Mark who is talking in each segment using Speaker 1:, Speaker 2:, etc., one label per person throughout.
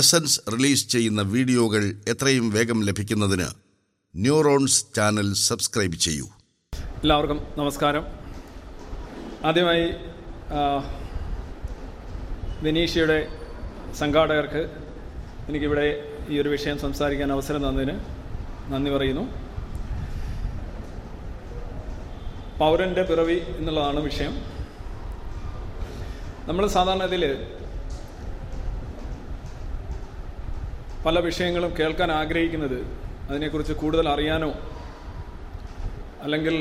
Speaker 1: Essence release ചെയ്യുന്ന വീഡിയോകൾ എത്രയും വേഗം ലഭിക്കുന്നതിന് ന്യൂറോൺസ് ചാനൽ സബ്സ്ക്രൈബ് ചെയ്യൂ.
Speaker 2: എല്ലാവർക്കും നമസ്കാരം. ആദ്യമായി വിനീഷയുടെ സംഘാടകർക്ക് എനിക്കിവിടെ ഈ ഒരു വിഷയം സംസാരിക്കാൻ അവസരം തന്നതിന് നന്ദി പറയുന്നു. പൗരന്റെ പിറവി എന്നുള്ളതാണ് വിഷയം. നമ്മൾ സാധാരണ ഇതിൽ പല വിഷയങ്ങളും കേൾക്കാൻ ആഗ്രഹിക്കുന്നത്. അതിനെക്കുറിച്ച് കൂടുതൽ അറിയാനോ അല്ലെങ്കിൽ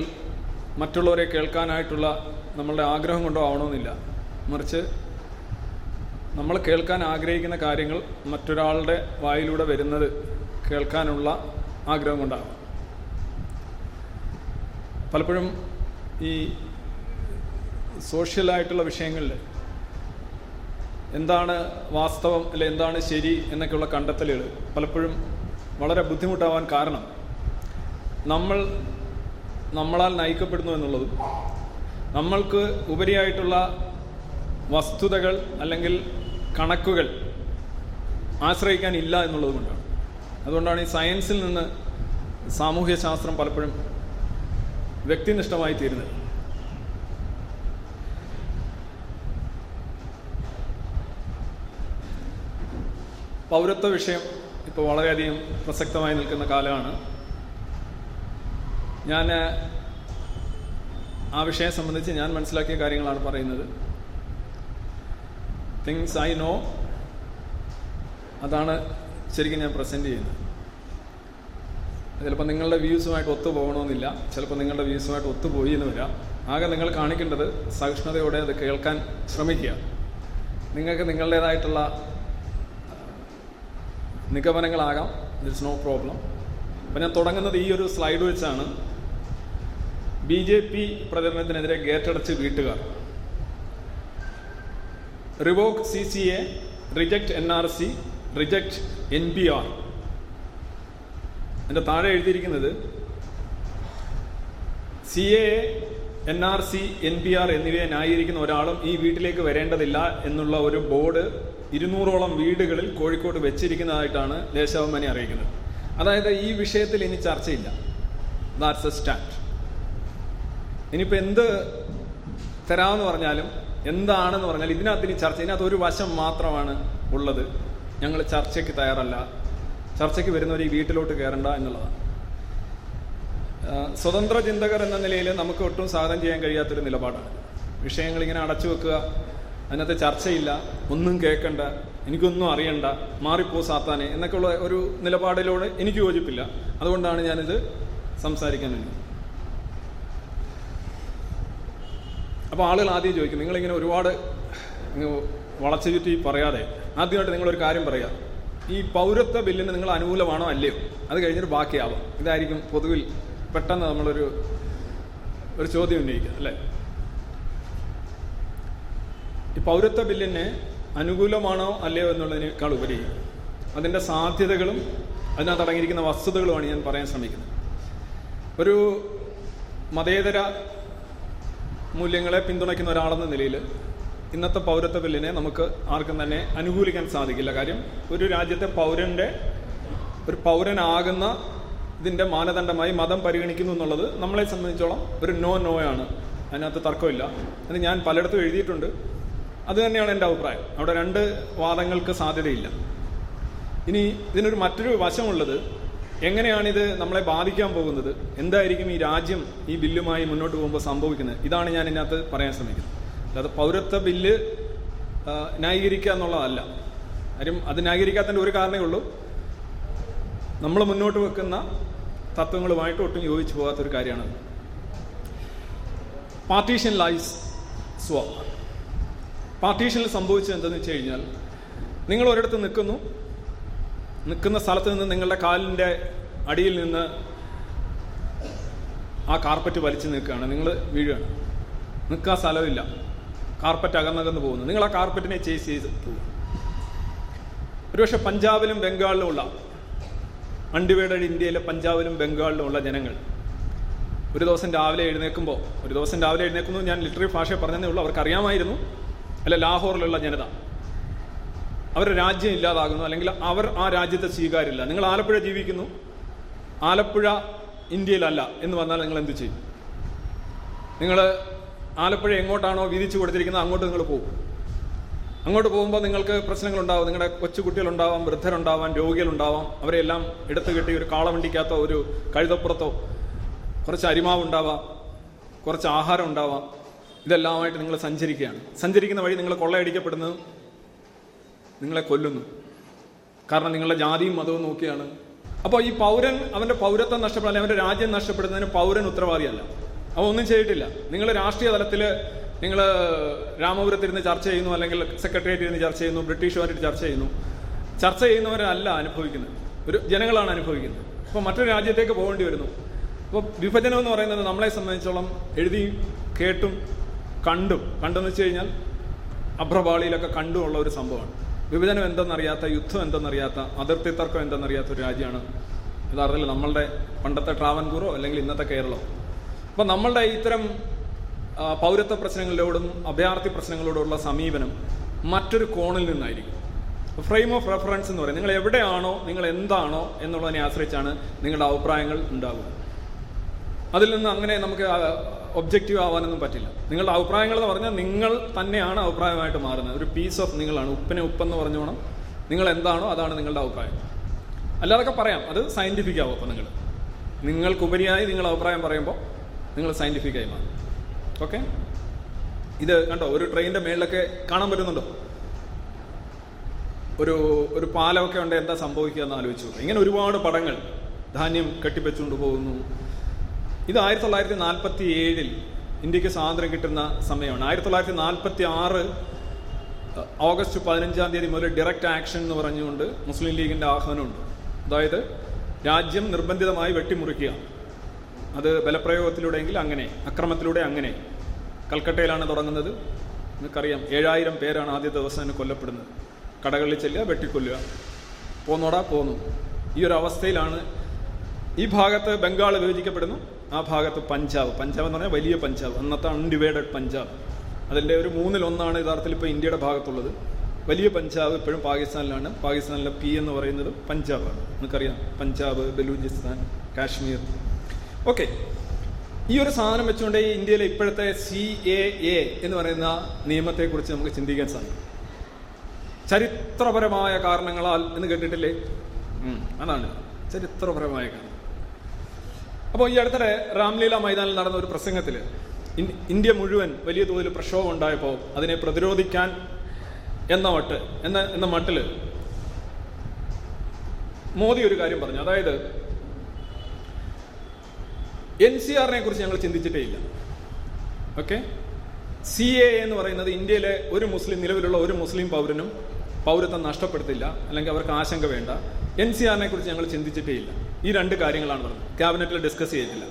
Speaker 2: മറ്റുള്ളവരെ കേൾക്കാനായിട്ടുള്ള നമ്മളുടെ ആഗ്രഹം കൊണ്ടോ ആവണമെന്നില്ല. മറിച്ച് നമ്മൾ കേൾക്കാൻ ആഗ്രഹിക്കുന്ന കാര്യങ്ങൾ മറ്റൊരാളുടെ വായിലൂടെ വരുന്നത് കേൾക്കാനുള്ള ആഗ്രഹം കൊണ്ടാണ് പലപ്പോഴും ഈ സോഷ്യലായിട്ടുള്ള വിഷയങ്ങളിൽ എന്താണ് വാസ്തവം അല്ലെ എന്താണ് ശരി എന്നൊക്കെയുള്ള കണ്ടെത്തലുകൾ പലപ്പോഴും വളരെ ബുദ്ധിമുട്ടാവാൻ കാരണം. നമ്മൾ നമ്മളാൽ നയിക്കപ്പെടുന്നു എന്നുള്ളതും നമ്മൾക്ക് ഉപരിയായിട്ടുള്ള വസ്തുതകൾ അല്ലെങ്കിൽ കണക്കുകൾ ആശ്രയിക്കാനില്ല എന്നുള്ളത് കൊണ്ടാണ്. അതുകൊണ്ടാണ് ഈ സയൻസിൽ നിന്ന് സാമൂഹ്യ ശാസ്ത്രം പലപ്പോഴും വ്യക്തിനിഷ്ഠമായി തീരുന്നത്. പൗരത്വ വിഷയം ഇപ്പോൾ വളരെയധികം പ്രസക്തമായി നിൽക്കുന്ന കാലമാണ്. ഞാൻ ആ വിഷയം സംബന്ധിച്ച് ഞാൻ മനസ്സിലാക്കിയ കാര്യങ്ങളാണ് പറയുന്നത്. തിങ്സ് ഐ നോ അതാണ് ശരിക്കും ഞാൻ പ്രസന്റ് ചെയ്യുന്നത്. ചിലപ്പോൾ നിങ്ങളുടെ വ്യൂസുമായിട്ട് ഒത്തു പോകണമെന്നില്ല ചിലപ്പോൾ നിങ്ങളുടെ വ്യൂസുമായിട്ട് ഒത്തുപോയി എന്ന് വരാം. ആകെ നിങ്ങൾ കാണിക്കേണ്ടത് സഹിഷ്ണുതയോടെ അത് കേൾക്കാൻ ശ്രമിക്കുക. നിങ്ങൾക്ക് നിങ്ങളുടേതായിട്ടുള്ള നിഗമനങ്ങളാകാം. ദിറ്റ്സ് നോ പ്രോബ്ലം അപ്പം ഞാൻ തുടങ്ങുന്നത് ഈ ഒരു സ്ലൈഡ് വെച്ചാണ്. ബി ജെ പി പ്രചരണത്തിനെതിരെ ഗേറ്റടച്ച് വീട്ടുകാർ. Revoke C C A reject N R C reject N B R എന്റെ താഴെ എഴുതിയിരിക്കുന്നത് C A N R C N P R എന്നിവയെ ന്യായീകരിക്കുന്ന ഒരാളും ഈ വീട്ടിലേക്ക് വരേണ്ടതില്ല എന്നുള്ള ഒരു ബോർഡ് ഇരുന്നൂറോളം വീടുകളിൽ കോഴിക്കോട് വെച്ചിരിക്കുന്നതായിട്ടാണ് ദേശാഭിമാനി അറിയിക്കുന്നത്. അതായത് ഈ വിഷയത്തിൽ ഇനി ചർച്ചയില്ല. ദാറ്റ്സ് എ സ്റ്റാൻഡ് ഇനിയിപ്പോൾ എന്ത് തരാമെന്ന് പറഞ്ഞാലും എന്താണെന്ന് പറഞ്ഞാൽ ഇതിനകത്ത് ഇനി ചർച്ച ഇതിനകത്ത് ഒരു വശം മാത്രമാണ് ഉള്ളത്. ഞങ്ങൾ ചർച്ചയ്ക്ക് തയ്യാറല്ല. ചർച്ചയ്ക്ക് വരുന്നവർ ഈ വീട്ടിലോട്ട് കയറണ്ട എന്നുള്ളതാണ്. സ്വതന്ത്ര ചിന്തകർ എന്ന നിലയിൽ നമുക്ക് ഒട്ടും സാധനം ചെയ്യാൻ കഴിയാത്തൊരു നിലപാടാണ്. വിഷയങ്ങൾ ഇങ്ങനെ അടച്ചു വെക്കുക അതിനകത്ത് ചർച്ചയില്ല ഒന്നും കേൾക്കണ്ട എനിക്കൊന്നും അറിയണ്ട മാറിപ്പോ സാത്താനെ എന്നൊക്കെയുള്ള ഒരു നിലപാടിലോട് എനിക്ക് യോജിപ്പില്ല. അതുകൊണ്ടാണ് ഞാനിത് സംസാരിക്കാൻ വേണ്ടി. അപ്പോൾ ആളുകൾ ആദ്യം ചോദിക്കും നിങ്ങളിങ്ങനെ ഒരുപാട് വളച്ചു ചുറ്റി പറയാതെ ആദ്യമായിട്ട് നിങ്ങളൊരു കാര്യം പറയുക ഈ പൗരത്വ ബില്ലിന് നിങ്ങൾ അനുകൂലമാണോ അല്ലയോ? അത് കഴിഞ്ഞിട്ട് ബാക്കിയാവാം. ഇതായിരിക്കും പൊതുവിൽ പെട്ടെന്ന് നമ്മളൊരു ഒരു ചോദ്യം ഉന്നയിക്കുക അല്ലേ? ഈ പൗരത്വ ബില്ലിന് അനുകൂലമാണോ അല്ലയോ എന്നുള്ളതിനേക്കാൾ ഉപരി അതിന്റെ സാധ്യതകളും അതിനകത്ത് അടങ്ങിയിരിക്കുന്ന വസ്തുതകളുമാണ് ഞാൻ പറയാൻ ശ്രമിക്കുന്നത്. ഒരു മതേതര മൂല്യങ്ങളെ പിന്തുണയ്ക്കുന്ന ഒരാളെന്ന നിലയിൽ ഇന്നത്തെ പൗരത്വ ബില്ലിനെ നമുക്ക് ആർക്കും തന്നെ അനുകൂലിക്കാൻ സാധിക്കില്ല. കാര്യം ഒരു രാജ്യത്തെ പൗരന്റെ ഒരു പൗരനാകുന്ന ഇതിന്റെ മാനദണ്ഡമായി മതം പരിഗണിക്കുന്നു എന്നുള്ളത് നമ്മളെ സംബന്ധിച്ചോളം ഒരു നോ നോ ആണ്. അതിനകത്ത് തർക്കമില്ല. അത് ഞാൻ പലയിടത്തും എഴുതിയിട്ടുണ്ട്. അത് തന്നെയാണ് എന്റെ അഭിപ്രായം. അവിടെ രണ്ട് വാദങ്ങൾക്ക് സാധ്യതയില്ല. ഇനി ഇതിനൊരു മറ്റൊരു വശമുള്ളത് എങ്ങനെയാണിത് നമ്മളെ ബാധിക്കാൻ പോകുന്നത്? എന്തായിരിക്കും ഈ രാജ്യം ഈ ബില്ലുമായി മുന്നോട്ട് പോകുമ്പോൾ സംഭവിക്കുന്നത്? ഇതാണ് ഞാൻ ഇതിനകത്ത് പറയാൻ ശ്രമിക്കുന്നത്. അല്ലാതെ പൗരത്വ ബില്ല് ന്യായീകരിക്കുക എന്നുള്ളതല്ല. കാര്യം അത് ന്യായീകരിക്കാത്തതിന്റെ ഒരു കാരണമേ ഉള്ളൂ. നമ്മൾ മുന്നോട്ട് വെക്കുന്ന തത്വങ്ങളുമായിട്ട് ഒട്ടും യോജിച്ചു പോകാത്തൊരു കാര്യമാണ് പാർട്ടീഷൻ ലൈസ് സ്വ പാർട്ടീഷനിൽ സംഭവിച്ചത് എന്തെന്ന് വെച്ച് കഴിഞ്ഞാൽ നിങ്ങൾ ഒരിടത്ത് നിൽക്കുന്നു. നിൽക്കുന്ന സ്ഥലത്ത് നിന്ന് നിങ്ങളുടെ കാലിന്റെ അടിയിൽ നിന്ന് ആ കാർപ്പറ്റ് വലിച്ചു നിൽക്കുകയാണ്. നിങ്ങൾ വീഴുകയാണ്. നിൽക്കാൻ സ്ഥലമില്ല. കാർപ്പറ്റ് അകന്നകന്ന് പോകുന്നു. നിങ്ങൾ ആ കാർപ്പറ്റിനെ ചേസ് ചെയ്ത് പോകും. ഒരുപക്ഷെ പഞ്ചാബിലും ബംഗാളിലും ഉള്ള അൺഡിവൈഡഡ് ഇന്ത്യയിലെ പഞ്ചാബിലും ബംഗാളിലും ഉള്ള ജനങ്ങൾ ഒരു ദിവസം രാവിലെ എഴുന്നേൽക്കുമ്പോൾ ഒരു ദിവസം രാവിലെ എഴുന്നേൽക്കുന്നു. ഞാൻ ലിറ്ററി ഭാഷയെ പറഞ്ഞതേ ഉള്ളൂ. അവർക്ക് അറിയാമായിരുന്നു. അല്ല ലാഹോറിലുള്ള ജനത. അവരുടെ രാജ്യം ഇല്ലാതാകുന്നു അല്ലെങ്കിൽ അവർ ആ രാജ്യത്തെ സ്വീകാര്യമില്ല നിങ്ങൾ ആലപ്പുഴ ജീവിക്കുന്നു? ആലപ്പുഴ ഇന്ത്യയിലല്ല എന്ന് വന്നാൽ നിങ്ങൾ എന്ത് ചെയ്യും? നിങ്ങൾ ആലപ്പുഴ എങ്ങോട്ടാണോ വീതിച്ചു കൊടുത്തിരിക്കുന്നത് അങ്ങോട്ട് നിങ്ങൾ പോകും. അങ്ങോട്ട് പോകുമ്പോൾ നിങ്ങൾക്ക് പ്രശ്നങ്ങളുണ്ടാവും. നിങ്ങളുടെ കൊച്ചുകുട്ടികളുണ്ടാവാം വൃദ്ധരുണ്ടാവാം രോഗികളുണ്ടാവാം. അവരെല്ലാം എടുത്തു കിട്ടി ഒരു കാളവണ്ടിക്കകത്തോ ഒരു കഴുതപ്പുറത്തോ കുറച്ച് അരിമാവ് ഉണ്ടാവാം കുറച്ച് ആഹാരം ഉണ്ടാവാം. ഇതെല്ലാമായിട്ട് നിങ്ങൾ സഞ്ചരിക്കുകയാണ്. സഞ്ചരിക്കുന്ന വഴി നിങ്ങൾ കൊള്ളയടിക്കപ്പെടുന്നത് നിങ്ങളെ കൊല്ലുന്നു. കാരണം നിങ്ങളുടെ ജാതിയും മതവും നോക്കിയാണ്. അപ്പോൾ ഈ പൗരൻ അവന്റെ പൗരത്വം നഷ്ടപ്പെടാൻ അവന്റെ രാജ്യം നഷ്ടപ്പെടുന്നതിന് പൗരൻ ഉത്തരവാദിയല്ല. അവ ഒന്നും ചെയ്തിട്ടില്ല. നിങ്ങൾ രാഷ്ട്രീയ തലത്തിൽ നിങ്ങൾ രാമപുരത്തിരുന്ന് ചർച്ച ചെയ്യുന്നു അല്ലെങ്കിൽ സെക്രട്ടേറിയറ്റ് ഇരുന്ന് ചർച്ച ചെയ്യുന്നു ബ്രിട്ടീഷുകാരായിട്ട് ചർച്ച ചെയ്യുന്നു. ചർച്ച ചെയ്യുന്നവരല്ല അനുഭവിക്കുന്നത്. ഒരു ജനങ്ങളാണ് അനുഭവിക്കുന്നത്. അപ്പോൾ മറ്റൊരു രാജ്യത്തേക്ക് പോകേണ്ടി വരുന്നു. അപ്പോൾ വിഭജനം എന്ന് പറയുന്നത് നമ്മളെ സംബന്ധിച്ചോളം എഴുതി കേട്ടും കണ്ടും. കണ്ടെന്ന് വെച്ച് കഴിഞ്ഞാൽ അഭ്രപാളിയിലൊക്കെ കണ്ടുമുള്ള ഒരു സംഭവമാണ്. വിഭജനം എന്തെന്നറിയാത്ത യുദ്ധം എന്തെന്നറിയാത്ത അതിർത്തി തർക്കം എന്തെന്നറിയാത്ത ഒരു രാജ്യമാണ്. യഥാർത്ഥത്തിൽ നമ്മളുടെ പണ്ടത്തെ ട്രാവൻകൂറോ അല്ലെങ്കിൽ ഇന്നത്തെ കേരളമോ. അപ്പം നമ്മളുടെ ഇത്തരം പൗരത്വ പ്രശ്നങ്ങളിലോടും അഭയാർത്ഥി പ്രശ്നങ്ങളോടുള്ള സമീപനം മറ്റൊരു കോണിൽ നിന്നായിരിക്കും. ഫ്രെയിം ഓഫ് റെഫറൻസ് എന്ന് പറയുന്നത് നിങ്ങൾ എവിടെയാണോ നിങ്ങൾ എന്താണോ എന്നുള്ളതിനെ ആശ്രയിച്ചാണ് നിങ്ങളുടെ അഭിപ്രായങ്ങൾ ഉണ്ടാകുന്നത് അതിൽ നിന്ന് അങ്ങനെ നമുക്ക് ഒബ്ജക്റ്റീവ് ആവാനൊന്നും പറ്റില്ല. നിങ്ങളുടെ അഭിപ്രായങ്ങൾ എന്ന് പറഞ്ഞാൽ നിങ്ങൾ തന്നെയാണ് അഭിപ്രായമായിട്ട് മാറുന്നത്. ഒരു പീസ് ഓഫ് നിങ്ങളാണ്. ഉപ്പിനെ ഉപ്പെന്ന് പറഞ്ഞോണം. നിങ്ങൾ എന്താണോ അതാണ് നിങ്ങളുടെ അഭിപ്രായം. അല്ലാതൊക്കെ പറയാം. അത് സയന്റിഫിക് ആവും അപ്പോൾ നിങ്ങൾ. നിങ്ങൾക്കുപരിയായി നിങ്ങൾ അഭിപ്രായം പറയുമ്പോൾ നിങ്ങൾ സയന്റിഫിക്കായി മാറും. ഓക്കെ ഇത് കണ്ടോ? ഒരു ട്രെയിനിന്റെ മേളിലൊക്കെ കാണാൻ പറ്റുന്നുണ്ടോ? ഒരു ഒരു പാലമൊക്കെ ഉണ്ട് എന്താ സംഭവിക്കുക എന്ന് ആലോചിച്ചു ഇങ്ങനെ ഒരുപാട് പടങ്ങൾ ധാന്യം കെട്ടിപ്പച്ചുകൊണ്ട് പോകുന്നു. ഇത് ആയിരത്തി തൊള്ളായിരത്തി നാൽപ്പത്തി ഏഴിൽ ഇന്ത്യയ്ക്ക് സ്വാതന്ത്ര്യം കിട്ടുന്ന സമയമാണ്. ആയിരത്തി തൊള്ളായിരത്തി നാൽപ്പത്തി ആറ് ഓഗസ്റ്റ് പതിനഞ്ചാം തീയതി മുതൽ ഡയറക്റ്റ് ആക്ഷൻ എന്ന് പറഞ്ഞുകൊണ്ട് മുസ്ലിം ലീഗിന്റെ ആഹ്വാനമുണ്ട്. അതായത് രാജ്യം നിർബന്ധിതമായി വെട്ടിമുറിക്കുക. അത് ബലപ്രയോഗത്തിലൂടെയെങ്കിൽ അങ്ങനെ അക്രമത്തിലൂടെ അങ്ങനെ. കൽക്കട്ടയിലാണ് തുടങ്ങുന്നത്. നിങ്ങൾക്കറിയാം ഏഴായിരം പേരാണ് ആദ്യ ദിവസം തന്നെ കൊല്ലപ്പെടുന്നത്. കടകളിൽ ചെല്ലുക വെട്ടിക്കൊല്ലുക. പോന്നോടാ പോന്നു. ഈ ഒരു അവസ്ഥയിലാണ് ഈ ഭാഗത്ത് ബംഗാൾ വിഭജിക്കപ്പെടുന്നു ആ ഭാഗത്ത് പഞ്ചാബ്. പഞ്ചാബ് എന്ന് പറഞ്ഞാൽ വലിയ പഞ്ചാബ്. അന്നത്തെ അൺഡിവൈഡഡ് പഞ്ചാബ്. അതിന്റെ ഒരു മൂന്നിലൊന്നാണ് യഥാർത്ഥത്തിൽ ഇപ്പോൾ ഇന്ത്യയുടെ ഭാഗത്തുള്ളത്. വലിയ പഞ്ചാബ് ഇപ്പോഴും പാകിസ്ഥാനിലാണ്. പാകിസ്ഥാനിലെ പി എന്ന് പറയുന്നത് പഞ്ചാബാണ് നമുക്കറിയാം പഞ്ചാബ് ബലൂചിസ്ഥാൻ കാശ്മീർ. ഓക്കെ ഈ ഒരു സാധനം വെച്ചുകൊണ്ട് ഈ ഇന്ത്യയിലെ ഇപ്പോഴത്തെ സി എ എ എന്ന് പറയുന്ന നിയമത്തെക്കുറിച്ച് നമുക്ക് ചിന്തിക്കാൻ സാധിക്കും. ചരിത്രപരമായ കാരണങ്ങളാൽ എന്ന് കേട്ടിട്ടില്ലേ? അതാണ്. ചരിത്രപരമായ കാരണം അപ്പോൾ ഈ അടുത്തിടെ രാംലീല മൈതാനിൽ നടന്ന ഒരു പ്രസംഗത്തിൽ ഇന്ത്യ മുഴുവൻ വലിയ തോതിൽ പ്രക്ഷോഭം ഉണ്ടായപ്പോൾ അതിനെ പ്രതിരോധിക്കാൻ എന്ന മട്ട് എന്ന എന്ന മട്ടിൽ മോദി ഒരു കാര്യം പറഞ്ഞു. അതായത് എൻ സി ആറിനെ കുറിച്ച് ഞങ്ങൾ ചിന്തിച്ചിട്ടേ ഇല്ല. ഓക്കെ? സി എ എന്ന് പറയുന്നത് ഇന്ത്യയിലെ ഒരു മുസ്ലിം നിലവിലുള്ള ഒരു മുസ്ലിം പൗരനും പൗരത്വം നഷ്ടപ്പെടുത്തില്ല അല്ലെങ്കിൽ അവർക്ക് ആശങ്ക വേണ്ട. എൻ സി ആറിനെ കുറിച്ച് ഞങ്ങൾ ചിന്തിച്ചിട്ടേ ഇല്ല. ഈ രണ്ട് കാര്യങ്ങളാണ് പറഞ്ഞത്. ക്യാബിനറ്റിൽ ഡിസ്കസ് ചെയ്തിട്ടില്ല.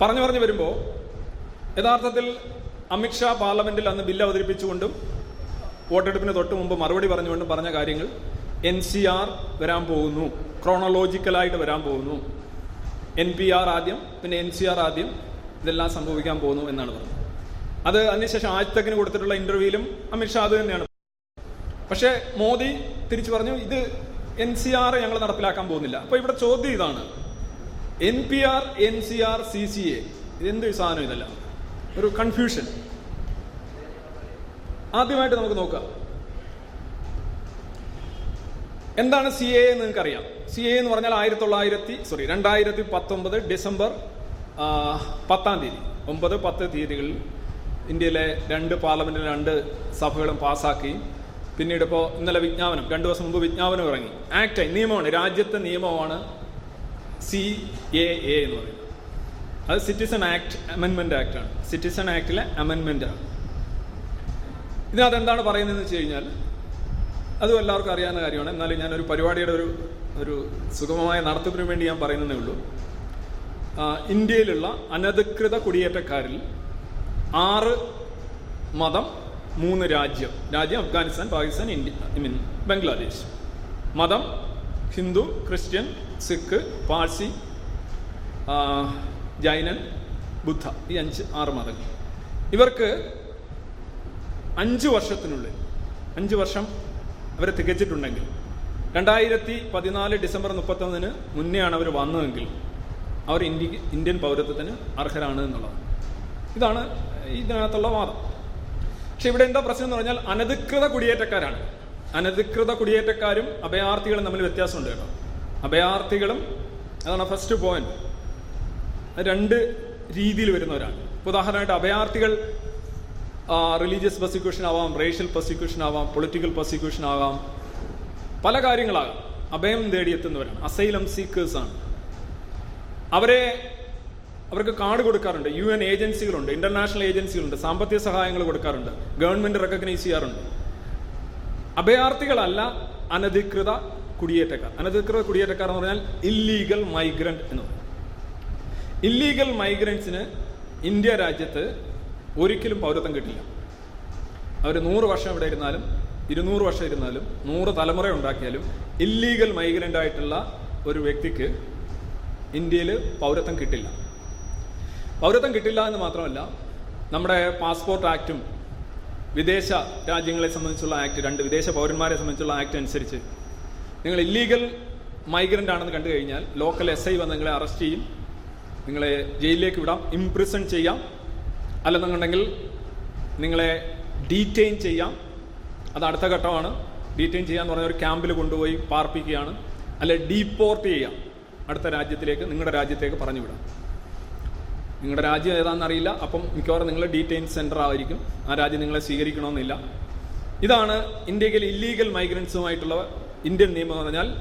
Speaker 2: പറഞ്ഞു പറഞ്ഞു വരുമ്പോൾ യഥാർത്ഥത്തിൽ അമിത്ഷാ പാർലമെന്റിൽ അന്ന് ബില്ല് അവതരിപ്പിച്ചുകൊണ്ടും വോട്ടെടുപ്പിന് തൊട്ട് മുമ്പ് മറുപടി പറഞ്ഞുകൊണ്ടും പറഞ്ഞ കാര്യങ്ങൾ എൻ സി ആർ വരാൻ പോകുന്നു. ക്രോണോളോജിക്കലായിട്ട് വരാൻ പോകുന്നു. എൻ പി ആർ ആദ്യം പിന്നെ എൻ സി ആർ ആദ്യം ഇതെല്ലാം സംഭവിക്കാൻ പോകുന്നു എന്നാണ് പറഞ്ഞത്. അത് അതിനുശേഷം ആജ്തക്കിന് കൊടുത്തിട്ടുള്ള ഇന്റർവ്യൂവിലും അമിത്ഷാ അത് തന്നെയാണ് പക്ഷേ മോദി തിരിച്ചു പറഞ്ഞു ഇത് എൻ സി ആർ ഞങ്ങൾ നടപ്പിലാക്കാൻ പോകുന്നില്ല. അപ്പൊ ഇവിടെ ചോദ്യം ഇതാണ്. N P R N C R C C A ഇതെന്ത് സാധനം ഇതല്ല? ഒരു കൺഫ്യൂഷൻ ആദ്യമായിട്ട് നമുക്ക് നോക്കാം. എന്താണ് സി എ എന്ന് നിങ്ങൾക്കറിയാം. സി എ എന്ന് പറഞ്ഞാൽ ആയിരത്തി തൊള്ളായിരത്തി സോറി രണ്ടായിരത്തി പത്തൊമ്പത് ഡിസംബർ പത്താം തീയതി. ഒമ്പത് പത്ത് തീയതികളിൽ ഇന്ത്യയിലെ രണ്ട് പാർലമെന്റിലെ രണ്ട് സഭകളും പാസ്സാക്കുകയും പിന്നീട് ഇപ്പോൾ ഇന്നലെ വിജ്ഞാപനം രണ്ടു ദിവസം മുമ്പ് വിജ്ഞാപനം ഇറങ്ങി. ആക്ട് നിയമമാണ്. രാജ്യത്തെ നിയമമാണ് സി എ എ എന്ന് പറയുന്നത്. അത് സിറ്റിസൺ ആക്ട് അമെന്മെന്റ് ആക്ട് ആണ്. സിറ്റിസൺ ആക്ടിലെ അമെന്മെന്റ് ആണ്. ഇതിനകത്ത് എന്താണ് പറയുന്നതെന്ന് വെച്ച് കഴിഞ്ഞാൽ അതും എല്ലാവർക്കും അറിയാവുന്ന കാര്യമാണ്. എന്നാലും ഞാൻ ഒരു പരിപാടിയുടെ ഒരു ഒരു സുഗമമായ നടത്തിപ്പിന് വേണ്ടി ഞാൻ പറയുന്നതേ ഉള്ളൂ. ഇന്ത്യയിലുള്ള അനധികൃത കുടിയേറ്റക്കാരിൽ ആറ് മതം മൂന്ന് രാജ്യം. രാജ്യം Afghanistan Pakistan India I mean Bangladesh. മതം ഹിന്ദു ക്രിസ്ത്യൻ സിഖ് പാഴ്സി ജൈനൻ ബുദ്ധ ഈ അഞ്ച് ആറ് മതങ്ങൾ. ഇവർക്ക് അഞ്ച് വർഷത്തിനുള്ളിൽ അഞ്ച് വർഷം അവരെ തികച്ചിട്ടുണ്ടെങ്കിൽ രണ്ടായിരത്തി പതിനാല് ഡിസംബർ മുപ്പത്തൊന്നിന് മുന്നെയാണ് അവർ വന്നതെങ്കിൽ അവർ ഇന്ത്യ ഇന്ത്യൻ പൗരത്വത്തിന് അർഹരാണ് എന്നുള്ളത് ഇതാണ് ഇതിനകത്തുള്ള വാദം. പക്ഷെ ഇവിടെ എന്താ പ്രശ്നം എന്ന് പറഞ്ഞാൽ അനധികൃത കുടിയേറ്റക്കാരാണ്. അനധികൃത കുടിയേറ്റക്കാരും അഭയാർത്ഥികളും തമ്മിൽ വ്യത്യാസമുണ്ട് കേട്ടോ. അഭയാർത്ഥികളും അതാണ് ഫസ്റ്റ് പോയിന്റ് രണ്ട് രീതിയിൽ വരുന്നവരാണ്. ഉദാഹരണമായിട്ട് അഭയാർത്ഥികൾ റിലീജിയസ് പ്രോസിക്യൂഷൻ ആവാം റേഷ്യൽ പ്രോസിക്യൂഷൻ ആവാം പൊളിറ്റിക്കൽ പ്രോസിക്യൂഷൻ ആവാം പല കാര്യങ്ങളാകാം. അഭയം തേടിയെത്തുന്നവരാണ് അസൈലം സീക്കേഴ്സാണ് അവരെ അവർക്ക് കാർഡ് കൊടുക്കാറുണ്ട്. യു എൻ ഏജൻസികളുണ്ട് ഇന്റർനാഷണൽ ഏജൻസികളുണ്ട് സാമ്പത്തിക സഹായങ്ങൾ കൊടുക്കാറുണ്ട് ഗവൺമെന്റ് റെക്കഗ്നൈസ് ചെയ്യാറുണ്ട്. അഭയാർത്ഥികളല്ല അനധികൃത കുടിയേറ്റക്കാർ. അനധികൃത കുടിയേറ്റക്കാർ എന്ന് പറഞ്ഞാൽ ഇല്ലീഗൽ മൈഗ്രന്റ് എന്ന് പറയും. ഇല്ലീഗൽ മൈഗ്രൻസിന് ഇന്ത്യ രാജ്യത്ത് ഒരിക്കലും പൗരത്വം കിട്ടില്ല. അവർ നൂറ് വർഷം ഇവിടെ ഇരുന്നാലും ഇരുന്നൂറ് വർഷം ഇരുന്നാലും നൂറ് തലമുറ ഉണ്ടാക്കിയാലും ഇല്ലീഗൽ മൈഗ്രന്റ് ആയിട്ടുള്ള ഒരു വ്യക്തിക്ക് ഇന്ത്യയിൽ പൗരത്വം കിട്ടില്ല. പൗരത്വം കിട്ടില്ല എന്ന് മാത്രമല്ല നമ്മുടെ പാസ്പോർട്ട് ആക്റ്റും വിദേശ രാജ്യങ്ങളെ സംബന്ധിച്ചുള്ള ആക്ട് രണ്ട് വിദേശ പൗരന്മാരെ സംബന്ധിച്ചുള്ള ആക്ട് അനുസരിച്ച് നിങ്ങൾ ഇല്ലീഗൽ മൈഗ്രന്റ് ആണെന്ന് കണ്ടു കഴിഞ്ഞാൽ ലോക്കൽ എസ് ഐ വന്ന് നിങ്ങളെ അറസ്റ്റ് ചെയ്യും. നിങ്ങളെ ജയിലിലേക്ക് വിടാം ഇംപ്രിസൺ ചെയ്യാം. അല്ലെന്നുണ്ടെങ്കിൽ നിങ്ങളെ ഡീറ്റെയിൻ ചെയ്യാം. അത് അടുത്ത ഘട്ടമാണ്. ഡീറ്റെയിൻ ചെയ്യാന്ന് പറഞ്ഞ ഒരു ക്യാമ്പിൽ കൊണ്ടുപോയി പാർപ്പിക്കുകയാണ്. അല്ലെ ഡീപ്പോർട്ട് ചെയ്യാം. അടുത്ത രാജ്യത്തിലേക്ക് നിങ്ങളുടെ രാജ്യത്തേക്ക് പറഞ്ഞു വിടാം നിങ്ങളുടെ രാജ്യം ഏതാണെന്ന് അറിയില്ല. അപ്പം മിക്കവാറും നിങ്ങൾ ഡീറ്റെയിൻ സെന്റർ ആയിരിക്കും. ആ രാജ്യം നിങ്ങളെ സ്വീകരിക്കണമെന്നില്ല. ഇതാണ് ഇന്ത്യയിലെ ഇല്ലീഗൽ മൈഗ്രൻസുമായിട്ടുള്ള ഇന്ത്യൻ നിയമം എന്ന് പറഞ്ഞാൽ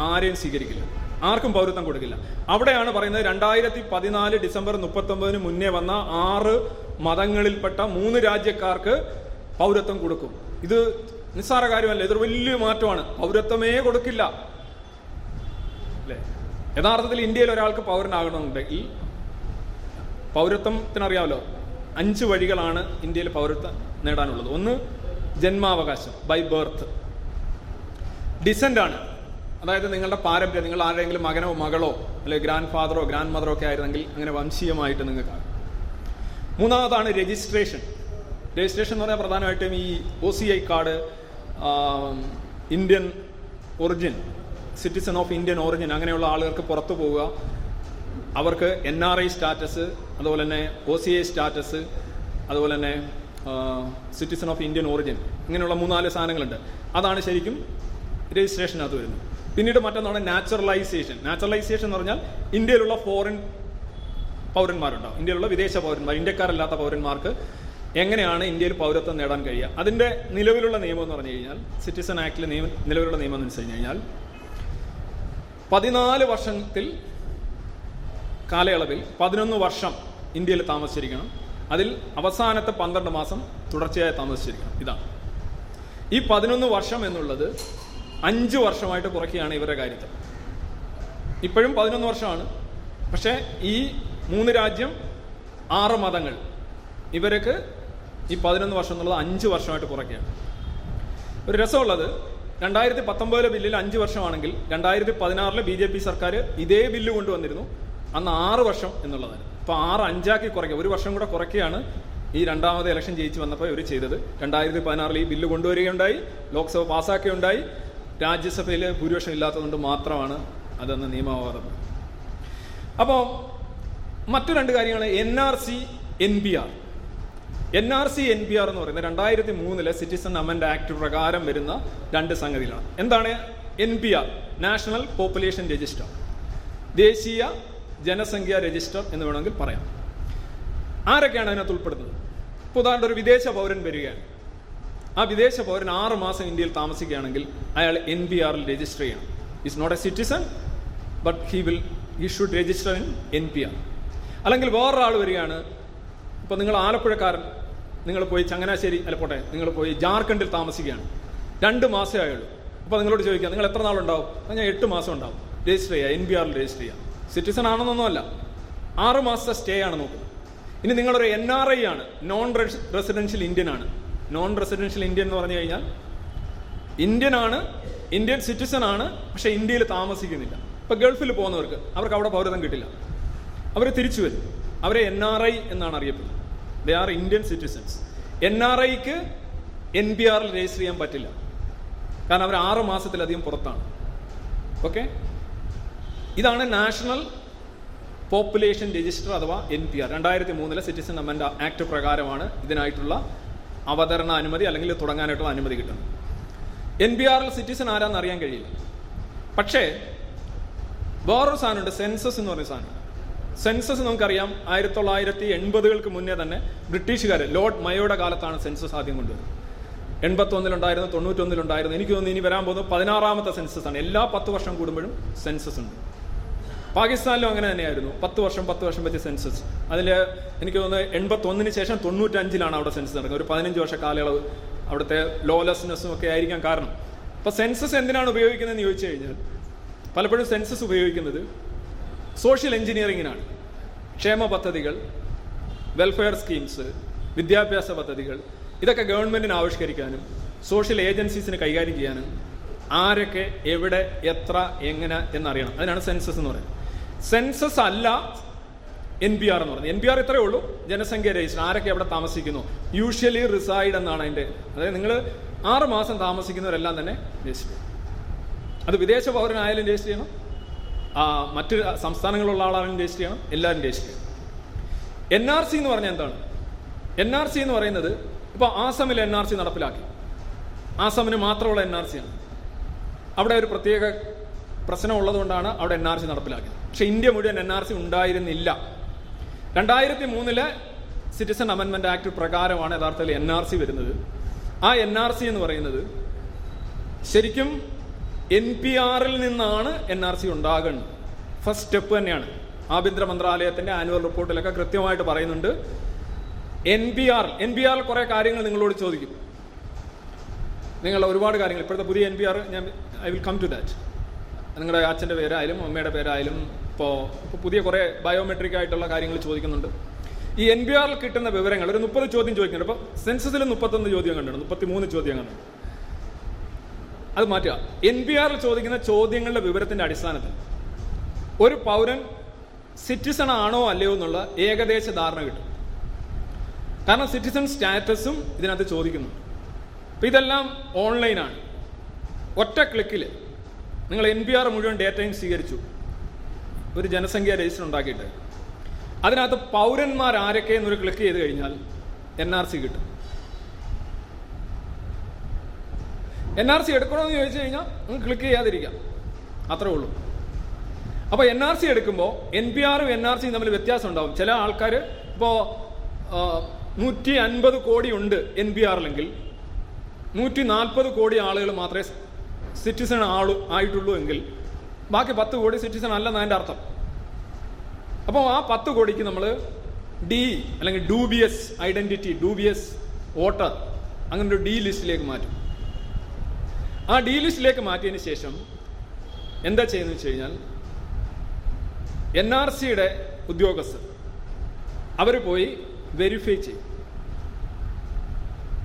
Speaker 2: ആരെയും സ്വീകരിക്കില്ല. ആർക്കും പൗരത്വം കൊടുക്കില്ല. അവിടെയാണ് പറയുന്നത് രണ്ടായിരത്തി പതിനാല് ഡിസംബർ മുപ്പത്തൊമ്പതിന് മുന്നേ വന്ന ആറ് മതങ്ങളിൽപ്പെട്ട മൂന്ന് രാജ്യക്കാർക്ക് പൗരത്വം കൊടുക്കും. ഇത് നിസ്സാര കാര്യമല്ല. ഇതൊരു വലിയ മാറ്റമാണ്. പൗരത്വമേ കൊടുക്കില്ല. അല്ലേ? യഥാർത്ഥത്തിൽ ഇന്ത്യയിൽ ഒരാൾക്ക് പൗരനാകണമെന്നുണ്ടെങ്കിൽ പൗരത്വത്തിനറിയാമല്ലോ അഞ്ച് വഴികളാണ് ഇന്ത്യയിൽ പൗരത്വം നേടാനുള്ളത്. ഒന്ന് ജന്മാവകാശം ബൈ ബർത്ത് ഡിസെന്റ് ആണ്. അതായത് നിങ്ങളുടെ പാരമ്പര്യം നിങ്ങൾ ആരെങ്കിലും മകനോ മകളോ അല്ലെങ്കിൽ ഗ്രാൻഡ് ഫാദറോ ഗ്രാൻഡ് മദറോ ഒക്കെ ആയിരുന്നെങ്കിൽ അങ്ങനെ വംശീയമായിട്ട് നിങ്ങൾക്ക് മൂന്നാമതാണ് രജിസ്ട്രേഷൻ രജിസ്ട്രേഷൻ എന്ന് പറഞ്ഞാൽ പ്രധാനമായിട്ടും ഈ O C I card Indian origin citizen of Indian origin അങ്ങനെയുള്ള ആളുകൾക്ക് പുറത്തു പോവുക അവർക്ക് എൻ ആർ ഐ സ്റ്റാറ്റസ് അതുപോലെ തന്നെ ഒ സി ഐ സ്റ്റാറ്റസ് അതുപോലെ തന്നെ സിറ്റിസൺ ഓഫ് ഇന്ത്യൻ ഒറിജിൻ ഇങ്ങനെയുള്ള മൂന്നാൽ സാധനങ്ങളുണ്ട്. അതാണ് ശരിക്കും രജിസ്ട്രേഷനകത്ത് വരുന്നത്. പിന്നീട് മറ്റൊന്നാണ് നാച്ചുറലൈസേഷൻ നാച്ചുറലൈസേഷൻ എന്ന് പറഞ്ഞാൽ ഇന്ത്യയിലുള്ള ഫോറിൻ പൗരന്മാരുണ്ടാവും. ഇന്ത്യയിലുള്ള വിദേശ പൗരന്മാർ ഇന്ത്യക്കാരല്ലാത്ത പൗരന്മാർക്ക് എങ്ങനെയാണ് ഇന്ത്യയിൽ പൗരത്വം നേടാൻ കഴിയുക? അതിന്റെ നിലവിലുള്ള നിയമം എന്ന് പറഞ്ഞു കഴിഞ്ഞാൽ സിറ്റിസൺ ആക്ടിലെ നിയമം നിലവിലുള്ള നിയമം എന്ന് വെച്ച് കഴിഞ്ഞാൽ പതിനാല് വർഷത്തിൽ കാലയളവിൽ പതിനൊന്ന് വർഷം ഇന്ത്യയിൽ താമസിച്ചിരിക്കണം. അതിൽ അവസാനത്തെ പന്ത്രണ്ട് മാസം തുടർച്ചയായി താമസിച്ചിരിക്കണം. ഇതാണ് ഈ പതിനൊന്ന് വർഷം എന്നുള്ളത് അഞ്ച് വർഷമായിട്ട് കുറയ്ക്കുകയാണ് ഇവരുടെ കാര്യത്തിൽ. ഇപ്പോഴും പതിനൊന്ന് വർഷമാണ്. പക്ഷേ ഈ മൂന്ന് രാജ്യം ആറ് മതങ്ങൾ. ഇവർക്ക് ഈ പതിനൊന്ന് വർഷം എന്നുള്ളത് അഞ്ച് വർഷമായിട്ട് കുറയ്ക്കുകയാണ്. ഒരു രസമുള്ളത് രണ്ടായിരത്തി പത്തൊമ്പതിലെ ബില്ലിൽ അഞ്ച് വർഷമാണെങ്കിൽ രണ്ടായിരത്തി പതിനാറിലെ ബി ജെ പി സർക്കാർ ഇതേ ബില്ല് കൊണ്ടുവന്നിരുന്നു. അന്ന് ആറ് വർഷം എന്നുള്ളതാണ് അപ്പൊ ആറ് അഞ്ചാക്കി കുറയ്ക്കുക. ഒരു വർഷം കൂടെ കുറയ്ക്കുകയാണ് ഈ രണ്ടാമത് ഇലക്ഷൻ ജയിച്ചു വന്നപ്പോൾ ഇവർ ചെയ്തത്. രണ്ടായിരത്തി പതിനാറിൽ ഈ ബില്ല് കൊണ്ടുവരികയുണ്ടായി ലോക്സഭ പാസ്സാക്കുകയുണ്ടായി. രാജ്യസഭയിൽ ഭൂരിപക്ഷം ഇല്ലാത്തതുകൊണ്ട് മാത്രമാണ് അതെന്ന് നിയമവാദം അപ്പോൾ മറ്റു രണ്ട് കാര്യങ്ങൾ N R C N P R N R C N P R എന്ന് പറയുന്നത് രണ്ടായിരത്തി മൂന്നിലെ സിറ്റിസൺ അമൻഡ് ആക്ട് പ്രകാരം വരുന്ന രണ്ട് സംഗതികളാണ്. എന്താണ്? N P R national population register ദേശീയ ജനസംഖ്യാ രജിസ്റ്റർ എന്ന് വേണമെങ്കിൽ പറയാം. ആരൊക്കെയാണ് അതിനകത്ത് ഉൾപ്പെടുന്നത്? ഇപ്പോൾ ഉദാഹരണം ഒരു വിദേശ പൗരൻ വരികയാണ്. ആ വിദേശ പൗരൻ ആറ് മാസം ഇന്ത്യയിൽ താമസിക്കുകയാണെങ്കിൽ അയാൾ എൻ ബി ആറിൽ രജിസ്റ്റർ ചെയ്യണം. Is not a citizen but he will he should register in N P R അല്ലെങ്കിൽ വേറൊരാൾ വരികയാണ്. ഇപ്പോൾ നിങ്ങൾ ആലപ്പുഴക്കാരൻ നിങ്ങൾ പോയി ചങ്ങനാശ്ശേരി അല്ല പോട്ടെ നിങ്ങൾ പോയി ജാർഖണ്ഡിൽ താമസിക്കുകയാണ്. രണ്ട് മാസമേ ആയുള്ളൂ. അപ്പോൾ നിങ്ങളോട് ചോദിക്കാം നിങ്ങൾ എത്ര നാളുണ്ടാവും? ഞാൻ എട്ട് മാസം ഉണ്ടാവും. രജിസ്റ്റർ ചെയ്യുക എൻ ബി ആറിൽ രജിസ്റ്റർ ചെയ്യാം. സിറ്റിസൺ ആണെന്നൊന്നുമല്ല. ആറ് മാസത്തെ സ്റ്റേ ആണ് നോക്കുന്നത്. ഇനി നിങ്ങളൊരു എൻ ആർ ഐ ആണ്. നോൺ റെസിഡൻഷ്യൽ ഇന്ത്യൻ ആണ്. നോൺ റെസിഡൻഷ്യൽ ഇന്ത്യൻ എന്ന് പറഞ്ഞു കഴിഞ്ഞാൽ ഇന്ത്യൻ ആണ് ഇന്ത്യൻ സിറ്റിസൺ ആണ് പക്ഷേ ഇന്ത്യയിൽ താമസിക്കുന്നില്ല. ഇപ്പൊ ഗൾഫിൽ പോകുന്നവർക്ക് അവർക്ക് അവിടെ പൗരത്വം കിട്ടില്ല. അവർ തിരിച്ചു വരും. അവരെ എൻ ആർ ഐ എന്നാണ് അറിയപ്പെടുന്നത്. They are Indian citizens N R ഐക്ക് എൻ പി ആറിൽ രജിസ്റ്റർ ചെയ്യാൻ പറ്റില്ല. കാരണം അവർ ആറ് മാസത്തിലധികം പുറത്താണ്. ഓക്കെ ഇതാണ് നാഷണൽ പോപ്പുലേഷൻ രജിസ്റ്റർ അഥവാ എൻ പി ആർ. രണ്ടായിരത്തി മൂന്നിലെ സിറ്റിസൺ അമെൻഡ് ആക്ട് പ്രകാരമാണ് ഇതിനായിട്ടുള്ള അവതരണ അനുമതി അല്ലെങ്കിൽ തുടങ്ങാനായിട്ടുള്ള അനുമതി കിട്ടുന്നത്. എൻ പി ആറിൽ സിറ്റിസൺ ആരാന്ന് അറിയാൻ കഴിയില്ല. പക്ഷേ വേറൊരു സാധനമുണ്ട് സെൻസസ് എന്ന് പറയുന്ന സാധനം. സെൻസസ് നമുക്കറിയാം ആയിരത്തി തൊള്ളായിരത്തി എൺപതുകൾക്ക് മുന്നേ തന്നെ ബ്രിട്ടീഷുകാർ ലോർഡ് മയോയുടെ കാലത്താണ് സെൻസസ് ആദ്യം കൊണ്ടുവരുന്നത് എൺപത്തൊന്നിലുണ്ടായിരുന്നു തൊണ്ണൂറ്റൊന്നിലുണ്ടായിരുന്നു. എനിക്ക് തോന്നുന്നു ഇനി വരാൻ പോകുന്നത് പതിനാറാമത്തെ സെൻസസ് ആണ് എല്ലാ പത്ത് വർഷം കൂടുമ്പോഴും സെൻസസ് ഉണ്ട്. പാകിസ്ഥാനിലും അങ്ങനെ തന്നെയായിരുന്നു. പത്ത് വർഷം പത്ത് വർഷം പറ്റിയ സെൻസസ് അതിൽ എനിക്ക് തോന്നുന്നത് എൺപത്തൊന്നിന് ശേഷം തൊണ്ണൂറ്റഞ്ചിലാണ് അവിടെ സെൻസസ് നടക്കുന്നത്. ഒരു പതിനഞ്ച് വർഷ കാലയളവ് അവിടുത്തെ ലോലെസ്നെസ്സും ഒക്കെ ആയിരിക്കാൻ കാരണം. അപ്പോൾ സെൻസസ് എന്തിനാണ് ഉപയോഗിക്കുന്നതെന്ന് ചോദിച്ചു കഴിഞ്ഞാൽ പലപ്പോഴും സെൻസസ് ഉപയോഗിക്കുന്നത് സോഷ്യൽ എഞ്ചിനീയറിങ്ങിനാണ് ക്ഷേമ പദ്ധതികൾ വെൽഫെയർ സ്കീംസ് വിദ്യാഭ്യാസ പദ്ധതികൾ ഇതൊക്കെ ഗവൺമെന്റിന് ആവിഷ്കരിക്കാനും സോഷ്യൽ ഏജൻസീസിന് കൈകാര്യം ചെയ്യാനും ആരൊക്കെ എവിടെ എത്ര എങ്ങനെ എന്നറിയണം. അതിനാണ് സെൻസസ് എന്ന് പറയുന്നത്. സെൻസസ് അല്ല എൻ പി ആർ എന്ന് പറയുന്നത് എൻ പി ആർ ഇത്രയേ ഉള്ളൂ. ജനസംഖ്യ രജിസ്റ്റർ ആരൊക്കെ അവിടെ താമസിക്കുന്നു? യൂഷ്വലി റിസൈഡ് എന്നാണ് അതിന്റെ. അതായത് നിങ്ങൾ ആറ് മാസം താമസിക്കുന്നവരെല്ലാം തന്നെ രജിസ്റ്റർ ചെയ്യും അത് വിദേശ പൗരനായാലും രജിസ്റ്റർ ചെയ്യണം. മറ്റ് സംസ്ഥാനങ്ങളിലുള്ള ആളാണെങ്കിലും രജിസ്റ്റർ ചെയ്യണം. എല്ലാവരും രജിസ്റ്റർ ചെയ്യണം. എൻ ആർ സി എന്ന് പറഞ്ഞാൽ എന്താണ്? എൻ ആർ സി എന്ന് പറയുന്നത് ഇപ്പോൾ ആസമിൽ എൻ ആർ സി നടപ്പിലാക്കി. ആസാമിന് മാത്രമുള്ള എൻ ആർ സി ആണ്. അവിടെ ഒരു പ്രത്യേക പ്രശ്നം ഉള്ളതുകൊണ്ടാണ് അവിടെ എൻ ആർ സി നടപ്പിലാക്കിയത്. പക്ഷെ ഇന്ത്യ മുഴുവൻ എൻ ആർ സി ഉണ്ടായിരുന്നില്ല. രണ്ടായിരത്തി മൂന്നിലെ സിറ്റിസൺ അമെൻമെന്റ് ആക്ട് പ്രകാരമാണ് യഥാർത്ഥത്തിൽ എൻ ആർ സി വരുന്നത്. ആ എൻ ആർ സി എന്ന് പറയുന്നത് ശരിക്കും എൻ പി ആറിൽ നിന്നാണ് എൻ ആർ സി ഉണ്ടാകുന്നത്. ഫസ്റ്റ് സ്റ്റെപ്പ് തന്നെയാണ്. ആഭ്യന്തര മന്ത്രാലയത്തിന്റെ ആനുവൽ റിപ്പോർട്ടിലൊക്കെ കൃത്യമായിട്ട് പറയുന്നുണ്ട്. N P R N P ആറിൽ കുറെ കാര്യങ്ങൾ നിങ്ങളോട് ചോദിക്കും. നിങ്ങൾ ഒരുപാട് കാര്യങ്ങൾ. ഇപ്പോഴത്തെ പുതിയ എൻ പി ആർ ഞാൻ I will come to that നിങ്ങളുടെ അച്ഛന്റെ പേരായാലും അമ്മയുടെ പേരായാലും ഇപ്പോൾ പുതിയ കുറേ ബയോമെട്രിക് ആയിട്ടുള്ള കാര്യങ്ങൾ ചോദിക്കുന്നുണ്ട്. ഈ എൻ ബി ആറിൽ കിട്ടുന്ന വിവരങ്ങൾ ഒരു മുപ്പത് ചോദ്യം ചോദിക്കുന്നുണ്ട്. അപ്പോൾ സെൻസസിൽ മുപ്പത്തൊന്ന് ചോദ്യം കണ്ടിട്ടുണ്ട് മുപ്പത്തി മൂന്ന് ചോദ്യം കണ്ടിട്ടുണ്ട്. അത് മാറ്റുക. എൻ ബി ആറിൽ ചോദിക്കുന്ന ചോദ്യങ്ങളുടെ വിവരത്തിന്റെ അടിസ്ഥാനത്തിൽ ഒരു പൗരൻ സിറ്റിസൺ ആണോ അല്ലയോ എന്നുള്ള ഏകദേശ ധാരണ കിട്ടും. കാരണം സിറ്റിസൺ സ്റ്റാറ്റസും ഇതിനകത്ത് ചോദിക്കുന്നു അപ്പം ഇതെല്ലാം ഓൺലൈനാണ് ഒറ്റ ക്ലിക്കിൽ നിങ്ങൾ എൻ പി ആർ മുഴുവൻ ഡേറ്റയും സ്വീകരിച്ചു. ഒരു ജനസംഖ്യ രജിസ്റ്റർ ഉണ്ടാക്കിയിട്ട്. അതിനകത്ത് പൗരന്മാർ ആരൊക്കെ എന്നൊരു ക്ലിക്ക് ചെയ്ത് കഴിഞ്ഞാൽ എൻ ആർ സി കിട്ടും. എൻ ആർ സി എടുക്കണമെന്ന് ചോദിച്ചു കഴിഞ്ഞാൽ നിങ്ങൾ ക്ലിക്ക് ചെയ്യാതിരിക്കാം. അത്രേ ഉള്ളൂ. അപ്പോൾ എൻ ആർ സി എടുക്കുമ്പോൾ എൻ പി ആറും എൻ ആർ സിയും തമ്മിൽ വ്യത്യാസം ഉണ്ടാവും. ചില ആൾക്കാർ ഇപ്പോൾ നൂറ്റി അൻപത് കോടി ഉണ്ട് എൻ പി ആറിലെങ്കിൽ നൂറ്റി നാൽപ്പത് കോടി ആളുകൾ മാത്രമേ സിറ്റിസൺ ആളു ആയിട്ടുള്ളൂ എങ്കിൽ ബാക്കി പത്ത് കോടി സിറ്റിസൺ അല്ലെന്ന് അതിന്റെ അർത്ഥം. അപ്പോൾ ആ പത്ത് കോടിക്ക് നമ്മൾ ഡി അല്ലെങ്കിൽ ഡൂബിയസ് ഐഡന്റിറ്റി ഡൂബിയസ് വോട്ടർ അങ്ങനെ ഒരു ഡി ലിസ്റ്റിലേക്ക് മാറ്റും. ആ ഡി ലിസ്റ്റിലേക്ക് മാറ്റിയതിന് ശേഷം എന്താ ചെയ്യുന്നത് വെച്ച് കഴിഞ്ഞാൽ എൻ ആർ സിയുടെ ഉദ്യോഗസ്ഥർ അവർ പോയി വെരിഫൈ ചെയ്യും.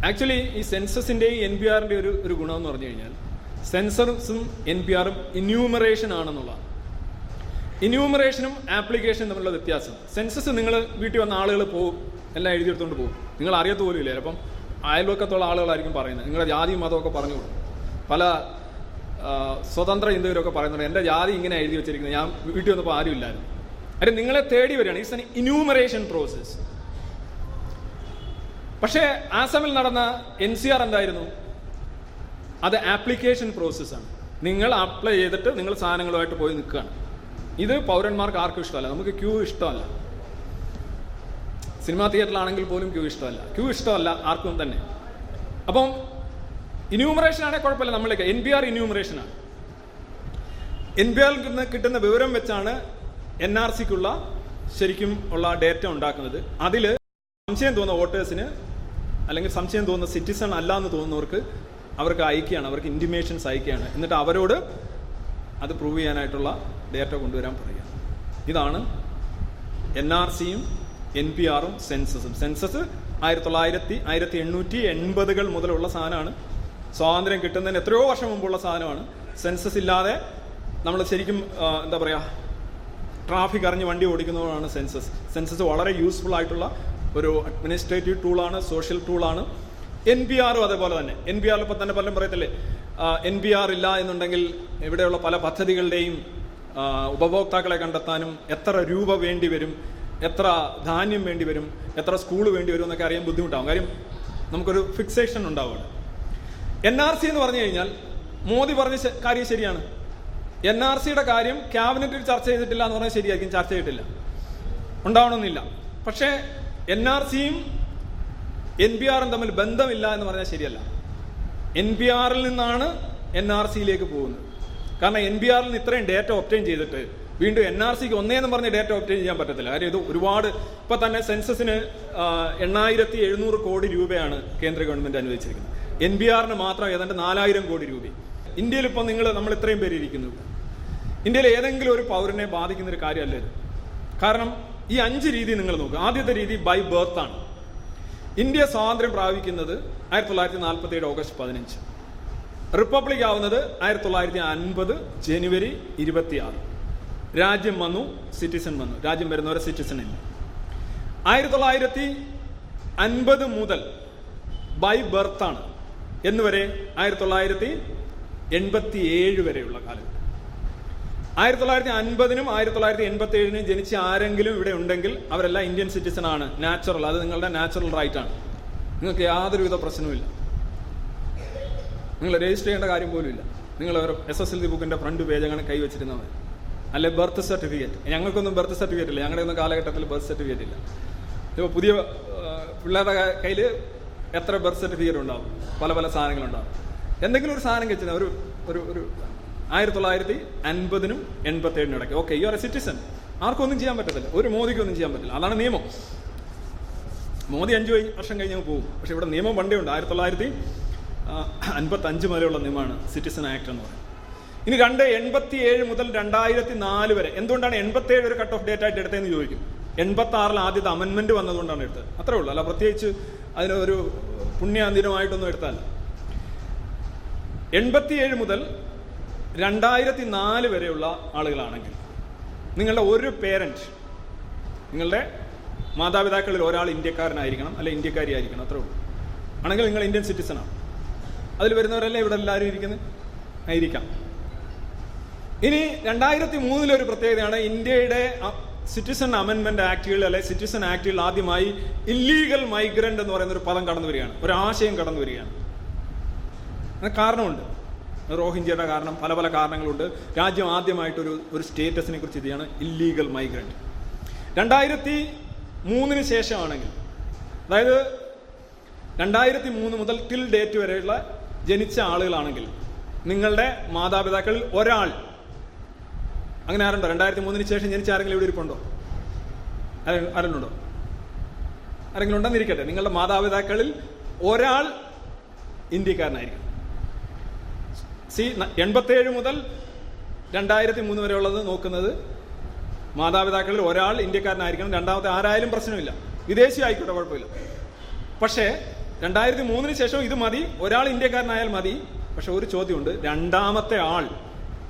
Speaker 2: ആക്ച്വലി ഈ സെൻസസിന്റെയും എൻ ബി ആറിന്റെ ഒരു ഒരു ഗുണമെന്ന് പറഞ്ഞു കഴിഞ്ഞാൽ സെൻസസും എൻ പി ആറും ഇന്യൂമറേഷൻ ആണെന്നുള്ളതാണ്. ഇന്യൂമറേഷനും ആപ്ലിക്കേഷനും തമ്മിലുള്ള വ്യത്യാസം. സെൻസസ് നിങ്ങൾ വീട്ടിൽ വന്ന ആളുകൾ പോകും എല്ലാം എഴുതിയെടുത്തുകൊണ്ട് പോകും. നിങ്ങൾ അറിയത്ത് പോലും ഇല്ല? ചിലപ്പം അയൽവക്കത്തുള്ള ആളുകളായിരിക്കും പറയുന്നത്. നിങ്ങളുടെ ജാതി മതമൊക്കെ പറഞ്ഞു കൊടുക്കും. പല സ്വതന്ത്ര ചിന്തകരൊക്കെ പറയുന്നുണ്ട്. എന്റെ ജാതി ഇങ്ങനെ എഴുതി വെച്ചിരിക്കുന്നത്. ഞാൻ വീട്ടിൽ വന്നപ്പോൾ ആരും ഇല്ലായിരുന്നു. കാര്യം നിങ്ങളെ തേടി വരികയാണ്. ഇറ്റ്സ് എൻ ഇന്യൂമറേഷൻ പ്രോസസ് പക്ഷേ ആസാമിൽ നടന്ന എൻ സി ആർ എന്തായിരുന്നു? അത് ആപ്ലിക്കേഷൻ പ്രോസസ്സാണ് നിങ്ങൾ അപ്ലൈ ചെയ്തിട്ട് നിങ്ങൾ സാധനങ്ങളുമായിട്ട് പോയി നിൽക്കുകയാണ്. ഇത് പൗരന്മാർക്ക് ആർക്കും ഇഷ്ടമല്ല. നമുക്ക് ക്യൂ ഇഷ്ടമല്ല. സിനിമാ തിയേറ്ററിലാണെങ്കിൽ പോലും ക്യൂ ഇഷ്ടമല്ല. ക്യൂ ഇഷ്ടമല്ല ആർക്കും തന്നെ. അപ്പം ഇന്യൂമറേഷൻ ആണെങ്കിൽ കുഴപ്പമില്ല നമ്മളേക്ക് എൻ ബി ആർ ഇന്യൂമറേഷൻ ആണ്. എൻ ബി ആറിൽ നിന്ന് കിട്ടുന്ന വിവരം വെച്ചാണ് എൻ ആർ സിക്കുള്ള ശരിക്കും ഉള്ള ഡേറ്റ ഉണ്ടാക്കുന്നത്. അതിൽ സംശയം തോന്നുന്ന വോട്ടേഴ്സിന് അല്ലെങ്കിൽ സംശയം തോന്നുന്ന സിറ്റിസൺ അല്ല എന്ന് തോന്നുന്നവർക്ക് അവർക്ക് അയക്കുകയാണ് അവർക്ക് ഇന്റിമേഷൻസ് അയക്കുകയാണ്. എന്നിട്ട് അവരോട് അത് പ്രൂവ് ചെയ്യാനായിട്ടുള്ള ഡേറ്റ കൊണ്ടുവരാൻ പറയുക ഇതാണ് എൻ ആർ സിയും എൻ പി ആറും സെൻസസും സെൻസസ് ആയിരത്തി തൊള്ളായിരത്തി ആയിരത്തി എണ്ണൂറ്റി എൺപതുകൾ മുതലുള്ള സാധനമാണ്. സ്വാതന്ത്ര്യം കിട്ടുന്നതിന് എത്രയോ വർഷം മുമ്പുള്ള സാധനമാണ്. സെൻസസ് ഇല്ലാതെ നമ്മൾ ശരിക്കും എന്താ പറയുക ട്രാഫിക് അറിഞ്ഞ് വണ്ടി ഓടിക്കുന്നതാണ് സെൻസസ് സെൻസസ് വളരെ യൂസ്ഫുൾ ആയിട്ടുള്ള ഒരു അഡ്മിനിസ്ട്രേറ്റീവ് ടൂളാണ് സോഷ്യൽ ടൂളാണ് എൻ പി ആറും അതേപോലെ തന്നെ. എൻ പി ആറിൽ ഇപ്പം തന്നെ പലരും പറയത്തില്ലേ എൻ പി ആർ ഇല്ല എന്നുണ്ടെങ്കിൽ ഇവിടെയുള്ള പല പദ്ധതികളുടെയും ഉപഭോക്താക്കളെ കണ്ടെത്താനും എത്ര രൂപ വേണ്ടി വരും എത്ര ധാന്യം വേണ്ടി വരും എത്ര സ്കൂൾ വേണ്ടി വരും എന്നൊക്കെ അറിയാൻ ബുദ്ധിമുട്ടാകും കാര്യം നമുക്കൊരു ഫിക്സേഷൻ ഉണ്ടാവുകയാണ് എൻ ആർ സി എന്ന് പറഞ്ഞു കഴിഞ്ഞാൽ മോദി പറഞ്ഞ കാര്യം ശരിയാണ്. എൻ ആർ സിയുടെ കാര്യം ക്യാബിനറ്റിൽ ചർച്ച ചെയ്തിട്ടില്ല എന്ന് പറഞ്ഞാൽ ശരിയായിരിക്കും ചർച്ച ചെയ്തിട്ടില്ല. ഉണ്ടാവണമെന്നില്ല. പക്ഷേ എൻ ആർ സിയും എൻ പി ആറും തമ്മിൽ ബന്ധമില്ല എന്ന് പറഞ്ഞാൽ ശരിയല്ല. എൻ പി ആറിൽ നിന്നാണ് എൻ ആർ സിയിലേക്ക് പോകുന്നത്. കാരണം എൻ പി ആറിൽ നിന്ന് ഇത്രയും ഡേറ്റ ഒപ്റ്റൈൻ ചെയ്തിട്ട് വീണ്ടും എൻ ആർ സിക്ക് ഒന്നേന്ന് പറഞ്ഞ് ഡേറ്റ ഒപ്റ്റൈൻ ചെയ്യാൻ പറ്റത്തില്ല. കാര്യം ഇത് ഒരുപാട് ഇപ്പം തന്നെ സെൻസസിന് എണ്ണായിരത്തി എഴുന്നൂറ് കോടി രൂപയാണ് കേന്ദ്ര ഗവൺമെന്റ് അനുവദിച്ചിരിക്കുന്നത്. എൻ പി ആറിന് മാത്രം ഏതാണ്ട് നാലായിരം കോടി രൂപ. ഇന്ത്യയിൽ ഇപ്പം നിങ്ങൾ നമ്മൾ ഇത്രയും പേര് ഇരിക്കുന്നു. ഇന്ത്യയിൽ ഏതെങ്കിലും ഒരു പൗരനെ ബാധിക്കുന്ന ഒരു കാര്യമല്ല ഇത്. കാരണം ഈ അഞ്ച് രീതി നിങ്ങൾ നോക്കുക. ആദ്യത്തെ രീതി ബൈ ബർത്ത് ആണ്. ഇന്ത്യ സ്വാതന്ത്ര്യം പ്രാപിക്കുന്നത് ആയിരത്തി തൊള്ളായിരത്തി നാൽപ്പത്തി ഏഴ് ഓഗസ്റ്റ് പതിനഞ്ച്. റിപ്പബ്ലിക് ആവുന്നത് ആയിരത്തി തൊള്ളായിരത്തി അൻപത് ജനുവരി ഇരുപത്തിയാറ്. രാജ്യം വന്നു സിറ്റിസൺ വന്നു. രാജ്യം വരുന്നവരെ സിറ്റിസൺ ഇല്ല. ആയിരത്തി തൊള്ളായിരത്തി അൻപത് മുതൽ ബൈ ബർത്താണ് എന്നുവരെ ആയിരത്തി തൊള്ളായിരത്തി എൺപത്തി ഏഴ് വരെയുള്ള കാലം. ആയിരത്തി തൊള്ളായിരത്തി അൻപതിനും ആയിരത്തി തൊള്ളായിരത്തി എൺപത്തി ഏഴിനും ജനിച്ച ആരെങ്കിലും ഇവിടെ ഉണ്ടെങ്കിൽ അവരെല്ലാം ഇന്ത്യൻ സിറ്റിസൺ ആണ്. നാച്ചുറൽ അത് നിങ്ങളുടെ നാച്ചുറൽ റൈറ്റ് ആണ്. നിങ്ങൾക്ക് യാതൊരുവിധ പ്രശ്നവുമില്ല. നിങ്ങൾ രജിസ്റ്റർ ചെയ്യേണ്ട കാര്യം പോലും ഇല്ല. നിങ്ങൾ എസ് എസ് എൽ സി ബുക്കിന്റെ ഫ്രണ്ട് പേജ് അങ്ങനെ കൈവച്ചിരുന്നാൽ അല്ലെ ബർത്ത് സർട്ടിഫിക്കറ്റ് ഞങ്ങൾക്കൊന്നും ബർത്ത് സർട്ടിഫിക്കറ്റ് ഇല്ല. ഞങ്ങളുടെ ഒന്നും കാലഘട്ടത്തിൽ ബർത്ത് സർട്ടിഫിക്കറ്റ് ഇല്ല. ഇപ്പോൾ പുതിയ പിള്ളേരുടെ കയ്യിൽ എത്ര ബർത്ത് സർട്ടിഫിക്കറ്റ് ഉണ്ടാവും? പല പല സാധനങ്ങളുണ്ടാവും. എന്തെങ്കിലും ഒരു സാധനം കഴിച്ചാൽ ഒരു ഒരു ഒരു ആയിരത്തി തൊള്ളായിരത്തി അൻപതിനും എൺപത്തി ഏഴിനും ഇടയ്ക്ക്. Okay you are a citizen ആർക്കൊന്നും ചെയ്യാൻ പറ്റത്തില്ല. ഒരു മോദിക്കൊന്നും ചെയ്യാൻ പറ്റില്ല. അതാണ് നിയമം. മോദി അഞ്ചു വർഷം കഴിഞ്ഞ് പോകും. പക്ഷെ ഇവിടെ നിയമം പണ്ടേ ഉണ്ട്. ആയിരത്തി തൊള്ളായിരത്തി അൻപത്തി അഞ്ച് വരെയുള്ള നിയമമാണ് സിറ്റിസൺ ആക്ട് എന്ന് പറയുന്നത്. ഇനി രണ്ട് എൺപത്തി ഏഴ് മുതൽ രണ്ടായിരത്തി നാല് വരെ. എന്തുകൊണ്ടാണ് എൺപത്തി ഏഴ് ഒരു കട്ട് ഓഫ് ഡേറ്റ് ആയിട്ട് എടുത്തതെന്ന് ചോദിക്കും? എൺപത്തി ആറിൽ ആദ്യത്തെ അമെന്റ്മെന്റ് വന്നതുകൊണ്ടാണ് എടുത്തത്. അത്രേ ഉള്ളൂ. അല്ല പ്രത്യേകിച്ച് അതിനൊരു ഒരു പുണ്യാന്തിനമായിട്ടൊന്നും എൺപത്തി എൺപത്തിയേഴ് മുതൽ രണ്ടായിരത്തി നാല് വരെയുള്ള ആളുകളാണെങ്കിൽ നിങ്ങളുടെ ഒരു പേരന്റ് നിങ്ങളുടെ മാതാപിതാക്കളിൽ ഒരാൾ ഇന്ത്യക്കാരനായിരിക്കണം അല്ലെ ഇന്ത്യക്കാരി ആയിരിക്കണം അത്രേ ഉള്ളൂ. ആണെങ്കിൽ നിങ്ങൾ ഇന്ത്യൻ സിറ്റിസണാണ് അതിൽ വരുന്നവരല്ലേ ഇവിടെ എല്ലാവരും ഇരിക്കുന്നത്? ആയിരിക്കാം. ഇനി രണ്ടായിരത്തി മൂന്നിലെ ഒരു പ്രത്യേകതയാണ് ഇന്ത്യയുടെ സിറ്റിസൺ അമെൻമെന്റ് ആക്ടുകളിൽ അല്ലെ സിറ്റിസൺ ആക്ടുകളിൽ ആദ്യമായി ഇല്ലീഗൽ മൈഗ്രന്റ് എന്ന് പറയുന്ന ഒരു പദം കടന്നു വരികയാണ്. ഒരു ആശയം കടന്നു വരികയാണ്. കാരണമുണ്ട്. റോഹിഞ്ചയുടെ കാരണം പല പല കാരണങ്ങളുണ്ട്. രാജ്യം ആദ്യമായിട്ടൊരു ഒരു സ്റ്റേറ്റസിനെ കുറിച്ച് ഇതാണ് ഇല്ലീഗൽ മൈഗ്രന്റ് രണ്ടായിരത്തി മൂന്നിന് ശേഷമാണെങ്കിൽ അതായത് രണ്ടായിരത്തി മൂന്ന് മുതൽ ടിൽ ഡേറ്റ് വരെയുള്ള ജനിച്ച ആളുകളാണെങ്കിൽ നിങ്ങളുടെ മാതാപിതാക്കളിൽ ഒരാൾ അങ്ങനെ ആരുണ്ടോ? രണ്ടായിരത്തി മൂന്നിന് ശേഷം ജനിച്ച ആരെങ്കിലും ഇവിടെ ഇരിപ്പുണ്ടോ? ആരെ- ആരെങ്കിലും ഉണ്ടോ ആരെങ്കിലും ഉണ്ടെന്നിരിക്കട്ടെ നിങ്ങളുടെ മാതാപിതാക്കളിൽ ഒരാൾ ഇന്ത്യക്കാരനായിരിക്കും സി എൺപത്തേഴ് മുതൽ രണ്ടായിരത്തി മൂന്ന് വരെ ഉള്ളത് നോക്കുന്നത് മാതാപിതാക്കളിൽ ഒരാൾ ഇന്ത്യക്കാരനായിരിക്കണം. രണ്ടാമത്തെ ആരായാലും പ്രശ്നമില്ല. വിദേശി ആയിക്കോട്ടെ കുഴപ്പമില്ല. പക്ഷേ രണ്ടായിരത്തി മൂന്നിന് ശേഷം ഇത് മതി. ഒരാൾ ഇന്ത്യക്കാരനായാൽ മതി. പക്ഷെ ഒരു ചോദ്യമുണ്ട്. രണ്ടാമത്തെ ആൾ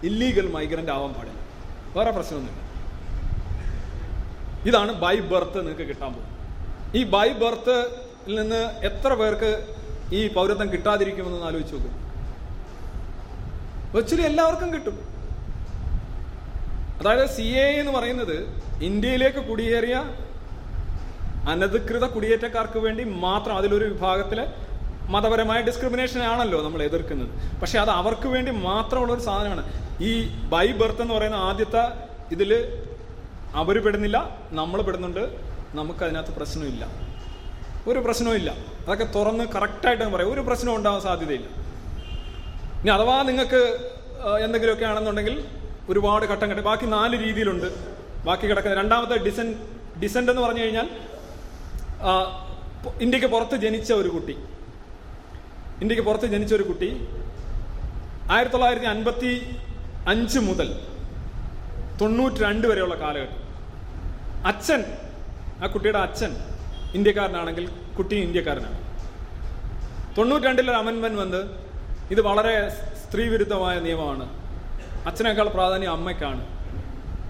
Speaker 2: ഇല്ലീഗൽ മൈഗ്രന്റ് ആവാൻ പാടില്ല. വേറെ പ്രശ്നമൊന്നുമില്ല. ഇതാണ് ബൈ ബർത്ത് നിങ്ങൾക്ക് കിട്ടാൻ പോകും ഈ ബൈ ബർത്തിൽ നിന്ന് എത്ര പേർക്ക് ഈ പൗരത്വം കിട്ടാതിരിക്കുമെന്ന് ആലോചിച്ച് നോക്കും. വെച്ചിരി എല്ലാവർക്കും കിട്ടും. അതായത് സി എ എന്ന് പറയുന്നത് ഇന്ത്യയിലേക്ക് കുടിയേറിയ അനധികൃത കുടിയേറ്റക്കാർക്ക് വേണ്ടി മാത്രം അതിലൊരു വിഭാഗത്തിലെ മതപരമായ ഡിസ്ക്രിമിനേഷൻ ആണല്ലോ നമ്മൾ എതിർക്കുന്നത്. പക്ഷെ അത് അവർക്ക് വേണ്ടി മാത്രമുള്ള ഒരു സാധനമാണ്. ഈ ബൈ ബർത്ത് എന്ന് പറയുന്ന ആദ്യത്തെ ഇതിൽ അവർ പെടുന്നില്ല നമ്മൾ പെടുന്നുണ്ട് നമുക്ക് അതിനകത്ത് പ്രശ്നമില്ല. ഒരു പ്രശ്നവും ഇല്ല. അതൊക്കെ തുറന്ന് കറക്റ്റായിട്ട് പറയാം. ഒരു പ്രശ്നം ഉണ്ടാവാൻ സാധ്യതയില്ല. ഇനി അഥവാ നിങ്ങൾക്ക് എന്തെങ്കിലുമൊക്കെ ആണെന്നുണ്ടെങ്കിൽ ഒരുപാട് ഘട്ടം ഘട്ടം ബാക്കി നാല് രീതിയിലുണ്ട്. ബാക്കി കിടക്കുന്ന രണ്ടാമത്തെ ഡിസൻ ഡിസെന്റ് എന്ന് പറഞ്ഞു കഴിഞ്ഞാൽ ഇന്ത്യയ്ക്ക് പുറത്ത് ജനിച്ച ഒരു കുട്ടി. ഇന്ത്യയ്ക്ക് പുറത്ത് ജനിച്ച ഒരു കുട്ടി ആയിരത്തി തൊള്ളായിരത്തി അൻപത്തി അഞ്ച് മുതൽ തൊണ്ണൂറ്റി രണ്ട് വരെയുള്ള കാലഘട്ടം. അച്ഛൻ ആ കുട്ടിയുടെ അച്ഛൻ ഇന്ത്യക്കാരനാണെങ്കിൽ കുട്ടി ഇന്ത്യക്കാരനാണ്. തൊണ്ണൂറ്റി രണ്ടിലൊരു അമൻമെന്റ് വന്ന് ഇത് വളരെ സ്ത്രീവിരുദ്ധമായ നിയമമാണ്. അച്ഛനേക്കാൾ പ്രാധാന്യം അമ്മയ്ക്കാണ്.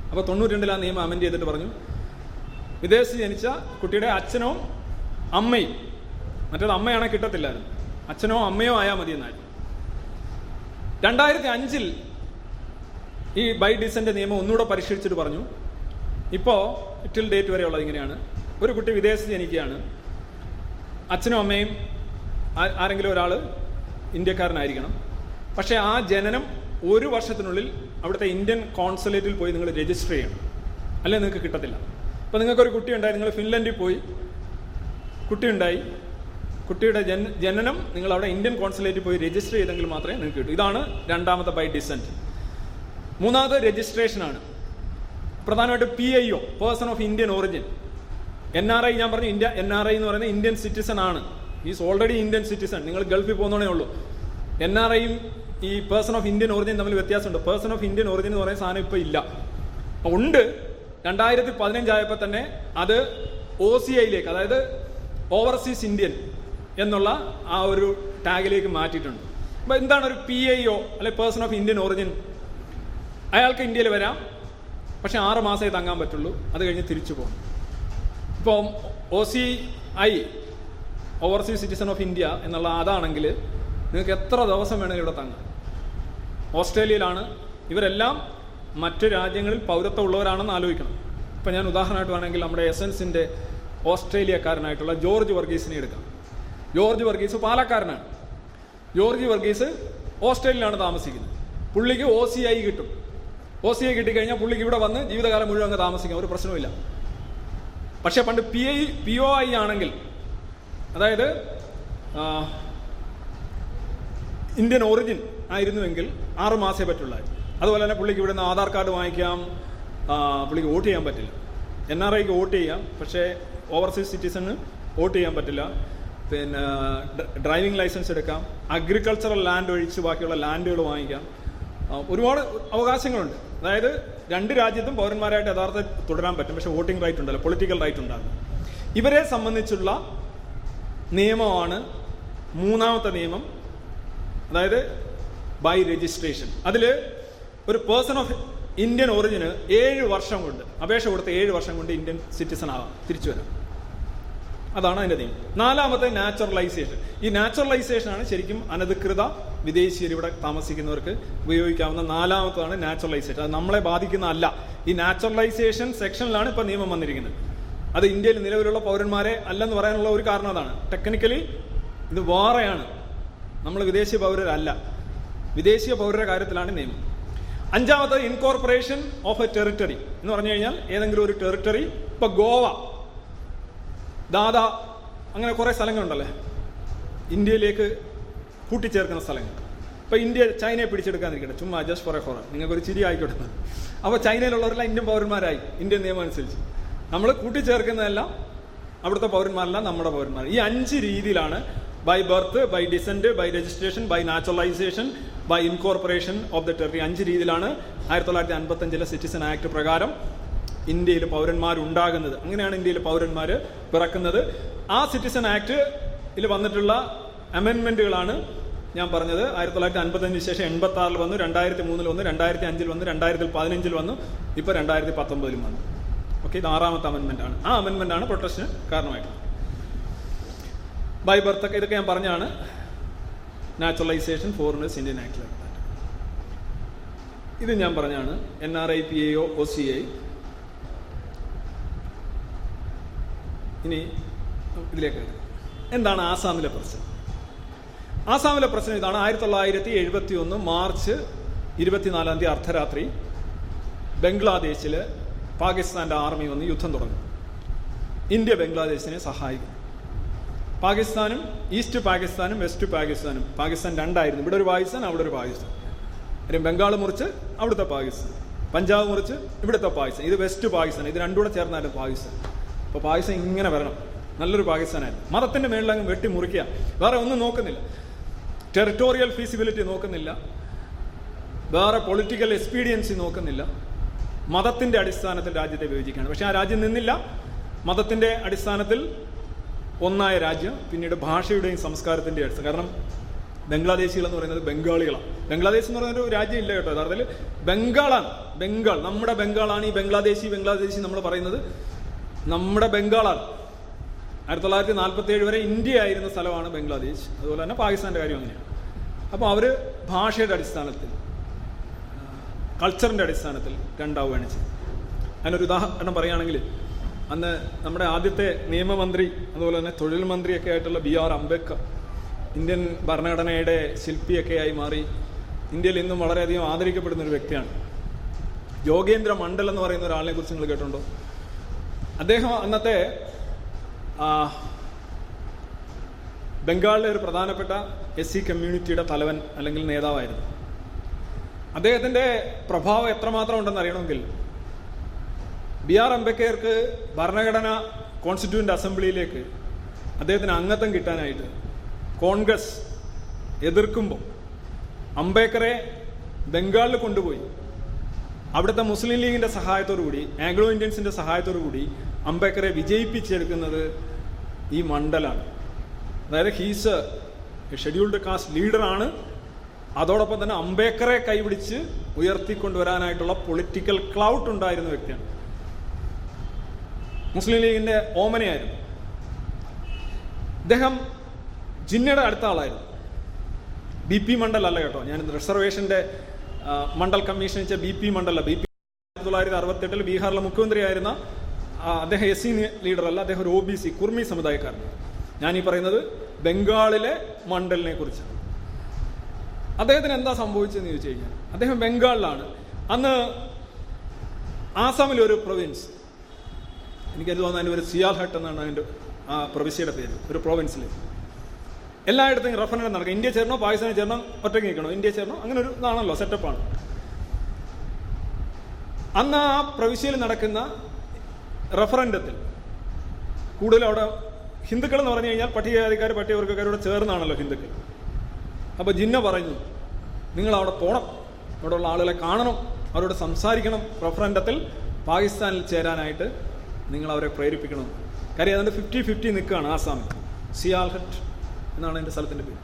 Speaker 2: അപ്പോൾ തൊണ്ണൂറ്റി രണ്ടിൽ ആ നിയമം അമെൻഡ് ചെയ്തിട്ട് പറഞ്ഞു. വിദേശത്ത് ജനിച്ച കുട്ടിയുടെ അച്ഛനോ അമ്മയും മറ്റേത് അമ്മയാണെ കിട്ടത്തില്ലായിരുന്നു. അച്ഛനോ അമ്മയോ ആയാൽ മതി എന്നായിരുന്നു രണ്ടായിരത്തി അഞ്ചിൽ ഈ ബൈ ഡിസന്റെ നിയമം ഒന്നുകൂടെ പരിഷ്കരിച്ചിട്ട് പറഞ്ഞു. ഇപ്പോൾ ടിൽ ഡേറ്റ് വരെയുള്ളത് ഇങ്ങനെയാണ്. ഒരു കുട്ടി വിദേശത്ത് ജനിക്കുകയാണ്. അച്ഛനും അമ്മയും ആരെങ്കിലും ഒരാൾ ഇന്ത്യക്കാരനായിരിക്കണം. പക്ഷേ ആ ജനനം ഒരു വർഷത്തിനുള്ളിൽ അവിടുത്തെ ഇന്ത്യൻ കോൺസുലേറ്റിൽ പോയി നിങ്ങൾ രജിസ്റ്റർ ചെയ്യണം. അല്ലെങ്കിൽ നിങ്ങൾക്ക് കിട്ടത്തില്ല. അപ്പോൾ നിങ്ങൾക്കൊരു കുട്ടി ഉണ്ടായി നിങ്ങൾ ഫിൻലൻഡിൽ പോയി. കുട്ടിയുണ്ടായി. കുട്ടിയുടെ ജന ജനനം നിങ്ങൾ അവിടെ ഇന്ത്യൻ കോൺസുലേറ്റിൽ പോയി രജിസ്റ്റർ ചെയ്തെങ്കിൽ മാത്രമേ നിങ്ങൾക്ക് കിട്ടൂ. ഇതാണ് രണ്ടാമത്തെ ബൈ ഡിസെന്റ് മൂന്നാമത് രജിസ്ട്രേഷനാണ്. പ്രധാനമായിട്ട് P I O person of Indian origin N R I ഞാൻ പറഞ്ഞു ഇന്ത്യ എൻ ആർ ഐ എന്ന് പറയുന്നത് ഇന്ത്യൻ സിറ്റിസൺ ആണ്. ഈസ് ഓൾറെഡി ഇന്ത്യൻ സിറ്റിസൺ നിങ്ങൾ ഗൾഫിൽ പോകുന്നതേ ഉള്ളൂ. എൻ ആർ ഐയും ഈ പേഴ്സൺ ഓഫ് ഇന്ത്യൻ ഒറിജിൻ തമ്മിൽ വ്യത്യാസമുണ്ട്. പേഴ്സൺ ഓഫ് ഇന്ത്യൻ ഒറിജിൻ എന്ന് പറയുന്ന സാധനം ഇപ്പോൾ ഇല്ല. ഉണ്ട്. രണ്ടായിരത്തി പതിനഞ്ചായപ്പോൾ തന്നെ അത് ഒ സി ഐയിലേക്ക് അതായത് ഓവർസീസ് ഇന്ത്യൻ എന്നുള്ള ആ ഒരു ടാഗിലേക്ക് മാറ്റിയിട്ടുണ്ട്. അപ്പോൾ എന്താണ് ഒരു പി ഐ ഒ അല്ലെ പേഴ്സൺ ഓഫ് ഇന്ത്യൻ ഒറിജിൻ അയാൾക്ക് ഇന്ത്യയിൽ വരാം. പക്ഷെ ആറ് മാസമേ തങ്ങാൻ പറ്റുള്ളൂ. അത് കഴിഞ്ഞ് തിരിച്ചു പോകും ഇപ്പം O C I overseas citizen of India എന്നുള്ള അതാണെങ്കിൽ നിങ്ങൾക്ക് എത്ര ദിവസം വേണമെങ്കിലും ഇവിടെ തങ്ങാം. ഓസ്ട്രേലിയയിലാണ്. ഇവരെല്ലാം മറ്റു രാജ്യങ്ങളിൽ പൗരത്വം ഉള്ളവരാണെന്ന് ആലോചിക്കണം. ഇപ്പം ഞാൻ ഉദാഹരണമായിട്ട് വേണമെങ്കിൽ നമ്മുടെ എസൻസിന്റെ ഓസ്ട്രേലിയക്കാരനായിട്ടുള്ള ജോർജ് വർഗീസിനെ എടുക്കാം. ജോർജ് വർഗീസ് പാലക്കാരനാണ്. ജോർജ് വർഗീസ് ഓസ്ട്രേലിയയിലാണ് താമസിക്കുന്നത്. പുള്ളിക്ക് ഒ സി ഐ കിട്ടും. ഒ സി ഐ കിട്ടിക്കഴിഞ്ഞാൽ പുള്ളിക്ക് ഇവിടെ വന്ന് ജീവിതകാലം മുഴുവൻ അങ്ങ് താമസിക്കാം. ഒരു പ്രശ്നവുമില്ല. പക്ഷേ പണ്ട് P I P O I ആണെങ്കിൽ അതായത് ഇന്ത്യൻ ഒറിജിൻ ആയിരുന്നുവെങ്കിൽ ആറ് മാസേ പറ്റുള്ളായിരുന്നു. അതുപോലെ തന്നെ പുള്ളിക്ക് ഇവിടുന്ന് ആധാർ കാർഡ് വാങ്ങിക്കാം പുള്ളിക്ക് വോട്ട് ചെയ്യാൻ പറ്റില്ല. എൻ ആർ ഐക്ക് വോട്ട് ചെയ്യാം പക്ഷേ ഓവർസീസ് സിറ്റിസണ് വോട്ട് ചെയ്യാൻ പറ്റില്ല. പിന്നെ ഡ്രൈവിംഗ് ലൈസൻസ് എടുക്കാം അഗ്രികൾച്ചറൽ ലാൻഡ് ഒഴിച്ച് ബാക്കിയുള്ള ലാൻഡുകൾ വാങ്ങിക്കാം. ഒരുപാട് അവകാശങ്ങളുണ്ട്. അതായത് രണ്ട് രാജ്യത്തും പൗരന്മാരായിട്ട് യഥാർത്ഥത്തിൽ തുടരാൻ പറ്റും പക്ഷേ വോട്ടിംഗ് റൈറ്റ് ഉണ്ടല്ലോ പൊളിറ്റിക്കൽ റൈറ്റ് ഉണ്ടാകും. ഇവരെ സംബന്ധിച്ചുള്ള നിയമമാണ് മൂന്നാമത്തെ നിയമം അതായത് ബൈ രജിസ്ട്രേഷൻ അതിൽ ഒരു പേഴ്സൺ ഓഫ് ഇന്ത്യൻ ഒറിജിന് ഏഴ് വർഷം കൊണ്ട് അപേക്ഷ കൊടുത്ത് ഏഴ് വർഷം കൊണ്ട് ഇന്ത്യൻ സിറ്റിസൺ ആവാം തിരിച്ചു വരാം. അതാണ് അതിന്റെ നിയമം. നാലാമത്തെ നാച്ചുറലൈസേഷൻ ഈ നാച്ചുറലൈസേഷൻ ആണ് ശരിക്കും അനധികൃത വിദേശീയർ ഇവിടെ താമസിക്കുന്നവർക്ക് ഉപയോഗിക്കാവുന്ന നാലാമത്തതാണ് നാച്ചുറലൈസേഷൻ അത് നമ്മളെ ബാധിക്കുന്ന അല്ല ഈ നാച്ചുറലൈസേഷൻ സെക്ഷനിലാണ് ഇപ്പം നിയമം വന്നിരിക്കുന്നത്. അത് ഇന്ത്യയിൽ നിലവിലുള്ള പൗരന്മാരെ അല്ലെന്ന് പറയാനുള്ള ഒരു കാരണം അതാണ്. ടെക്നിക്കലി ഇത് വേറെയാണ്. നമ്മൾ വിദേശീയ പൗരരല്ല. വിദേശീയ പൗരരുടെ കാര്യത്തിലാണ് നിയമം. അഞ്ചാമത്തത് ഇൻകോർപ്പറേഷൻ ഓഫ് എ ടെറിട്ടറി എന്ന് പറഞ്ഞു കഴിഞ്ഞാൽ ഏതെങ്കിലും ഒരു ടെറിട്ടറി ഇപ്പൊ ഗോവ ദാദ അങ്ങനെ കുറെ സ്ഥലങ്ങളുണ്ടല്ലേ? ഇന്ത്യയിലേക്ക് കൂട്ടിച്ചേർക്കുന്ന സ്ഥലങ്ങൾ. ഇപ്പൊ ഇന്ത്യ ചൈനയെ പിടിച്ചെടുക്കാതിരിക്കട്ടെ. ചുമ്മാ ജസ്റ്റ് ഫോർ എ ഫോർ നിങ്ങൾക്ക് ഒരു ചിരി ആയിക്കോട്ടെ. അപ്പോൾ ചൈനയിലുള്ളവരെല്ലാം ഇന്ത്യൻ പൗരന്മാരായി. ഇന്ത്യൻ നിയമം അനുസരിച്ച്. നമ്മൾ കൂട്ടിച്ചേർക്കുന്നതെല്ലാം അവിടുത്തെ പൗരന്മാരെല്ലാം നമ്മുടെ പൗരന്മാർ. ഈ അഞ്ച് രീതിയിലാണ് by birth by descent by registration by naturalisation by incorporation of the territory അഞ്ച് രീതിയിലാണ് ആയിരത്തി തൊള്ളായിരത്തി അൻപത്തി അഞ്ചിലെ സിറ്റിസൺ ആക്ട് പ്രകാരം ഇന്ത്യയിൽ പൗരന്മാരുണ്ടാകുന്നത്. അങ്ങനെയാണ് ഇന്ത്യയിൽ പൗരന്മാർ പിറക്കുന്നത്. ആ സിറ്റിസൺ ആക്ടിൽ വന്നിട്ടുള്ള അമെൻമെന്റുകളാണ് ഞാൻ പറഞ്ഞത്. ആയിരത്തി തൊള്ളായിരത്തി അൻപത്തഞ്ചിന് ശേഷം എൺപത്തി ആറിൽ വന്നു രണ്ടായിരത്തി മൂന്നിൽ വന്നു രണ്ടായിരത്തി അഞ്ചിൽ വന്നു രണ്ടായിരത്തി പതിനഞ്ചിൽ വന്നു ഇപ്പോൾ രണ്ടായിരത്തി പത്തൊമ്പതിലും വന്നു. ഇത് ആറാമത്തെ അമെന്മെന്റ് ആണ്. ആ അമെന്മെന്റ് ആണ് പ്രൊട്ടക്ഷന് കാരണമായിട്ടുള്ളത്. ബൈ ബർത്ത് ഒക്കെ ഇതൊക്കെ ഞാൻ പറഞ്ഞാണ്. നാച്ചുറലൈസേഷൻ ഫോറിനേഴ്സ് ഇന്ത്യൻ ആക്ടിൽ ഇത് ഞാൻ പറഞ്ഞാണ് എൻ ആർ ഐ പി എയോ ഒ സി ഐ ഇനി ഇതിലേക്ക് എന്താണ് ആസാമിലെ പ്രശ്നം? ആസാമിലെ പ്രശ്നം ഇതാണ്. ആയിരത്തി തൊള്ളായിരത്തി എഴുപത്തി ഒന്ന് മാർച്ച് ഇരുപത്തിനാലാം തീയതി അർദ്ധരാത്രി ബംഗ്ലാദേശിൽ പാകിസ്ഥാന്റെ ആർമി വന്ന് യുദ്ധം തുടങ്ങും. ഇന്ത്യ ബംഗ്ലാദേശിനെ സഹായിക്കും. പാകിസ്ഥാനും ഈസ്റ്റ് പാകിസ്ഥാനും വെസ്റ്റ് പാകിസ്ഥാനും പാകിസ്ഥാൻ രണ്ടായിരുന്നു. ഇവിടെ ഒരു പാകിസ്ഥാൻ അവിടെ ഒരു പാകിസ്ഥാൻ. കാര്യം ബംഗാൾ മുറിച്ച് അവിടുത്തെ പാകിസ്ഥാൻ. പഞ്ചാബ് മുറിച്ച് ഇവിടുത്തെ പാകിസ്ഥാൻ. ഇത് വെസ്റ്റ് പാകിസ്ഥാൻ. ഇത് രണ്ടുകൂടെ ചേർന്നായിരുന്നു പാകിസ്ഥാൻ. അപ്പോൾ പാകിസ്ഥാൻ ഇങ്ങനെ വരണം. നല്ലൊരു പാകിസ്ഥാനായിരുന്നു. മതത്തിന്റെ മേളിൽ അങ്ങ് വെട്ടി മുറിക്കുക വേറെ ഒന്നും നോക്കുന്നില്ല. ടെറിട്ടോറിയൽ ഫീസിബിലിറ്റി നോക്കുന്നില്ല. വേറെ പൊളിറ്റിക്കൽ എക്സ്പീരിയൻസ് നോക്കുന്നില്ല. മതത്തിന്റെ അടിസ്ഥാനത്തിൽ രാജ്യത്തെ വിഭജിക്കുകയാണ്. പക്ഷേ ആ രാജ്യം നിന്നില്ല. മതത്തിന്റെ അടിസ്ഥാനത്തിൽ ഒന്നായ രാജ്യം പിന്നീട് ഭാഷയുടെയും സംസ്കാരത്തിന്റെയും അടിസ്ഥാനം. കാരണം ബംഗ്ലാദേശികൾ എന്ന് പറയുന്നത് ബംഗാളികളാണ്. ബംഗ്ലാദേശ് എന്ന് പറയുന്ന ഒരു രാജ്യം ഇല്ല കേട്ടോ. യഥാർത്ഥത്തിൽ ബംഗാളാണ്. ബംഗാൾ. നമ്മുടെ ബംഗാളാണ് ഈ ബംഗ്ലാദേശി ബംഗ്ലാദേശി നമ്മൾ പറയുന്നത്. നമ്മുടെ ബംഗാളാണ്. ആയിരത്തി തൊള്ളായിരത്തി നാൽപ്പത്തി ഏഴ് വരെ ഇന്ത്യ ആയിരുന്ന സ്ഥലമാണ് ബംഗ്ലാദേശ്. അതുപോലെ തന്നെ പാകിസ്ഥാന്റെ കാര്യം അങ്ങനെയാണ്. അപ്പോൾ അവർ ഭാഷയുടെ അടിസ്ഥാനത്തിൽ കൾച്ചറിന്റെ അടിസ്ഥാനത്തിൽ രണ്ടാവുകയാണ് ചെയ്തത് അതിനൊരു ഉദാഹരണം പറയുകയാണെങ്കിൽ അന്ന് നമ്മുടെ ആദ്യത്തെ നിയമമന്ത്രി അതുപോലെ തന്നെ തൊഴിൽ മന്ത്രിയൊക്കെ ആയിട്ടുള്ള ബി ആർ അംബേദ്കർ ഇന്ത്യൻ ഭരണഘടനയുടെ ശില്പിയൊക്കെയായി മാറി ഇന്ത്യയിൽ ഇന്നും വളരെയധികം ആദരിക്കപ്പെടുന്ന ഒരു വ്യക്തിയാണ്. യോഗേന്ദ്ര മണ്ഡൽ എന്ന് പറയുന്ന ഒരാളിനെ കുറിച്ച് നിങ്ങൾ കേട്ടിട്ടുണ്ടോ? അദ്ദേഹം അന്നത്തെ ബംഗാളിലെ ഒരു പ്രധാനപ്പെട്ട എസ് സി കമ്മ്യൂണിറ്റിയുടെ തലവൻ അല്ലെങ്കിൽ നേതാവായിരുന്നു. അദ്ദേഹത്തിന്റെ പ്രഭാവം എത്രമാത്രം ഉണ്ടെന്ന് അറിയണമെങ്കിൽ ബി ആർ അംബേദ്കർക്ക് ഭരണഘടന കോൺസ്റ്റിറ്റ്യൂന്റ് അസംബ്ലിയിലേക്ക് അദ്ദേഹത്തിന് അംഗത്വം കിട്ടാനായിട്ട് കോൺഗ്രസ് എതിർക്കുമ്പോൾ അംബേദ്കറെ ബംഗാളിൽ കൊണ്ടുപോയി. അവിടുത്തെ മുസ്ലിം ലീഗിന്റെ കൂടി ആംഗ്ലോ ഇന്ത്യൻസിന്റെ കൂടി അംബേദ്കറെ വിജയിപ്പിച്ചെടുക്കുന്നത് ഈ മണ്ഡലാണ്. അതായത് ഹീസ് ഷെഡ്യൂൾഡ് കാസ്റ്റ് ലീഡറാണ് അതോടൊപ്പം തന്നെ അംബേദ്കറെ കൈപിടിച്ച് ഉയർത്തിക്കൊണ്ടുവരാനായിട്ടുള്ള പൊളിറ്റിക്കൽ ക്ലൗട്ട് ഉണ്ടായിരുന്ന വ്യക്തിയാണ്. മുസ്ലിം ലീഗിന്റെ ഓമനയായിരുന്നു. ഇദ്ദേഹം ജിന്നയുടെ അടുത്ത ആളായിരുന്നു. ബി പി മണ്ഡൽ അല്ല കേട്ടോ ഞാൻ റിസർവേഷന്റെ മണ്ഡൽ കമ്മീഷൻ വെച്ച B P Mandal B P ആയിരത്തി തൊള്ളായിരത്തി അറുപത്തെട്ടിൽ ബീഹാറിലെ മുഖ്യമന്ത്രിയായിരുന്ന അദ്ദേഹം എസ് സി ലീഡർ അല്ല അദ്ദേഹം ഒരു ഒ ബി സി കുർമി സമുദായക്കാരനാണ്. ഞാനീ പറയുന്നത് ബംഗാളിലെ മണ്ഡലിനെ കുറിച്ചാണ്. അദ്ദേഹത്തിന് എന്താ സംഭവിച്ചതെന്ന് ചോദിച്ചു കഴിഞ്ഞാൽ അദ്ദേഹം ബംഗാളിലാണ്. അന്ന് ആസാമിലെ ഒരു പ്രൊവിൻസ് എനിക്കത് തോന്നുന്നു അതിന്റെ ഒരു സിയാൽ ഹട്ട് എന്നാണ് അതിന്റെ ആ പ്രവിശ്യയുടെ പേര് ഒരു പ്രൊവിൻസിൽ എല്ലായിടത്തും റഫറൻഡം നടക്കുക ഇന്ത്യ ചേരണോ പാകിസ്ഥാനിൽ ചേരണോ ഒറ്റയ്ക്ക് നിൽക്കണോ? ഇന്ത്യ ചേരണോ അങ്ങനെ ഒരു ഇതാണല്ലോ സെറ്റപ്പാണ് അന്ന് ആ പ്രവിശ്യയിൽ നടക്കുന്ന റഫറൻഡത്തിൽ കൂടുതൽ അവിടെ ഹിന്ദുക്കൾ എന്ന് പറഞ്ഞു കഴിഞ്ഞാൽ പട്ടികജാതിക്കാർ പട്ടികവർഗക്കാരോട് ചേർന്നാണല്ലോ ഹിന്ദുക്കൾ. അപ്പൊ ജിന്ന പറഞ്ഞു നിങ്ങൾ അവിടെ പോണം അവിടെയുള്ള ആളുകളെ കാണണം അവരോട് സംസാരിക്കണം. റഫറൻഡത്തിൽ പാകിസ്ഥാനിൽ ചേരാനായിട്ട് നിങ്ങൾ അവരെ പ്രേരിപ്പിക്കണം. കാര്യം അതുകൊണ്ട് ഫിഫ്റ്റി ഫിഫ്റ്റി നിൽക്കുകയാണ് ആസാമിൽ സിയാൽഹട്ട് എന്നാണ് എന്റെ സ്ഥലത്തിന്റെ പേര്.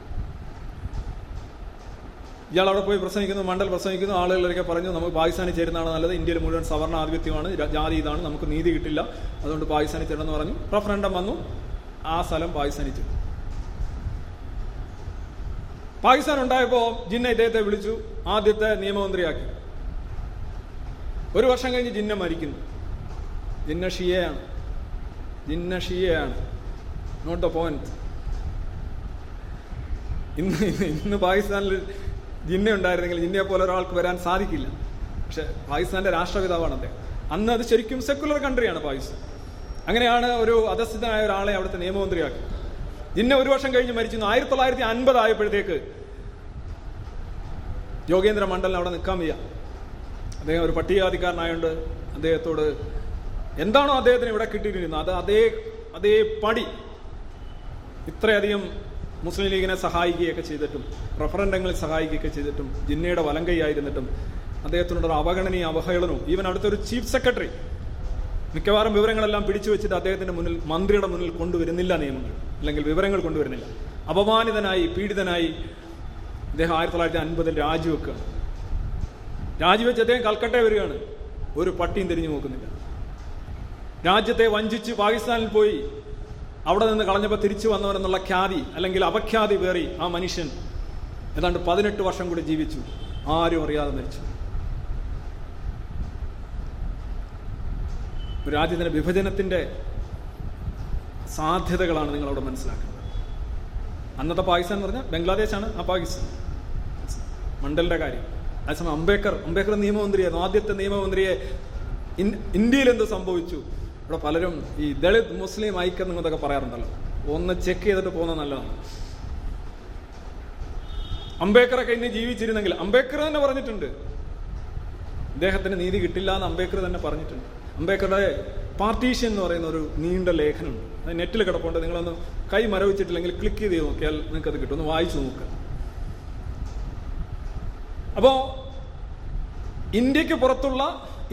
Speaker 2: ഇയാൾ അവിടെ പോയി പ്രസംഗിക്കുന്നു മണ്ഡൽ പ്രസംഗിക്കുന്നു ആളുകളൊക്കെ പറഞ്ഞു നമുക്ക് പാകിസ്ഥാനിൽ ചേരുന്നതാണ് നല്ലത് ഇന്ത്യയിൽ മുഴുവൻ സവർണ ആധിപത്യമാണ് ജാതി ഇതാണ് നമുക്ക് നീതി കിട്ടില്ല. അതുകൊണ്ട് പാകിസ്ഥാനിൽ ചേരണമെന്ന് പറഞ്ഞു. റഫറൻഡം വന്നു ആ സ്ഥലം പാകിസ്ഥാനിൽ ചേർന്നു പാകിസ്ഥാൻ ഉണ്ടായപ്പോൾ ജിന്ന ഇദ്ദേഹത്തെ വിളിച്ചു ആദ്യത്തെ നിയമമന്ത്രിയാക്കി. ഒരു വർഷം കഴിഞ്ഞ് ജിന്ന മരിക്കുന്നു. ജിന്ന ഷിയയാണ്. ജിന്ന ഷിയയാണ്. നോട്ട് ദ പോയിന്റ് ഇന്ന് ഇന്ന് പാകിസ്ഥാനിൽ ജിന്ന ഉണ്ടായിരുന്നെങ്കിൽ ജിന്നയെ പോലെ ഒരാൾക്ക് വരാൻ സാധിക്കില്ല. പക്ഷെ പാകിസ്ഥാന്റെ രാഷ്ട്രപിതാവാണ് അദ്ദേഹം. അന്ന് അത് ശരിക്കും സെക്കുലർ കൺട്രിയാണ് പാകിസ്ഥാൻ. അങ്ങനെയാണ് ഒരു അധസ്ഥിതനായ ഒരാളെ അവിടുത്തെ നിയമമന്ത്രിയാക്കി. ജിന്ന ഒരു വർഷം കഴിഞ്ഞ് മരിച്ചു ആയിരത്തി തൊള്ളായിരത്തി അൻപത് ആയപ്പോഴത്തേക്ക് യോഗേന്ദ്ര മണ്ഡലിന് അവിടെ നിൽക്കാൻ വയ്യ. അദ്ദേഹം ഒരു പട്ടികജാതിക്കാരനായോണ്ട് അദ്ദേഹത്തോട് എന്താണോ അദ്ദേഹത്തിന് ഇവിടെ കിട്ടിയിരുന്നത് അത് അതേ അതേ പടി ഇത്രയധികം മുസ്ലിം ലീഗിനെ സഹായിക്കുകയൊക്കെ ചെയ്തിട്ടും റഫറൻഡങ്ങളിൽ സഹായിക്കുകയൊക്കെ ചെയ്തിട്ടും ജിന്നയുടെ വലം കൈയായിരുന്നിട്ടും അദ്ദേഹത്തിനോടൊരു അവഗണനയും അവഹേളനവും ഈവൻ അവിടുത്തെ ഒരു ചീഫ് സെക്രട്ടറി മിക്കവാറും വിവരങ്ങളെല്ലാം പിടിച്ചു വെച്ചിട്ട് അദ്ദേഹത്തിന്റെ മുന്നിൽ മന്ത്രിയുടെ മുന്നിൽ കൊണ്ടുവരുന്നില്ല നിയമങ്ങൾ. അല്ലെങ്കിൽ വിവരങ്ങൾ കൊണ്ടുവരുന്നില്ല. അപമാനിതനായി പീഡിതനായി അദ്ദേഹം ആയിരത്തി തൊള്ളായിരത്തി അൻപതിൽ രാജിവെക്കുകയാണ്. രാജിവെച്ച് അദ്ദേഹം കൽക്കട്ട വരികയാണ്. ഒരു പട്ടിയും തിരിഞ്ഞു നോക്കുന്നില്ല. രാജ്യത്തെ വഞ്ചിച്ച് പാകിസ്ഥാനിൽ പോയി അവിടെ നിന്ന് കളഞ്ഞപ്പോൾ തിരിച്ചു വന്നവരെന്നുള്ള ഖ്യാതി അല്ലെങ്കിൽ അപഖ്യാതി വേറി ആ മനുഷ്യൻ ഏതാണ്ട് പതിനെട്ട് വർഷം കൂടി ജീവിച്ചു. ആരും അറിയാതെ മരിച്ചു. ഒരു രാജ്യത്തിന്റെ വിഭജനത്തിന്റെ സാധ്യതകളാണ് നിങ്ങളവിടെ മനസ്സിലാക്കുന്നത്. അന്നത്തെ പാകിസ്ഥാൻ എന്ന് പറഞ്ഞാൽ ബംഗ്ലാദേശാണ് ആ പാകിസ്ഥാൻ. മണ്ഡലിന്റെ കാര്യം. അതേസമയം അംബേദ്കർ അംബേദ്കർ നിയമമന്ത്രിയായിരുന്നു. ആദ്യത്തെ നിയമമന്ത്രിയെ ഇന്ത്യയിൽ എന്ത് സംഭവിച്ചു? ഇവിടെ പലരും ഈ ദളിത് മുസ്ലിം ഐക്യം എന്നൊക്കെ പറയാറുണ്ടല്ലോ. ഒന്ന് ചെക്ക് ചെയ്തിട്ട് പോകുന്നത് നല്ലതാണ്. അംബേദ്കറൊക്കെ ഇനി ജീവിച്ചിരുന്നെങ്കിൽ അംബേദ്കർ തന്നെ പറഞ്ഞിട്ടുണ്ട്. അദ്ദേഹത്തിന് നീതി കിട്ടില്ല എന്ന് അംബേദ്കർ തന്നെ പറഞ്ഞിട്ടുണ്ട്. അംബേദ്കറുടെ പാർട്ടീഷ്യൻ എന്ന് പറയുന്ന ഒരു നീണ്ട ലേഖനമുണ്ട് അത് നെറ്റിൽ കിടപ്പുണ്ട്. നിങ്ങളൊന്ന് കൈ മരവിച്ചിട്ടില്ലെങ്കിൽ ക്ലിക്ക് ചെയ്ത് നോക്കിയാൽ നിങ്ങൾക്ക് അത് കിട്ടും. ഒന്ന് വായിച്ചു നോക്കുക അപ്പോൾ ഇന്ത്യയ്ക്ക് പുറത്തുള്ള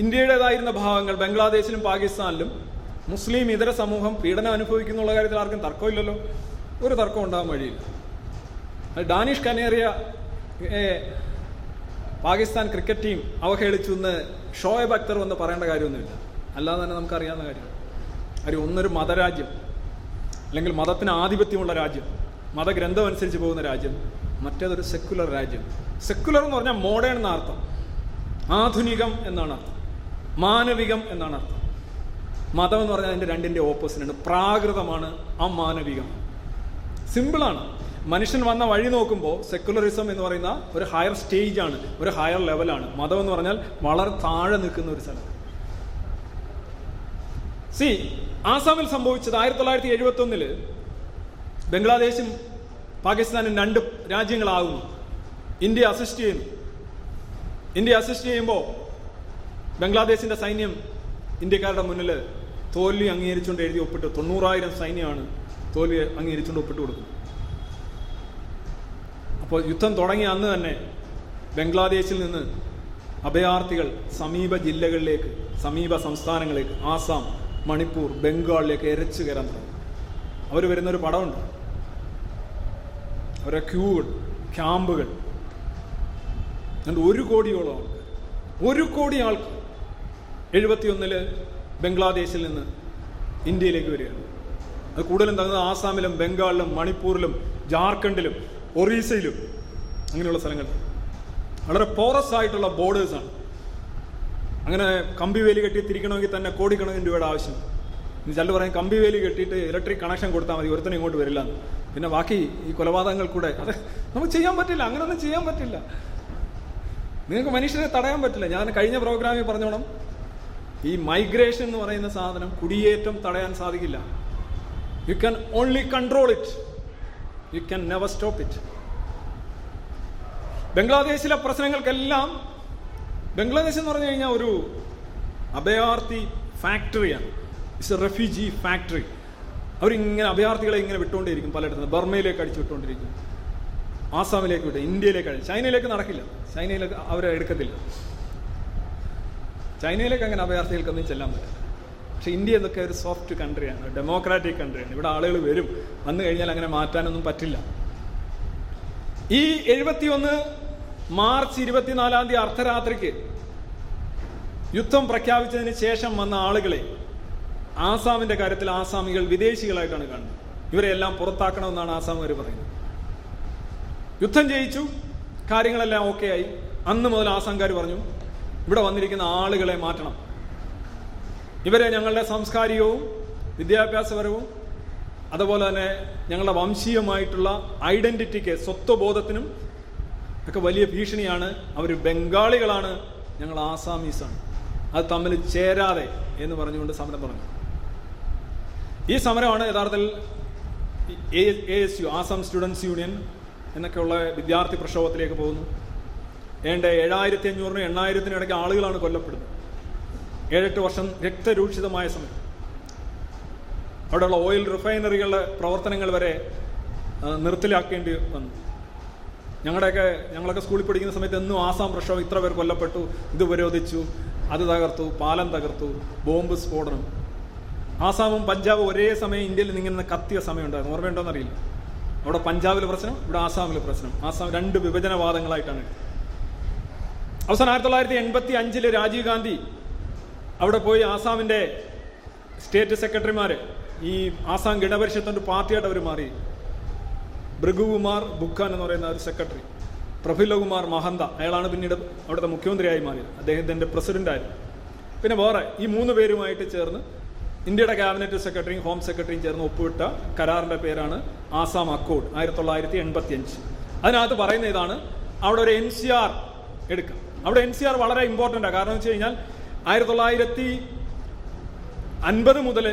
Speaker 2: ഇന്ത്യയുടേതായിരുന്ന ഭാഗങ്ങൾ ബംഗ്ലാദേശിലും പാകിസ്ഥാനിലും മുസ്ലിം ഇതര സമൂഹം പീഡനം അനുഭവിക്കുന്നുള്ള കാര്യത്തിൽ ആർക്കും തർക്കമില്ലല്ലോ. ഒരു തർക്കം ഉണ്ടാകാൻ വഴിയില്ല. ഡാനിഷ് കനേറിയ പാകിസ്ഥാൻ ക്രിക്കറ്റ് ടീം അവഹേളിച്ചു എന്ന് ഷോയബ് അക്തർ എന്ന് പറയേണ്ട കാര്യമൊന്നുമില്ല. അല്ലാതെ തന്നെ നമുക്കറിയാവുന്ന കാര്യമാണ്. കാര്യം ഒന്നൊരു മതരാജ്യം അല്ലെങ്കിൽ മതത്തിന് ആധിപത്യമുള്ള രാജ്യം മതഗ്രന്ഥം അനുസരിച്ച് പോകുന്ന രാജ്യം മറ്റേതൊരു സെക്കുലർ രാജ്യം. സെക്കുലർ എന്ന് പറഞ്ഞാൽ മോഡേൺ എന്ന അർത്ഥം. ആധുനികം എന്നാണ് അർത്ഥം. മാനവികം എന്നാണ് അർത്ഥം. മതം എന്ന് പറഞ്ഞാൽ അതിന്റെ രണ്ടിന്റെ ഓപ്പോസിറ്റാണ് പ്രാകൃതമാണ് അമാനവികം. സിമ്പിളാണ് മനുഷ്യൻ വന്ന വഴി നോക്കുമ്പോൾ സെക്കുലറിസം എന്ന് പറയുന്ന ഒരു ഹയർ സ്റ്റേജ് ആണ് ഒരു ഹയർ ലെവലാണ് മതം എന്ന് പറഞ്ഞാൽ വളരെ താഴെ നിൽക്കുന്ന ഒരു സ്ഥലം. സി ആസാമിൽ സംഭവിച്ചത് ആയിരത്തി തൊള്ളായിരത്തി എഴുപത്തി ഒന്നിൽ ബംഗ്ലാദേശും പാകിസ്ഥാനും രണ്ട് രാജ്യങ്ങളാകുന്നു. ഇന്ത്യ അസിസ്റ്റ് ചെയ്യുന്നു. ഇന്ത്യ അസിസ്റ്റ് ചെയ്യുമ്പോൾ ബംഗ്ലാദേശിന്റെ സൈന്യം ഇന്ത്യക്കാരുടെ മുന്നിൽ തോൽവി അംഗീകരിച്ചുകൊണ്ട് എഴുതി ഒപ്പിട്ട് തൊണ്ണൂറായിരം സൈന്യമാണ് തോൽവി അംഗീകരിച്ചുകൊണ്ട് ഒപ്പിട്ട് കൊടുക്കും അപ്പോൾ യുദ്ധം തുടങ്ങിയ അന്ന് തന്നെ ബംഗ്ലാദേശിൽ നിന്ന് അഭയാർത്ഥികൾ സമീപ ജില്ലകളിലേക്ക് സമീപ സംസ്ഥാനങ്ങളിലേക്ക് ആസാം മണിപ്പൂർ ബംഗാളിലേക്ക് എരച്ചു കയറാൻ തുടങ്ങി. അവർ വരുന്നൊരു പടമുണ്ട്. അവരെ ക്യൂകൾ ക്യാമ്പുകൾ. എന്നിട്ട് ഒരു കോടിയോളം ഒരു കോടി ആൾക്ക് എഴുപത്തിയൊന്നിൽ ബംഗ്ലാദേശിൽ നിന്ന് ഇന്ത്യയിലേക്ക് വരികയാണ്. അത് കൂടുതലും തങ്ങുന്നത് ആസാമിലും ബംഗാളിലും മണിപ്പൂരിലും ജാർഖണ്ഡിലും ഒറീസയിലും അങ്ങനെയുള്ള സ്ഥലങ്ങൾ വളരെ പോറസ് ആയിട്ടുള്ള ബോർഡേഴ്സാണ് അങ്ങനെ കമ്പി വേലി കെട്ടി തിരിക്കണമെങ്കിൽ തന്നെ കോടിക്കണക്കിന് രൂപയുടെ ആവശ്യം. ഇനി ചിലർ പറയും കമ്പി വേലി കെട്ടിയിട്ട് ഇലക്ട്രിക് കണക്ഷൻ കൊടുത്താൽ മതി ഒരുത്തനും ഇങ്ങോട്ട് വരില്ല. പിന്നെ ബാക്കി ഈ കൊലപാതകങ്ങൾ കൂടെ അത് നമുക്ക് ചെയ്യാൻ പറ്റില്ല അങ്ങനെയൊന്നും ചെയ്യാൻ പറ്റില്ല. നിങ്ങൾക്ക് മനുഷ്യരെ തടയാൻ പറ്റില്ല. ഞാൻ കഴിഞ്ഞ പ്രോഗ്രാമിൽ പറഞ്ഞോണം ഈ മൈഗ്രേഷൻ എന്ന് പറയുന്ന സാധനം കുടിയേറ്റം തടയാൻ സാധിക്കില്ല. You can only control it you can never stop it ബംഗ്ലാദേശിലെ പ്രശ്നങ്ങൾക്കെല്ലാം ബംഗ്ലാദേശ് എന്ന് പറഞ്ഞു കഴിഞ്ഞാൽ ഒരു അഭയാർത്ഥി ഫാക്ടറിയാണ്. ഇറ്റ്സ് എ റെഫ്യൂജി ഫാക്ടറി അവരിങ്ങനെ അഭയാർത്ഥികളെ ഇങ്ങനെ വിട്ടുകൊണ്ടിരിക്കും പലയിടത്തും. ബർമയിലേക്ക് അടിച്ചു വിട്ടുകൊണ്ടിരിക്കും ആസാമിലേക്ക് വിട്ടു ഇന്ത്യയിലേക്ക് അടിച്ചു. ചൈനയിലേക്ക് നടക്കില്ല. ചൈനയിലേക്ക് അവരെ എടുക്കത്തില്ല. ചൈനയിലേക്ക് അങ്ങനെ അഭയാർത്ഥികൾക്കൊന്നും ചെല്ലാൻ പറ്റില്ല. പക്ഷെ ഇന്ത്യ എന്നൊക്കെ ഒരു സോഫ്റ്റ് കൺട്രിയാണ് ഡെമോക്രാറ്റിക് കൺട്രിയാണ് ഇവിടെ ആളുകൾ വരും. വന്നു കഴിഞ്ഞാൽ അങ്ങനെ മാറ്റാനൊന്നും പറ്റില്ല. ഈ എഴുപത്തിയൊന്ന് മാർച്ച് ഇരുപത്തിനാലാം തീയതി അർദ്ധരാത്രിക്ക് യുദ്ധം പ്രഖ്യാപിച്ചതിന് ശേഷം വന്ന ആളുകളെ ആസാമിന്റെ കാര്യത്തിൽ ആസാമികൾ വിദേശികളായിട്ടാണ് കാണുന്നത്. ഇവരെല്ലാം പുറത്താക്കണമെന്നാണ് ആസാമുകാർ പറയുന്നത്. യുദ്ധം ജയിച്ചു. കാര്യങ്ങളെല്ലാം ഓക്കെ ആയി അന്ന് മുതൽ ആസാംകാർ പറഞ്ഞു ഇവിടെ വന്നിരിക്കുന്ന ആളുകളെ മാറ്റണം. ഇവരെ ഞങ്ങളുടെ സാംസ്കാരികവും വിദ്യാഭ്യാസപരവും അതുപോലെ തന്നെ ഞങ്ങളുടെ വംശീയമായിട്ടുള്ള ഐഡന്റിറ്റിക്ക് സ്വത്വബോധത്തിനും ഒക്കെ വലിയ ഭീഷണിയാണ് അവർ ബംഗാളികളാണ് ഞങ്ങൾ ആസാമീസാണ്. അത് തമ്മിൽ ചേരാതെ എന്ന് പറഞ്ഞുകൊണ്ട് സമരം തുടങ്ങി. ഈ സമരമാണ് യഥാർത്ഥത്തിൽ A S U Assam students union എന്നൊക്കെയുള്ള വിദ്യാർത്ഥി പ്രക്ഷോഭത്തിലേക്ക് പോകുന്നു. ഏണ്ട ഏഴായിരത്തി അഞ്ഞൂറിനും എണ്ണായിരത്തിനും ഇടയ്ക്ക് ആളുകളാണ് കൊല്ലപ്പെടുന്നത്. ഏഴെട്ട് വർഷം രക്തരൂക്ഷിതമായ സമയം അവിടെയുള്ള ഓയിൽ റിഫൈനറികളുടെ പ്രവർത്തനങ്ങൾ വരെ നിർത്തലാക്കേണ്ടി വന്നു. ഞങ്ങളുടെയൊക്കെ ഞങ്ങളൊക്കെ സ്കൂളിൽ പഠിക്കുന്ന സമയത്ത് എന്നും ആസാം പ്രക്ഷോഭം ഇത്ര പേർ കൊല്ലപ്പെട്ടു ഇത് ഉപരോധിച്ചു അത് തകർത്തു പാലം തകർത്തു ബോംബ് സ്ഫോടനം. ആസാമും പഞ്ചാബും ഒരേ സമയം ഇന്ത്യയിൽ നിന്ന് ഇങ്ങനെ കത്തിയ സമയം ഉണ്ടായിരുന്നു ഓർമ്മയുണ്ടോന്ന് അറിയില്ല അവിടെ പഞ്ചാബിലെ പ്രശ്നം ഇവിടെ ആസാമിലെ പ്രശ്നം. ആസാം രണ്ട് വിഭജനവാദങ്ങളായിട്ടാണ്. അവസാനം ആയിരത്തി തൊള്ളായിരത്തി എൺപത്തി അഞ്ചിൽ രാജീവ് ഗാന്ധി അവിടെ പോയി ആസാമിന്റെ സ്റ്റേറ്റ് സെക്രട്ടറിമാര് ഈ ആസാം ഗണപരിഷത്തിന്റെ പാർട്ടിയായിട്ട് അവർ മാറി. ഭൃഗുകുമാർ ബുഖാൻ എന്ന് പറയുന്ന ഒരു സെക്രട്ടറി. പ്രഫുല്ലകുമാർ മഹന്ത അയാളാണ് പിന്നീട് അവിടുത്തെ മുഖ്യമന്ത്രിയായി മാറിയത്. അദ്ദേഹത്തിന്റെ പ്രസിഡന്റായിരുന്നു പിന്നെ വേറെ ഈ മൂന്ന് പേരുമായിട്ട് ചേർന്ന് ഇന്ത്യയുടെ ക്യാബിനറ്റ് സെക്രട്ടറിയും ഹോം സെക്രട്ടറിയും ചേർന്ന് ഒപ്പുവിട്ട കരാറിന്റെ പേരാണ് ആസാം അക്കോഡ് ആയിരത്തി തൊള്ളായിരത്തി എൺപത്തി അഞ്ച് അതിനകത്ത് പറയുന്ന ഇതാണ് അവിടെ ഒരു എൻ സി ആർ എടുക്കുക. അവിടെ എൻ സി ആർ വളരെ ഇമ്പോർട്ടന്റ് ആണ് കാരണം വെച്ച് കഴിഞ്ഞാൽ ആയിരത്തി തൊള്ളായിരത്തി അൻപത് മുതൽ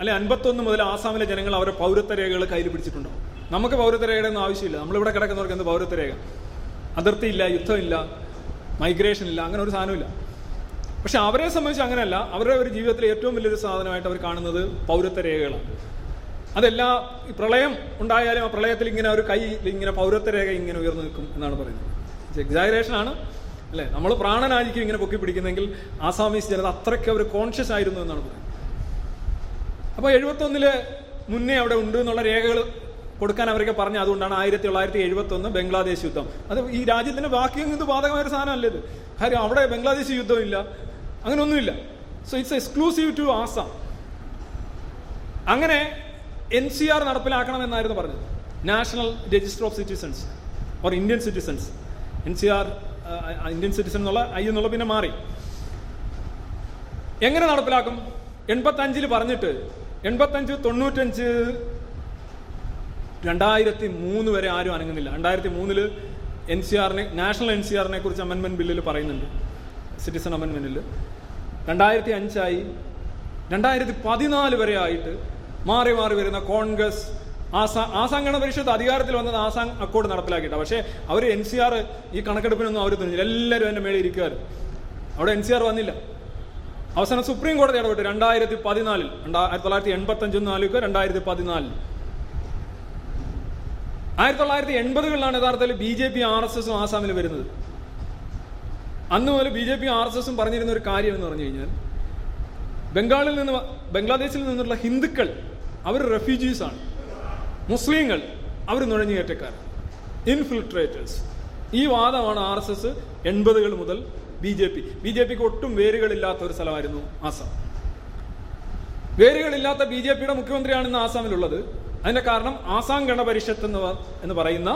Speaker 2: അല്ലെ അൻപത്തൊന്ന് മുതൽ ആസാമിലെ ജനങ്ങൾ അവരുടെ പൗരത്വ രേഖകൾ കയ്യിൽ പിടിച്ചിട്ടുണ്ടാവും. നമുക്ക് പൗരത്വ രേഖയുടെ ഒന്നും ആവശ്യമില്ല. നമ്മളിവിടെ കിടക്കുന്നവർക്ക് എന്ത് പൗരത്വ രേഖ അതിർത്തിയില്ല യുദ്ധമില്ല മൈഗ്രേഷൻ ഇല്ല അങ്ങനെ ഒരു സാധനമില്ല പക്ഷെ അവരെ സംബന്ധിച്ച് അങ്ങനെയല്ല. അവരുടെ ഒരു ജീവിതത്തിലെ ഏറ്റവും വലിയൊരു സാധനമായിട്ട് അവർ കാണുന്നത് പൗരത്വ രേഖകളാണ്. അതെല്ലാ പ്രളയം ഉണ്ടായാലും ആ പ്രളയത്തിൽ ഇങ്ങനെ ഒരു കൈ ഇങ്ങനെ പൗരത്വ രേഖ ഇങ്ങനെ ഉയർന്നു നിൽക്കും എന്നാണ് പറയുന്നത്. എക്സാഗ്രേഷൻ ആണ്. അല്ലേ? നമ്മൾ പ്രാണനായിരിക്കും ഇങ്ങനെ പൊക്കി പിടിക്കുന്നെങ്കിൽ ആസാമീസ് ജനത അത്രയ്ക്ക് അവർ കോൺഷ്യസ് ആയിരുന്നു എന്നാണ് പറയുന്നത്. അപ്പോൾ എഴുപത്തൊന്നിൽ മുന്നേ അവിടെ ഉണ്ട് എന്നുള്ള രേഖകൾ കൊടുക്കാൻ അവരൊക്കെ പറഞ്ഞു അതുകൊണ്ടാണ് ആയിരത്തി തൊള്ളായിരത്തി എഴുപത്തി ഒന്ന് ബംഗ്ലാദേശ് യുദ്ധം. അത് ഈ രാജ്യത്തിന് ബാക്കി ഇത് ബാധകമായ ഒരു സാധനമല്ല ഇത്? കാര്യം അവിടെ ബംഗ്ലാദേശ് യുദ്ധമില്ല. അങ്ങനെ ഒന്നുമില്ല so it's exclusive to Assam അങ്ങനെ എൻ സി ആർ നടപ്പിലാക്കണമെന്നായിരുന്നു പറഞ്ഞത്. National register of citizens or Indian citizens N C R Indian citizen എന്നുള്ള ഐ എന്നുള്ള പിന്നെ മാറി. എങ്ങനെ നടപ്പിലാക്കും? എൺപത്തഞ്ചിൽ പറഞ്ഞിട്ട് എൺപത്തഞ്ച് തൊണ്ണൂറ്റഞ്ച് രണ്ടായിരത്തി മൂന്ന് വരെ ആരും അനങ്ങുന്നില്ല. രണ്ടായിരത്തി മൂന്നിൽ എൻ സി ആറിനെ നാഷണൽ എൻ സി ആറിനെ കുറിച്ച് അമെൻമെന്റ് ബില്ലിൽ പറയുന്നുണ്ട്. സിറ്റിസൺ അമെൻമെന്റിൽ രണ്ടായിരത്തി അഞ്ചായി രണ്ടായിരത്തി പതിനാല് വരെ ആയിട്ട് മാറി മാറി വരുന്ന കോൺഗ്രസ് ആസാ ആസാം ഗണ പരിഷത്ത് അധികാരത്തിൽ വന്നത് ആസാം അക്കോർഡ് നടപ്പിലാക്കിയിട്ടാണ് പക്ഷേ അവർ എൻ സി ആർ ഈ കണക്കെടുപ്പിനൊന്നും അവർ തന്നില്ല എല്ലാവരും എന്റെ മേളിൽ ഇരിക്കുകയായിരുന്നു അവിടെ എൻ സി ആർ വന്നില്ല. അവസാനം സുപ്രീം കോടതി ഇടപെട്ടു രണ്ടായിരത്തി പതിനാലിൽ ആയിരത്തി തൊള്ളായിരത്തി എൺപത്തി അഞ്ച് നാലുക്ക് രണ്ടായിരത്തി പതിനാലിൽ ആയിരത്തി തൊള്ളായിരത്തി എൺപതുകളിലാണ് യഥാർത്ഥത്തിൽ B J P R S എസും ആസാമിൽ വരുന്നത്. അന്ന് മുതൽ B J P R S എസും പറഞ്ഞിരുന്ന ഒരു കാര്യം എന്ന് പറഞ്ഞു കഴിഞ്ഞാൽ ബംഗാളിൽ നിന്ന് ബംഗ്ലാദേശിൽ നിന്നുള്ള ഹിന്ദുക്കൾ അവർ റെഫ്യൂജീസാണ് മുസ്ലിങ്ങൾ അവർ നുഴഞ്ഞുകയറ്റക്കാർ ഇൻഫിൽട്രേറ്റേഴ്സ് ഈ വാദമാണ് ആർ എസ് എസ് എൺപതുകൾ മുതൽ B J P. B J പിക്ക് ഒട്ടും വേരുകളില്ലാത്ത ഒരു സ്ഥലമായിരുന്നു ആസാം. വേരുകളില്ലാത്ത ബി ജെ പിയുടെ മുഖ്യമന്ത്രിയാണ് ഇന്ന് ആസാമിലുള്ളത്. അതിന്റെ കാരണം ആസാം ഗണപരിഷത്ത് എന്ന് എന്ന് പറയുന്ന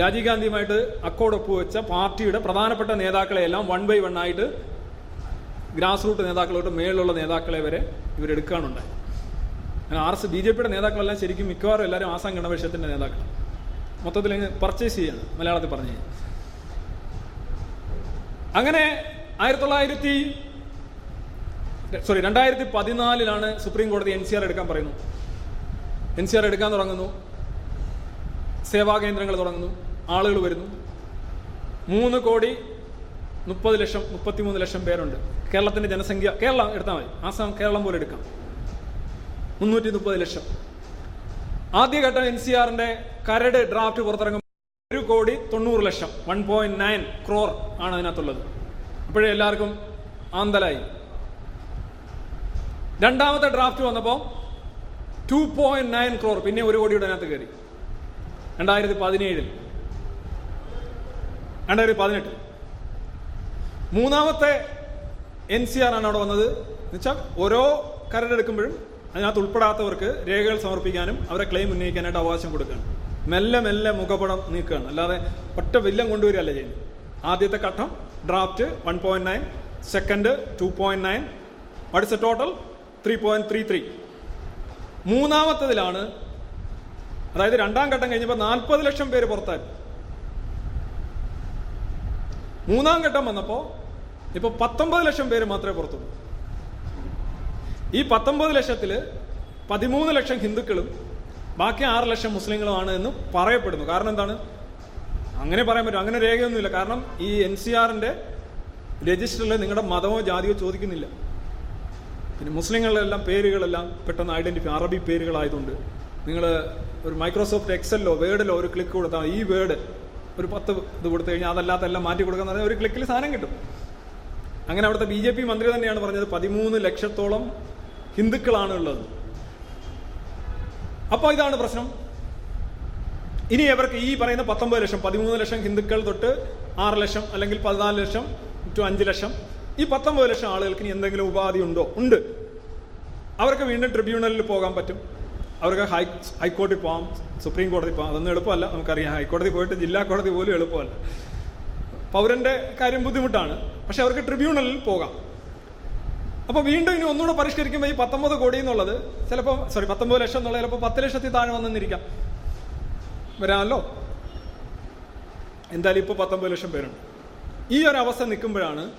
Speaker 2: രാജീവ് ഗാന്ധിയുമായിട്ട് അക്കോടൊപ്പ് ഒപ്പുവെച്ച പാർട്ടിയുടെ പ്രധാനപ്പെട്ട നേതാക്കളെയെല്ലാം വൺ ബൈ വൺ ആയിട്ട് ഗ്രാസ് റൂട്ട് നേതാക്കളോട്ട് മേളിലുള്ള നേതാക്കളെ വരെ ഇവരെടുക്കാനുണ്ടായി അങ്ങനെ ആർ എസ് ബി ജെ പിയുടെ നേതാക്കളെല്ലാം ശരിക്കും മിക്കവാറും എല്ലാവരും ആസാം ഗണപരിഷത്തിന്റെ നേതാക്കൾ മൊത്തത്തിൽ പർച്ചേസ് ചെയ്യാണ് മലയാളത്തിൽ പറഞ്ഞു അങ്ങനെ ആയിരത്തി തൊള്ളായിരത്തി സോറി രണ്ടായിരത്തി പതിനാലിലാണ് സുപ്രീം കോടതി എൻ സി ആർ എടുക്കാൻ പറയുന്നു. എൻ സി ആർ എടുക്കാൻ തുടങ്ങുന്നു. സേവാ കേന്ദ്രങ്ങൾ തുടങ്ങുന്നു. ആളുകൾ വരുന്നു. മൂന്ന് കോടി മുപ്പത് ലക്ഷം മുപ്പത്തിമൂന്ന് ലക്ഷം പേരുണ്ട്. കേരളത്തിന്റെ ജനസംഖ്യ കേരളം എടുത്താൽ മതി. ആസാം കേരളം പോലെ എടുക്കാം. മുന്നൂറ്റി മുപ്പത് ലക്ഷം. ആദ്യഘട്ടം എൻ സി ആറിന്റെ കരട് ഡ്രാഫ്റ്റ് പുറത്തിറങ്ങുമ്പോൾ ഒരു കോടി തൊണ്ണൂറ് ലക്ഷം വൺ പോയിന്റ് നയൻ ക്രോർ ആണ് അതിനകത്തുള്ളത്. അപ്പോഴേ എല്ലാവർക്കും ആന്തലായി. രണ്ടാമത്തെ ഡ്രാഫ്റ്റ് വന്നപ്പോൾ ടു പോയിന്റ് നയൻ ക്രോർ പിന്നെ ഒരു കോടിയുടെ അതിനകത്ത് കയറി. രണ്ടായിരത്തി പതിനേഴിൽ രണ്ടായിരത്തി പതിനെട്ട് മൂന്നാമത്തെ എൻ സി ആർ ആണ് അവിടെ വന്നത്. എന്നുവെച്ചാൽ ഓരോ കരടെടുക്കുമ്പോഴും അതിനകത്ത് ഉൾപ്പെടാത്തവർക്ക് രേഖകൾ സമർപ്പിക്കാനും അവരെ ക്ലെയിം ഉന്നയിക്കാനായിട്ട് അവകാശം കൊടുക്കുകയാണ്. മെല്ലെ മെല്ലെ മുഖപടം നീക്കുകയാണ്. അല്ലാതെ ഒറ്റ വില്ലം കൊണ്ടുവരികയല്ല ചെയ്യുന്നത്. ആദ്യത്തെ ഘട്ടം draft one point nine second two point nine അടുത്ത total three point three three മൂന്നാമത്തതിലാണ് അതായത് രണ്ടാം ഘട്ടം കഴിഞ്ഞപ്പോൾ നാൽപ്പത് ലക്ഷം പേര് പുറത്തായി. മൂന്നാം ഘട്ടം വന്നപ്പോൾ ഇപ്പൊ പത്തൊമ്പത് ലക്ഷം പേര് മാത്രമേ പുറത്തുള്ളൂ. ഈ പത്തൊമ്പത് ലക്ഷത്തിൽ പതിമൂന്ന് ലക്ഷം ഹിന്ദുക്കളും ബാക്കി ആറ് ലക്ഷം മുസ്ലിങ്ങളുമാണ് എന്ന് പറയപ്പെടുന്നു. കാരണം എന്താണ്? അങ്ങനെ പറയാൻ പറ്റും. അങ്ങനെ രേഖയൊന്നുമില്ല. കാരണം ഈ എൻ സി ആറിന്റെ രജിസ്റ്ററിൽ നിങ്ങളുടെ മതമോ ജാതിയോ ചോദിക്കുന്നില്ല. പിന്നെ മുസ്ലിങ്ങളിലെല്ലാം പേരുകളെല്ലാം പെട്ടെന്ന് ഐഡന്റിഫൈ അറബി പേരുകളായതുകൊണ്ട് നിങ്ങൾ ഒരു മൈക്രോസോഫ്റ്റ് എക്സലിലോ വേർഡിലോ ഒരു ക്ലിക്ക് കൊടുത്താൽ ഈ വേർഡ് ഒരു പത്ത് ഇത് കൊടുത്തു കഴിഞ്ഞാൽ അതല്ലാത്ത എല്ലാം മാറ്റി കൊടുക്കുന്ന പറഞ്ഞാൽ ഒരു ക്ലിക്കിൽ സാധനം കിട്ടും. അങ്ങനെ അവിടുത്തെ ബി ജെ പി മന്ത്രി തന്നെയാണ് പറഞ്ഞത് പതിമൂന്ന് ലക്ഷത്തോളം ഹിന്ദുക്കളാണ് ഉള്ളത്. അപ്പോൾ ഇതാണ് പ്രശ്നം. ഇനി അവർക്ക് ഈ പറയുന്ന പത്തൊമ്പത് ലക്ഷം പതിമൂന്ന് ലക്ഷം ഹിന്ദുക്കൾ തൊട്ട് ആറ് ലക്ഷം അല്ലെങ്കിൽ പതിനാല് ലക്ഷം ടു അഞ്ച് ലക്ഷം ഈ പത്തൊമ്പത് ലക്ഷം ആളുകൾക്ക് ഇനി എന്തെങ്കിലും ഉപാധി ഉണ്ടോ? ഉണ്ട്. അവർക്ക് വീണ്ടും ട്രിബ്യൂണലിൽ പോകാൻ പറ്റും. അവർക്ക് ഹൈ ഹൈക്കോടതി പോകാം സുപ്രീം കോടതി പോകാം അതൊന്നും എളുപ്പമല്ല നമുക്കറിയാം. ഹൈക്കോടതി പോയിട്ട് ജില്ലാ കോടതി പോലും എളുപ്പമല്ല. പൗരന്റെ കാര്യം ബുദ്ധിമുട്ടാണ്. പക്ഷെ അവർക്ക് ട്രിബ്യൂണലിൽ പോകാം. അപ്പൊ വീണ്ടും ഇനി ഒന്നുകൂടെ പരിഷ്കരിക്കുമ്പോൾ ഈ പത്തൊമ്പത് കോടി എന്നുള്ളത് ചിലപ്പോൾ സോറി പത്തൊമ്പത് ലക്ഷം എന്നുള്ളത് ചിലപ്പോൾ പത്ത് ലക്ഷത്തിൽ താഴെ വന്നെന്നിരിക്കാം. വരാമല്ലോ? എന്തായാലും ഇപ്പോൾ പത്തൊമ്പത് ലക്ഷം പേരുണ്ട്. ഈ ഒരു അവസ്ഥ നിൽക്കുമ്പോഴാണ്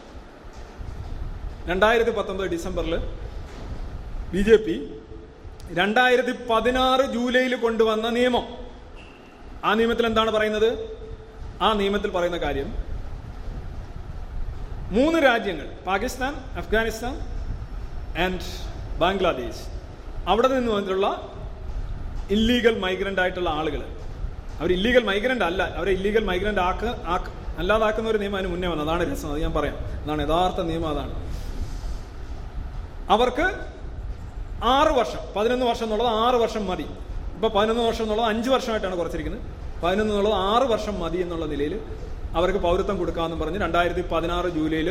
Speaker 2: രണ്ടായിരത്തി പത്തൊമ്പത് ഡിസംബറിൽ ബി ജെ പി രണ്ടായിരത്തി പതിനാറ് ജൂലൈയിൽ കൊണ്ടുവന്ന നിയമം. ആ നിയമത്തിൽ എന്താണ് പറയുന്നത്? ആ നിയമത്തിൽ പറയുന്ന കാര്യം മൂന്ന് രാജ്യങ്ങൾ പാകിസ്ഥാൻ അഫ്ഗാനിസ്ഥാൻ ആൻഡ് ബംഗ്ലാദേശ് അവിടെ നിന്ന് വന്നിട്ടുള്ള ഇല്ലീഗൽ മൈഗ്രന്റ് ആയിട്ടുള്ള ആളുകൾ അവർ ഇല്ലീഗൽ മൈഗ്രന്റ് അല്ല അവരെ ഇല്ലീഗൽ മൈഗ്രന്റ് ആക്ക അല്ലാതാക്കുന്ന ഒരു നിയമം അതിന് മുന്നേ വന്നു അതാണ് രസം അത് ഞാൻ പറയാം. അതാണ് യഥാർത്ഥ നിയമം അതാണ്. അവർക്ക് ആറ് വർഷം പതിനൊന്ന് വർഷം എന്നുള്ളത് ആറ് വർഷം മതി. ഇപ്പൊ പതിനൊന്ന് വർഷം എന്നുള്ളത് അഞ്ച് വർഷമായിട്ടാണ് കുറച്ചിരിക്കുന്നത്. പതിനൊന്ന് എന്നുള്ളത് ആറ് വർഷം മതി എന്നുള്ള നിലയിൽ അവർക്ക് പൗരത്വം കൊടുക്കാമെന്ന് പറഞ്ഞ് രണ്ടായിരത്തി പതിനാറ് ജൂലൈയിൽ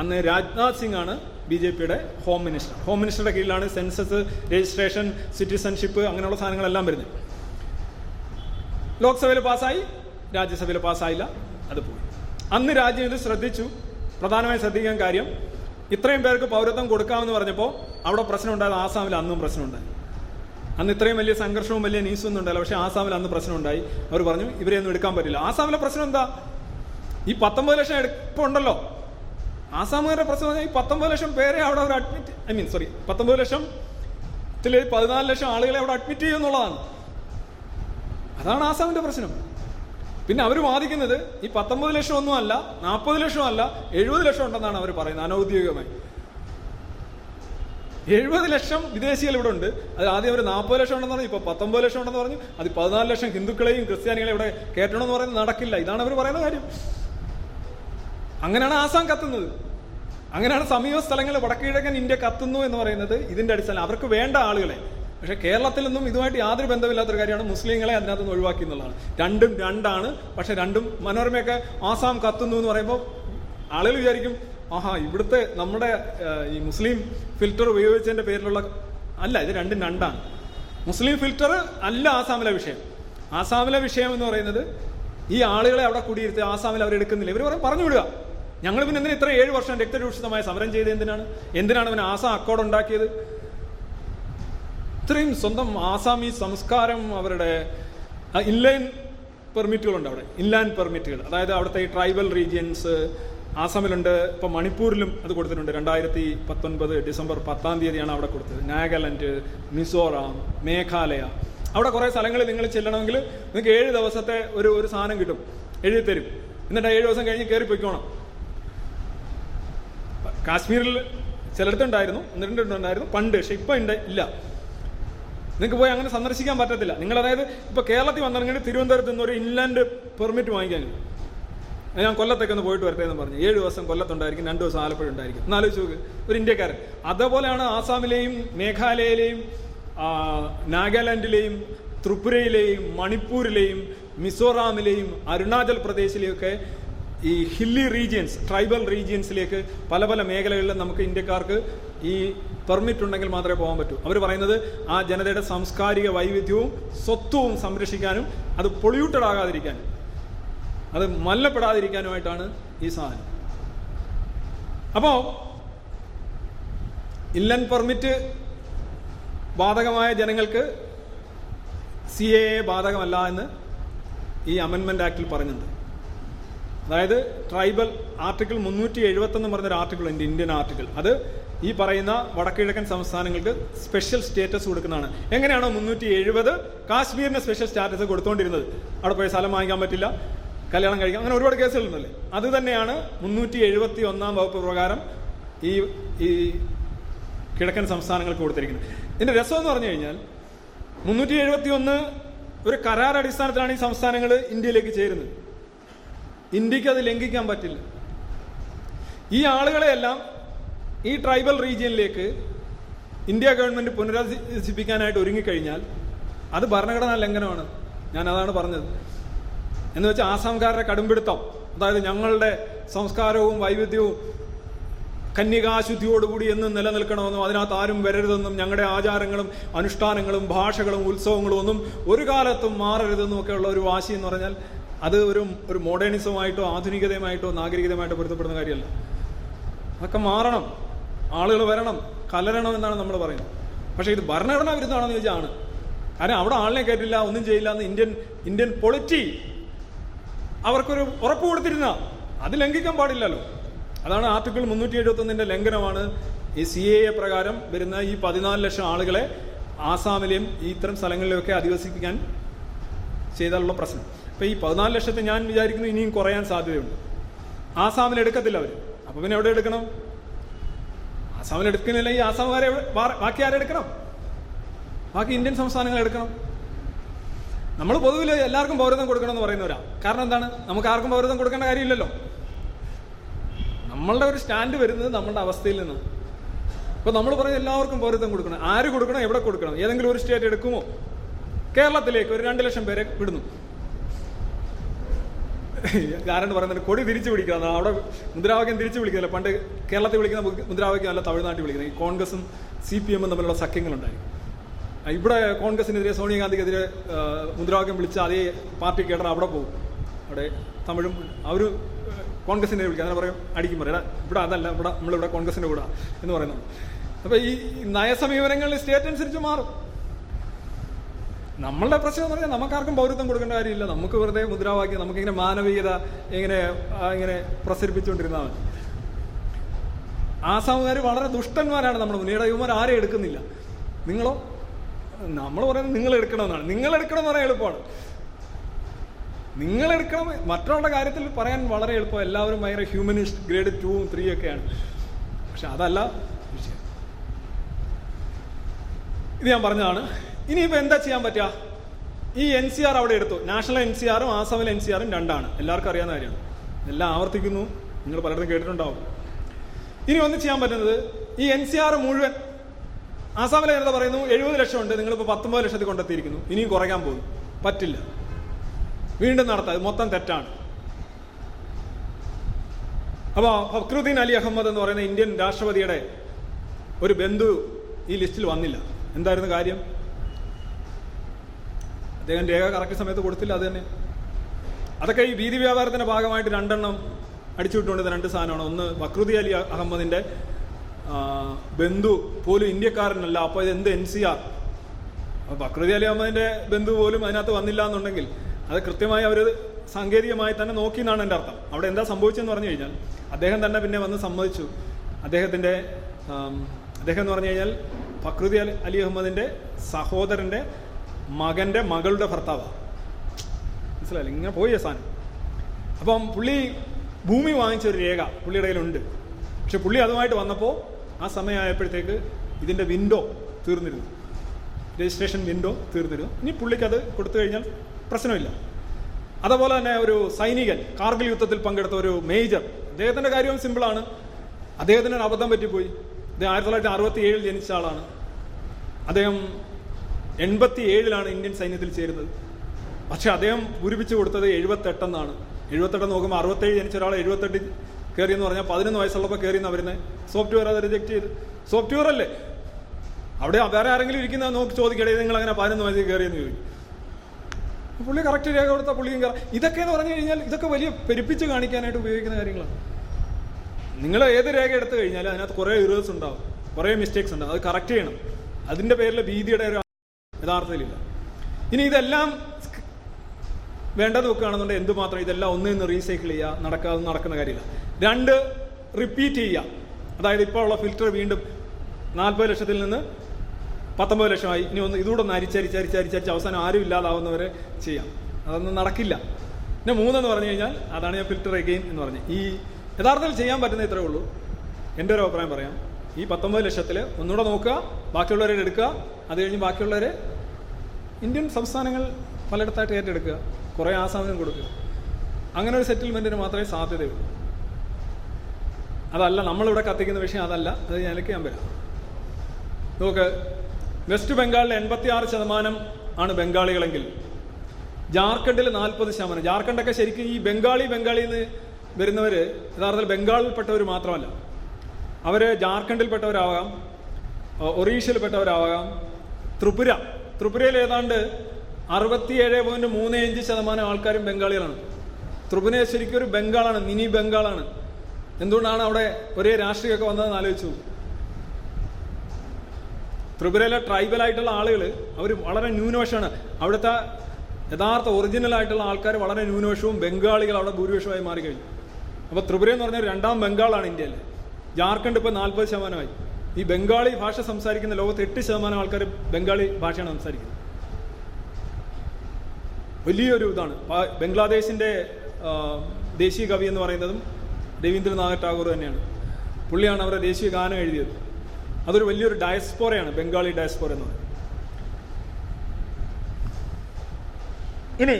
Speaker 2: അന്ന് രാജ്നാഥ് സിംഗ് ആണ് ബി ജെ പിയുടെ ഹോം മിനിസ്റ്റർ. ഹോം മിനിസ്റ്ററുടെ കീഴിലാണ് സെൻസസ് രജിസ്ട്രേഷൻ സിറ്റിസൺഷിപ്പ് അങ്ങനെയുള്ള സാധനങ്ങളെല്ലാം വരുന്നത്. ലോക്സഭയിൽ പാസ്സായി രാജ്യസഭയിൽ പാസ്സായില്ല അത് പോയി. അന്ന് രാജ്യം ഇത് ശ്രദ്ധിച്ചു. പ്രധാനമായി ശ്രദ്ധിക്കാൻ കാര്യം ഇത്രയും പേർക്ക് പൗരത്വം കൊടുക്കാമെന്ന് പറഞ്ഞപ്പോൾ അവിടെ പ്രശ്നം ഉണ്ടായത് ആസാമിൽ അന്നും പ്രശ്നമുണ്ടായി. അന്ന് ഇത്രയും വലിയ സംഘർഷവും വലിയ ന്യൂസും ഒന്നും ഉണ്ടായില്ല. പക്ഷേ ആസാമിൽ അന്ന് പ്രശ്നം ഉണ്ടായി അവർ പറഞ്ഞു ഇവരെ ഒന്നും എടുക്കാൻ പറ്റില്ല. ആസാമിലെ പ്രശ്നം എന്താ? ഈ പത്തൊമ്പത് ലക്ഷം എടുപ്പുണ്ടല്ലോ. ആസാമുകാരുടെ പ്രശ്നം പറഞ്ഞാൽ ഈ പത്തൊമ്പത് ലക്ഷം പേരെ അവിടെ അവർ അഡ്മിറ്റ് ഐ മീൻ സോറി പത്തൊമ്പത് ലക്ഷം ത്തിൽ പതിനാല് ലക്ഷം ആളുകളെ അവിടെ അഡ്മിറ്റ് ചെയ്യുന്നുള്ളതാണ് അതാണ് ആസാമിന്റെ പ്രശ്നം. പിന്നെ അവർ വാദിക്കുന്നത് ഈ പത്തൊമ്പത് ലക്ഷം ഒന്നും അല്ല നാൽപ്പത് ലക്ഷം അല്ല എഴുപത് ലക്ഷം ഉണ്ടെന്നാണ് അവർ പറയുന്നത് അനൗദ്യോഗികമായി. എഴുപത് ലക്ഷം വിദേശികൾ ഇവിടെ ഉണ്ട്. അത് ആദ്യം അവർ നാൽപ്പത് ലക്ഷം ഉണ്ടെന്ന് പറഞ്ഞു ഇപ്പൊ പത്തൊമ്പത് ലക്ഷം ഉണ്ടെന്ന് പറഞ്ഞു. അത് പതിനാല് ലക്ഷം ഹിന്ദുക്കളെയും ക്രിസ്ത്യാനികളെയും ഇവിടെ കയറ്റണമെന്ന് പറയുന്നത് നടക്കില്ല. ഇതാണ് അവർ പറയുന്ന കാര്യം. അങ്ങനെയാണ് ആസാം കത്തുന്നത്. അങ്ങനെയാണ് സമീപ സ്ഥലങ്ങൾ വടക്കുകിഴക്കൻ ഇന്ത്യ കത്തുന്നു എന്ന് പറയുന്നത് ഇതിന്റെ അടിസ്ഥാനം അവർക്ക് വേണ്ട ആളുകളെ പക്ഷെ കേരളത്തിൽ നിന്നും ഇതുമായിട്ട് യാതൊരു ബന്ധമില്ലാത്തൊരു കാര്യമാണ് മുസ്ലിങ്ങളെ അതിനകത്ത് നിന്ന് ഒഴിവാക്കി എന്നുള്ളതാണ്. രണ്ടും രണ്ടാണ്. പക്ഷേ രണ്ടും മനോരമയൊക്കെ ആസാം കത്തുന്നു എന്ന് പറയുമ്പോൾ ആളുകൾ വിചാരിക്കും ആഹാ ഇവിടുത്തെ നമ്മുടെ ഈ മുസ്ലിം ഫിൽറ്റർ ഉപയോഗിച്ചതിന്റെ പേരിലുള്ള അല്ല ഇത് രണ്ടും രണ്ടാണ്. മുസ്ലിം ഫിൽറ്റർ അല്ല ആസാമിലെ വിഷയം. ആസാമിലെ വിഷയം എന്ന് പറയുന്നത് ഈ ആളുകളെ അവിടെ കുടിയിരുത്തി ആസാമിൽ അവർ എടുക്കുന്നില്ല. ഇവർ പറയും പറഞ്ഞു വിടുക. ഞങ്ങൾ പിന്നെ എന്തിനാ ഇത്ര ഏഴ് വർഷം രക്തരൂഷിതമായ സമരം ചെയ്ത് എന്തിനാണ്? എന്തിനാണ് അവൻ ആസാം അക്കോഡ് ഉണ്ടാക്കിയത്? ഇത്രയും സ്വന്തം ആസാമി സംസ്കാരം അവരുടെ ഇൻലൈൻ പെർമിറ്റുകളുണ്ട് അവിടെ. ഇൻലാൻഡ് പെർമിറ്റുകൾ അതായത് അവിടുത്തെ ഈ ട്രൈബൽ റീജിയൻസ് ആസാമിലുണ്ട് ഇപ്പം മണിപ്പൂരിലും അത് കൊടുത്തിട്ടുണ്ട്. രണ്ടായിരത്തി പത്തൊൻപത് ഡിസംബർ പത്താം തീയതിയാണ് അവിടെ കൊടുത്തത്. നാഗാലാൻഡ് മിസോറാം മേഘാലയ. അവിടെ കുറേ സ്ഥലങ്ങളിൽ നിങ്ങൾ ചെല്ലണമെങ്കിൽ നിങ്ങൾക്ക് ഏഴ് ദിവസത്തെ ഒരു ഒരു സാധനം കിട്ടും. എഴുതി തരും എന്നിട്ട് ഏഴ് ദിവസം കഴിഞ്ഞ് കയറി പൊയ്ക്കോണം. കാശ്മീരിൽ ചിലയിടത്തുണ്ടായിരുന്നു ഒന്ന് രണ്ടിടത്തുണ്ടായിരുന്നു പണ്ട്. പക്ഷെ ഇപ്പം ഇല്ല. നിങ്ങൾക്ക് പോയി അങ്ങനെ സന്ദർശിക്കാൻ പറ്റത്തില്ല. നിങ്ങൾ അതായത് ഇപ്പൊ കേരളത്തിൽ വന്നിറങ്ങിയിട്ട് തിരുവനന്തപുരത്ത് നിന്ന് ഒരു ഇൻലാൻഡ് പെർമിറ്റ് വാങ്ങിക്കാൻ. ഞാൻ കൊല്ലത്തേക്ക് ഒന്ന് പോയിട്ട് വരട്ടെ എന്ന് പറഞ്ഞു. ഏഴ് ദിവസം കൊല്ലത്തുണ്ടായിരിക്കും രണ്ട് ദിവസം ആലപ്പുഴ ഉണ്ടായിരിക്കും. എന്നാലോചിച്ച് നോക്ക് ഒരു ഇന്ത്യക്കാരൻ. അതേപോലെയാണ് ആസാമിലെയും മേഘാലയയിലെയും നാഗാലാൻഡിലെയും ത്രിപുരയിലെയും മണിപ്പൂരിലെയും മിസോറാമിലെയും അരുണാചൽ പ്രദേശിലെയും ഒക്കെ ഈ ഹില്ലി റീജിയൻസ് ട്രൈബൽ റീജിയൻസിലേക്ക് പല പല മേഖലകളിലും നമുക്ക് ഇന്ത്യക്കാർക്ക് ഈ പെർമിറ്റ് ഉണ്ടെങ്കിൽ മാത്രമേ പോകാൻ പറ്റൂ. അവർ പറയുന്നത് ആ ജനതയുടെ സാംസ്കാരിക വൈവിധ്യവും സ്വത്വവും സംരക്ഷിക്കാനും അത് പൊള്യൂട്ടഡ് ആകാതിരിക്കാനും അത് മല്ലപ്പെടാതിരിക്കാനുമായിട്ടാണ് ഈ സാധനം. അപ്പോ ഇല്ലൻ പെർമിറ്റ് ബാധകമായ ജനങ്ങൾക്ക് സി എ ബാധകമല്ല എന്ന് ഈ അമെൻമെന്റ് ആക്ടിൽ പറയുന്നുണ്ട്. അതായത് ട്രൈബൽ ആർട്ടിക്കിൾ മുന്നൂറ്റി എഴുപത്തി ഒന്ന് പറഞ്ഞൊരു ആർട്ടിക്കിൾ ഉണ്ട് ഇന്ത്യൻ ആർട്ടിക്കിൾ. അത് ഈ പറയുന്ന വടക്കിഴക്കൻ സംസ്ഥാനങ്ങൾക്ക് സ്പെഷ്യൽ സ്റ്റേറ്റസ് കൊടുക്കുന്നതാണ്. എങ്ങനെയാണോ മുന്നൂറ്റി എഴുപത് കാശ്മീരിന് സ്പെഷ്യൽ സ്റ്റാറ്റസ് കൊടുത്തുകൊണ്ടിരുന്നത് അവിടെ പോയി സ്ഥലം വാങ്ങിക്കാൻ പറ്റില്ല കല്യാണം കഴിക്കാം അങ്ങനെ ഒരുപാട് കേസുകളുണ്ടല്ലേ അത് തന്നെയാണ് മുന്നൂറ്റി എഴുപത്തി ഒന്നാം വകുപ്പ് പ്രകാരം ഈ ഈ കിഴക്കൻ സംസ്ഥാനങ്ങൾക്ക് കൊടുത്തിരിക്കുന്നത്. ഇതിന്റെ രസം എന്ന് പറഞ്ഞു കഴിഞ്ഞാൽ മുന്നൂറ്റി എഴുപത്തി ഒന്ന് ഒരു കരാർ അടിസ്ഥാനത്തിലാണ് ഈ സംസ്ഥാനങ്ങൾ ഇന്ത്യയിലേക്ക് ചേരുന്നത്. ഇന്ത്യയ്ക്ക് അത് ലംഘിക്കാൻ പറ്റില്ല. ഈ ആളുകളെയെല്ലാം ഈ ട്രൈബൽ റീജിയനിലേക്ക് ഇന്ത്യ ഗവൺമെന്റ് പുനരധിവസിപ്പിക്കാനായിട്ട് ഒരുങ്ങിക്കഴിഞ്ഞാൽ അത് ഭരണഘടനാ ലംഘനമാണ്. ഞാൻ അതാണ് പറഞ്ഞത്. എന്ന് വെച്ചാൽ ആസാംകാരുടെ കടുംപിടുത്തം അതായത് ഞങ്ങളുടെ സംസ്കാരവും വൈവിധ്യവും കന്യകാശുദ്ധിയോടുകൂടി എന്നും നിലനിൽക്കണമെന്നും അതിനകത്ത് ആരും വരരുതെന്നും ഞങ്ങളുടെ ആചാരങ്ങളും അനുഷ്ഠാനങ്ങളും ഭാഷകളും ഉത്സവങ്ങളും ഒന്നും ഒരു കാലത്തും മാറരുതെന്നും ഒക്കെയുള്ള ഒരു വാശി എന്ന് പറഞ്ഞാൽ അത് ഒരു ഒരു മോഡേണിസമായിട്ടോ ആധുനികതയുമായിട്ടോ നാഗരികതയുമായിട്ടോ പൊരുത്തപ്പെടുന്ന കാര്യമല്ല. അതൊക്കെ മാറണം. ആളുകൾ വരണം. കലരണം എന്നാണ് നമ്മൾ പറയുന്നത്. പക്ഷേ ഇത് ഭരണഘടനാ വിരുദ്ധമാണെന്ന് ചോദിച്ചാൽ ആണ്. കാരണം അവിടെ ആളിനെ കയറ്റില്ല ഒന്നും ചെയ്യില്ല എന്ന് ഇന്ത്യൻ ഇന്ത്യൻ പൊളിറ്റി അവർക്കൊരു ഉറപ്പ് കൊടുത്തിരുന്ന. അത് ലംഘിക്കാൻ പാടില്ലല്ലോ. അതാണ് ആർട്ടിക്കിൾ മുന്നൂറ്റി എഴുപത്തൊന്നിന്റെ ലംഘനമാണ് ഈ സി എ പ്രകാരം വരുന്ന ഈ പതിനാല് ലക്ഷം ആളുകളെ ആസാമിലെയും ഇത്തരം സ്ഥലങ്ങളിലൊക്കെ അധിവസിപ്പിക്കാൻ ചെയ്താലുള്ള പ്രശ്നം. അപ്പം ഈ പതിനാല് ലക്ഷത്തെ ഞാൻ വിചാരിക്കുന്നു ഇനിയും കുറയാൻ സാധ്യതയുണ്ട്. ആസാമിൽ എടുക്കത്തില്ല അവർ അപ്പം പിന്നെ എവിടെ എടുക്കണം? ആസാമിൽ എടുക്കുന്നില്ല ഈ ആസാമുകാരെ ബാക്കി ആരെടുക്കണം ബാക്കി ഇന്ത്യൻ സംസ്ഥാനങ്ങൾ എടുക്കണം. നമ്മൾ പൊതുവിൽ എല്ലാവർക്കും പൗരത്വം കൊടുക്കണം എന്ന് പറയുന്നവരാ. കാരണം എന്താണ്? നമുക്ക് ആർക്കും പൗരത്വം കൊടുക്കേണ്ട കാര്യമില്ലല്ലോ. നമ്മളുടെ ഒരു സ്റ്റാൻഡ് വരുന്നത് നമ്മളുടെ അവസ്ഥയിൽ നിന്ന് അപ്പൊ നമ്മൾ പറയും എല്ലാവർക്കും പൗരത്വം കൊടുക്കണം. ആര് കൊടുക്കണം? എവിടെ കൊടുക്കണം? ഏതെങ്കിലും ഒരു സ്റ്റേറ്റ് എടുക്കുമോ? കേരളത്തിലേക്ക് ഒരു രണ്ട് ലക്ഷം പേരെ വിടുന്നു. ആരാണ്ട് പറയുന്നത്? കൊടി തിരിച്ചു പിടിക്കുക അവിടെ മുദ്രാവാക്യം തിരിച്ചു വിളിക്കുന്നില്ല. പണ്ട് കേരളത്തിൽ വിളിക്കുന്ന മുദ്രാവാക്യം അല്ല തമിഴ്നാട്ടിൽ വിളിക്കുന്നത്. ഈ കോൺഗ്രസും സി പി എമ്മും തമ്മിലുള്ള സഖ്യങ്ങളുണ്ടായി ഇവിടെ കോൺഗ്രസിനെതിരെ സോണിയാഗാന്ധിക്കെതിരെ മുദ്രാവാക്യം വിളിച്ച അതേ പാർട്ടി കേട്ടർ അവിടെ പോകും. അവിടെ തമിഴും അവർ കോൺഗ്രസിനെ വിളിക്കുക അങ്ങനെ പറയും അടിക്കും പറയും. "എടാ, ഇവിടെ അതല്ല. ഇവിടെ നമ്മളിവിടെ കോൺഗ്രസിന്റെ കൂടെ എന്ന് പറയുന്നു അപ്പോൾ ഈ നയസമീപനങ്ങളിൽ സ്റ്റേറ്റ് അനുസരിച്ച് മാറും. നമ്മളുടെ പ്രശ്നം എന്ന് പറഞ്ഞാൽ നമുക്കാർക്കും പൗരത്വം കൊടുക്കേണ്ട കാര്യമില്ല. നമുക്ക് വെറുതെ മുദ്രാവാക്യം നമുക്കിങ്ങനെ മാനവീയത ഇങ്ങനെ ഇങ്ങനെ പ്രസരിപ്പിച്ചുകൊണ്ടിരുന്നാൽ മതി. ആസാമുകാർ വളരെ ദുഷ്ടന്മാരാണ് നമ്മുടെ മുന്നേടെ ഇവന്മാർ ആരെയും എടുക്കുന്നില്ല? നിങ്ങളോ? നമ്മൾ പറയുന്നത് നിങ്ങൾ എടുക്കണമെന്നാണ്. നിങ്ങൾ എടുക്കണമെന്ന് പറയാൻ എളുപ്പമാണ്. നിങ്ങൾ എടുക്കണം. മറ്റുള്ള കാര്യത്തിൽ പറയാൻ വളരെ എളുപ്പം. എല്ലാവരും ഭയങ്കര ഹ്യൂമനിസ്റ്റ് ഗ്രേഡ് ടൂവും ത്രീ ഒക്കെയാണ്. പക്ഷെ അതല്ല ഇത് ഞാൻ പറഞ്ഞതാണ്. ഇനിയിപ്പോൾ എന്താ ചെയ്യാൻ പറ്റുക ഈ എൻ സി ആർ അവിടെ എടുത്തു. നാഷണൽ എൻ സി ആറും ആസാമിലെ എൻ സി ആറും രണ്ടാണ്. എല്ലാവർക്കും അറിയാവുന്ന കാര്യമാണ്. എല്ലാം ആവർത്തിക്കുന്നു. നിങ്ങൾ പലയിടത്തും കേട്ടിട്ടുണ്ടാവും. ഇനി ഒന്ന് ചെയ്യാൻ പറ്റുന്നത് ഈ എൻ സി ആർ മുഴുവൻ ആസാമിലെ ജനത പറയുന്നു എഴുപത് ലക്ഷം ഉണ്ട്. നിങ്ങളിപ്പോൾ പത്തൊമ്പത് ലക്ഷത്തിൽ കൊണ്ടെത്തിയിരിക്കുന്നു. ഇനിയും കുറയ്ക്കാൻ പോകും പറ്റില്ല. വീണ്ടും നടത്താം. മൊത്തം തെറ്റാണ്. അപ്പോൾ ഫക്രുദ്ദീൻ അലി അഹമ്മദ് എന്ന് പറയുന്ന ഇന്ത്യൻ രാഷ്ട്രപതിയുടെ ഒരു ബന്ധു ഈ ലിസ്റ്റിൽ വന്നില്ല. എന്തായിരുന്നു കാര്യം? അദ്ദേഹം രേഖ കറക്റ്റ് സമയത്ത് കൊടുത്തില്ല അത് തന്നെ. അതൊക്കെ ഈ വീതി വ്യാപാരത്തിന്റെ ഭാഗമായിട്ട് രണ്ടെണ്ണം അടിച്ചുവിട്ടുകൊണ്ട് രണ്ട് സാധനമാണ്. ഒന്ന് ബക്രുദി അലി അഹമ്മദിന്റെ ബന്ധു പോലും ഇന്ത്യക്കാരനല്ല. അപ്പോൾ ഇത് എന്ത് എൻ സി ആർ? അപ്പൊ അലി അഹമ്മദിന്റെ ബന്ധു പോലും അതിനകത്ത് വന്നില്ല എന്നുണ്ടെങ്കിൽ അത് കൃത്യമായി അവർ സാങ്കേതികമായി തന്നെ നോക്കി എന്നാണ് എന്റെ അർത്ഥം. അവിടെ എന്താ സംഭവിച്ചെന്ന് പറഞ്ഞു കഴിഞ്ഞാൽ അദ്ദേഹം തന്നെ പിന്നെ വന്ന് സമ്മതിച്ചു. അദ്ദേഹത്തിന്റെ അദ്ദേഹം എന്ന് പറഞ്ഞു കഴിഞ്ഞാൽ ഫക്രുദി അലി അഹമ്മദിന്റെ മകന്റെ മകളുടെ ഭർത്താവാണ് മനസ്സിലായില്ല? ഇങ്ങനെ പോയി സാധനം. അപ്പം പുള്ളി ഭൂമി വാങ്ങിച്ച ഒരു രേഖ പുള്ളിയുടെ കയ്യിലുണ്ട്. പക്ഷെ പുള്ളി അതുമായിട്ട് വന്നപ്പോൾ ആ സമയമായപ്പോഴത്തേക്ക് ഇതിന്റെ വിൻഡോ തീർന്നിരുന്നു. രജിസ്ട്രേഷൻ വിൻഡോ തീർന്നിരുന്നു. ഇനി പുള്ളിക്ക് അത് കൊടുത്തു കഴിഞ്ഞാൽ പ്രശ്നമില്ല. അതുപോലെ തന്നെ ഒരു സൈനികൻ കാർഗിൽ യുദ്ധത്തിൽ പങ്കെടുത്ത ഒരു മേജർ അദ്ദേഹത്തിന്റെ കാര്യവും സിമ്പിളാണ് അദ്ദേഹത്തിന് ഒരു അബദ്ധം പറ്റിപ്പോയി. അദ്ദേഹം ആയിരത്തി തൊള്ളായിരത്തി അറുപത്തി ഏഴിൽ ജനിച്ച ആളാണ്. അദ്ദേഹം എൺപത്തി ഏഴിലാണ് ഇന്ത്യൻ സൈന്യത്തിൽ ചേരുന്നത്. പക്ഷെ അദ്ദേഹം പൂരിപ്പിച്ചു കൊടുത്തത് എഴുപത്തെട്ടെന്നാണ്. എഴുപത്തെട്ട് നോക്കുമ്പോൾ അറുപത്തേഴ് ജനിച്ച ഒരാൾ എഴുപത്തെട്ട് കയറി എന്ന് പറഞ്ഞാൽ പതിനൊന്ന് വയസ്സുള്ളപ്പോൾ കയറി എന്ന് വരുന്നത്. സോഫ്റ്റ്വെയർ അത് റിജക്ട് ചെയ്ത്. സോഫ്റ്റ്വെയർ അല്ലേ? അവിടെ വേറെ ആരെങ്കിലും ഇരിക്കുന്ന നോക്കി ചോദിക്കടേ നിങ്ങൾ അങ്ങനെ പതിനൊന്ന് വയസ്സിൽ കയറിയെന്ന് ചോദിക്കും. പുള്ളി കറക്റ്റ് രേഖ കൊടുത്ത പുള്ളിയും കറ ഇതൊക്കെ എന്ന് പറഞ്ഞു കഴിഞ്ഞാൽ ഇതൊക്കെ വലിയ പെരുപ്പിച്ച് കാണിക്കാനായിട്ട് ഉപയോഗിക്കുന്ന കാര്യങ്ങളാണ്. നിങ്ങൾ ഏത് രേഖ എടുത്തു കഴിഞ്ഞാൽ അതിനകത്ത് കുറേ ഇറേഴ്സ് ഉണ്ടാവും. കുറേ മിസ്റ്റേക്സ് ഉണ്ടാവും. അത് കറക്റ്റ് ചെയ്യണം. അതിന്റെ പേരിൽ ഭീതിയുടെ ഒരു യഥാർത്ഥത്തിലില്ല. ഇനി ഇതെല്ലാം വേണ്ടത് വെക്കുകയാണെന്നുണ്ടെങ്കിൽ എന്തുമാത്രം ഇതെല്ലാം ഒന്നിൽ നിന്ന് റീസൈക്കിൾ ചെയ്യുക നടക്കാതെ നടക്കുന്ന കാര്യമില്ല. രണ്ട് റിപ്പീറ്റ് ചെയ്യുക. അതായത് ഇപ്പോൾ ഉള്ള ഫിൽറ്റർ വീണ്ടും നാൽപ്പത് ലക്ഷത്തിൽ നിന്ന് പത്തൊമ്പത് ലക്ഷമായി. ഇനി ഒന്ന് ഇതുകൂടെ ഒന്ന് അരിച്ചരിച്ച് അവസാനം ആരും ഇല്ലാതാവുന്നവരെ ചെയ്യാം. അതൊന്നും നടക്കില്ല. പിന്നെ മൂന്നെന്ന് പറഞ്ഞു കഴിഞ്ഞാൽ അതാണ് ഞാൻ ഫിൽറ്റർ എഗെയിൻ എന്ന് പറഞ്ഞത്. ഈ യഥാർത്ഥത്തിൽ ചെയ്യാൻ പറ്റുന്ന ഇത്രേ ഉള്ളൂ. എന്റെ ഒരു അഭിപ്രായം പറയാം. ഈ പത്തൊമ്പത് ലക്ഷത്തിൽ ഒന്നുകൂടെ നോക്കുക ബാക്കിയുള്ളവരെ എടുക്കുക. അത് കഴിഞ്ഞ് ബാക്കിയുള്ളവരെ ഇന്ത്യൻ സംസ്ഥാനങ്ങൾ പലയിടത്തായിട്ട് ഏറ്റെടുക്കുക. കുറേ ആസാമിനും കൊടുക്കുക. അങ്ങനെ ഒരു സെറ്റിൽമെന്റിന് മാത്രമേ സാധ്യതയുള്ളൂ. അതല്ല നമ്മളിവിടെ കത്തിക്കുന്ന വിഷയം അതല്ല. അത് ഞാനിലേക്ക് ഞാൻ വരാം. നോക്ക് വെസ്റ്റ് ബംഗാളിൽ എൺപത്തി ആറ് ശതമാനം ആണ് ബംഗാളികളെങ്കിൽ ജാർഖണ്ഡിൽ നാൽപ്പത് ശതമാനം. ജാർഖണ്ഡൊക്കെ ശരിക്കും ഈ ബംഗാളി ബംഗാളിയിൽ നിന്ന് വരുന്നവര് യഥാർത്ഥത്തിൽ ബംഗാളിൽപ്പെട്ടവർ മാത്രമല്ല. അവർ ജാർഖണ്ഡിൽപ്പെട്ടവരാവാം ഒറീഷയിൽ ഒറീസയിൽപ്പെട്ടവരാവാം ത്രിപുര. ത്രിപുരയിൽ ഏതാണ്ട് അറുപത്തിയേഴ് പോയിന്റ് മൂന്ന് അഞ്ച് ശതമാനം ആൾക്കാരും ബംഗാളികളാണ്. ത്രിപുര ശരിക്കും ഒരു ബംഗാളാണ് മിനി ബംഗാളാണ്. എന്തുകൊണ്ടാണ് അവിടെ ഒരേ രാഷ്ട്രീയമൊക്കെ വന്നതെന്ന് ആലോചിച്ചു? ത്രിപുരയിലെ ട്രൈബൽ ആയിട്ടുള്ള ആളുകൾ അവർ വളരെ ന്യൂനപക്ഷമാണ്. അവിടുത്തെ യഥാർത്ഥ ഒറിജിനൽ ആയിട്ടുള്ള ആൾക്കാർ വളരെ ന്യൂനപക്ഷവും ബംഗാളികൾ അവിടെ ഭൂരിപക്ഷമായി മാറിക്കഴിഞ്ഞു. അപ്പോൾ ത്രിപുര എന്ന് പറഞ്ഞാൽ രണ്ടാം ബംഗാളാണ് ഇന്ത്യയിൽ ജാർഖണ്ഡ് ഇപ്പോൾ നാൽപ്പത് ശതമാനമായി. ഈ ബംഗാളി ഭാഷ സംസാരിക്കുന്ന ലോകത്ത് എട്ട് ശതമാനം ആൾക്കാർ ബംഗാളി ഭാഷയാണ് സംസാരിക്കുന്നത്. വലിയൊരു ഇതാണ്. ബംഗ്ലാദേശിന്റെ ദേശീയ കവി എന്ന് പറയുന്നതും രവീന്ദ്രനാഥ് ടാഗോർ തന്നെയാണ്. പുള്ളിയാണ് അവരുടെ ദേശീയ ഗാനം എഴുതിയത്. അതൊരു വലിയൊരു ഡയസ്പോറയാണ് ബംഗാളി ഡയസ്പോറ എന്ന് പറയുന്നത്. ഇനി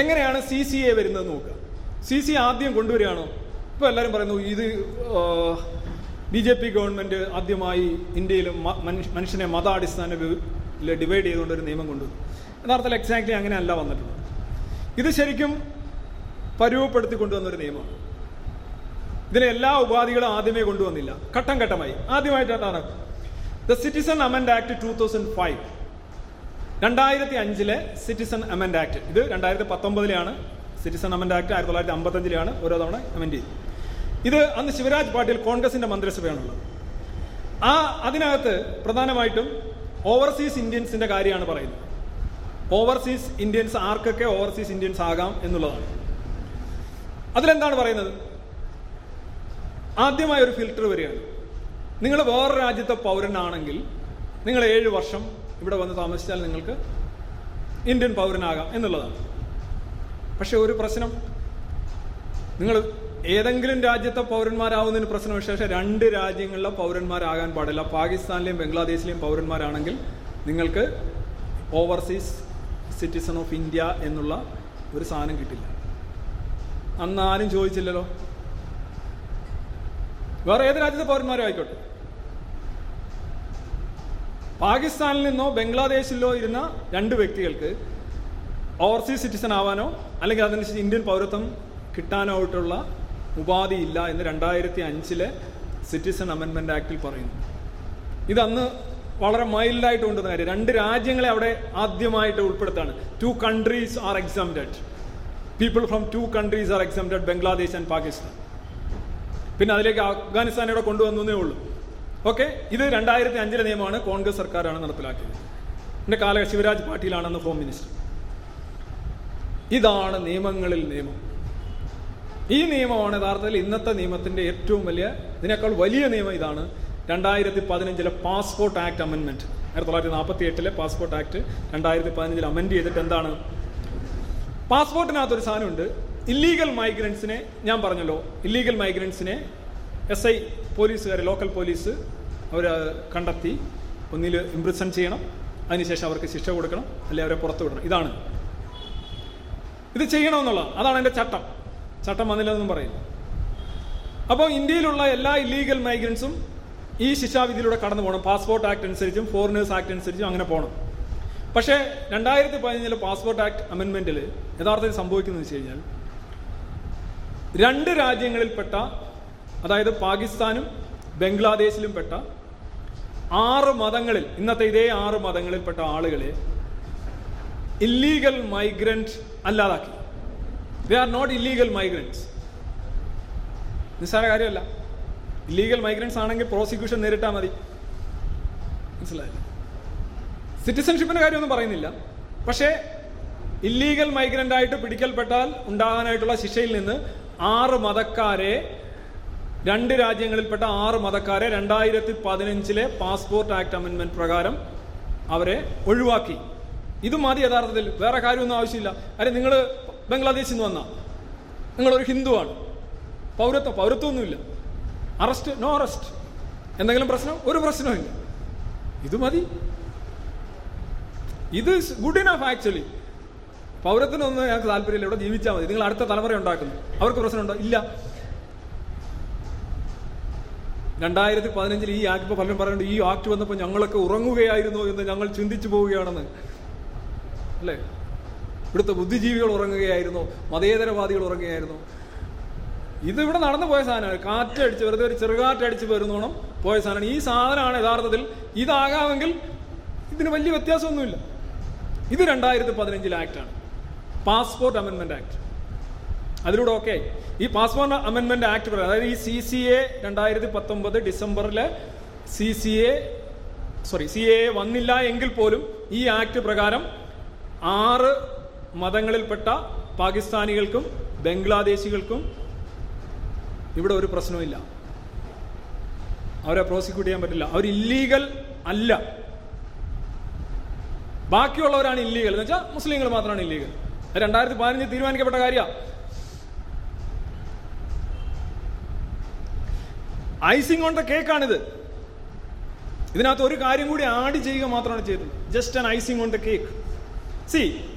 Speaker 2: എങ്ങനെയാണ് സി സി എ വരുന്നത് നോക്കുക? സി സി ആദ്യം കൊണ്ടുവരികയാണോ? ഇപ്പൊ എല്ലാവരും പറയുന്നു ഇത് ബി ജെ പി ഗവൺമെന്റ് ആദ്യമായി ഇന്ത്യയിൽ മനുഷ്യനെ മതാടിസ്ഥാന ഡിവൈഡ് ചെയ്തുകൊണ്ട് ഒരു നിയമം കൊണ്ടുവന്നു യഥാർത്ഥത്തിൽ എക്സാക്ട്ലി അങ്ങനെയല്ല വന്നിട്ടുള്ളത്. ഇത് ശരിക്കും പരുവപ്പെടുത്തി കൊണ്ടുവന്നൊരു നിയമമാണ്. ഇതിലെ എല്ലാ ഉപാധികളും ആദ്യമേ കൊണ്ടുവന്നില്ല. ഘട്ടം ഘട്ടമായി. ആദ്യമായിട്ടാണ് the citizen amend act two thousand five രണ്ടായിരത്തി അഞ്ചിലെ സിറ്റിസൺ അമെൻഡ് ആക്ട് ഇത് രണ്ടായിരത്തി പത്തൊമ്പതിലാണ് സിറ്റിസൺ അമെൻഡ് ആക്ട് ആയിരത്തി തൊള്ളായിരത്തി അമ്പത്തഞ്ചിലാണ് ഓരോ തവണ അമെൻഡ് ചെയ്തു ഇത് അന്ന് ശിവരാജ് പാട്ടീൽ കോൺഗ്രസിന്റെ മന്ത്രിസഭയാണുള്ളത്. ആ അതിനകത്ത് പ്രധാനമായിട്ടും ഓവർസീസ് ഇന്ത്യൻസിന്റെ കാര്യമാണ് പറയുന്നത്. ഓവർസീസ് ഇന്ത്യൻസ് ആർക്കൊക്കെ ഓവർസീസ് ഇന്ത്യൻസ് ആകാം എന്നുള്ളതാണ്. അതിലെന്താണ് പറയുന്നത്? ആദ്യമായ ഒരു ഫിൽട്ടർ വരികയാണ്. നിങ്ങൾ വേറെ രാജ്യത്തെ പൗരനാണെങ്കിൽ നിങ്ങൾ ഏഴ് വർഷം ഇവിടെ വന്ന് താമസിച്ചാൽ നിങ്ങൾക്ക് ഇന്ത്യൻ പൗരനാകാം എന്നുള്ളതാണ്. പക്ഷെ ഒരു പ്രശ്നം നിങ്ങൾ ഏതെങ്കിലും രാജ്യത്തെ പൗരന്മാരാവുന്നതിന് പ്രശ്നം പക്ഷേ രണ്ട് രാജ്യങ്ങളിലെ പൗരന്മാരാകാൻ പാടില്ല. പാകിസ്ഥാനിലെയും ബംഗ്ലാദേശിലെയും പൗരന്മാരാണെങ്കിൽ നിങ്ങൾക്ക് ഓവർസീസ് സിറ്റിസൺ ഓഫ് ഇന്ത്യ എന്നുള്ള ഒരു സാധനം കിട്ടില്ല. അന്ന് ആരും ചോദിച്ചില്ലല്ലോ. വേറെ ഏത് രാജ്യത്തെ പൗരന്മാരും ആയിക്കോട്ടെ. പാകിസ്ഥാനിൽ നിന്നോ ബംഗ്ലാദേശിലോ ഇരുന്ന രണ്ട് വ്യക്തികൾക്ക് ഓവർസീസ് സിറ്റിസൺ ആവാനോ അല്ലെങ്കിൽ അതിനനുസരിച്ച് ഇന്ത്യൻ പൗരത്വം കിട്ടാനോ ആയിട്ടുള്ള ഉപാധി ഇല്ല എന്ന് രണ്ടായിരത്തി അഞ്ചിലെ സിറ്റിസൺ അമെൻമെന്റ് ആക്ടിൽ പറയുന്നു. ഇതന്ന് വളരെ മൈൽഡായിട്ട് കൊണ്ടുവന്ന കാര്യം. രണ്ട് രാജ്യങ്ങളെ അവിടെ ആദ്യമായിട്ട് ഉൾപ്പെടുത്താണ്. Two countries are exempted people from two countries are exempted Bangladesh and Pakistan പിന്നെ അതിലേക്ക് അഫ്ഗാനിസ്ഥാനോടെ കൊണ്ടുവന്നേ ഉള്ളൂ. ഓക്കെ ഇത് രണ്ടായിരത്തി അഞ്ചിലെ നിയമമാണ് കോൺഗ്രസ് സർക്കാരാണ് നടപ്പിലാക്കിയത്. എന്റെ കാല ശിവരാജ് പാട്ടീലാണെന്ന് ഹോം മിനിസ്റ്റർ ഇതാണ് നിയമങ്ങളിൽ നിയമം. ഈ നിയമമാണ് യഥാർത്ഥത്തിൽ ഇന്നത്തെ നിയമത്തിന്റെ ഏറ്റവും വലിയ ഇതിനേക്കാൾ വലിയ നിയമം ഇതാണ്. രണ്ടായിരത്തി പതിനഞ്ചിലെ പാസ്പോർട്ട് ആക്ട് അമെൻമെന്റ് ആയിരത്തി തൊള്ളായിരത്തി നാൽപ്പത്തി എട്ടിലെ പാസ്പോർട്ട് ആക്ട് രണ്ടായിരത്തി പതിനഞ്ചിൽ അമെൻഡ് ചെയ്തിട്ട് എന്താണ്? പാസ്പോർട്ടിനകത്തൊരു സാധനമുണ്ട്. ഇല്ലീഗൽ മൈഗ്രൻസിനെ ഞാൻ പറഞ്ഞല്ലോ. ഇല്ലീഗൽ മൈഗ്രൻസിനെ എസ് ഐ പോലീസുകാർ ലോക്കൽ പോലീസ് അവർ കണ്ടെത്തി. ഒന്നിൽ ഇംപ്രിസൺ ചെയ്യണം. അതിനുശേഷം അവർക്ക് ശിക്ഷ കൊടുക്കണം. അല്ലെങ്കിൽ അവരെ പുറത്തു വിടണം. ഇതാണ്. ഇത് ചെയ്യണമെന്നുള്ള അതാണ് എന്റെ ചട്ടം. ചട്ടം വന്നില്ലെന്നും പറയുന്നു. അപ്പോൾ ഇന്ത്യയിലുള്ള എല്ലാ ഇല്ലീഗൽ മൈഗ്രൻസും ഈ ശിക്ഷാവിധിയിലൂടെ കടന്നു പോകണം. പാസ്പോർട്ട് ആക്ട് അനുസരിച്ചും ഫോറിനേഴ്സ് ആക്ട് അനുസരിച്ചും അങ്ങനെ പോകണം. പക്ഷേ രണ്ടായിരത്തി പതിനഞ്ചിലെ പാസ്പോർട്ട് ആക്ട് അമെൻമെന്റിൽ യഥാർത്ഥത്തിൽ സംഭവിക്കുന്നത് വെച്ച് കഴിഞ്ഞാൽ രണ്ട് രാജ്യങ്ങളിൽപ്പെട്ട അതായത് പാകിസ്ഥാനും ബംഗ്ലാദേശിലും പെട്ട ആറ് മതങ്ങളിൽ ഇന്നത്തെ ഇതേ ആറ് മതങ്ങളിൽപ്പെട്ട ആളുകളെ illegal migrant അല്ലാതാക്കി. They are not illegal migrants നിസ്സാര കാര്യമല്ല. ഇല്ലീഗൽ മൈഗ്രൻസ് ആണെങ്കിൽ പ്രോസിക്യൂഷൻ നേരിട്ടാൽ മതി. മനസ്സിലായില്ല? സിറ്റിസൺഷിപ്പിന്റെ കാര്യമൊന്നും പറയുന്നില്ല. പക്ഷേ ഇല്ലീഗൽ മൈഗ്രന്റ് ആയിട്ട് പിടിക്കൽപ്പെട്ടാൽ ഉണ്ടാകാനായിട്ടുള്ള ശിക്ഷയിൽ നിന്ന് ആറ് മതക്കാരെ രണ്ട് രാജ്യങ്ങളിൽപ്പെട്ട ആറ് മതക്കാരെ രണ്ടായിരത്തി പതിനഞ്ചിലെ പാസ്പോർട്ട് ആക്ട് അമെന്റ്മെന്റ് പ്രകാരം അവരെ ഒഴിവാക്കി. ഇത് മതി യഥാർത്ഥത്തിൽ. വേറെ കാര്യമൊന്നും ആവശ്യമില്ല. അരെ നിങ്ങൾ ബംഗ്ലാദേശിൽ നിന്ന് വന്ന. നിങ്ങളൊരു ഹിന്ദുവാണ്. പൗരത്വം പൗരത്വമൊന്നുമില്ല. അറസ്റ്റ് നോ അറസ്റ്റ് എന്തെങ്കിലും പ്രശ്നം? ഒരു പ്രശ്നവും ഇത് മതി. ഇത് ഗുഡ് ഇനഫ് ആക്ച്വലി പൗരത്തിനൊന്നും ഞങ്ങൾക്ക് താല്പര്യമില്ല. ഇവിടെ ജീവിച്ചാൽ മതി. നിങ്ങൾ അടുത്ത തലമുറ ഉണ്ടാക്കുന്നു. അവർക്ക് പ്രശ്നമുണ്ടോ ഇല്ല. രണ്ടായിരത്തി പതിനഞ്ചിൽ ഈ ആക്ട് പലരും പറയുന്നുണ്ട് ഈ ആക്ട് വന്നപ്പോൾ ഞങ്ങളൊക്കെ ഉറങ്ങുകയായിരുന്നു എന്ന് ഞങ്ങൾ ചിന്തിച്ചു പോവുകയാണെന്ന്. അല്ലേ? ഇവിടുത്തെ ബുദ്ധിജീവികൾ ഉറങ്ങുകയായിരുന്നു മതേതരവാദികൾ ഉറങ്ങുകയായിരുന്നു. ഇത് ഇവിടെ നടന്നു പോയ സാധനമാണ്. കാറ്റടിച്ച് വെറുതെ ഒരു ചെറുകാറ്റടിച്ച് വരുന്നോണം പോയ സാധനമാണ്. ഈ സാധനമാണ് യഥാർത്ഥത്തിൽ ഇതാകാമെങ്കിൽ ഇതിന് വലിയ വ്യത്യാസമൊന്നുമില്ല. ഇത് രണ്ടായിരത്തി പതിനഞ്ചിലെ ആക്ടാണ് പാസ്പോർട്ട് അമെന്മെന്റ് ആക്ട്. അതിലൂടെ ഓക്കെ. ഈ പാസ്പോർട്ട് അമെന്മെന്റ് ആക്ട് പറയുന്നത് അതായത് ഈ സി സി എ രണ്ടായിരത്തി പത്തൊമ്പത് ഡിസംബറിലെ C C A sorry C A വന്നില്ല എങ്കിൽ പോലും ഈ ആക്ട് പ്രകാരം ആറ് മതങ്ങളിൽപ്പെട്ട പാകിസ്ഥാനികൾക്കും ബംഗ്ലാദേശികൾക്കും ഇവിടെ ഒരു പ്രശ്നവുമില്ല. അവരെ പ്രോസിക്യൂട്ട് ചെയ്യാൻ പറ്റില്ല. അവർ ഇല്ലീഗൽ അല്ല. ബാക്കിയുള്ളവരാണ് ഇല്ലീഗൽ എന്ന് വെച്ചാൽ മുസ്ലിങ്ങൾ മാത്രമാണ് ഇല്ലീഗൽ രണ്ടായിരത്തി പതിനഞ്ച് തീരുമാനിക്കപ്പെട്ട കാര്യമാണ് ഐസിംഗ് ഓൺ ദ കേക്കാണിത്. ഇതിനകത്ത് ഒരു കാര്യം കൂടി ആഡ് ചെയ്യുക മാത്രമാണ് ചെയ്തത്. Just an icing on the cake. C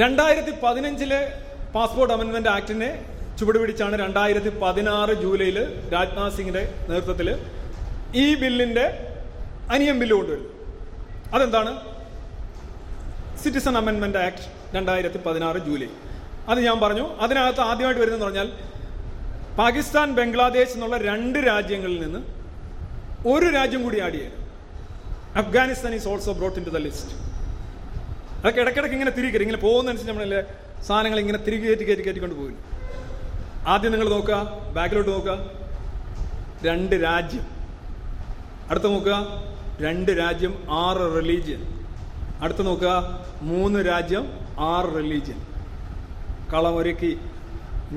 Speaker 2: രണ്ടായിരത്തി പതിനഞ്ചിലെ പാസ്പോർട്ട് അമെന്റ്മെന്റ് ആക്ടിനെ ചുവടുപിടിച്ചാണ് രണ്ടായിരത്തി പതിനാറ് ജൂലൈയിൽ രാജ്നാഥ് സിംഗിന്റെ നേതൃത്വത്തിൽ ഈ ബില്ലിന്റെ അനിയം ബില്ല് കൊണ്ടുവരുന്നത്. അതെന്താണ്? സിറ്റിസൺ അമെന്റ്മെന്റ് ആക്ട് രണ്ടായിരത്തി പതിനാറ് ജൂലൈ. അത് ഞാൻ പറഞ്ഞു. അതിനകത്ത് ആദ്യമായിട്ട് വരുന്നതെന്ന് പറഞ്ഞാൽ പാകിസ്ഥാൻ ബംഗ്ലാദേശ് എന്നുള്ള രണ്ട് രാജ്യങ്ങളിൽ നിന്ന് ഒരു രാജ്യം കൂടി ആഡ് ചെയ്യുക Afghanistan is also brought in to the list. അതൊക്കെ ഇടയ്ക്കിടയ്ക്ക് ഇങ്ങനെ തിരികെ കയറി ഇങ്ങനെ പോകുന്നതനുസരിച്ച് നമ്മളല്ലേ സാധനങ്ങൾ ഇങ്ങനെ തിരികെ കയറ്റി കയറ്റി കയറ്റിക്കൊണ്ട് പോകില്ല ആദ്യം നിങ്ങൾ നോക്കുക ബാക്കിലോട്ട് നോക്കുക. രണ്ട് രാജ്യം. അടുത്ത നോക്കുക രണ്ട് രാജ്യം ആറ് റിലീജിയൻ അടുത്ത് നോക്കുക മൂന്ന് രാജ്യം ആറ് റിലീജിയൻ കളമൊരുക്കി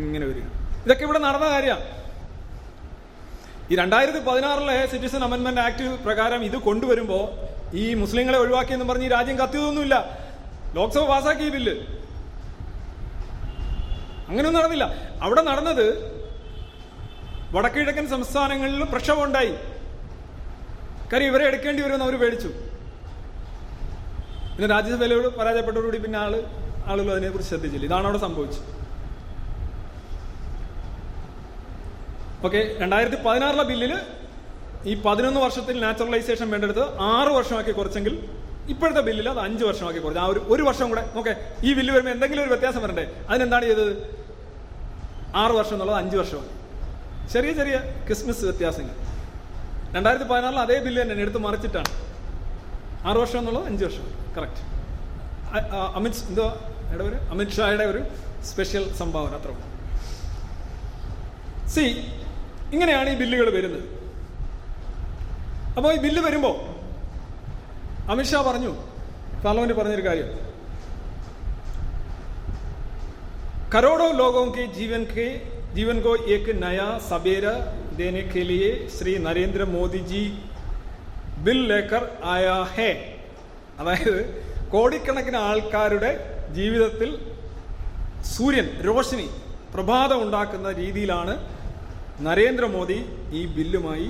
Speaker 2: ഇങ്ങനെ വരിക. ഇതൊക്കെ ഇവിടെ നടന്ന കാര്യമാണ് ഈ രണ്ടായിരത്തി പതിനാറിലെ സിറ്റിസൺ അമെന്റ്മെന്റ് ആക്ട് പ്രകാരം ഇത് കൊണ്ടുവരുമ്പോൾ ഈ മുസ്ലിങ്ങളെ ഒഴിവാക്കിയെന്ന് പറഞ്ഞ് ഈ രാജ്യം കത്തിയതൊന്നുമില്ല. ലോക്സഭ പാസാക്കി ഈ ബില്ല്. അങ്ങനെയൊന്നും നടന്നില്ല. അവിടെ നടന്നത് വടക്കിഴക്കൻ സംസ്ഥാനങ്ങളിൽ പ്രക്ഷോഭം ഉണ്ടായി കാര്യം ഇവരെ എടുക്കേണ്ടി വരുമെന്ന് അവർ പേടിച്ചു. പിന്നെ രാജ്യസഭയിലോട് പരാജയപ്പെട്ടതോടുകൂടി പിന്നെ ആൾ ആളുകൾ അതിനെക്കുറിച്ച് ശ്രദ്ധിച്ചില്ല. ഇതാണ് അവിടെ സംഭവിച്ചത്. ഓക്കെ രണ്ടായിരത്തി പതിനാറിലെ ബില്ലിൽ ഈ പതിനൊന്ന് വർഷത്തിൽ നാച്ചുറലൈസേഷൻ വേണ്ടെടുത്ത് ആറ് വർഷമാക്കി കുറച്ചെങ്കിൽ ഇപ്പോഴത്തെ ബില്ലിൽ അത് അഞ്ച് വർഷമാക്കി കുറച്ച് ആ ഒരു ഒരു വർഷം കൂടെ ഓക്കെ ഈ ബില്ല് വരുമ്പോൾ എന്തെങ്കിലും ഒരു വ്യത്യാസം വരണ്ടേ? അതിനെന്താണ് ചെയ്തത്? ആറ് വർഷം എന്നുള്ളത് അഞ്ച് വർഷമാണ്. ചെറിയ ചെറിയ ക്രിസ്മസ് വ്യത്യാസങ്ങൾ. രണ്ടായിരത്തി പതിനാറിൽ അതേ ബില്ല് തന്നെ എടുത്ത് മറിച്ചിട്ടാണ്. ആറ് വർഷം എന്നുള്ളത് അഞ്ച് വർഷം. കറക്റ്റ് അമിത് എന്തോ ഒരു അമിത് ഷായുടെ ഒരു സ്പെഷ്യൽ സംഭാവന അത്ര സി ഇങ്ങനെയാണ് ഈ ബില്ലുകൾ വരുന്നത്. അപ്പോൾ ഈ ബില്ല് വരുമ്പോൾ അമിത്ഷാ പറഞ്ഞു പാർലമെന്റ് പറഞ്ഞൊരു കാര്യം करोड़ों लोगों के जीवन के जीवन को एक नया सवेरा देने के लिए श्री नरेंद्र मोदी जी ബിൽ ലേക്കർ ആയ ഹേ അതായത് കോടിക്കണക്കിന് ആൾക്കാരുടെ ജീവിതത്തിൽ സൂര്യൻ രോഷിനി പ്രഭാതം ഉണ്ടാക്കുന്ന രീതിയിലാണ് നരേന്ദ്രമോദി ഈ ബില്ലുമായി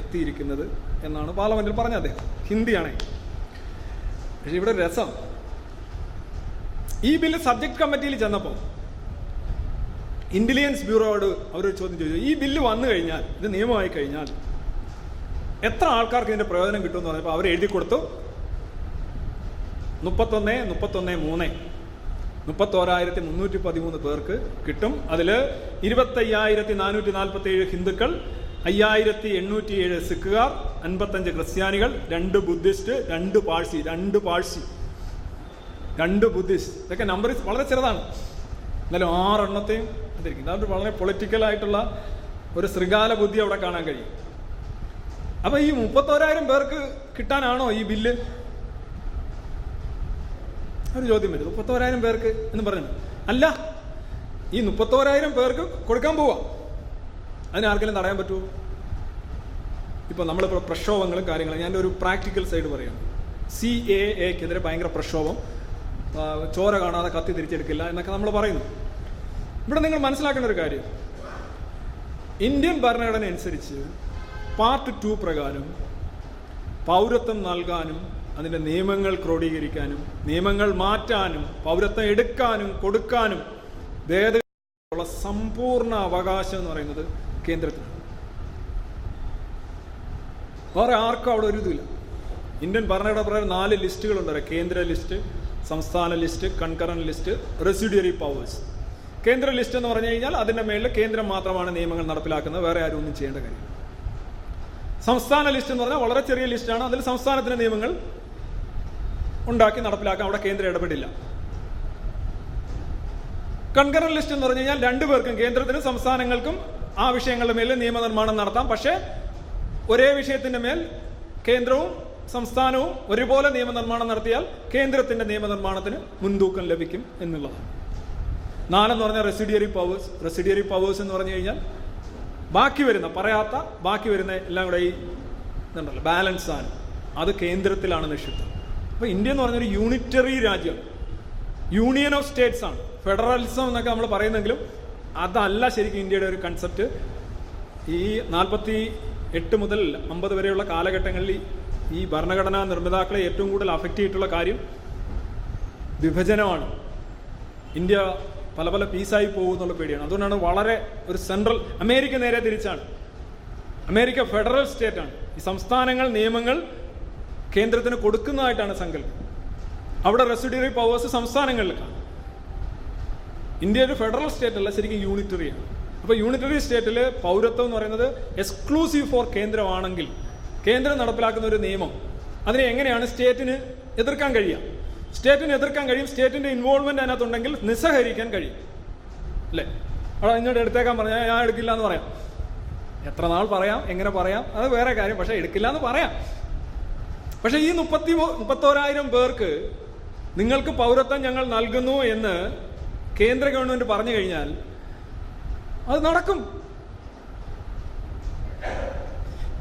Speaker 2: എത്തിയിരിക്കുന്നത് എന്നാണ് പാർലമെന്റിൽ പറഞ്ഞത് അദ്ദേഹം ഹിന്ദിയാണേ പക്ഷെ ഇവിടെ രസം. ഈ ബില്ല് സബ്ജക്ട് കമ്മിറ്റിയിൽ ചെന്നപ്പോൾ ഇന്റലിജൻസ് ബ്യൂറോയോട് അവർ ചോദ്യം ചോദിച്ചു. ഈ ബില്ല് വന്നു കഴിഞ്ഞാൽ ഇത് നിയമമായി കഴിഞ്ഞാൽ എത്ര ആൾക്കാർക്ക് ഇതിന്റെ പ്രയോജനം കിട്ടുമെന്ന് പറഞ്ഞപ്പോൾ അവർ എഴുതി കൊടുത്തു. മുപ്പത്തൊന്ന് മുപ്പത്തൊന്ന് മൂന്ന്. മുപ്പത്തോരായിരത്തി മുന്നൂറ്റി പതിമൂന്ന് പേർക്ക് കിട്ടും. അതിൽ ഇരുപത്തയ്യായിരത്തി നാനൂറ്റി നാൽപ്പത്തി ഏഴ് ഹിന്ദുക്കൾ അയ്യായിരത്തി എണ്ണൂറ്റി ഏഴ് സിഖുകാർ അൻപത്തഞ്ച് ക്രിസ്ത്യാനികൾ രണ്ട് ബുദ്ധിസ്റ്റ് രണ്ട് പാഴ്സി രണ്ട് പാഴ്സി. രണ്ട് ബുദ്ധിസ്റ്റ്. ഇതൊക്കെ നമ്പർ വളരെ ചെറുതാണ്. എന്നാലും ആറെണ്ണത്തെയും അതിരിക്കും. അതുകൊണ്ട് വളരെ പൊളിറ്റിക്കലായിട്ടുള്ള ഒരു ശൃഗാല ബുദ്ധി അവിടെ കാണാൻ കഴിയും. അപ്പൊ ഈ മുപ്പത്തോരായിരം പേർക്ക് കിട്ടാനാണോ ഈ ബില്ല്? ഒരു ചോദ്യം വരും. മുപ്പത്തോരായിരം പേർക്ക് എന്ന് പറഞ്ഞു അല്ല ഈ മുപ്പത്തോരായിരം പേർക്ക് കൊടുക്കാൻ പോവാ. അതിന് ആർക്കെങ്കിലും തടയാൻ പറ്റുമോ? ഇപ്പൊ നമ്മളിപ്പോൾ പ്രക്ഷോഭങ്ങളും കാര്യങ്ങളും ഞാൻ ഒരു പ്രാക്ടിക്കൽ സൈഡ് പറയാം. സി എ എക്കെതിരെ ഭയങ്കര പ്രക്ഷോഭം. ചോര കാണാതെ കത്തി തിരിച്ചെടുക്കില്ല എന്നൊക്കെ നമ്മൾ പറയുന്നു. ഇവിടെ നിങ്ങൾ മനസ്സിലാക്കേണ്ട ഒരു കാര്യം. ഇന്ത്യൻ ഭരണഘടന അനുസരിച്ച് പാർട്ട് ടു പ്രകാരം പൗരത്വം നൽകാനും അതിന്റെ നിയമങ്ങൾ ക്രോഡീകരിക്കാനും നിയമങ്ങൾ മാറ്റാനും പൗരത്വം എടുക്കാനും കൊടുക്കാനും ഭേദഗതിയുള്ള സമ്പൂർണ അവകാശം എന്ന് പറയുന്നത് കേന്ദ്രത്തിനാണ് വേറെ ആർക്കും അവിടെ ഒരു ഇതില്ല ഇന്ത്യൻ ഭരണഘടന പ്രകാരം നാല് ലിസ്റ്റുകളുണ്ട്. കേന്ദ്ര ലിസ്റ്റ് സംസ്ഥാന list concurrent list residuary powers. കേന്ദ്ര ലിസ്റ്റ് എന്ന് പറഞ്ഞു കഴിഞ്ഞാൽ അതിന്റെ മേളിൽ കേന്ദ്രം മാത്രമാണ് നിയമങ്ങൾ നടപ്പിലാക്കുന്നത്. വേറെ ആരും ഒന്നും ചെയ്യേണ്ട കാര്യം സംസ്ഥാന ലിസ്റ്റ് എന്ന് പറഞ്ഞാൽ വളരെ ചെറിയ ലിസ്റ്റാണ് അതിൽ സംസ്ഥാനത്തിന് നിയമങ്ങൾ ഉണ്ടാക്കി നടപ്പിലാക്കാൻ അവിടെ കേന്ദ്രം ഇടപെടില്ല. കൺകറൻ ലിസ്റ്റ് എന്ന് പറഞ്ഞു കഴിഞ്ഞാൽ രണ്ടുപേർക്കും കേന്ദ്രത്തിനും സംസ്ഥാനങ്ങൾക്കും ആ വിഷയങ്ങളുടെ മേൽ നിയമനിർമ്മാണം നടത്താം. പക്ഷേ ഒരേ വിഷയത്തിന്റെ മേൽ കേന്ദ്രവും സംസ്ഥാനവും ഒരുപോലെ നിയമനിർമ്മാണം നടത്തിയാൽ കേന്ദ്രത്തിന്റെ നിയമനിർമ്മാണത്തിന് മുൻതൂക്കം ലഭിക്കും എന്നുള്ളതാണ്. നാലെന്ന് പറഞ്ഞാൽ റെസിഡിയറി പവേഴ്സ് റെസിഡിയറി പവേഴ്സ് എന്ന് പറഞ്ഞു കഴിഞ്ഞാൽ ബാക്കി വരുന്ന പറയാത്ത ബാക്കി വരുന്ന എല്ലാം കൂടെ ഈ ബാലൻസ് ആണ്. അത് കേന്ദ്രത്തിലാണ് നിക്ഷിപ്തം. അപ്പോൾ ഇന്ത്യ എന്ന് പറഞ്ഞൊരു യൂണിറ്ററി രാജ്യം. യൂണിയൻ ഓഫ് സ്റ്റേറ്റ്സ് ആണ്. ഫെഡറലിസം എന്നൊക്കെ നമ്മൾ പറയുന്നെങ്കിലും അതല്ല ശരിക്കും ഇന്ത്യയുടെ ഒരു കൺസെപ്റ്റ് ഈ നാൽപ്പത്തി എട്ട് മുതൽ അമ്പത് വരെയുള്ള കാലഘട്ടങ്ങളിൽ ഈ ഭരണഘടനാ നിർമ്മിതാക്കളെ ഏറ്റവും കൂടുതൽ അഫക്റ്റ് ചെയ്തിട്ടുള്ള കാര്യം വിഭജനമാണ്. ഇന്ത്യ പല പല പീസായി പോകും എന്നുള്ള പേടിയാണ്. അതുകൊണ്ടാണ് വളരെ ഒരു സെൻട്രൽ അമേരിക്ക നേരെ തിരിച്ചാണ്. അമേരിക്ക ഫെഡറൽ സ്റ്റേറ്റ് ആണ്. ഈ സംസ്ഥാനങ്ങൾ നിയമങ്ങൾ കേന്ദ്രത്തിന് കൊടുക്കുന്നതായിട്ടാണ് സങ്കല്പം. അവിടെ റെസിഡ്യൂറി പവേഴ്സ് സംസ്ഥാനങ്ങളിലേക്കാണ്. ഇന്ത്യ ഒരു ഫെഡറൽ സ്റ്റേറ്റ് അല്ല ശരിക്കും യൂണിറ്ററിയാണ് അപ്പോൾ യൂണിറ്ററി സ്റ്റേറ്റിൽ പൗരത്വം എന്ന് പറയുന്നത് എക്സ്ക്ലൂസീവ് ഫോർ കേന്ദ്രമാണെങ്കിൽ കേന്ദ്രം നടപ്പിലാക്കുന്ന ഒരു നിയമം. അതിനെ എങ്ങനെയാണ് സ്റ്റേറ്റിന് എതിർക്കാൻ കഴിയുക? സ്റ്റേറ്റിന് എതിർക്കാൻ കഴിയും സ്റ്റേറ്റിന്റെ ഇൻവോൾവ്മെന്റ് അതിനകത്തുണ്ടെങ്കിൽ നിസ്സഹരിക്കാൻ കഴിയും. അല്ലേ? അവിടെ ഇങ്ങോട്ട് എടുത്തേക്കാൻ പറഞ്ഞാൽ ഞാൻ എടുക്കില്ല എന്ന് പറയാം. എത്ര നാൾ പറയാം എങ്ങനെ പറയാം അത് വേറെ കാര്യം പക്ഷെ എടുക്കില്ല എന്ന് പറയാം. പക്ഷെ ഈ മുപ്പത്തി മുപ്പത്തോരായിരം പേർക്ക് നിങ്ങൾക്ക് പൗരത്വം ഞങ്ങൾ നൽകുന്നു എന്ന് കേന്ദ്ര ഗവൺമെന്റ് പറഞ്ഞു കഴിഞ്ഞാൽ അത് നടക്കും.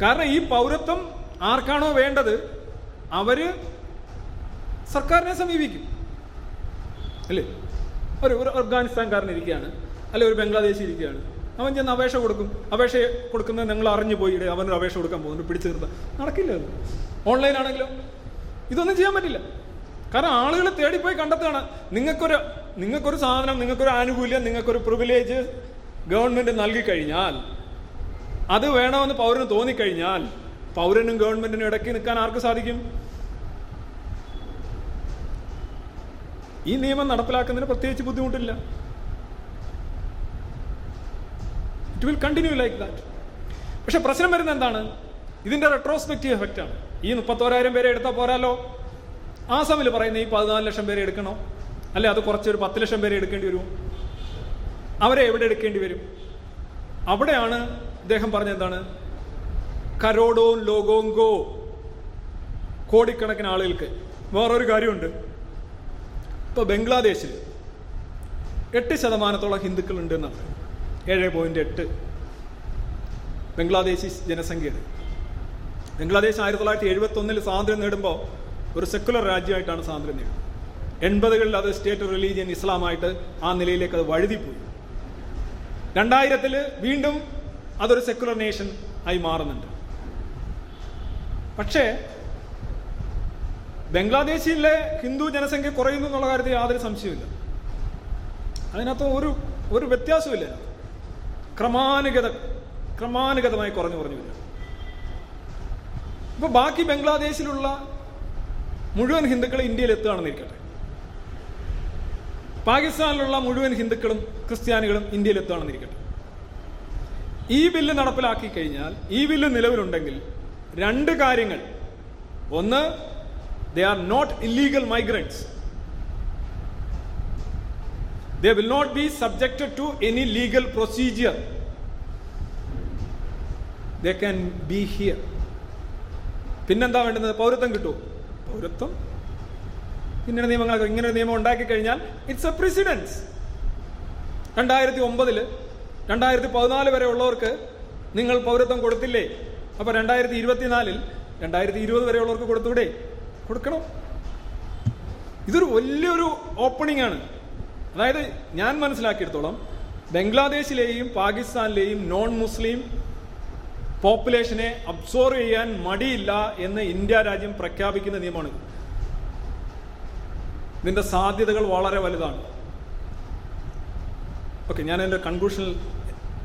Speaker 2: കാരണം ഈ പൗരത്വം ആർക്കാണോ വേണ്ടത് അവർ സർക്കാരിനെ സമീപിക്കും. അല്ലേ? ഒരു ഒരു അഫ്ഗാനിസ്ഥാൻകാരൻ ഇരിക്കുകയാണ് അല്ലെ ഒരു ബംഗ്ലാദേശി ഇരിക്കുകയാണ്. അവൻ ചെന്ന് അപേക്ഷ കൊടുക്കും. അപേക്ഷ കൊടുക്കുന്നത് നിങ്ങൾ അറിഞ്ഞു പോയിട്ട് അവനൊരു അപേക്ഷ കൊടുക്കാൻ പോകുന്നു പിടിച്ചു നിർത്താം. നടക്കില്ല ഓൺലൈൻ ഇതൊന്നും ചെയ്യാൻ പറ്റില്ല. കാരണം ആളുകൾ തേടിപ്പോയി കണ്ടെത്തുകയാണ്. നിങ്ങൾക്കൊരു നിങ്ങൾക്കൊരു സാധനം നിങ്ങൾക്കൊരു ആനുകൂല്യം നിങ്ങൾക്കൊരു പ്രിവിലേജ് ഗവൺമെന്റ് നൽകി കഴിഞ്ഞാൽ അത് വേണമെന്ന് പൗരന് തോന്നിക്കഴിഞ്ഞാൽ പൗരനും ഗവൺമെന്റിനും ഇടയ്ക്ക് നിൽക്കാൻ ആർക്ക് സാധിക്കും? ഈ നിയമം നടപ്പിലാക്കുന്നതിന് പ്രത്യേകിച്ച് ബുദ്ധിമുട്ടില്ല. It will continue like that പക്ഷെ പ്രശ്നം വരുന്നത് എന്താണ്? ഇതിന്റെ റെട്രോസ്പെക്റ്റീവ് എഫക്റ്റ് ആണ്. ഈ മുപ്പത്തോരായിരം പേരെ എടുത്താൽ പോരാലോ? ആസാമിൽ പറയുന്ന ഈ പതിനാല് ലക്ഷം പേരെ എടുക്കണോ? അല്ലെ അത് കുറച്ചൊരു പത്ത് ലക്ഷം പേരെ എടുക്കേണ്ടി വരുമോ അവരെ എവിടെ എടുക്കേണ്ടി വരും? അവിടെയാണ് അദ്ദേഹം പറഞ്ഞ എന്താണ്? കരോഡോൻ ലോകോങ്കോ. കോടിക്കണക്കിന് ആളുകൾക്ക്. വേറൊരു കാര്യമുണ്ട്. ഇപ്പൊ ബംഗ്ലാദേശിൽ എട്ട് ശതമാനത്തോളം ഹിന്ദുക്കൾ ഉണ്ട് എന്നാണ്. ഏഴ് പോയിന്റ് എട്ട്. ബംഗ്ലാദേശി ജനസംഖ്യയുടെ ബംഗ്ലാദേശ് ആയിരത്തി തൊള്ളായിരത്തി എഴുപത്തി ഒന്നിൽ സ്വാതന്ത്ര്യം നേടുമ്പോൾ ഒരു സെക്കുലർ രാജ്യമായിട്ടാണ് സ്വാതന്ത്ര്യം നേടുന്നത് എൺപതുകളിൽ അത് സ്റ്റേറ്റ് റിലീജിയൻ ഇസ്ലാമായിട്ട് ആ നിലയിലേക്ക് അത് വഴുതിപ്പോയി. രണ്ടായിരത്തിൽ വീണ്ടും അതൊരു സെക്കുലർ നേഷൻ ആയി മാറുന്നുണ്ട്. പക്ഷേ ബംഗ്ലാദേശിലെ ഹിന്ദു ജനസംഖ്യ കുറയുന്നു എന്നുള്ള കാര്യത്തിൽ യാതൊരു സംശയമില്ല അതിനകത്ത് ഒരു ഒരു വ്യത്യാസമില്ല ക്രമാനുഗത ക്രമാനുഗതമായി കുറഞ്ഞു കുറഞ്ഞു വരിക. ഇപ്പൊ ബാക്കി ബംഗ്ലാദേശിലുള്ള മുഴുവൻ ഹിന്ദുക്കൾ ഇന്ത്യയിൽ എത്തുകയാണെന്ന് ഇരിക്കട്ടെ പാകിസ്ഥാനിലുള്ള മുഴുവൻ ഹിന്ദുക്കളും ക്രിസ്ത്യാനികളും ഇന്ത്യയിൽ എത്തുകയാണെന്ന് ഇരിക്കട്ടെ ഈ ബില്ല് നടപ്പിലാക്കി കഴിഞ്ഞാൽ ഈ ബില്ല് നിലവിലുണ്ടെങ്കിൽ രണ്ട് കാര്യങ്ങൾ. ഒന്ന് they are not illegal migrants they will not be subjected to any legal procedure they can be here പിന്നെന്താ വേണ്ടുന്നത്? പൗരത്വം കിട്ടുമോ? പൗരത്വം. ഇങ്ങനെ നിയമങ്ങൾ ഇങ്ങനെ നിയമം ഉണ്ടാക്കി കഴിഞ്ഞാൽ ഇറ്റ്സ് എ പ്രസിഡൻസ് രണ്ടായിരത്തി ഒമ്പതിൽ രണ്ടായിരത്തി പതിനാല് വരെ ഉള്ളവർക്ക് നിങ്ങൾ പൗരത്വം കൊടുത്തില്ലേ? അപ്പൊ രണ്ടായിരത്തി ഇരുപത്തിനാലിൽ രണ്ടായിരത്തി ഇരുപത് വരെ ഉള്ളവർക്ക് കൊടുത്തൂടെ കൊടുക്കണം. ഇതൊരു വലിയൊരു ഓപ്പണിംഗ് ആണ്. അതായത് ഞാൻ മനസ്സിലാക്കിയെടുത്തോളം ബംഗ്ലാദേശിലെയും പാകിസ്ഥാനിലെയും നോൺ മുസ്ലിം പോപ്പുലേഷനെ അബ്സോർവ് ചെയ്യാൻ മടിയില്ല എന്ന് ഇന്ത്യ രാജ്യം പ്രഖ്യാപിക്കുന്ന നിയമമാണ്. ഇതിന്റെ സാധ്യതകൾ വളരെ വലുതാണ്. ഓക്കെ ഞാൻ എന്റെ കൺക്ലൂഷനിൽ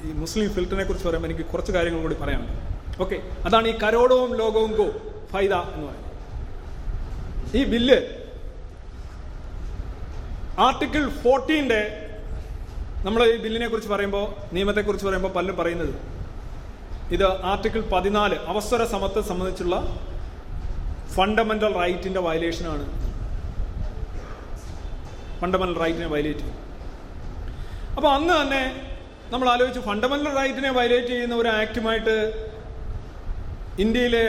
Speaker 2: ഈ മുസ്ലിം ഫിൽറ്ററിനെ കുറിച്ച് പറയുമ്പോൾ എനിക്ക് കുറച്ച് കാര്യങ്ങൾ കൂടി പറയാനുണ്ട്. ഓക്കെ അതാണ് ഈ കരോടവും ലോകവും ഗോ ഫൈദ എന്ന് പറയുന്നത്. ഈ ബില്ല് ആർട്ടിക്കിൾ ഫോർട്ടീന്റെ നമ്മൾ ഈ ബില്ലിനെ കുറിച്ച് പറയുമ്പോൾ നിയമത്തെ കുറിച്ച് പറയുമ്പോൾ പലരും പറയുന്നത് ഇത് ആർട്ടിക്കിൾ പതിനാല് അവസര സമത്വം സംബന്ധിച്ചുള്ള ഫണ്ടമെന്റൽ റൈറ്റിന്റെ വയലേഷനാണ് ഫണ്ടമെന്റൽ റൈറ്റിനെ വയലേറ്റ് ചെയ്യും അപ്പോൾ അന്ന് തന്നെ നമ്മൾ ആലോചിച്ചു ഫണ്ടമെന്റൽ റൈറ്റിനെ വയലേറ്റ് ചെയ്യുന്ന ഒരു ആക്റ്റുമായിട്ട് ഇന്ത്യയിലെ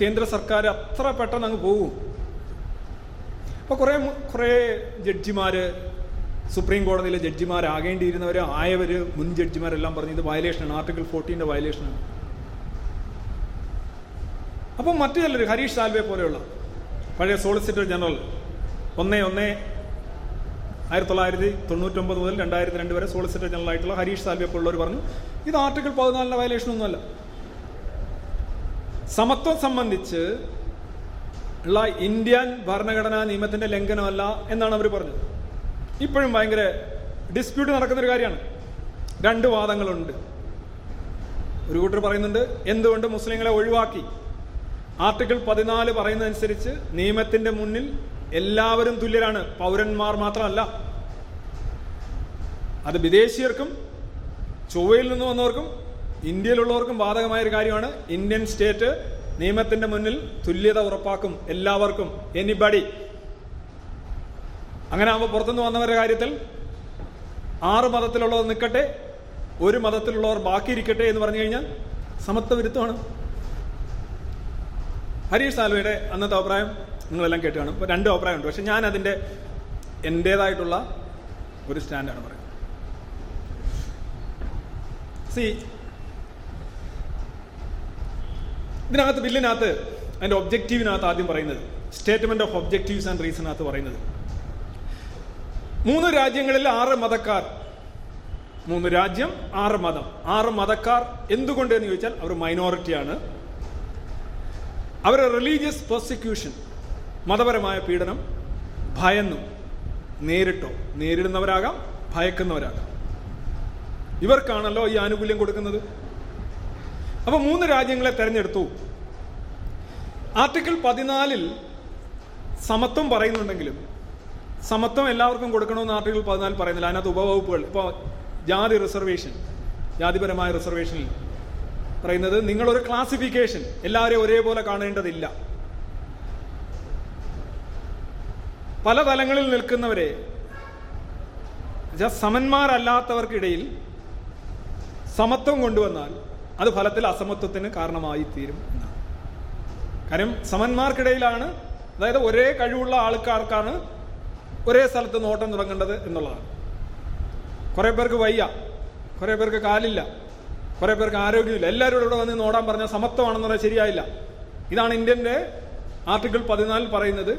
Speaker 2: കേന്ദ്ര സർക്കാർ അത്ര പെട്ടെന്ന് അങ്ങ് പോകും അപ്പോൾ കുറേ കുറേ ജഡ്ജിമാര് സുപ്രീം കോടതിയിലെ ജഡ്ജിമാരാകേണ്ടിയിരുന്നവർ ആയവർ മുൻ ജഡ്ജിമാരെല്ലാം പറഞ്ഞു ഇത് വയലേഷനാണ് ആർട്ടിക്കിൾ ഫോർട്ടീന്റെ വയലേഷനാണ് അപ്പം മറ്റു ചിലർ ഹരീഷ് സാൽവെ പോലെയുള്ള പഴയ സോളിസിറ്റർ ജനറൽ ഒന്ന് ഒന്ന് ആയിരത്തി തൊള്ളായിരത്തി തൊണ്ണൂറ്റൊമ്പത് മുതൽ രണ്ടായിരത്തി രണ്ട് വരെ സോളിസിറ്റർ ജനറൽ ആയിട്ടുള്ള ഹരീഷ് സാൽവെ പോലുള്ളവർ പറഞ്ഞു ഇത് ആർട്ടിക്കിൾ പതിനാലിന്റെ വയലേഷൻ ഒന്നുമല്ല. സമത്വം സംബന്ധിച്ച് ഉള്ള ഇന്ത്യൻ ഭരണഘടനാ നിയമത്തിന്റെ ലംഘനമല്ല എന്നാണ് അവർ പറഞ്ഞത്. ഇപ്പോഴും ഭയങ്കര ഡിസ്പ്യൂട്ട് നടക്കുന്നൊരു കാര്യമാണ്. രണ്ട് വാദങ്ങളുണ്ട്. ഒരു കൂട്ടർ പറയുന്നുണ്ട് എന്തുകൊണ്ട് മുസ്ലിങ്ങളെ ഒഴിവാക്കി? ആർട്ടിക്കിൾ പതിനാല് പറയുന്നതനുസരിച്ച് നിയമത്തിന്റെ മുന്നിൽ എല്ലാവരും തുല്യരാണ്. പൗരന്മാർ മാത്രമല്ല. അത് വിദേശീയർക്കും ചൊവ്വയിൽ നിന്ന് വന്നവർക്കും ഇന്ത്യയിലുള്ളവർക്കും ബാധകമായ ഒരു കാര്യമാണ്. ഇന്ത്യൻ സ്റ്റേറ്റ് നിയമത്തിന്റെ മുന്നിൽ തുല്യത ഉറപ്പാക്കും എല്ലാവർക്കും. എനിബഡി അങ്ങനെ ആകുമ്പോൾ പുറത്തുനിന്ന് വന്നവരുടെ കാര്യത്തിൽ ആറ് മതത്തിലുള്ളവർ നിൽക്കട്ടെ ഒരു മതത്തിലുള്ളവർ ബാക്കിയിരിക്കട്ടെ എന്ന് പറഞ്ഞു കഴിഞ്ഞാൽ സമത്വ വിരുദ്ധമാണ് ഹരീഷ് സാൽവയുടെ അന്നത്തെ അഭിപ്രായം നിങ്ങളെല്ലാം കേട്ട് കാണും. ഇപ്പോൾ രണ്ട് അഭിപ്രായമുണ്ട്. പക്ഷെ ഞാൻ അതിന്റെ എന്റേതായിട്ടുള്ള ഒരു സ്റ്റാൻഡാണ് പറയുന്നത്. സി ഇതിനകത്ത് ബില്ലിനകത്ത് അതിന്റെ ഒബ്ജക്റ്റീവിനകത്ത് ആദ്യം പറയുന്നത് സ്റ്റേറ്റ്മെന്റ് ഓഫ് ഒബ്ജക്റ്റീവ്സ് ആൻഡ് റീസണകത്ത് പറയുന്നത് മൂന്ന് രാജ്യങ്ങളിൽ ആറ് മതക്കാർ. മൂന്ന് രാജ്യം ആറ് മതം. ആറ് മതക്കാർ എന്തുകൊണ്ട് എന്ന് ചോദിച്ചാൽ അവർ മൈനോറിറ്റിയാണ്. അവരെ റിലീജിയസ് പ്രോസിക്യൂഷൻ മതപരമായ പീഡനം ഭയന്നു നേരിട്ടോ നേരിടുന്നവരാകാം ഭയക്കുന്നവരാകാം. ഇവർക്കാണല്ലോ ഈ ആനുകൂല്യം കൊടുക്കുന്നത്. അപ്പൊ മൂന്ന് രാജ്യങ്ങളെ തെരഞ്ഞെടുത്തു. ആർട്ടിക്കിൾ പതിനാലിൽ സമത്വം പറയുന്നുണ്ടെങ്കിലും സമത്വം എല്ലാവർക്കും കൊടുക്കണമെന്ന് ആർട്ടിക്കിൾ പതിനാല് പറയുന്നില്ല. അതിനകത്ത് ഉപവകുപ്പുകൾ. ഇപ്പോൾ ജാതി റിസർവേഷൻ ജാതിപരമായ റിസർവേഷനിൽ പറയുന്നത് നിങ്ങളൊരു ക്ലാസിഫിക്കേഷൻ എല്ലാവരെയും ഒരേപോലെ കാണേണ്ടതില്ല. പല തലങ്ങളിൽ നിൽക്കുന്നവരെ സമന്മാരല്ലാത്തവർക്കിടയിൽ സമത്വം കൊണ്ടുവന്നാൽ അത് ഫലത്തിൽ അസമത്വത്തിന് കാരണമായി തീരും എന്നാണ്. കാര്യം സമന്മാർക്കിടയിലാണ് അതായത് ഒരേ കഴിവുള്ള ആൾക്കാർക്കാണ് ഒരേ സ്ഥലത്ത് നോട്ടം തുടങ്ങേണ്ടത് എന്നുള്ളതാണ്. കുറെ പേർക്ക് വയ്യ കുറെ പേർക്ക് കാലില്ല കുറെ പേർക്ക് ആരോഗ്യമില്ല. എല്ലാവരും ഇവിടെ വന്ന് നോടാൻ പറഞ്ഞാൽ സമത്വമാണെന്ന് പറഞ്ഞാൽ ശരിയായില്ല. ഇതാണ് ഇന്ത്യന്റെ ആർട്ടിക്കിൾ പതിനാലിൽ പറയുന്നത്.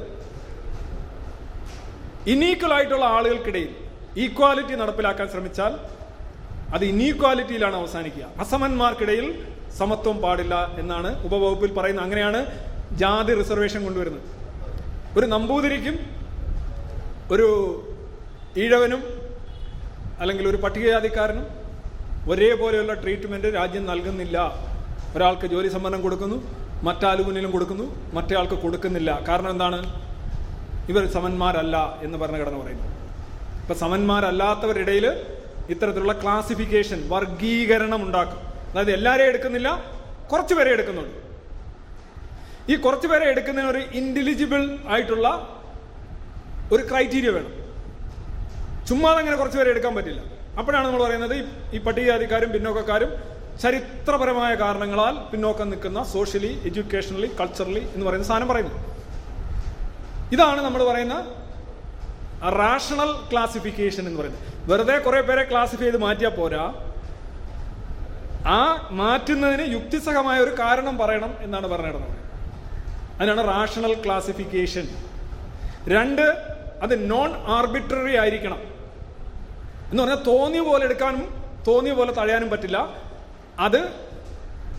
Speaker 2: ഇനീക്വൽ ആയിട്ടുള്ള ആളുകൾക്കിടയിൽ ഈക്വാലിറ്റി നടപ്പിലാക്കാൻ ശ്രമിച്ചാൽ അത് ഇനീക്വാലിറ്റിയിലാണ് അവസാനിക്കുക. അസമന്മാർക്കിടയിൽ സമത്വം പാടില്ല എന്നാണ് ഉപവകുപ്പിൽ പറയുന്നത്. അങ്ങനെയാണ് ജാതി റിസർവേഷൻ കൊണ്ടുവരുന്നത്. ഒരു നമ്പൂതിരിക്കും ഒരു ഈഴവനും അല്ലെങ്കിൽ ഒരു പട്ടികജാതിക്കാരനും ഒരേപോലെയുള്ള ട്രീറ്റ്മെന്റ് രാജ്യം നൽകുന്നില്ല. ഒരാൾക്ക് ജോലി സമ്മാനം കൊടുക്കുന്നു മറ്റാലുകുന്നിലും കൊടുക്കുന്നു മറ്റേയാൾക്ക് കൊടുക്കുന്നില്ല. കാരണം എന്താണ്? ഇവർ സമന്മാരല്ല എന്ന് ഭരണഘടന പറയുന്നു. ഇപ്പം സമന്മാരല്ലാത്തവരിടയിൽ ഇത്തരത്തിലുള്ള ക്ലാസിഫിക്കേഷൻ വർഗീകരണം ഉണ്ടാക്കും. അതായത് എല്ലാവരെയും എടുക്കുന്നില്ല കുറച്ചുപേരെ എടുക്കുന്നുണ്ട് ഈ കുറച്ചുപേരെ എടുക്കുന്നതിന് ഒരു ഇന്റലിജിബിൾ ആയിട്ടുള്ള ഒരു ക്രൈറ്റീരിയ വേണം. ചുമ്മാ അങ്ങനെ കുറച്ച് പേരെ എടുക്കാൻ പറ്റില്ല. അപ്പോഴാണ് നമ്മൾ പറയുന്നത് ഈ- പട്ടികജാതിക്കാരും പിന്നോക്കക്കാരും ചരിത്രപരമായ കാരണങ്ങളാൽ പിന്നോക്കം നിൽക്കുന്ന സോഷ്യലി എഡ്യൂക്കേഷണലി കൾച്ചറലി എന്ന് പറയുന്ന സാധനം പറയുന്നു. ഇതാണ് നമ്മൾ പറയുന്ന റാഷണൽ ക്ലാസിഫിക്കേഷൻ എന്ന് പറയുന്നത്. വെറുതെ കുറെ പേരെ ക്ലാസിഫൈ ചെയ്ത് മാറ്റിയാൽ പോരാ. ആ മാറ്റുന്നതിന് യുക്തിസഹമായ ഒരു കാരണം പറയണം എന്നാണ് പറഞ്ഞിടുന്നത് അതിനാണ് റാഷണൽ ക്ലാസിഫിക്കേഷൻ രണ്ട് അത് നോൺ ആർബിട്രറി ആയിരിക്കണം. എന്ന് പറഞ്ഞാൽ തോന്നിയ പോലെ എടുക്കാനും തോന്നിയ പോലെ തഴയാനും പറ്റില്ല. അത്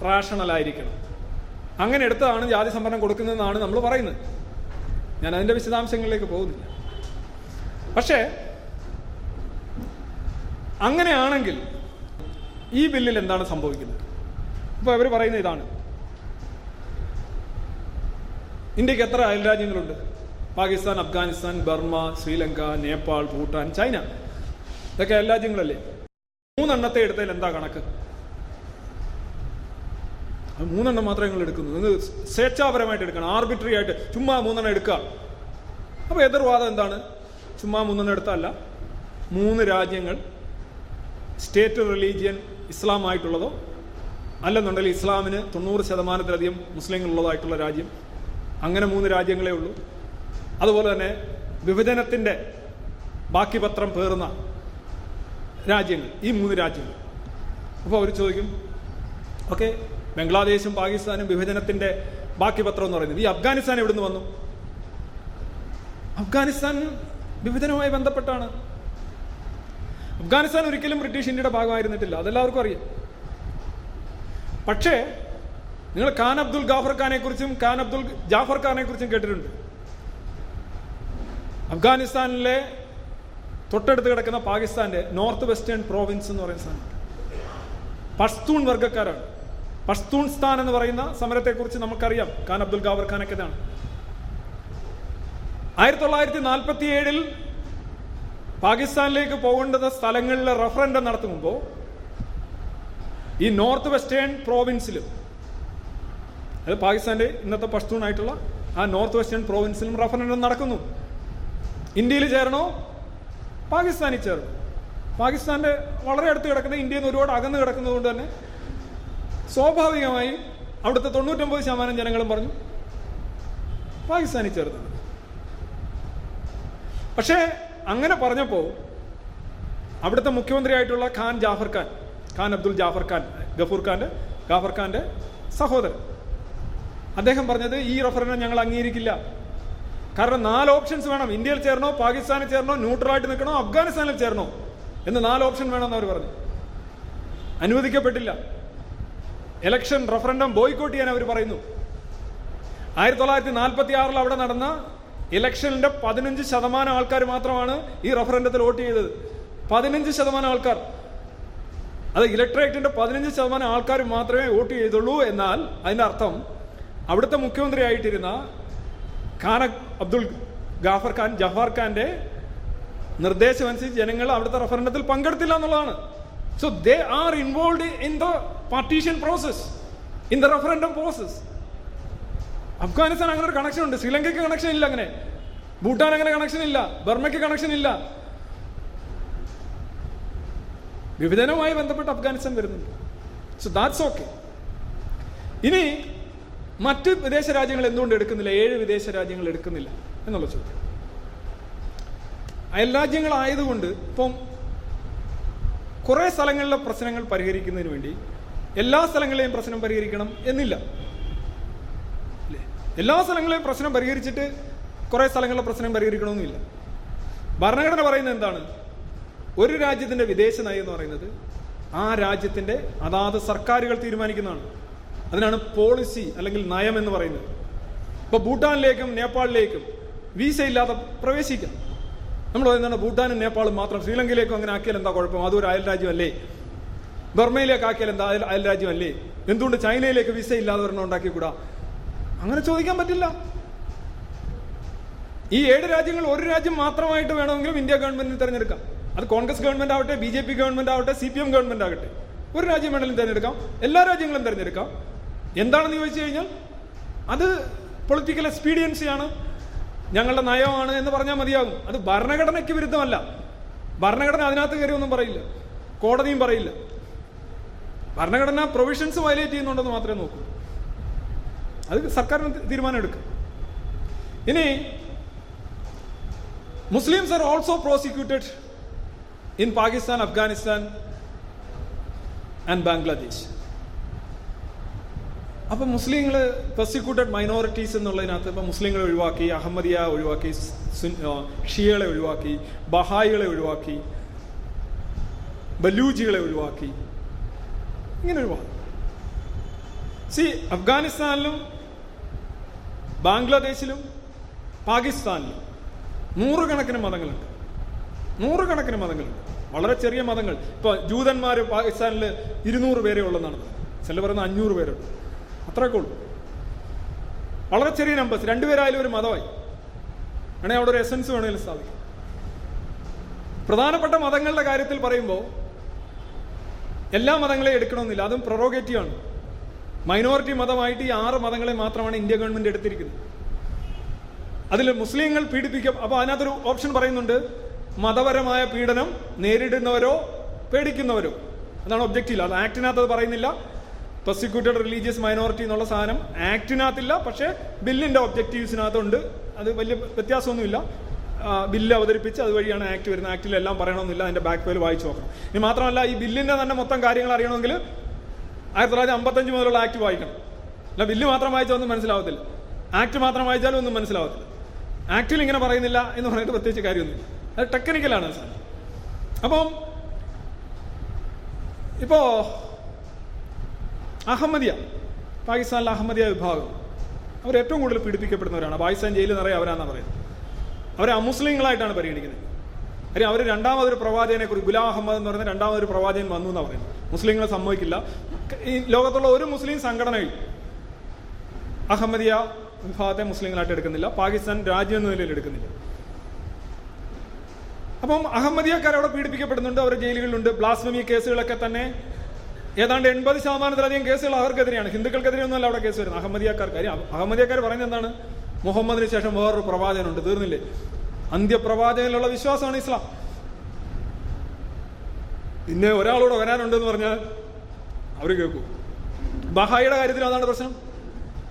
Speaker 2: റാഷണൽ ആയിരിക്കണം. അങ്ങനെ എടുത്തതാണ് ജാതി സംവരണം കൊടുക്കുന്നതെന്നാണ് നമ്മൾ പറയുന്നത്. ഞാൻ അതിന്റെ വിശദാംശങ്ങളിലേക്ക് പോകുന്നില്ല. പക്ഷേ അങ്ങനെയാണെങ്കിൽ ഈ ബില്ലിൽ എന്താണ് സംഭവിക്കുന്നത്? ഇപ്പോൾ അവർ പറയുന്ന ഇതാണ്. ഇന്ത്യയ്ക്ക് എത്ര അയൽരാജ്യങ്ങളുണ്ട്? പാകിസ്ഥാൻ അഫ്ഗാനിസ്ഥാൻ ബർമ്മ ശ്രീലങ്ക നേപ്പാൾ ഭൂട്ടാൻ ചൈന. ഇതൊക്കെ എല്ലാ രാജ്യങ്ങളല്ലേ മൂന്നെണ്ണത്തെ എടുത്തതിൽ എന്താ കണക്ക്? മൂന്നെണ്ണം മാത്രമേ നിങ്ങൾ എടുക്കുന്നു നിങ്ങൾ സ്വേച്ഛാപരമായിട്ട് എടുക്കണം. ആർബിട്രറി ആയിട്ട് ചുമ്മാ മൂന്നെണ്ണം എടുക്കുക. അപ്പൊ എതിർവാദം എന്താണ്? ചുമ്മാ മൂന്നെണ്ണം എടുത്തല്ല മൂന്ന് രാജ്യങ്ങൾ സ്റ്റേറ്റ് റിലീജിയൻ ഇസ്ലാം ആയിട്ടുള്ളതോ അല്ലെന്നുണ്ടെങ്കിൽ ഇസ്ലാമിന് തൊണ്ണൂറ് ശതമാനത്തിലധികം മുസ്ലിങ്ങളുള്ളതായിട്ടുള്ള രാജ്യം. അങ്ങനെ മൂന്ന് രാജ്യങ്ങളേ ഉള്ളൂ. അതുപോലെ തന്നെ വിഭജനത്തിന്റെ ബാക്കി പത്രം പേറുന്ന രാജ്യങ്ങൾ ഈ മൂന്ന് രാജ്യങ്ങൾ. അപ്പോൾ അവർ ചോദിക്കും ഓക്കെ ബംഗ്ലാദേശും പാകിസ്ഥാനും വിഭജനത്തിന്റെ ബാക്കി പത്രം എന്ന് പറയുന്നത് ഈ അഫ്ഗാനിസ്ഥാൻ എവിടുന്ന് വന്നു? അഫ്ഗാനിസ്ഥാൻ വിഭജനവുമായി ബന്ധപ്പെട്ടാണ്. അഫ്ഗാനിസ്ഥാൻ ഒരിക്കലും ബ്രിട്ടീഷ് ഇന്ത്യയുടെ ഭാഗമായിരുന്നിട്ടില്ല അതെല്ലാവർക്കും അറിയാം. പക്ഷേ നിങ്ങൾ ഖാൻ അബ്ദുൽ ഗാഫർ ഖാനെ കുറിച്ചും ഖാൻ അബ്ദുൽ ജാഫർ ഖാനെ കുറിച്ചും കേട്ടിട്ടുണ്ട്. അഫ്ഗാനിസ്ഥാനിലെ തൊട്ടടുത്ത് കിടക്കുന്ന പാകിസ്ഥാന്റെ നോർത്ത് വെസ്റ്റേൺ പ്രോവിൻസ് എന്ന് പറയുന്ന സ്ഥലം പഷ്തൂൺ വർഗക്കാരാണ്. പഷ്തൂൺ സ്ഥാൻ എന്ന് പറയുന്ന സമരത്തെക്കുറിച്ച് നമുക്കറിയാം. ഖാൻ അബ്ദുൽ ഗാബർ ഖാനൊക്കെ ഇതാണ്. ആയിരത്തി തൊള്ളായിരത്തി നാൽപ്പത്തി ഏഴിൽ പാകിസ്ഥാനിലേക്ക് പോകേണ്ടത് സ്ഥലങ്ങളിലെ റഫറൻഡം നടത്തുമ്പോൾ ഈ നോർത്ത് വെസ്റ്റേൺ പ്രോവിൻസിലും അത് പാകിസ്ഥാന്റെ ഇന്നത്തെ പഷ്തൂൺ ആയിട്ടുള്ള ആ നോർത്ത് വെസ്റ്റേൺ പ്രോവിൻസിലും റഫറൻഡം നടക്കുന്നു. ഇന്ത്യയിൽ ചേരണോ? പാകിസ്ഥാനിൽ ചേർന്നു. പാകിസ്ഥാന്റെ വളരെ അടുത്ത് കിടക്കുന്ന ഇന്ത്യയിൽ നിന്ന് ഒരുപാട് അകന്ന് കിടക്കുന്നത് കൊണ്ട് തന്നെ സ്വാഭാവികമായി അവിടുത്തെ തൊണ്ണൂറ്റൊമ്പത് ശതമാനം ജനങ്ങളും പറഞ്ഞു പാകിസ്ഥാനിൽ ചേർന്നത് പക്ഷേ അങ്ങനെ പറഞ്ഞപ്പോൾ അവിടുത്തെ മുഖ്യമന്ത്രിയായിട്ടുള്ള ഖാൻ ജാഫർ ഖാൻ ഖാൻ അബ്ദുൽ ജാഫർ ഖാൻ ഗഫൂർ ഖാന്റെ ജാഫർ ഖാന്റെ സഹോദരൻ. അദ്ദേഹം പറഞ്ഞത് ഈ റഫറൻഡം ഞങ്ങൾ അംഗീകരിക്കില്ല. കാരണം നാല് ഓപ്ഷൻസ് വേണം. ഇന്ത്യയിൽ ചേർന്നോ പാകിസ്ഥാനിൽ ചേർന്നോ ന്യൂട്രലായിട്ട് നിൽക്കണോ അഫ്ഗാനിസ്ഥാനിൽ ചേർന്നോ എന്ന് നാല് ഓപ്ഷൻ വേണമെന്ന് അവർ പറഞ്ഞു. അനുവദിക്കപ്പെട്ടില്ല. എലക്ഷൻ റഫറൻഡം ബോയ്ക്കോട്ട് ചെയ്യാൻ അവർ പറയുന്നു. ആയിരത്തി തൊള്ളായിരത്തി നാൽപ്പത്തി ആറിൽ അവിടെ നടന്ന ഇലക്ഷനിന്റെ പതിനഞ്ച് ശതമാനം ആൾക്കാർ മാത്രമാണ് ഈ റഫറൻഡത്തിൽ വോട്ട് ചെയ്തത്. പതിനഞ്ച് ശതമാനം ആൾക്കാർ. അത് ഇലക്ട്രേറ്റിന്റെ പതിനഞ്ച് ശതമാനം ആൾക്കാർ മാത്രമേ വോട്ട് ചെയ്തുള്ളൂ എന്നാൽ അതിന്റെ അർത്ഥം അവിടുത്തെ മുഖ്യമന്ത്രി ഖാൻ അബ്ദുൾ ഗാഫർ ഖാൻ ജഫാർ ഖാന്റെ നിർദ്ദേശമനുസരിച്ച് ജനങ്ങൾ അവിടുത്തെ റഫറൻഡത്തിൽ പങ്കെടുത്തില്ല എന്നുള്ളതാണ്. So they are involve in the partition process in the referendum process Afghanistan അങ്ങനെ ഒരു കണക്ഷൻ ഉണ്ട്. ശ്രീലങ്കയ്ക്ക് കണക്ഷൻ ഇല്ല അങ്ങനെ. ഭൂട്ടാൻ അങ്ങനെ കണക്ഷൻ ഇല്ല. ബർമയ്ക്ക് കണക്ഷൻ ഇല്ല. വിഭജനവുമായി ബന്ധപ്പെട്ട് അഫ്ഗാനിസ്ഥാൻ വരുന്നുണ്ട്. സോ ദാറ്റ്സ് ഓക്കെ ഇനി മറ്റ് വിദേശ രാജ്യങ്ങൾ എന്തുകൊണ്ട് എടുക്കുന്നില്ല? ഏഴ് വിദേശ രാജ്യങ്ങൾ എടുക്കുന്നില്ല എന്നുള്ള ചോദ്യം. അയൽ രാജ്യങ്ങളായതുകൊണ്ട് ഇപ്പം കുറെ സ്ഥലങ്ങളിലെ പ്രശ്നങ്ങൾ പരിഹരിക്കുന്നതിന് വേണ്ടി എല്ലാ സ്ഥലങ്ങളെയും പ്രശ്നം പരിഹരിക്കണം എന്നില്ല? എല്ലാ സ്ഥലങ്ങളെയും പ്രശ്നം പരിഹരിച്ചിട്ട് കുറെ സ്ഥലങ്ങളിലെ പ്രശ്നം പരിഹരിക്കണമെന്നില്ല. ഭരണഘടന പറയുന്നത് എന്താണ്? ഒരു രാജ്യത്തിന്റെ വിദേശ നയം എന്ന് പറയുന്നത് ആ രാജ്യത്തിന്റെ അതാത് സർക്കാരുകൾ തീരുമാനിക്കുന്നതാണ്. അതിനാണ് പോളിസി അല്ലെങ്കിൽ നയം എന്ന് പറയുന്നത്. ഇപ്പൊ ഭൂട്ടാനിലേക്കും നേപ്പാളിലേക്കും വിസ ഇല്ലാതെ പ്രവേശിക്കാം. നമ്മൾ പറയുന്നതാണ് ഭൂട്ടാനും നേപ്പാളും മാത്രം ശ്രീലങ്കയിലേക്കും അങ്ങനെ ആക്കിയാൽ എന്താ കുഴപ്പം? അതൊരു അയൽ രാജ്യമല്ലേ? ബർമയിലേക്ക് ആക്കിയാൽ എന്താ അയൽ അയൽ രാജ്യമല്ലേ? എന്തുകൊണ്ട് ചൈനയിലേക്ക് വിസ ഇല്ലാതെ ഒരെണ്ണം ഉണ്ടാക്കിക്കൂടാ? അങ്ങനെ ചോദിക്കാൻ പറ്റില്ല. ഈ ഏഴ് രാജ്യങ്ങൾ ഒരു രാജ്യം മാത്രമായിട്ട് വേണമെങ്കിലും ഇന്ത്യ ഗവൺമെന്റിന് തിരഞ്ഞെടുക്കാം. അത് കോൺഗ്രസ് ഗവൺമെന്റ് ആവട്ടെ ബി ജെ പി ഗവൺമെന്റ് ആവട്ടെ സി പി എം ഗവൺമെന്റ് ആകട്ടെ. ഒരു രാജ്യം വേണമെങ്കിലും തിരഞ്ഞെടുക്കാം. എല്ലാ രാജ്യങ്ങളും തിരഞ്ഞെടുക്കാം. എന്താണെന്ന് ചോദിച്ചു കഴിഞ്ഞാൽ അത് പൊളിറ്റിക്കൽ എക്സ്പീരിയൻസിയാണ് ഞങ്ങളുടെ നയമാണ് എന്ന് പറഞ്ഞാൽ മതിയാകും. അത് ഭരണഘടനയ്ക്ക് വിരുദ്ധമല്ല. ഭരണഘടന അതിനകത്ത് കയറി ഒന്നും പറയില്ല. കോടതിയും പറയില്ല. ഭരണഘടന പ്രൊവിഷൻസ് വയലേറ്റ് ചെയ്യുന്നുണ്ടെന്ന് മാത്രമേ നോക്കൂ. അത് സർക്കാരിന് തീരുമാനം എടുക്കും. ഇനി Muslims are also prosecuted in Pakistan Afghanistan and Bangladesh അപ്പൊ മുസ്ലിങ്ങൾ പ്രോസിക്യൂട്ടഡ് മൈനോറിറ്റീസ് എന്നുള്ളതിനകത്ത് ഇപ്പൊ മുസ്ലിങ്ങളെ ഒഴിവാക്കി അഹമ്മദിയ ഒഴിവാക്കി ഷിയകളെ ഒഴിവാക്കി ബഹായികളെ ഒഴിവാക്കി ബലൂജികളെ ഒഴിവാക്കി. ഇങ്ങനെ ഒഴിവാക്കി സി അഫ്ഗാനിസ്ഥാനിലും ബാംഗ്ലാദേശിലും പാകിസ്ഥാനിലും നൂറുകണക്കിന് മതങ്ങളുണ്ട്. നൂറുകണക്കിന് മതങ്ങളുണ്ട്. വളരെ ചെറിയ മതങ്ങൾ. ഇപ്പൊ ജൂതന്മാർ പാകിസ്ഥാനിൽ ഇരുന്നൂറ് പേരെ ഉള്ളതാണ് ചില പറയുന്ന അഞ്ഞൂറ് പേരുണ്ട്. അത്രയൊക്കെ ഉള്ളൂ. വളരെ ചെറിയ നമ്പേഴ്സ് രണ്ടുപേരായാലും ഒരു മതമായി. വേണേ അവിടെ ഒരു എസൻസ് വേണമെങ്കിലും സ്ഥാപിക്കും. പ്രധാനപ്പെട്ട മതങ്ങളുടെ കാര്യത്തിൽ പറയുമ്പോൾ എല്ലാ മതങ്ങളെയും എടുക്കണമെന്നില്ല. അതും പ്രൊറോഗേറ്റീവാണ് മൈനോറിറ്റി മതമായിട്ട് ഈ ആറ് മതങ്ങളെ മാത്രമാണ് ഇന്ത്യ ഗവൺമെന്റ് എടുത്തിരിക്കുന്നത്. അതിൽ മുസ്ലിങ്ങൾ പീഡിപ്പിക്കും അപ്പൊ അതിനകത്തൊരു ഓപ്ഷൻ പറയുന്നുണ്ട് മതപരമായ പീഡനം നേരിടുന്നവരോ പേടിക്കുന്നവരോ. അതാണ് ഒബ്ജക്റ്റീവ് അത് ആക്ടിനകത്ത് അത് പറയുന്നില്ല. പ്രോസിക്യൂട്ടഡ് റിലീജിയസ് മൈനോറിറ്റി എന്നുള്ള സാധനം ആക്ടിനകത്തില്ല പക്ഷേ ബില്ലിന്റെ ഒബ്ജക്റ്റീവ്സിനകത്തുണ്ട് അത് വലിയ വ്യത്യാസമൊന്നുമില്ല. ബില്ല് അവതരിപ്പിച്ച് അതുവഴിയാണ് ആക്ട് വരുന്നത്. ആക്ടിൽ എല്ലാം പറയണമെന്നില്ല അതിന്റെ ബാക്ക് പേര് വായിച്ചു നോക്കണം. ഇനി മാത്രമല്ല ഈ ബില്ലിന്റെ തന്നെ മൊത്തം കാര്യങ്ങൾ അറിയണമെങ്കിൽ ആയിരത്തി തൊള്ളായിരത്തി അമ്പത്തഞ്ച് മുതലുള്ള ആക്ട് വായിക്കണം. അല്ല ബില്ല് മാത്രം വായിച്ചാൽ ഒന്നും മനസ്സിലാവത്തില്ല. ആക്ട് മാത്രം വായിച്ചാലും ഒന്നും മനസ്സിലാവത്തില്ല. ആക്ടിൽ ഇങ്ങനെ പറയുന്നില്ല എന്ന് പറഞ്ഞിട്ട് പ്രത്യേകിച്ച് കാര്യമൊന്നുമില്ല. അത് ടെക്നിക്കലാണ് സാർ. അപ്പം ഇപ്പോ അഹമ്മദിയ. പാകിസ്ഥാനിലെ അഹമ്മദിയ വിഭാഗം. അവർ ഏറ്റവും കൂടുതൽ പീഡിപ്പിക്കപ്പെടുന്നവരാണ്. പാകിസ്ഥാൻ ജയിലിൽ നിറയെ അവരാണെന്നാണ് പറയുന്നത്. അവരെ അമുസ്ലിങ്ങളായിട്ടാണ് പരിഗണിക്കുന്നത്. കാര്യം അവർ രണ്ടാമതൊരു പ്രവാചകനെ കുറിച്ച് ഗുലാം അഹമ്മദ് എന്ന് പറയുന്ന രണ്ടാമതൊരു പ്രവാചകൻ വന്നു എന്നാണ് പറയുന്നത്. മുസ്ലിങ്ങളെ സമ്മതിക്കില്ല. ഈ ലോകത്തുള്ള ഒരു മുസ്ലിം സംഘടനയും അഹമ്മദിയ വിഭാഗത്തെ മുസ്ലിങ്ങളായിട്ട് എടുക്കുന്നില്ല. പാകിസ്ഥാൻ രാജ്യം എന്ന നിലയിൽ എടുക്കുന്നില്ല. അപ്പം അഹമ്മദിയക്കാർ അവിടെ പീഡിപ്പിക്കപ്പെടുന്നുണ്ട്. അവർ ജയിലുകളിലുണ്ട്. ബ്ലാസ്മമി കേസുകളൊക്കെ തന്നെ ഏതാണ്ട് എൺപത് ശതമാനത്തിലധികം കേസുകൾ അവർക്കെതിരെയാണ്. ഹിന്ദുക്കൾക്കെതിരെ ഒന്നുമല്ല അവിടെ കേസ് വരുന്നത്. അഹമ്മദിയാക്കാർ കാര്യം അഹ- അഹമ്മദിയാക്കാർ പറയുന്നത് എന്താണ്? മുഹമ്മദിന് ശേഷം വേറൊരു പ്രവാചകനുണ്ട്. തീർന്നില്ലേ? അന്ത്യപ്രവാചകനിലുള്ള വിശ്വാസമാണ് ഇസ്ലാം. പിന്നെ ഒരാളോട് വരാനുണ്ട് എന്ന് പറഞ്ഞാൽ അവർ കേൾക്കൂ. ബഹായിയുടെ കാര്യത്തിൽ അതാണ് പ്രശ്നം.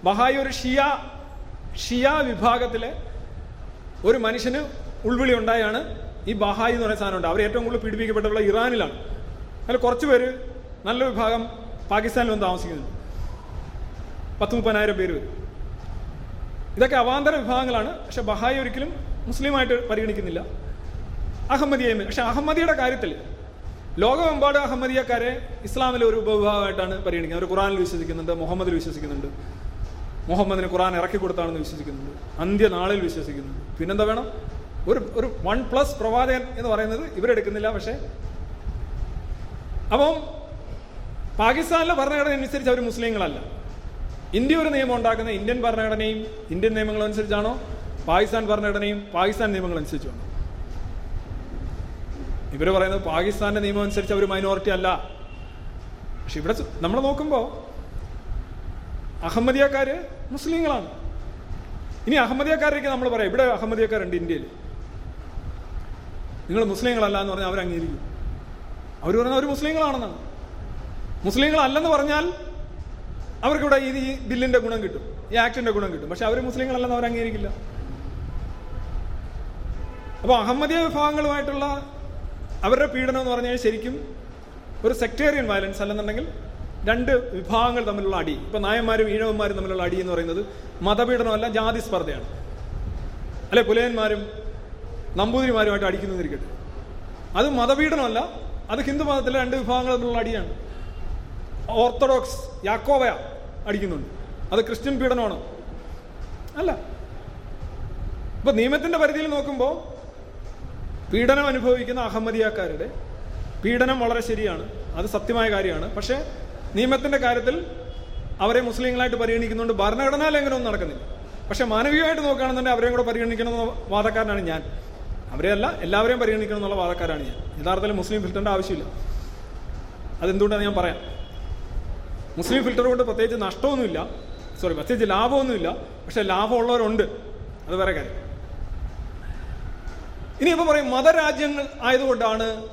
Speaker 2: ബഹായി ഒരു ഷിയ ഷിയ വിഭാഗത്തിലെ ഒരു മനുഷ്യന് ഉൾവിളി ഉണ്ടായാണ് ഈ ബഹായി എന്ന് പറയുന്ന സാധനമുണ്ട് അവർ ഏറ്റവും കൂടുതൽ പീഡിപ്പിക്കപ്പെട്ടുള്ള ഇറാനിലാണ്. അതിൽ കുറച്ച് പേര് നല്ല വിഭാഗം പാകിസ്ഥാനിൽ വന്ന് താമസിക്കുന്നുണ്ട്. പത്ത് മുപ്പതിനായിരം പേര്. ഇതൊക്കെ അവാന്തര വിഭാഗങ്ങളാണ്. പക്ഷെ ബഹായി ഒരിക്കലും മുസ്ലിമായിട്ട് പരിഗണിക്കുന്നില്ല. അഹമ്മദിയെ പക്ഷെ അഹമ്മദിയുടെ കാര്യത്തിൽ ലോകമെമ്പാടും അഹമ്മദിയക്കാരെ ഇസ്ലാമിലെ ഒരു ഉപവിഭാഗമായിട്ടാണ് പരിഗണിക്കുന്നത്. അവർ ഖുറാനിൽ വിശ്വസിക്കുന്നുണ്ട് മുഹമ്മദിൽ വിശ്വസിക്കുന്നുണ്ട്. മുഹമ്മദിന് ഖുറാൻ ഇറക്കി കൊടുത്താണെന്ന് വിശ്വസിക്കുന്നുണ്ട്. അന്ത്യനാളിൽ വിശ്വസിക്കുന്നുണ്ട്. പിന്നെന്താ വേണം? ഒരു ഒരു വൺ പ്ലസ് പ്രവാചകൻ എന്ന് പറയുന്നത് ഇവരെടുക്കുന്നില്ല. പക്ഷെ അപ്പം പാകിസ്ഥാനിലെ ഭരണഘടന അനുസരിച്ച് അവർ മുസ്ലിങ്ങളല്ല. ഇന്ത്യ ഒരു നിയമം ഉണ്ടാക്കുന്ന ഇന്ത്യൻ ഭരണഘടനയും ഇന്ത്യൻ നിയമങ്ങൾ അനുസരിച്ചാണോ? പാകിസ്ഥാൻ ഭരണഘടനയും പാകിസ്ഥാൻ നിയമങ്ങൾ അനുസരിച്ചാണോ? ഇവർ പറയുന്നത് പാകിസ്ഥാന്റെ നിയമം അനുസരിച്ച് അവർ മൈനോറിറ്റി അല്ല. പക്ഷെ ഇവിടെ നമ്മൾ നോക്കുമ്പോൾ അഹമ്മദിയക്കാര് മുസ്ലിങ്ങളാണ്. ഇനി അഹമ്മദിയക്കാരേക്ക് നമ്മൾ പറയാം. ഇവിടെ അഹമ്മദിയക്കാരുണ്ട് ഇന്ത്യയിൽ. നിങ്ങൾ മുസ്ലിങ്ങളല്ല എന്ന് പറഞ്ഞാൽ അവർ അംഗീകരിക്കും അവർ പറഞ്ഞാൽ അവർ മുസ്ലിങ്ങളാണെന്നാണ്. മുസ്ലിങ്ങളല്ലെന്ന് പറഞ്ഞാൽ അവർക്കിവിടെ ഈ ബില്ലിന്റെ ഗുണം കിട്ടും. ഈ ആക്ടിന്റെ ഗുണം കിട്ടും. പക്ഷെ അവർ മുസ്ലിങ്ങളല്ലെന്ന് അവർ അംഗീകരിക്കില്ല. അപ്പോൾ അഹമ്മദിയ വിഭാഗങ്ങളുമായിട്ടുള്ള അവരുടെ പീഡനം എന്ന് പറഞ്ഞാൽ ശരിക്കും ഒരു സെക്ടേറിയൻ വയലൻസ് അല്ലെന്നുണ്ടെങ്കിൽ രണ്ട് വിഭാഗങ്ങൾ തമ്മിലുള്ള അടി. ഇപ്പൊ നായന്മാരും ഈഴവന്മാരും തമ്മിലുള്ള അടി എന്ന് പറയുന്നത് മതപീഡനമല്ല ജാതി സ്പർദ്ധയാണ്. അല്ലെ പുലയന്മാരും നമ്പൂതിരിമാരുമായിട്ട് അടിക്കുന്നതിരിക്കട്ടെ. അത് മതപീഡനമല്ല അത് ഹിന്ദു മതത്തിലെ രണ്ട് വിഭാഗങ്ങൾ തമ്മിലുള്ള അടിയാണ്. ഓർത്തഡോക്സ് യാക്കോവയ അടിക്കുന്നുണ്ട്. അത് ക്രിസ്ത്യൻ പീഡനമാണ്. അല്ല. ഇപ്പൊ നിയമത്തിന്റെ പരിധിയിൽ നോക്കുമ്പോൾ പീഡനം അനുഭവിക്കുന്ന അഹമ്മദിയാക്കാരുടെ പീഡനം വളരെ ശരിയാണ്. അത് സത്യമായ കാര്യമാണ്. പക്ഷേ നിയമത്തിന്റെ കാര്യത്തിൽ അവരെ മുസ്ലിങ്ങളായിട്ട് പരിഗണിക്കുന്നുണ്ട്. ഭരണഘടനാ ലംഘനമൊന്നും നടക്കുന്നില്ല. പക്ഷെ മാനവികമായിട്ട് നോക്കുകയാണെന്നുണ്ടെങ്കിൽ അവരെയും കൂടെ പരിഗണിക്കണമെന്ന വാദക്കാരനാണ് ഞാൻ. അവരെ അല്ല എല്ലാവരെയും പരിഗണിക്കണം എന്നുള്ള വാദക്കാരാണ് ഞാൻ. യഥാർത്ഥത്തിൽ മുസ്ലിം ഫിൽറ്ററിന്റെ ആവശ്യമില്ല. അതെന്തുകൊണ്ടാണ് ഞാൻ പറയാം? മുസ്ലിം ഫിൽറ്റർ കൊണ്ട് പ്രത്യേകിച്ച് നഷ്ടമൊന്നുമില്ല. സോറി പ്രത്യേകിച്ച് ലാഭമൊന്നുമില്ല. പക്ഷെ ലാഭമുള്ളവരുണ്ട്. അത് വേറെ കാര്യം. ഇനി ഇപ്പോൾ പറയും മതരാജ്യങ്ങൾ ആയതുകൊണ്ടാണ്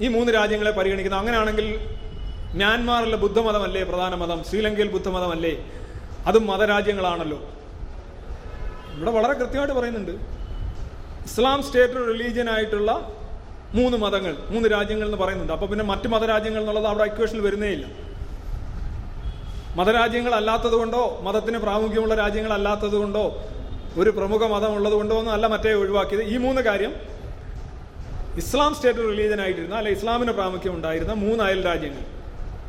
Speaker 2: ഈ മൂന്ന് രാജ്യങ്ങളെ പരിഗണിക്കുന്നത്. അങ്ങനെയാണെങ്കിൽ മ്യാൻമാറിലെ ബുദ്ധമതമല്ലേ പ്രധാന മതം? ശ്രീലങ്കയിൽ ബുദ്ധമതമല്ലേ അതും മതരാജ്യങ്ങളാണല്ലോ. ഇവിടെ വളരെ കൃത്യമായിട്ട് പറയുന്നുണ്ട്. ഇസ്ലാം സ്റ്റേറ്റ് റിലീജിയൻ ആയിട്ടുള്ള മൂന്ന് മതങ്ങൾ മൂന്ന് രാജ്യങ്ങൾ എന്ന് പറയുന്നുണ്ട്. അപ്പോൾ പിന്നെ മറ്റു മതരാജ്യങ്ങൾ എന്നുള്ളത് അവിടെ ഇക്വേഷനിൽ വരുന്നേ ഇല്ല. മതരാജ്യങ്ങൾ അല്ലാത്തത് കൊണ്ടോ മതത്തിന് പ്രാമുഖ്യമുള്ള രാജ്യങ്ങൾ അല്ലാത്തത് കൊണ്ടോ ഒരു പ്രമുഖ മതം ഉള്ളത് കൊണ്ടോ ഒന്നും അല്ല മറ്റേ ഒഴിവാക്കിയത്. ഈ മൂന്ന് കാര്യം ഇസ്ലാം സ്റ്റേറ്റ് റിലീജിയൻ ആയിട്ടിരുന്ന അല്ലെ ഇസ്ലാമിന് പ്രാമുഖ്യം ഉണ്ടായിരുന്ന മൂന്ന് അയൽ രാജ്യങ്ങൾ.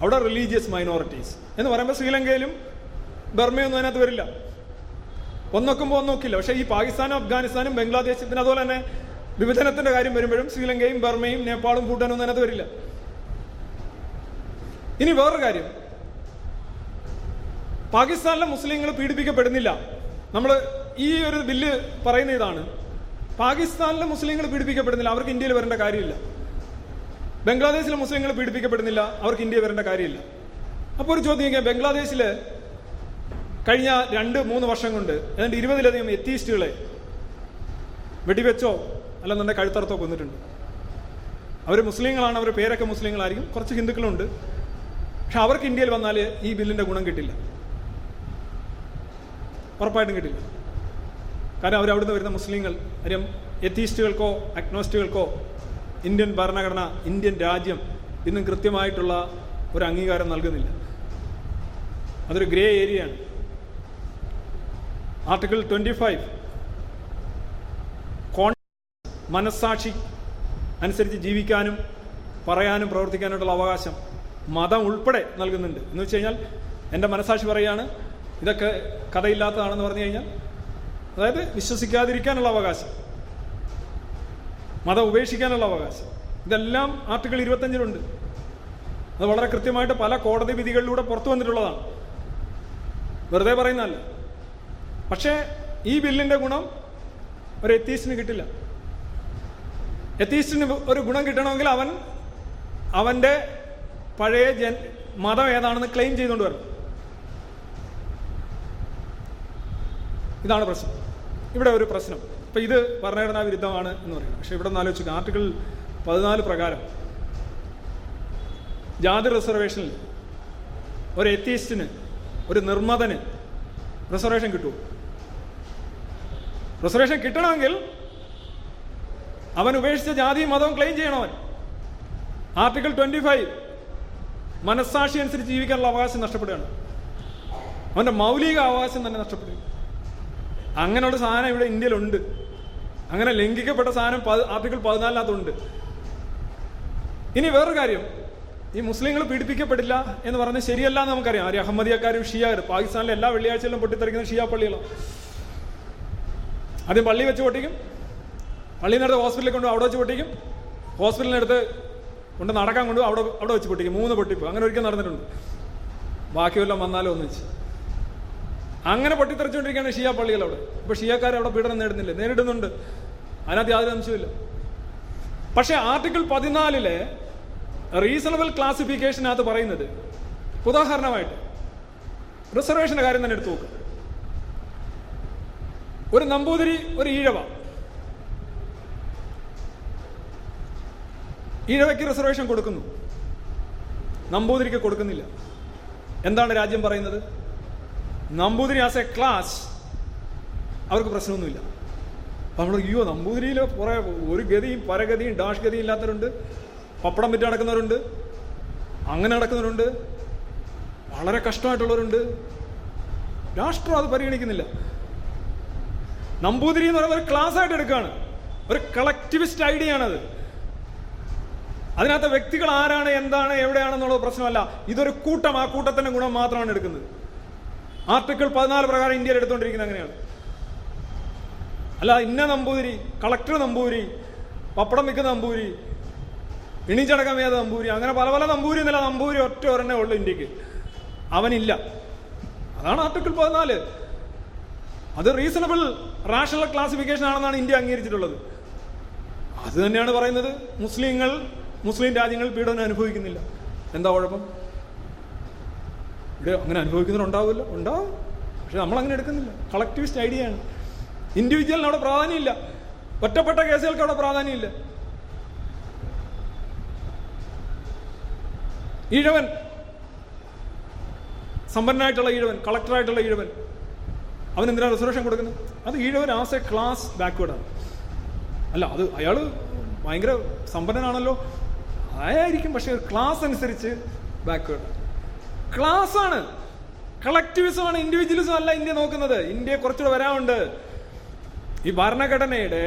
Speaker 2: അവിടെ റിലീജിയസ് മൈനോറിറ്റീസ് എന്ന് പറയുമ്പോൾ ശ്രീലങ്കയിലും ബർമയൊന്നും അതിനകത്ത് വരില്ല. ഒന്നൊക്കുമ്പോൾ ഒന്നൊക്കില്ല. പക്ഷേ ഈ പാകിസ്ഥാനും അഫ്ഗാനിസ്ഥാനും ബംഗ്ലാദേശും പിന്നെ അതുപോലെ തന്നെ വിഭജനത്തിന്റെ കാര്യം വരുമ്പോഴും ശ്രീലങ്കയും ബർമയും നേപ്പാളും ഭൂട്ടാനും ഒന്നും അതിനകത്ത് വരില്ല. ഇനി വേറൊരു കാര്യം. പാകിസ്ഥാനിലെ മുസ്ലിങ്ങൾ പീഡിപ്പിക്കപ്പെടുന്നില്ല. നമ്മൾ ഈ ഒരു ബില്ല് പറയുന്ന ഇതാണ്. പാകിസ്ഥാനിലെ മുസ്ലിങ്ങൾ പീഡിപ്പിക്കപ്പെടുന്നില്ല അവർക്ക് ഇന്ത്യയിൽ വരേണ്ട കാര്യമില്ല. ബംഗ്ലാദേശിലെ മുസ്ലിങ്ങൾ പീഡിപ്പിക്കപ്പെടുന്നില്ല അവർക്ക് ഇന്ത്യ വരേണ്ട കാര്യമില്ല. അപ്പോൾ ഒരു ചോദ്യം ചോദിക്കാം ബംഗ്ലാദേശിൽ കഴിഞ്ഞ രണ്ട് മൂന്ന് വർഷം കൊണ്ട് ഏതാണ്ട് ഇരുപതിലധികം എത്തീസ്റ്റുകളെ വെടിവെച്ചോ അല്ലെന്നുണ്ടെങ്കിൽ കഴുത്തറത്തോ കൊന്നിട്ടുണ്ട്. അവർ മുസ്ലിങ്ങളാണ് അവരുടെ പേരൊക്കെ മുസ്ലിങ്ങളായിരിക്കും. കുറച്ച് ഹിന്ദുക്കളുണ്ട്. പക്ഷെ അവർക്ക് ഇന്ത്യയിൽ വന്നാൽ ഈ ബില്ലിന്റെ ഗുണം കിട്ടില്ല. ഉറപ്പായിട്ടും കിട്ടില്ല. കാരണം അവർ അവിടുന്ന് വരുന്ന മുസ്ലിങ്ങൾ കാര്യം എത്തീസ്റ്റുകൾക്കോ അഗ്നോസ്റ്റുകൾക്കോ ഇന്ത്യൻ ഭരണഘടന ഇന്ത്യൻ രാജ്യം ഇന്നും കൃത്യമായിട്ടുള്ള ഒരു അംഗീകാരം നൽകുന്നില്ല. അതൊരു ഗ്രേ ഏരിയയാണ്. ആർട്ടിക്കിൾ ട്വന്റി ഫൈവ് മനസ്സാക്ഷി അനുസരിച്ച് ജീവിക്കാനും പറയാനും പ്രവർത്തിക്കാനായിട്ടുള്ള അവകാശം മതം ഉൾപ്പെടെ നൽകുന്നുണ്ട്. എന്ന് വെച്ച് കഴിഞ്ഞാൽ എന്റെ മനസ്സാക്ഷി പറയുകയാണ് ഇതൊക്കെ കഥയില്ലാത്തതാണെന്ന് പറഞ്ഞു കഴിഞ്ഞാൽ അതായത് വിശ്വസിക്കാതിരിക്കാനുള്ള അവകാശം മതം ഉപേക്ഷിക്കാനുള്ള അവകാശം ഇതെല്ലാം ആർട്ടിക്കിൾ ഇരുപത്തഞ്ചിലുണ്ട് അത് വളരെ കൃത്യമായിട്ട് പല കോടതി വിധികളിലൂടെ പുറത്തു വന്നിട്ടുള്ളതാണ്. വെറുതെ പറയുന്നതല്ല. പക്ഷേ ഈ ബില്ലിന്റെ ഗുണം ഒരു എത്തീസ്റ്റിന് കിട്ടില്ല. എത്തീസ്റ്റിന് ഒരു ഗുണം കിട്ടണമെങ്കിൽ അവൻ അവന്റെ പഴയ ജൻ മതം ഏതാണെന്ന് ക്ലെയിം ചെയ്തുകൊണ്ട് വരണം. ഇതാണ് പ്രശ്നം. ഇവിടെ ഒരു പ്രശ്നം. ഇപ്പം ഇത് ഭരണഘടനാ വിരുദ്ധമാണ് എന്ന് പറയുന്നത്. പക്ഷേ ഇവിടെ ആലോചിക്കുക ആർട്ടിക്കിൾ പതിനാല് പ്രകാരം ജാതി റിസർവേഷനിൽ ഒരു എത്തീസ്റ്റിന് ഒരു നിർമ്മതന് റിസർവേഷൻ കിട്ടുമോ റിസർവേഷൻ കിട്ടണമെങ്കിൽ അവൻ ഉപേക്ഷിച്ച ജാതിയും മതവും ക്ലെയിം ചെയ്യണം ആർട്ടിക്കിൾ ട്വന്റി ഫൈവ് മനസ്സാക്ഷി അനുസരിച്ച് ജീവിക്കാനുള്ള അവകാശം നഷ്ടപ്പെടുകയാണ്. അവന്റെ മൗലിക അവകാശം തന്നെ നഷ്ടപ്പെടുക അങ്ങനെയുള്ള സാധനം ഇവിടെ ഇന്ത്യയിലുണ്ട്. അങ്ങനെ ലംഘിക്കപ്പെട്ട സാധനം ആർട്ടിക്കിൾ പതിനാലിനകത്തുണ്ട്. ഇനി വേറൊരു കാര്യം. ഈ മുസ്ലിങ്ങൾ പീഡിപ്പിക്കപ്പെടില്ല എന്ന് പറഞ്ഞ് ശരിയല്ല എന്ന് നമുക്കറിയാം. ആര് അഹമ്മദിയക്കാരും ഷിയാർ പാകിസ്ഥാനിലെ എല്ലാ വെള്ളിയാഴ്ചയിലും പൊട്ടിത്തെറിക്കുന്ന ഷിയാ പള്ളികളാണ്. ആദ്യം പള്ളി വെച്ച് പൊട്ടിക്കും. പള്ളിനടുത്ത് ഹോസ്പിറ്റലിൽ കൊണ്ടു അവിടെ വെച്ച് പൊട്ടിക്കും. ഹോസ്പിറ്റലിനടുത്ത് കൊണ്ട് നടക്കാൻ കൊണ്ടു അവിടെ അവിടെ വെച്ച് പൊട്ടിക്കും. മൂന്ന് പൊട്ടിപ്പ്. അങ്ങനെ ഒരിക്കൽ നടന്നിട്ടുണ്ട്. ബാക്കിയെല്ലാം വല്ലതും വന്നാലും ഒന്നിച്ച്. അങ്ങനെ പൊട്ടിത്തെറിച്ചുകൊണ്ടിരിക്കുകയാണ് ഷിയ പള്ളികൾ അവിടെ ഇപ്പൊ ഷിയക്കാർ അവിടെ പീഡനം നേടുന്നില്ല? നേരിടുന്നുണ്ട്. അതിനകത്ത് യാതൊരു അംശമില്ല പക്ഷെ ആർട്ടിക്കിൾ പതിനാലിലെ റീസണബിൾ ക്ലാസിഫിക്കേഷനകത്ത് പറയുന്നത് ഉദാഹരണമായിട്ട് റിസർവേഷന്റെ കാര്യം തന്നെ എടുത്തു നോക്കും. ഒരു നമ്പൂതിരി ഒരു ഈഴവ. ഈഴവയ്ക്ക് റിസർവേഷൻ കൊടുക്കുന്നു. നമ്പൂതിരിക്ക് കൊടുക്കുന്നില്ല. എന്താണ് രാജ്യം പറയുന്നത്? നമ്പൂതിരി ആസ് എ ക്ലാസ് അവർക്ക് പ്രശ്നമൊന്നുമില്ല. അപ്പം നമ്മൾ അയ്യോ നമ്പൂതിരിയിൽ കുറേ ഒരു ഗതിയും പരഗതിയും ഡാഷ് ഗതിയും ഇല്ലാത്തവരുണ്ട്. പപ്പടം വിറ്റ് നടക്കുന്നവരുണ്ട്. അങ്ങനെ നടക്കുന്നവരുണ്ട്. വളരെ കഷ്ടമായിട്ടുള്ളവരുണ്ട്. രാഷ്ട്രം അത് പരിഗണിക്കുന്നില്ല. നമ്പൂതിരി എന്ന് പറയുന്നത് ഒരു ക്ലാസ് ആയിട്ട് എടുക്കുകയാണ് ഒരു കളക്ടിവിസ്റ്റ് ഐഡിയ ആണത്. അതിനകത്ത് വ്യക്തികൾ ആരാണ് എന്താണ് എവിടെയാണെന്നുള്ളത് പ്രശ്നമല്ല. ഇതൊരു കൂട്ടം ആ കൂട്ടത്തിന്റെ ഗുണം മാത്രമാണ് എടുക്കുന്നത്. ആർട്ടിക്കിൾ പതിനാല് പ്രകാരം ഇന്ത്യയിൽ എടുത്തുകൊണ്ടിരിക്കുന്നത് അങ്ങനെയാണ്. അല്ല ഇന്ന നമ്പൂതിരി കളക്ടർ നമ്പൂരി പപ്പടം വിൽക്കുന്ന നമ്പൂരി ഇണിച്ചടക്കം ഏത് നമ്പൂരി അങ്ങനെ പല പല നമ്പൂരി എന്നല്ല നമ്പൂരി ഒറ്റ ഒരെണ്ണേ ഉള്ളു ഇന്ത്യയ്ക്ക്. അവനില്ല. അതാണ് ആർട്ടിക്കിൾ പതിനാല്. അത് റീസണബിൾ റാഷണൽ ക്ലാസിഫിക്കേഷൻ ആണെന്നാണ് ഇന്ത്യ അംഗീകരിച്ചിട്ടുള്ളത്. അത് തന്നെയാണ് പറയുന്നത് മുസ്ലിങ്ങൾ മുസ്ലിം രാജ്യങ്ങൾ പീഡനം അനുഭവിക്കുന്നില്ല. എന്താ കുഴപ്പം? ഇവിടെ അങ്ങനെ അനുഭവിക്കുന്നവരുണ്ടാവുമല്ലോ? ഉണ്ടാവും. പക്ഷെ നമ്മൾ അങ്ങനെ എടുക്കുന്നില്ല. കളക്ടിവിസ്റ്റ് ഐഡിയ ആണ്. ഇൻഡിവിജ്വലിന് അവിടെ പ്രാധാന്യമില്ല. ഒറ്റപ്പെട്ട കേസുകൾക്ക് അവിടെ പ്രാധാന്യമില്ല. ഈഴവൻ. സമ്പന്നനായിട്ടുള്ള ഈഴവൻ കളക്ടറായിട്ടുള്ള ഈഴവൻ. അവൻ എന്തിനാണ് റിസർവേഷൻ കൊടുക്കുന്നത്? അത് ഈഴവൻ ആസ് എ ക്ലാസ് ബാക്ക്വേർഡാണ് അല്ല അത് അയാൾ ഭയങ്കര സമ്പന്നനാണല്ലോ. ആയിരിക്കും പക്ഷെ ക്ലാസ് അനുസരിച്ച് ബാക്ക്വേർഡ് ക്ലാസ് ആണ് കളക്ടിവിസം ആണ് ഇൻഡിവിജ്വലിസം അല്ല ഇന്ത്യ നോക്കുന്നത്. ഇന്ത്യ കുറച്ചുകൂടെ വരാനുണ്ട്. ഈ ഭരണഘടനയുടെ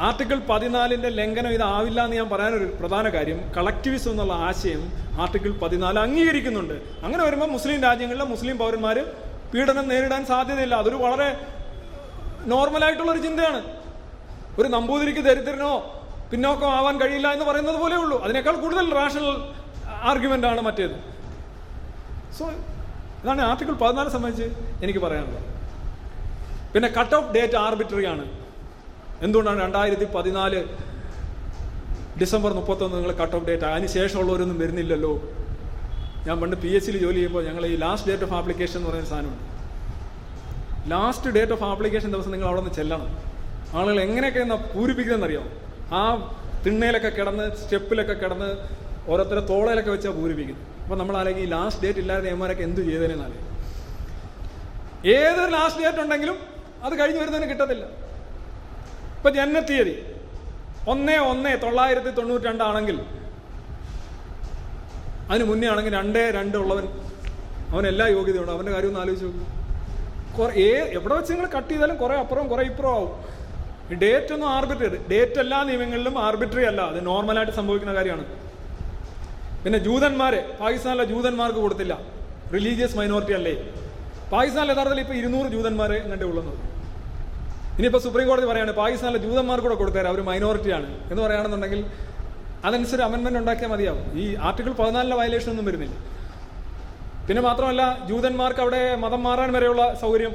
Speaker 2: ആർട്ടിക്കിൾ പതിനാലിന്റെ ലംഘനം ഇതാവില്ല എന്ന് ഞാൻ പറയാൻ ഒരു പ്രധാന കാര്യം. കളക്ടിവിസം എന്നുള്ള ആശയം ആർട്ടിക്കിൾ പതിനാല് അംഗീകരിക്കുന്നുണ്ട്. അങ്ങനെ വരുമ്പോൾ മുസ്ലിം രാജ്യങ്ങളിലെ മുസ്ലിം പൗരന്മാർ പീഡനം നേരിടാൻ സാധ്യതയില്ല. അതൊരു വളരെ നോർമലായിട്ടുള്ള ഒരു ചിന്തയാണ്. ഒരു നമ്പൂതിരിക്ക് ദരിദ്രനോ പിന്നോക്കം ആവാൻ കഴിയില്ല എന്ന് പറയുന്നത് പോലെ ഉള്ളൂ അതിനേക്കാൾ കൂടുതൽ റാഷണൽ ആർഗ്യുമെന്റ് ആണ് മറ്റേത്. സോ ഇതാണ് ആർട്ടിക്കിൾ പതിനാല് സംബന്ധിച്ച് എനിക്ക് പറയാനുള്ളത്. പിന്നെ കട്ട് ഓഫ് ഡേറ്റ് ആർബിറ്ററി ആണ്. എന്തുകൊണ്ടാണ് രണ്ടായിരത്തി പതിനാല് ഡിസംബർ മുപ്പത്തൊന്ന് നിങ്ങൾ കട്ട് ഓഫ് ഡേറ്റ് അതിന് ശേഷമുള്ളവരൊന്നും വരുന്നില്ലല്ലോ. ഞാൻ പണ്ട് പി എച്ച് സിയിൽ ജോലി ചെയ്യുമ്പോൾ ഞങ്ങൾ ഈ ലാസ്റ്റ് ഡേറ്റ് ഓഫ് ആപ്ലിക്കേഷൻ എന്ന് പറയുന്ന സാധനമുണ്ട്. ലാസ്റ്റ് ഡേറ്റ് ഓഫ് ആപ്ലിക്കേഷൻ ദിവസം നിങ്ങൾ അവിടെ നിന്ന് ചെല്ലണം. ആളുകൾ എങ്ങനെയൊക്കെ എന്നാ പൂരിപ്പിക്കുന്നതെന്നറിയാം? ആ തിണ്ണയിലൊക്കെ കിടന്ന് സ്റ്റെപ്പിലൊക്കെ കിടന്ന് ഓരോരുത്തരെ തോളയിലൊക്കെ വെച്ചാൽ പൂരിപ്പിക്കുന്നത് അപ്പൊ നമ്മൾ അല്ലെങ്കിൽ ഈ ലാസ്റ്റ് ഡേറ്റ് ഇല്ലാതെ നിയമമാരൊക്കെ എന്ത് ചെയ്തേനെന്നാലേ ഏതൊരു ലാസ്റ്റ് ഡേറ്റ് ഉണ്ടെങ്കിലും അത് കഴിഞ്ഞു വരുന്നതിന് കിട്ടത്തില്ല. ഇപ്പൊ ജന്മത്തീയതി. ഒന്ന് ഒന്ന് തൊള്ളായിരത്തി തൊണ്ണൂറ്റി രണ്ടാണെങ്കിൽ അതിന് മുന്നേ ആണെങ്കിൽ രണ്ടേ രണ്ട് ഉള്ളവൻ. അവൻ എല്ലാ യോഗ്യതയുണ്ട് അവന്റെ കാര്യം ഒന്ന് ആലോചിച്ച് നോക്കും. എവിടെ വെച്ച് നിങ്ങൾ കട്ട് ചെയ്താലും കുറെ അപ്പുറം കുറെ ഇപ്പുറം ആവും. ഡേറ്റ് ഒന്നും ആർബിട്രറി ഡേറ്റ് എല്ലാ നിയമങ്ങളിലും ആർബിട്രറി അല്ല. അത് നോർമലായിട്ട് സംഭവിക്കുന്ന കാര്യമാണ്. പിന്നെ ജൂതന്മാരെ പാകിസ്ഥാനിലെ ജൂതന്മാർക്ക് കൊടുത്തില്ല. റിലീജിയസ് മൈനോറിറ്റി അല്ലേ? പാകിസ്ഥാനിൽ യഥാർത്ഥത്തിൽ ഇപ്പൊ ഇരുന്നൂറ് ജൂതന്മാരെ എങ്ങോട്ടേ ഉള്ളത് ഇനിയിപ്പോ സുപ്രീം കോടതി പറയാണ് പാകിസ്ഥാനിലെ ജൂതന്മാർക്ക് കൂടെ കൊടുത്തേരാ അവർ മൈനോറിറ്റിയാണ് എന്ന് പറയുകയാണെന്നുണ്ടെങ്കിൽ അതനുസരിച്ച് അമെന്മെന്റ് ഉണ്ടാക്കിയാൽ മതിയാവും. ഈ ആർട്ടിക്കിൾ പതിനാലിലെ വയലേഷൻ ഒന്നും വരുന്നില്ല. പിന്നെ മാത്രമല്ല ജൂതന്മാർക്ക് അവിടെ മതം മാറാൻ വരെയുള്ള സൗകര്യം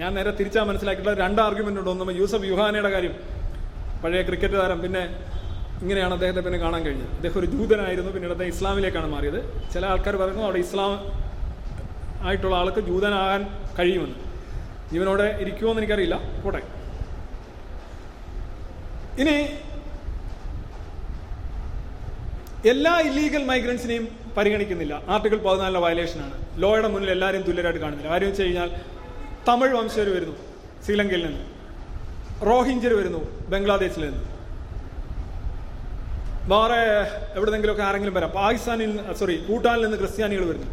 Speaker 2: ഞാൻ നേരെ തിരിച്ചാൽ മനസ്സിലാക്കിയിട്ടുള്ള രണ്ട് ആർഗ്യുമെന്റ് ഉണ്ട്. ഒന്ന് യൂസഫ് യുഹാനയുടെ കാര്യം പഴയ ക്രിക്കറ്റ് താരം പിന്നെ ഇങ്ങനെയാണ് അദ്ദേഹത്തെ പിന്നെ കാണാൻ കഴിഞ്ഞത്. അദ്ദേഹം ഒരു ജൂതനായിരുന്നു പിന്നീട് അദ്ദേഹം ഇസ്ലാമിലേക്കാണ് മാറിയത്. ചില ആൾക്കാർ പറയുന്നു അവിടെ ഇസ്ലാം ആയിട്ടുള്ള ആൾക്ക് ജൂതനാകാൻ കഴിയുമെന്ന്. ജീവനോടെ ഇരിക്കുമോ എന്ന് എനിക്കറിയില്ല. പോട്ടെ. ഇനി എല്ലാ ഇല്ലീഗൽ മൈഗ്രൻസിനെയും പരിഗണിക്കുന്നില്ല. ആർട്ടിക്കിൾ പതിനാലിലെ വയലേഷനാണ് ലോയുടെ മുന്നിൽ എല്ലാവരെയും തുല്യരായിട്ട് കാണുന്നില്ല. കാര്യം വെച്ച് കഴിഞ്ഞാൽ തമിഴ് വംശജർ വരുന്നു ശ്രീലങ്കയിൽ നിന്ന്. റോഹിഞ്ചർ വരുന്നു ബംഗ്ലാദേശിൽ നിന്ന്. വേറെ എവിടെന്നെങ്കിലുമൊക്കെ ആരെങ്കിലും വരാം. പാകിസ്ഥാനിൽ സോറി ഭൂട്ടാനിൽ നിന്ന് ക്രിസ്ത്യാനികൾ വരുന്നു.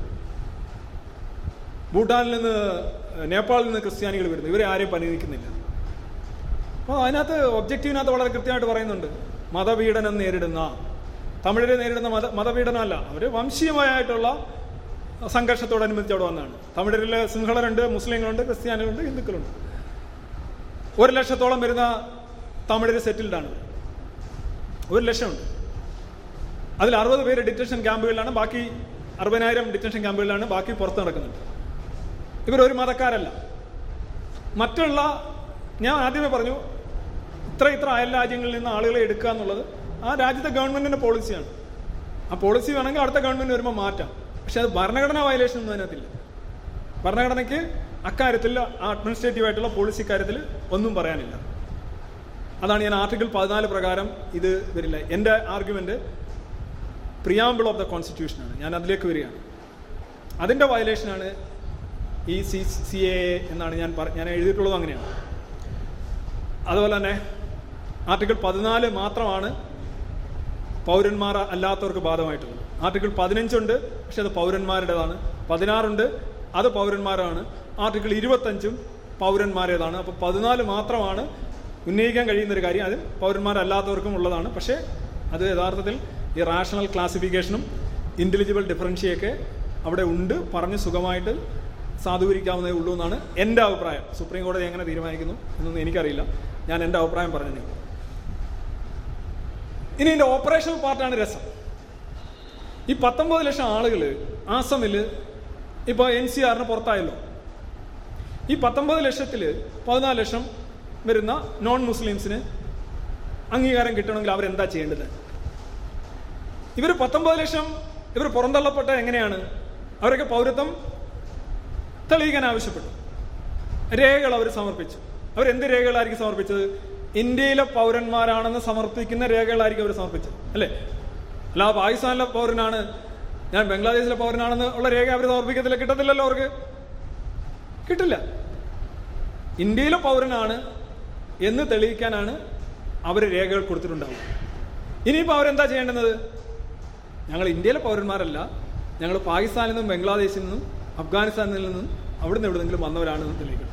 Speaker 2: ഭൂട്ടാനിൽ നിന്ന് നേപ്പാളിൽ നിന്ന് ക്രിസ്ത്യാനികൾ വരുന്നു. ഇവരെ ആരെയും പരിഗണിക്കുന്നില്ല. അപ്പോൾ അതിനകത്ത് ഒബ്ജക്റ്റീവിനകത്ത് വളരെ കൃത്യമായിട്ട് പറയുന്നുണ്ട്. മതപീഡനം നേരിടുന്ന തമിഴരെ നേരിടുന്ന മത മതപീഡനമല്ല. അവർ വംശീയമായിട്ടുള്ള സംഘർഷത്തോടനുബന്ധിച്ച് അവിടെ വന്നതാണ്. തമിഴരിൽ സിംഹളരുണ്ട് മുസ്ലിങ്ങളുണ്ട് ക്രിസ്ത്യാനികളുണ്ട് ഹിന്ദുക്കളുണ്ട്. ഒരു ലക്ഷത്തോളം വരുന്ന തമിഴര് സെറ്റിൽഡാണ്. ഒരു ലക്ഷമുണ്ട്. അതിൽ അറുപത് പേര് ഡിറ്റൻഷൻ ക്യാമ്പുകളിലാണ് ബാക്കി അറുപതിനായിരം ഡിറ്റൻഷൻ ക്യാമ്പുകളിലാണ് ബാക്കി പുറത്ത് നടക്കുന്നുണ്ട്. ഇവരൊരു മതക്കാരല്ല. മറ്റുള്ള ഞാൻ ആദ്യമേ പറഞ്ഞു ഇത്ര ഇത്ര അയൽ രാജ്യങ്ങളിൽ നിന്ന് ആളുകളെ എടുക്കുക എന്നുള്ളത് ആ രാജ്യത്തെ ഗവൺമെന്റിന്റെ പോളിസിയാണ്. ആ പോളിസി വേണമെങ്കിൽ അടുത്ത ഗവൺമെന്റ് വരുമ്പോൾ മാറ്റാം. പക്ഷെ അത് ഭരണഘടനാ വയലേഷൻ ഒന്നും അതിനകത്തില്ല. ഭരണഘടനയ്ക്ക് അക്കാര്യത്തിൽ അഡ്മിനിസ്ട്രേറ്റീവ് ആയിട്ടുള്ള പോളിസി കാര്യത്തിൽ ഒന്നും പറയാനില്ല. അതാണ് ഞാൻ ആർട്ടിക്കിൾ പതിനാല് പ്രകാരം ഇത് വരില്ല. എന്റെ ആർഗ്യുമെന്റ് പ്രിയാമ്പിൾ ഓഫ് ദ കോൺസ്റ്റിറ്റ്യൂഷനാണ് ഞാൻ അതിലേക്ക് വരികയാണ്. അതിന്റെ വയലേഷനാണ് ഈ സി സി എ എന്നാണ് ഞാൻ ഞാൻ എഴുതിയിട്ടുള്ളത് അങ്ങനെയാണ്. അതുപോലെ തന്നെ ആർട്ടിക്കിൾ പതിനാല് മാത്രമാണ് പൗരന്മാർ അല്ലാത്തവർക്ക് ബാധകമായിട്ടുള്ളത്. ആർട്ടിക്കിൾ പതിനഞ്ചുണ്ട് പക്ഷെ അത് പൗരന്മാരുടേതാണ്. പതിനാറുണ്ട് അത് പൗരന്മാരാണ്. ആർട്ടിക്കിൾ ഇരുപത്തഞ്ചും പൗരന്മാരേതാണ്. അപ്പോൾ പതിനാല് മാത്രമാണ് ഉന്നയിക്കാൻ കഴിയുന്നൊരു കാര്യം. അത് പൗരന്മാരല്ലാത്തവർക്കും ഉള്ളതാണ്. പക്ഷേ അത് യഥാർത്ഥത്തിൽ ഈ റാഷണൽ ക്ലാസിഫിക്കേഷനും ഇന്റലിജിബിൾ ഡിഫറൻഷ്യൊക്കെ അവിടെ ഉണ്ട്. പറഞ്ഞ് സുഖമായിട്ട് സാധൂകരിക്കാവുന്നതേ ഉള്ളൂ എന്നാണ് എന്റെ അഭിപ്രായം. സുപ്രീം കോടതി എങ്ങനെ തീരുമാനിക്കുന്നു എന്നൊന്നും എനിക്കറിയില്ല. ഞാൻ എന്റെ അഭിപ്രായം പറഞ്ഞു ഇനി ഇതിന്റെ ഓപ്പറേഷണൽ പാർട്ടാണ് രസം. ഈ പത്തൊമ്പത് ലക്ഷം ആളുകൾ ആസമിൽ ഇപ്പോൾ എൻ സി ആറിന് പുറത്തായല്ലോ. ഈ പത്തൊമ്പത് ലക്ഷത്തിൽ പതിനാല് ലക്ഷം വരുന്ന നോൺ മുസ്ലിംസിന് അംഗീകാരം കിട്ടണമെങ്കിൽ അവരെന്താ ചെയ്യേണ്ടത്? ഇവർ പത്തൊമ്പത് ലക്ഷം ഇവർ പുറന്തള്ളപ്പെട്ട എങ്ങനെയാണ്? അവരൊക്കെ പൗരത്വം തെളിയിക്കാൻ ആവശ്യപ്പെട്ടു. രേഖകൾ അവർ സമർപ്പിച്ചു. അവർ അവരെന്ത് രേഖകളായിരിക്കും സമർപ്പിച്ചത്? ഇന്ത്യയിലെ പൗരന്മാരാണെന്ന് സമർപ്പിക്കുന്ന രേഖകളായിരിക്കും അവർ സമർപ്പിച്ചത് അല്ലേ? അല്ല പാകിസ്ഥാനിലെ പൗരനാണ് ഞാൻ ബംഗ്ലാദേശിലെ പൗരനാണെന്ന് ഉള്ള രേഖ അവർ സമർപ്പിക്കത്തില്ല കിട്ടത്തില്ലല്ലോ അവർക്ക്. കിട്ടില്ല. ഇന്ത്യയിലെ പൗരനാണ് എന്ന് തെളിയിക്കാനാണ് അവർ രേഖകൾ കൊടുത്തിട്ടുണ്ടാവുക. ഇനിയിപ്പോൾ അവരെന്താ ചെയ്യേണ്ടുന്നത്? ഞങ്ങൾ ഇന്ത്യയിലെ പൗരന്മാരല്ല. ഞങ്ങൾ പാകിസ്ഥാനിൽ നിന്നും ബംഗ്ലാദേശിൽ നിന്നും അഫ്ഗാനിസ്ഥാനിൽ നിന്നും അവിടുന്ന് എവിടെന്നെങ്കിലും വന്നവരാണെന്ന് തെളിയിക്കണം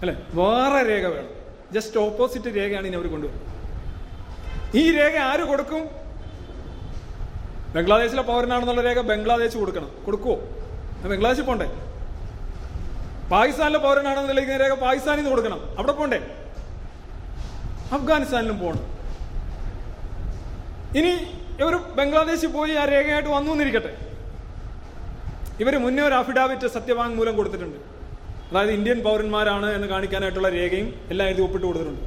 Speaker 2: അല്ലേ? വേറെ രേഖ വേണം. ജസ്റ്റ് ഓപ്പോസിറ്റ് രേഖയാണ് ഇനി അവർ കൊണ്ടുവരുന്നത്. ഈ രേഖ ആര് കൊടുക്കും? ബംഗ്ലാദേശിലെ പൗരനാണെന്നുള്ള രേഖ ബംഗ്ലാദേശ് കൊടുക്കണം. കൊടുക്കുവോ? ബംഗ്ലാദേശിൽ പോണ്ടേ? പാകിസ്ഥാനിലെ പൗരനാണെന്ന് തെളിയിക്കുന്ന രേഖ പാകിസ്ഥാനിൽ നിന്ന് കൊടുക്കണം. അവിടെ പോണ്ടേ? അഫ്ഗാനിസ്ഥാനിലും പോകണം ഇനി ഇവർ ബംഗ്ലാദേശിൽ പോയി ആ രേഖയായിട്ട് വന്നു എന്നിരിക്കട്ടെ. ഇവർ മുന്നേ ഒരു അഫിഡാവിറ്റ് സത്യവാങ്മൂലം കൊടുത്തിട്ടുണ്ട്. അതായത് ഇന്ത്യൻ പൗരന്മാരാണ് എന്ന് കാണിക്കാനായിട്ടുള്ള രേഖയും എല്ലാം എഴുതി ഒപ്പിട്ട് കൊടുത്തിട്ടുണ്ട്.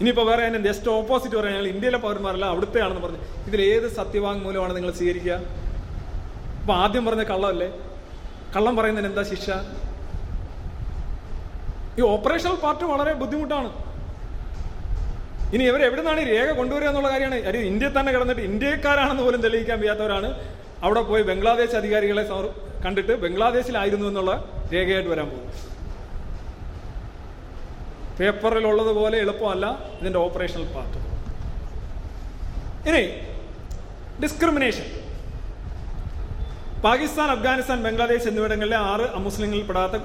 Speaker 2: ഇനിയിപ്പോൾ വേറെ എന്നെ ജസ്റ്റ് ഓപ്പോസിറ്റ് പറയാൻ ഞങ്ങൾ ഇന്ത്യയിലെ പൗരന്മാരല്ല അവിടുത്തെ ആണെന്ന് പറഞ്ഞു. ഇതിൽ ഏത് സത്യവാങ്മൂലമാണ് നിങ്ങൾ സ്വീകരിക്കുക? അപ്പോൾ ആദ്യം പറഞ്ഞ കള്ളമല്ലേ? കള്ളം പറയുന്നതിന് എന്താ ശിക്ഷ? ഈ ഓപ്പറേഷണൽ പാർട്ട് വളരെ ബുദ്ധിമുട്ടാണ്. ഇനി ഇവർ എവിടെ നിന്നാണ് ഈ രേഖ കൊണ്ടുവരിക എന്നുള്ള കാര്യമാണ്. അത് ഇന്ത്യയിൽ തന്നെ കിടന്നിട്ട് ഇന്ത്യക്കാരാണെന്ന് പോലും തെളിയിക്കാൻ വയ്യാത്തവരാണ്. അവിടെ പോയി ബംഗ്ലാദേശ് അധികാരികളെ കണ്ടിട്ട് ബംഗ്ലാദേശിലായിരുന്നു എന്നുള്ള രേഖയായിട്ട് വരാൻ പോകും. പേപ്പറിലുള്ളതുപോലെ എളുപ്പമല്ല ഇതിന്റെ ഓപ്പറേഷണൽ പാർട്ട് ഇനി ഡിസ്ക്രിമിനേഷൻ പാകിസ്ഥാൻ അഫ്ഗാനിസ്ഥാൻ ബംഗ്ലാദേശ് എന്നിവിടങ്ങളിലെ ആറ് അമുസ്ലിങ്ങളിൽ പെടാത്ത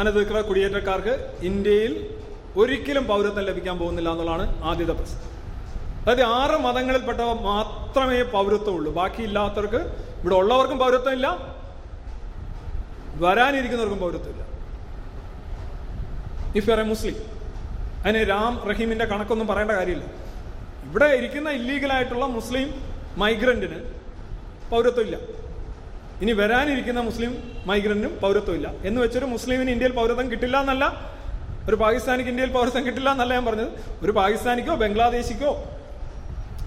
Speaker 2: അനധികൃത കുടിയേറ്റക്കാർക്ക് ഇന്ത്യയിൽ ഒരിക്കലും പൗരത്വം ലഭിക്കാൻ പോകുന്നില്ല എന്നുള്ളതാണ് ആദ്യത്തെ പ്രശ്നം. അതായത് ആറ് മതങ്ങളിൽപ്പെട്ടവ മാത്രമേ പൗരത്വമുള്ളൂ. ബാക്കിയില്ലാത്തവർക്ക് ഇവിടെ ഉള്ളവർക്കും പൗരത്വം ഇല്ല വരാനിരിക്കുന്നവർക്കും പൗരത്വമില്ല. ഇഫ് ആർ എ മുസ്ലിം അതിന് രാം റഹീമിന്റെ കണക്കൊന്നും പറയേണ്ട കാര്യമില്ല. ഇവിടെ ഇരിക്കുന്ന ഇല്ലീഗലായിട്ടുള്ള മുസ്ലിം മൈഗ്രന്റിന് പൗരത്വമില്ല. ഇനി വരാനിരിക്കുന്ന മുസ്ലിം മൈഗ്രന്റിനും പൗരത്വമില്ല. എന്ന് വെച്ചൊരു മുസ്ലിമിന് ഇന്ത്യയിൽ പൗരത്വം കിട്ടില്ല എന്നല്ല ഒരു പാകിസ്ഥാനിക്ക് ഇന്ത്യയിൽ പൗരത്വം കിട്ടില്ല എന്നല്ല ഞാൻ പറഞ്ഞത്. ഒരു പാകിസ്ഥാനിക്കോ ബംഗ്ലാദേശിക്കോ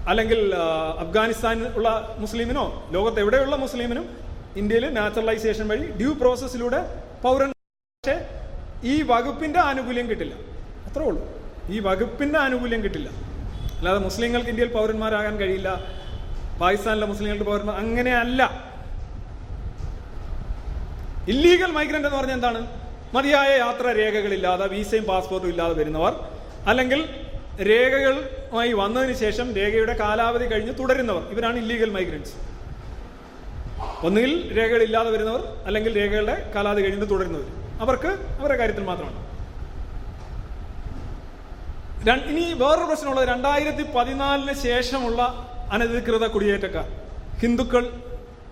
Speaker 2: അല്ലെങ്കിൽ അഫ്ഗാനിസ്ഥാനിൽ ഉള്ള മുസ്ലിമിനോ ലോകത്ത് എവിടെയുള്ള മുസ്ലിമിനും ഇന്ത്യയിൽ നാച്ചുറലൈസേഷൻ വഴി ഡ്യൂ പ്രോസസ്സിലൂടെ പൗരൻ പക്ഷേ ഈ വകുപ്പിന്റെ ആനുകൂല്യം കിട്ടില്ല. അത്രേ ഉള്ളൂ. ഈ വകുപ്പിന്റെ ആനുകൂല്യം കിട്ടില്ല. അല്ലാതെ മുസ്ലിങ്ങൾക്ക് ഇന്ത്യയിൽ പൗരന്മാരാകാൻ കഴിയില്ല. പാകിസ്ഥാനിലെ മുസ്ലിങ്ങൾക്ക് പൗരന്മാർ അങ്ങനെയല്ല. ഇല്ലീഗൽ മൈഗ്രന്റ് എന്ന് പറഞ്ഞാൽ എന്താണ്? മതിയായ യാത്രാ രേഖകളില്ലാതെ വിസയും പാസ്പോർട്ടും ഇല്ലാതെ വരുന്നവർ അല്ലെങ്കിൽ രേഖകളുമായി വന്നതിന് ശേഷം രേഖയുടെ കാലാവധി കഴിഞ്ഞ് തുടരുന്നവർ ഇവരാണ് ഇല്ലീഗൽ മൈഗ്രൻസ് ഒന്നുകിൽ രേഖകളില്ലാതെ വരുന്നവർ അല്ലെങ്കിൽ രേഖകളുടെ കാലാവധി കഴിഞ്ഞ് തുടരുന്നവർ. അവർക്ക് അവരുടെ കാര്യത്തിൽ മാത്രമാണ്. ഇനി വേറൊരു പ്രശ്നമുള്ളത് രണ്ടായിരത്തി പതിനാലിന് ശേഷമുള്ള അനധികൃത കുടിയേറ്റക്കാർ ഹിന്ദുക്കൾ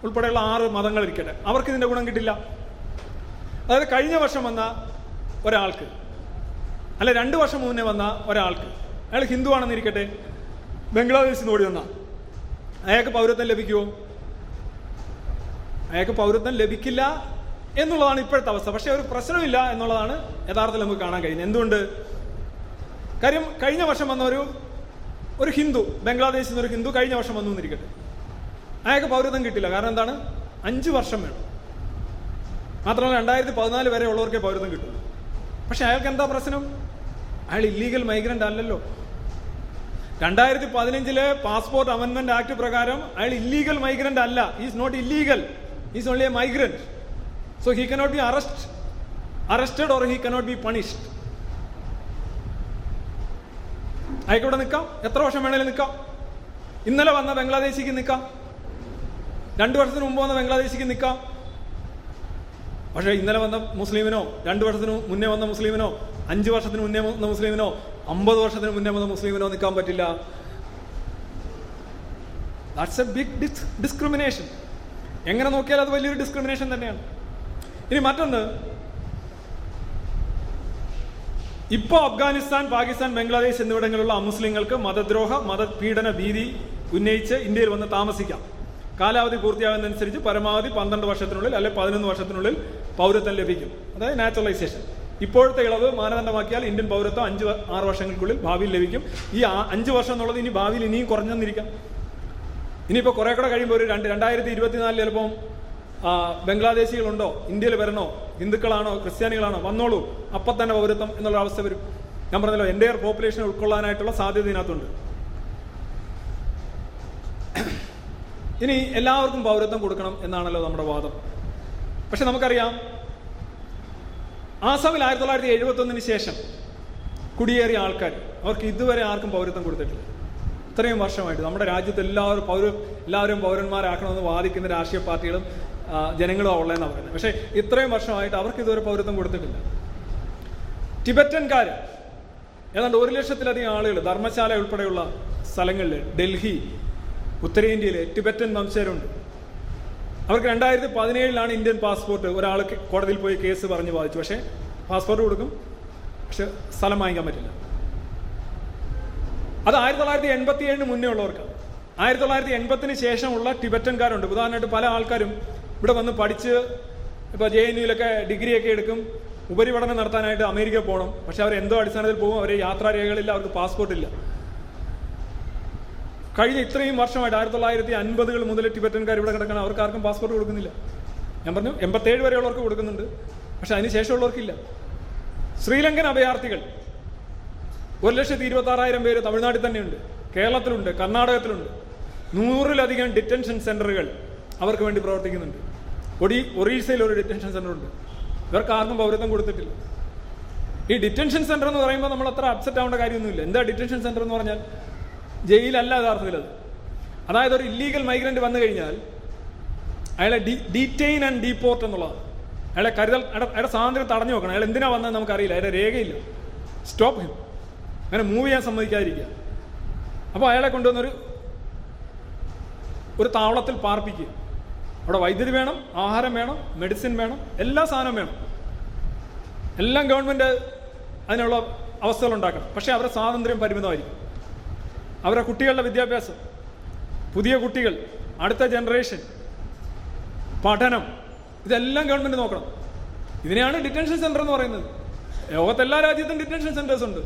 Speaker 2: ഉൾപ്പെടെയുള്ള ആറ് മതങ്ങൾ ഇരിക്കട്ടെ അവർക്ക് ഇതിന്റെ ഗുണം കിട്ടില്ല. അതായത് കഴിഞ്ഞ വർഷം വന്ന ഒരാൾക്ക്. അല്ല രണ്ട് വർഷം മുന്നേ വന്ന ഒരാൾക്ക്. അയാൾ ഹിന്ദു ആണെന്നിരിക്കട്ടെ. ബംഗ്ലാദേശിൽ നിന്ന് ഓടി വന്ന. അയാൾക്ക് പൗരത്വം ലഭിക്കുമോ അയാൾക്ക് പൗരത്വം ലഭിക്കില്ല എന്നുള്ളതാണ് ഇപ്പോഴത്തെ അവസ്ഥ. പക്ഷേ ഒരു പ്രശ്നമില്ല എന്നുള്ളതാണ് യഥാർത്ഥത്തിൽ നമുക്ക് കാണാൻ കഴിയുന്നത്. എന്തുകൊണ്ട്? കാര്യം കഴിഞ്ഞ വർഷം വന്ന ഒരു ഒരു ഹിന്ദു ബംഗ്ലാദേശിൽ നിന്ന് ഒരു ഹിന്ദു കഴിഞ്ഞ വർഷം വന്നു എന്നിരിക്കട്ടെ. അയാൾക്ക് പൗരത്വം കിട്ടില്ല. കാരണം എന്താണ്? അഞ്ച് വർഷം വേണം. മാത്രമല്ല രണ്ടായിരത്തി പതിനാല് വരെ ഉള്ളവർക്കേ പൗരത്വം കിട്ടുന്നു പക്ഷെ അയാൾക്ക് എന്താ പ്രശ്നം? അയാൾ ഇല്ലീഗൽ മൈഗ്രന്റ് അല്ലല്ലോ. രണ്ടായിരത്തി പതിനഞ്ചിലെ പാസ്പോർട്ട് അമെന്റ്മെന്റ് ആക്ട് പ്രകാരം അയാൾ ഇല്ലീഗൽ മൈഗ്രന്റ് അല്ല. Is not illegal is only a migrant so he cannot be arrest arrested or he cannot be punished അയാൾക്ക് നിൽക്കാം. എത്ര വർഷം വേണേലും നിൽക്കാം. ഇന്നലെ വന്ന ബംഗ്ലാദേശിക്ക് നിൽക്കാം. രണ്ടു വർഷത്തിന് മുമ്പ് വന്ന ബംഗ്ലാദേശിക്ക് നിൽക്കാം. പക്ഷേ ഇന്നലെ വന്ന മുസ്ലിമിനോ രണ്ടു വർഷത്തിന് മുന്നേ വന്ന മുസ്ലിമിനോ അഞ്ച് വർഷത്തിന് മുന്നേ വന്ന മുസ്ലിമിനോ അമ്പത് വർഷത്തിന് മുന്നേ വന്ന മുസ്ലിമിനോ നിൽക്കാൻ പറ്റില്ല. ദാറ്റ്സ് എ ബിഗ് ഡിസ്ക്രിമിനേഷൻ എങ്ങനെ നോക്കിയാൽ അത് വലിയൊരു ഡിസ്ക്രിമിനേഷൻ തന്നെയാണ്. ഇനി മറ്റൊന്ന്. ഇപ്പോൾ അഫ്ഗാനിസ്ഥാൻ പാകിസ്ഥാൻ ബംഗ്ലാദേശ് എന്നിവിടങ്ങളിലുള്ള അമുസ്ലിങ്ങൾക്ക് മതദ്രോഹ മതപീഡന ഭീതി ഉന്നയിച്ച് ഇന്ത്യയിൽ വന്ന് താമസിക്കാം. കാലാവധി പൂർത്തിയാകുന്നതനുസരിച്ച് പരമാവധി പന്ത്രണ്ട് വർഷത്തിനുള്ളിൽ അല്ലെ പതിനൊന്ന് വർഷത്തിനുള്ളിൽ പൗരത്വം ലഭിക്കും. അതായത് നാച്ചുറലൈസേഷൻ ഇപ്പോഴത്തെ ഇളവ് മാനദണ്ഡമാക്കിയാൽ ഇന്ത്യൻ പൗരത്വം അഞ്ച് ആറ് വർഷങ്ങൾക്കുള്ളിൽ ഭാവിയിൽ ലഭിക്കും. ഈ അഞ്ച് വർഷം എന്നുള്ളത് ഇനി ഭാവിയിൽ ഇനിയും കുറഞ്ഞെന്നിരിക്കാം ഇനിയിപ്പോൾ കുറെ കൂടെ കഴിയുമ്പോൾ ഒരു രണ്ട് രണ്ടായിരത്തി ഇരുപത്തിനാലിൽ ചിലപ്പം ബംഗ്ലാദേശികളുണ്ടോ? ഇന്ത്യയിൽ വരണോ? ഹിന്ദുക്കളാണോ? ക്രിസ്ത്യാനികളാണോ? വന്നോളൂ. അപ്പം തന്നെ പൗരത്വം എന്നുള്ള അവസ്ഥ വരും. ഞാൻ പറഞ്ഞല്ലോ എന്റെ പോപ്പുലേഷനെ ഉൾക്കൊള്ളാനായിട്ടുള്ള സാധ്യത ഇതിനകത്തുണ്ട്. ഇനി എല്ലാവർക്കും പൗരത്വം കൊടുക്കണം എന്നാണല്ലോ നമ്മുടെ വാദം. പക്ഷെ നമുക്കറിയാം ആസാമിൽ ആയിരത്തി തൊള്ളായിരത്തി എഴുപത്തി ഒന്നിന് ശേഷം കുടിയേറിയ ആൾക്കാർ അവർക്ക് ഇതുവരെ ആർക്കും പൗരത്വം കൊടുത്തിട്ടില്ല. ഇത്രയും വർഷമായിട്ട് നമ്മുടെ രാജ്യത്ത് എല്ലാവരും പൗര എല്ലാവരും പൗരന്മാരാക്കണമെന്ന് വാദിക്കുന്ന രാഷ്ട്രീയ പാർട്ടികളും ജനങ്ങളും ഉള്ളതെന്നാണ് പറയുന്നത്. പക്ഷേ ഇത്രയും വർഷമായിട്ട് അവർക്ക് ഇതുവരെ പൗരത്വം കൊടുത്തിട്ടില്ല. ടിബറ്റൻകാർ ഏതാണ്ട് ഒരു ലക്ഷത്തിലധികം ആളുകൾ ധർമ്മശാല ഉൾപ്പെടെയുള്ള സ്ഥലങ്ങളിൽ ഡൽഹി ഉത്തരേന്ത്യയിൽ ടിബറ്റൻ വംശജരുണ്ട്. അവർക്ക് രണ്ടായിരത്തി പതിനേഴിലാണ് ഇന്ത്യൻ പാസ്പോർട്ട്. ഒരാൾ കോടതിയിൽ പോയി കേസ് പറഞ്ഞ് വാദിച്ചു. പക്ഷേ പാസ്പോർട്ട് കൊടുക്കും. പക്ഷെ സ്ഥലം വാങ്ങിക്കാൻ പറ്റില്ല. അത് ആയിരത്തി തൊള്ളായിരത്തി എൺപത്തി ഏഴിന് മുന്നേ ഉള്ളവർക്കാണ്. ആയിരത്തി തൊള്ളായിരത്തി എൺപത്തിന് ശേഷമുള്ള ടിബറ്റൻകാരുണ്ട്. ഉദാഹരണമായിട്ട് പല ആൾക്കാരും ഇവിടെ വന്ന് പഠിച്ച് ഇപ്പോൾ ജെ എൻ യുയിലൊക്കെ ഡിഗ്രിയൊക്കെ എടുക്കും. ഉപരിപഠനം നടത്താനായിട്ട് അമേരിക്ക പോകണം. പക്ഷെ അവർ എന്തോ അടിസ്ഥാനത്തിൽ പോകും. അവർ യാത്രാരേഖകളില്ല അവർക്ക് പാസ്പോർട്ട് ഇല്ല കഴിഞ്ഞ ഇത്രയും വർഷമായിട്ട് ആയിരത്തി തൊള്ളായിരത്തി അൻപതുകൾ മുതൽ ടിബറ്റൻകാർ ഇവിടെ കിടക്കണം. അവർക്ക് ആർക്കും പാസ്പോർട്ട് കൊടുക്കുന്നില്ല. ഞാൻ പറഞ്ഞു എൺപത്തേഴ് വരെയുള്ളവർക്ക് കൊടുക്കുന്നുണ്ട്. പക്ഷെ അതിന് ശേഷമുള്ളവർക്കില്ല. ശ്രീലങ്കൻ അഭയാർത്ഥികൾ ഒരു ലക്ഷത്തി ഇരുപത്തി ആറായിരം പേര് തമിഴ്നാട്ടിൽ തന്നെയുണ്ട്. കേരളത്തിലുണ്ട് കർണാടകത്തിലുണ്ട്. നൂറിലധികം ഡിറ്റൻഷൻ സെന്ററുകൾ അവർക്ക് വേണ്ടി പ്രവർത്തിക്കുന്നുണ്ട്. ഒടി ഒറീസയിൽ ഒരു ഡിറ്റൻഷൻ സെന്റർ ഉണ്ട്. ഇവർക്ക് ആർക്കും പൗരത്വം കൊടുത്തിട്ടില്ല. ഈ ഡിറ്റൻഷൻ സെന്റർ എന്ന് പറയുമ്പോൾ നമ്മൾ അത്ര അപ്സെറ്റ് ആവേണ്ട കാര്യമൊന്നുമില്ല. എന്താ ഡിറ്റൻഷൻ സെന്റർ എന്ന് പറഞ്ഞാൽ ജയിലല്ല യഥാർത്ഥത്തിൽ അത്. അതായത് ഒരു ഇല്ലീഗൽ മൈഗ്രന്റ് വന്നു കഴിഞ്ഞാൽ അയാളെ ഡീറ്റെയിൻ ആൻഡ് ഡീപ്പോർട്ട് എന്നുള്ളതാണ്. അയാളെ കരുതൽ അയാളുടെ സ്വാതന്ത്ര്യം തടഞ്ഞു വെക്കണം. അയാൾ എന്തിനാ വന്നത് നമുക്കറിയില്ല. അയാളെ രേഖയില്ല. സ്റ്റോപ്പ് ഹിം അങ്ങനെ മൂവ് ചെയ്യാൻ സമ്മതിക്കാതിരിക്കുക. അപ്പോൾ അയാളെ കൊണ്ടുവന്നൊരു ഒരു താവളത്തിൽ പാർപ്പിക്കുക. അവിടെ വൈദ്യുതി വേണം ആഹാരം വേണം മെഡിസിൻ വേണം എല്ലാ സാധനവും വേണം. എല്ലാം ഗവൺമെന്റ് അതിനുള്ള അവസ്ഥകൾ ഉണ്ടാക്കണം. പക്ഷേ അവരുടെ സ്വാതന്ത്ര്യം പരിമിതമായിരിക്കും. അവരുടെ കുട്ടികളുടെ വിദ്യാഭ്യാസം പുതിയ കുട്ടികൾ അടുത്ത ജനറേഷൻ പഠനം ഇതെല്ലാം ഗവൺമെന്റ് നോക്കണം. ഇതിനെയാണ് ഡിറ്റൻഷൻ സെന്റർ എന്ന് പറയുന്നത്. ലോകത്തെല്ലാ രാജ്യത്തും ഡിറ്റൻഷൻ സെന്റേഴ്സ് ഉണ്ട്.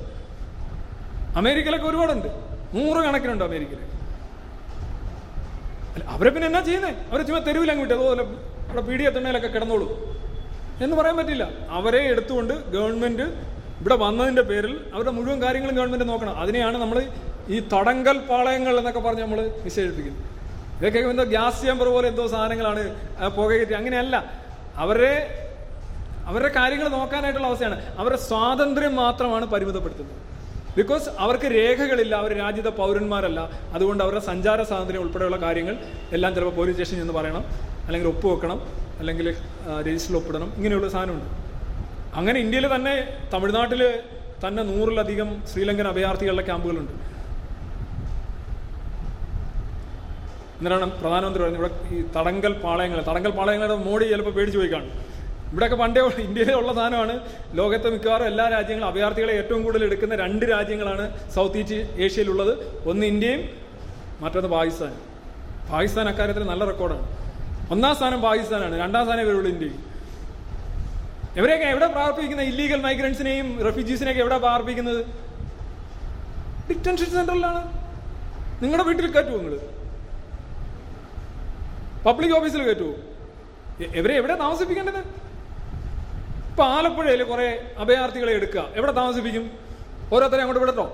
Speaker 2: അമേരിക്കയിലൊക്കെ ഒരുപാടുണ്ട്. നൂറ് കണക്കിനുണ്ട് അമേരിക്കയിൽ അവരെ പിന്നെ എന്നാ ചെയ്യുന്നത് അവരെ ചുമ്മാ തെരുവിലങ്ങ് വിട്ടു അതുപോലെ പീഡിയ തണ്ണയിലൊക്കെ കിടന്നോളൂ. എന്ന് പറയാൻ പറ്റില്ല. അവരെ എടുത്തുകൊണ്ട് ഗവൺമെന്റ് ഇവിടെ വന്നതിന്റെ പേരിൽ അവരുടെ മുഴുവൻ കാര്യങ്ങളും ഗവൺമെന്റ് നോക്കണം. അതിനെയാണ് നമ്മൾ ഈ തടങ്കൽ പാളയങ്ങൾ എന്നൊക്കെ പറഞ്ഞ് നമ്മൾ നിഷേധിപ്പിക്കുന്നത് ഇതൊക്കെ എന്തോ ഗ്യാസ് ചേമ്പർ പോലെ എന്തോ സാധനങ്ങളാണ് പുകയറ്റി അങ്ങനെയല്ല. അവരെ അവരുടെ കാര്യങ്ങൾ നോക്കാനായിട്ടുള്ള അവസ്ഥയാണ്. അവരുടെ സ്വാതന്ത്ര്യം മാത്രമാണ് പരിമിതപ്പെടുത്തുന്നത്. ബിക്കോസ് അവർക്ക് രേഖകളില്ല അവർ രാജ്യത്തെ പൗരന്മാരല്ല. അതുകൊണ്ട് അവരുടെ സഞ്ചാര സ്വാതന്ത്ര്യം ഉൾപ്പെടെയുള്ള കാര്യങ്ങൾ എല്ലാം ചിലപ്പോൾ പോലീസ് സ്റ്റേഷനിൽ നിന്ന് പറയണം അല്ലെങ്കിൽ ഒപ്പ് വെക്കണം അല്ലെങ്കിൽ രജിസ്റ്ററിൽ ഒപ്പിടണം. ഇങ്ങനെയുള്ള സാധനമുണ്ട്. അങ്ങനെ ഇന്ത്യയിൽ തന്നെ തമിഴ്നാട്ടിൽ തന്നെ നൂറിലധികം ശ്രീലങ്കൻ അഭയാർത്ഥികളുടെ ക്യാമ്പുകളുണ്ട്. എന്നിട്ടാണ് പ്രധാനമന്ത്രി പറഞ്ഞത് ഇവിടെ ഈ തടങ്കൽ പാളയങ്ങൾ. തടങ്കൽ പാളയങ്ങളുടെ മോഡി ചിലപ്പോൾ പേടിച്ചു പോയി കാണും. ഇവിടെയൊക്കെ പണ്ടേ ഇന്ത്യയിലെ ഉള്ള- സാധനമാണ്. ലോകത്തെ മിക്കവാറും എല്ലാ രാജ്യങ്ങളും അഭയാർത്ഥികളെ ഏറ്റവും കൂടുതൽ എടുക്കുന്ന രണ്ട് രാജ്യങ്ങളാണ് സൗത്ത് ഈസ്റ്റ് ഏഷ്യയിലുള്ളത്. ഒന്ന് ഇന്ത്യയും മറ്റൊന്ന് പാകിസ്ഥാൻ പാകിസ്ഥാൻ അക്കാര്യത്തിൽ നല്ല റെക്കോർഡാണ്. ഒന്നാം സ്ഥാനം പാകിസ്ഥാനാണ്. രണ്ടാം സ്ഥാനം ഇവരുള്ളൂ ഇന്ത്യയും ഇവരെയൊക്കെ എവിടെ പാർപ്പിക്കുന്ന ഇല്ലീഗൽ മൈഗ്രൻസിനെയും റെഫ്യൂജീസിനെയൊക്കെ എവിടെ പാർപ്പിക്കുന്നത് ഡിറ്റൻഷൻ സെന്ററിലാണ്. നിങ്ങളുടെ വീട്ടിൽ കയറ്റുമോ നിങ്ങൾ പബ്ലിക് ഓഫീസിൽ കയറ്റുമോ ഇവരെ എവിടെ താമസിപ്പിക്കേണ്ടത്? ഇപ്പൊ ആലപ്പുഴയിൽ കുറെ അഭയാർത്ഥികളെ എടുക്കുക. എവിടെ താമസിപ്പിക്കും? ഓരോരുത്തരെ അങ്ങോട്ട് വിടട്ടോ.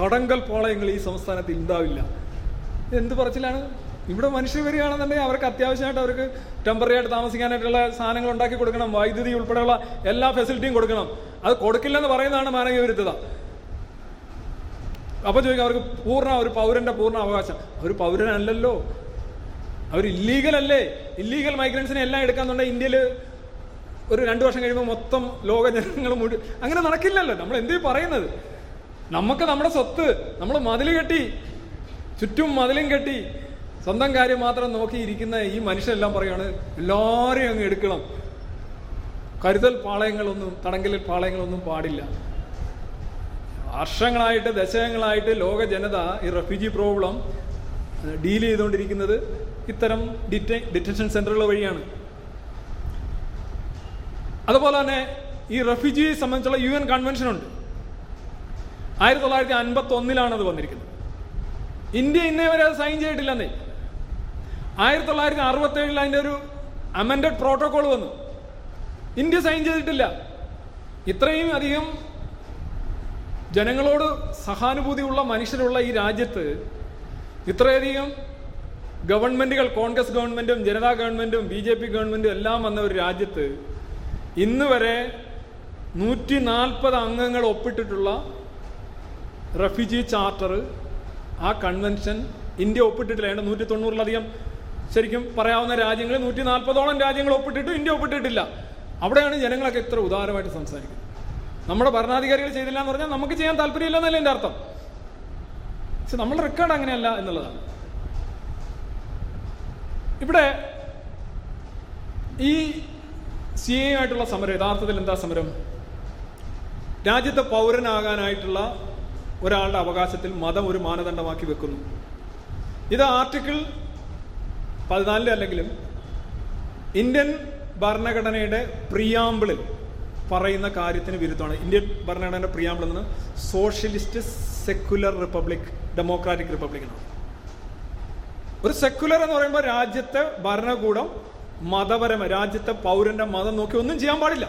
Speaker 2: തടങ്കൽ പാളയങ്ങൾ ഈ സംസ്ഥാനത്ത് ഉണ്ടാവില്ല എന്ത് പറച്ചിലാണ്? ഇവിടെ മനുഷ്യർ വരികയാണെന്നുണ്ടെങ്കിൽ അവർക്ക് അത്യാവശ്യമായിട്ട് അവർക്ക് ടെമ്പററി ആയിട്ട് താമസിക്കാനായിട്ടുള്ള സാധനങ്ങൾ ഉണ്ടാക്കി കൊടുക്കണം. വൈദ്യുതി ഉൾപ്പെടെയുള്ള എല്ലാ ഫെസിലിറ്റിയും കൊടുക്കണം. അത് കൊടുക്കില്ലെന്ന് പറയുന്നതാണ് മാനവിക വിരുദ്ധത അപ്പൊ ചോദിക്കാം അവർക്ക് പൂർണ ഒരു പൗരന്റെ പൂർണ അവകാശം. അവർ പൗരനല്ലല്ലോ. അവർ ഇല്ലീഗൽ അല്ലേ? ഇല്ലീഗൽ മൈഗ്രൻസിനെ എല്ലാം എടുക്കാന്നുണ്ടെങ്കിൽ ഇന്ത്യയിൽ ഒരു രണ്ട് വർഷം കഴിയുമ്പോൾ മൊത്തം ലോക ജനങ്ങൾ മുഴുവൻ അങ്ങനെ നടക്കില്ലല്ലോ. നമ്മൾ എന്തേ പറയുന്നത്? നമുക്ക് നമ്മുടെ സ്വത്ത് നമ്മൾ മതിൽ കെട്ടി ചുറ്റും മതിലും കെട്ടി സ്വന്തം കാര്യം മാത്രം നോക്കിയിരിക്കുന്ന ഈ മനുഷ്യരെല്ലാം പറയാണ് എല്ലാവരെയും അങ്ങ് എടുക്കണം. കരുതൽ പാളയങ്ങളൊന്നും തടങ്കലിൽ പാളയങ്ങളൊന്നും പാടില്ല. വർഷങ്ങളായിട്ട് ദശകങ്ങളായിട്ട് ലോക ജനത ഈ റെഫ്യൂജി പ്രോബ്ലം ഡീൽ ചെയ്തുകൊണ്ടിരിക്കുന്നത് ഇത്തരം ഡിറ്റ ഡിറ്റൻഷൻ സെന്ററുകൾ വഴിയാണ്. അതുപോലെ തന്നെ ഈ റെഫ്യൂജിയെ സംബന്ധിച്ചുള്ള യു എൻ കൺവെൻഷൻ ഉണ്ട്. ആയിരത്തി തൊള്ളായിരത്തി അൻപത്തി ഒന്നിലാണ് അത് വന്നിരിക്കുന്നത്. ഇന്ത്യ ഇന്നേ വരെ അത് സൈൻ ചെയ്തിട്ടില്ലെന്നേ. ആയിരത്തി തൊള്ളായിരത്തി അറുപത്തി ഏഴിൽ അതിന്റെ ഒരു അമെൻഡഡ് പ്രോട്ടോകോൾ വന്നു. ഇന്ത്യ സൈൻ ചെയ്തിട്ടില്ല. ഇത്രയും അധികം ജനങ്ങളോട് സഹാനുഭൂതിയുള്ള മനുഷ്യരുള്ള ഈ രാജ്യത്ത് ഇത്രയധികം ഗവൺമെന്റുകൾ കോൺഗ്രസ് ഗവൺമെന്റും ജനതാ ഗവൺമെന്റും ബി ജെ പി ഗവൺമെന്റും എല്ലാം വന്ന ഒരു രാജ്യത്ത് ഇന്ന് വരെ നൂറ്റി നാൽപ്പത് അംഗങ്ങൾ ഒപ്പിട്ടിട്ടുള്ള റെഫ്യൂജി ചാർട്ടർ ആ കൺവെൻഷൻ ഇന്ത്യ ഒപ്പിട്ടിട്ടില്ല. ഏതാണ്ട് നൂറ്റി തൊണ്ണൂറിലധികം ശരിക്കും പറയാവുന്ന രാജ്യങ്ങളിൽ നൂറ്റി നാൽപ്പതോളം രാജ്യങ്ങൾ ഒപ്പിട്ടിട്ടും ഇന്ത്യ ഒപ്പിട്ടിട്ടില്ല. അവിടെയാണ് ജനങ്ങളൊക്കെ ഇത്ര ഉദാരമായിട്ട് സംസാരിക്കുന്നത്. നമ്മുടെ ഭരണാധികാരികൾ ചെയ്തില്ല എന്ന് പറഞ്ഞാൽ നമുക്ക് ചെയ്യാൻ താല്പര്യമില്ല എന്നല്ല എന്റെ അർത്ഥം. പക്ഷെ നമ്മുടെ റെക്കോർഡ് അങ്ങനെയല്ല എന്നുള്ളതാണ്. ഇവിടെ ഈ സി എ ആയിട്ടുള്ള സമരം യഥാർത്ഥത്തിൽ എന്താ സമരം? രാജ്യത്തെ പൗരനാകാനായിട്ടുള്ള ഒരാളുടെ അവകാശത്തിൽ മതം ഒരു മാനദണ്ഡമാക്കി വെക്കുന്നു. ഇത് ആർട്ടിക്കിൾ പതിനാലിൽ അല്ലെങ്കിലും ഇന്ത്യൻ ഭരണഘടനയുടെ പ്രിയാമ്പിളിൽ പറയുന്ന കാര്യത്തിന് വിരുദ്ധമാണ്. ഇന്ത്യൻ ഭരണഘടനയുടെ പ്രിയാമ്പിൾ എന്ന് socialist secular republic democratic republic എന്നാണ്. ഒരു സെക്യുലർ എന്ന് പറയുമ്പോൾ രാജ്യത്തെ ഭരണകൂടം മതപരമ രാജ്യത്തെ പൗരന്റെ മതം നോക്കി ഒന്നും ചെയ്യാൻ പാടില്ല.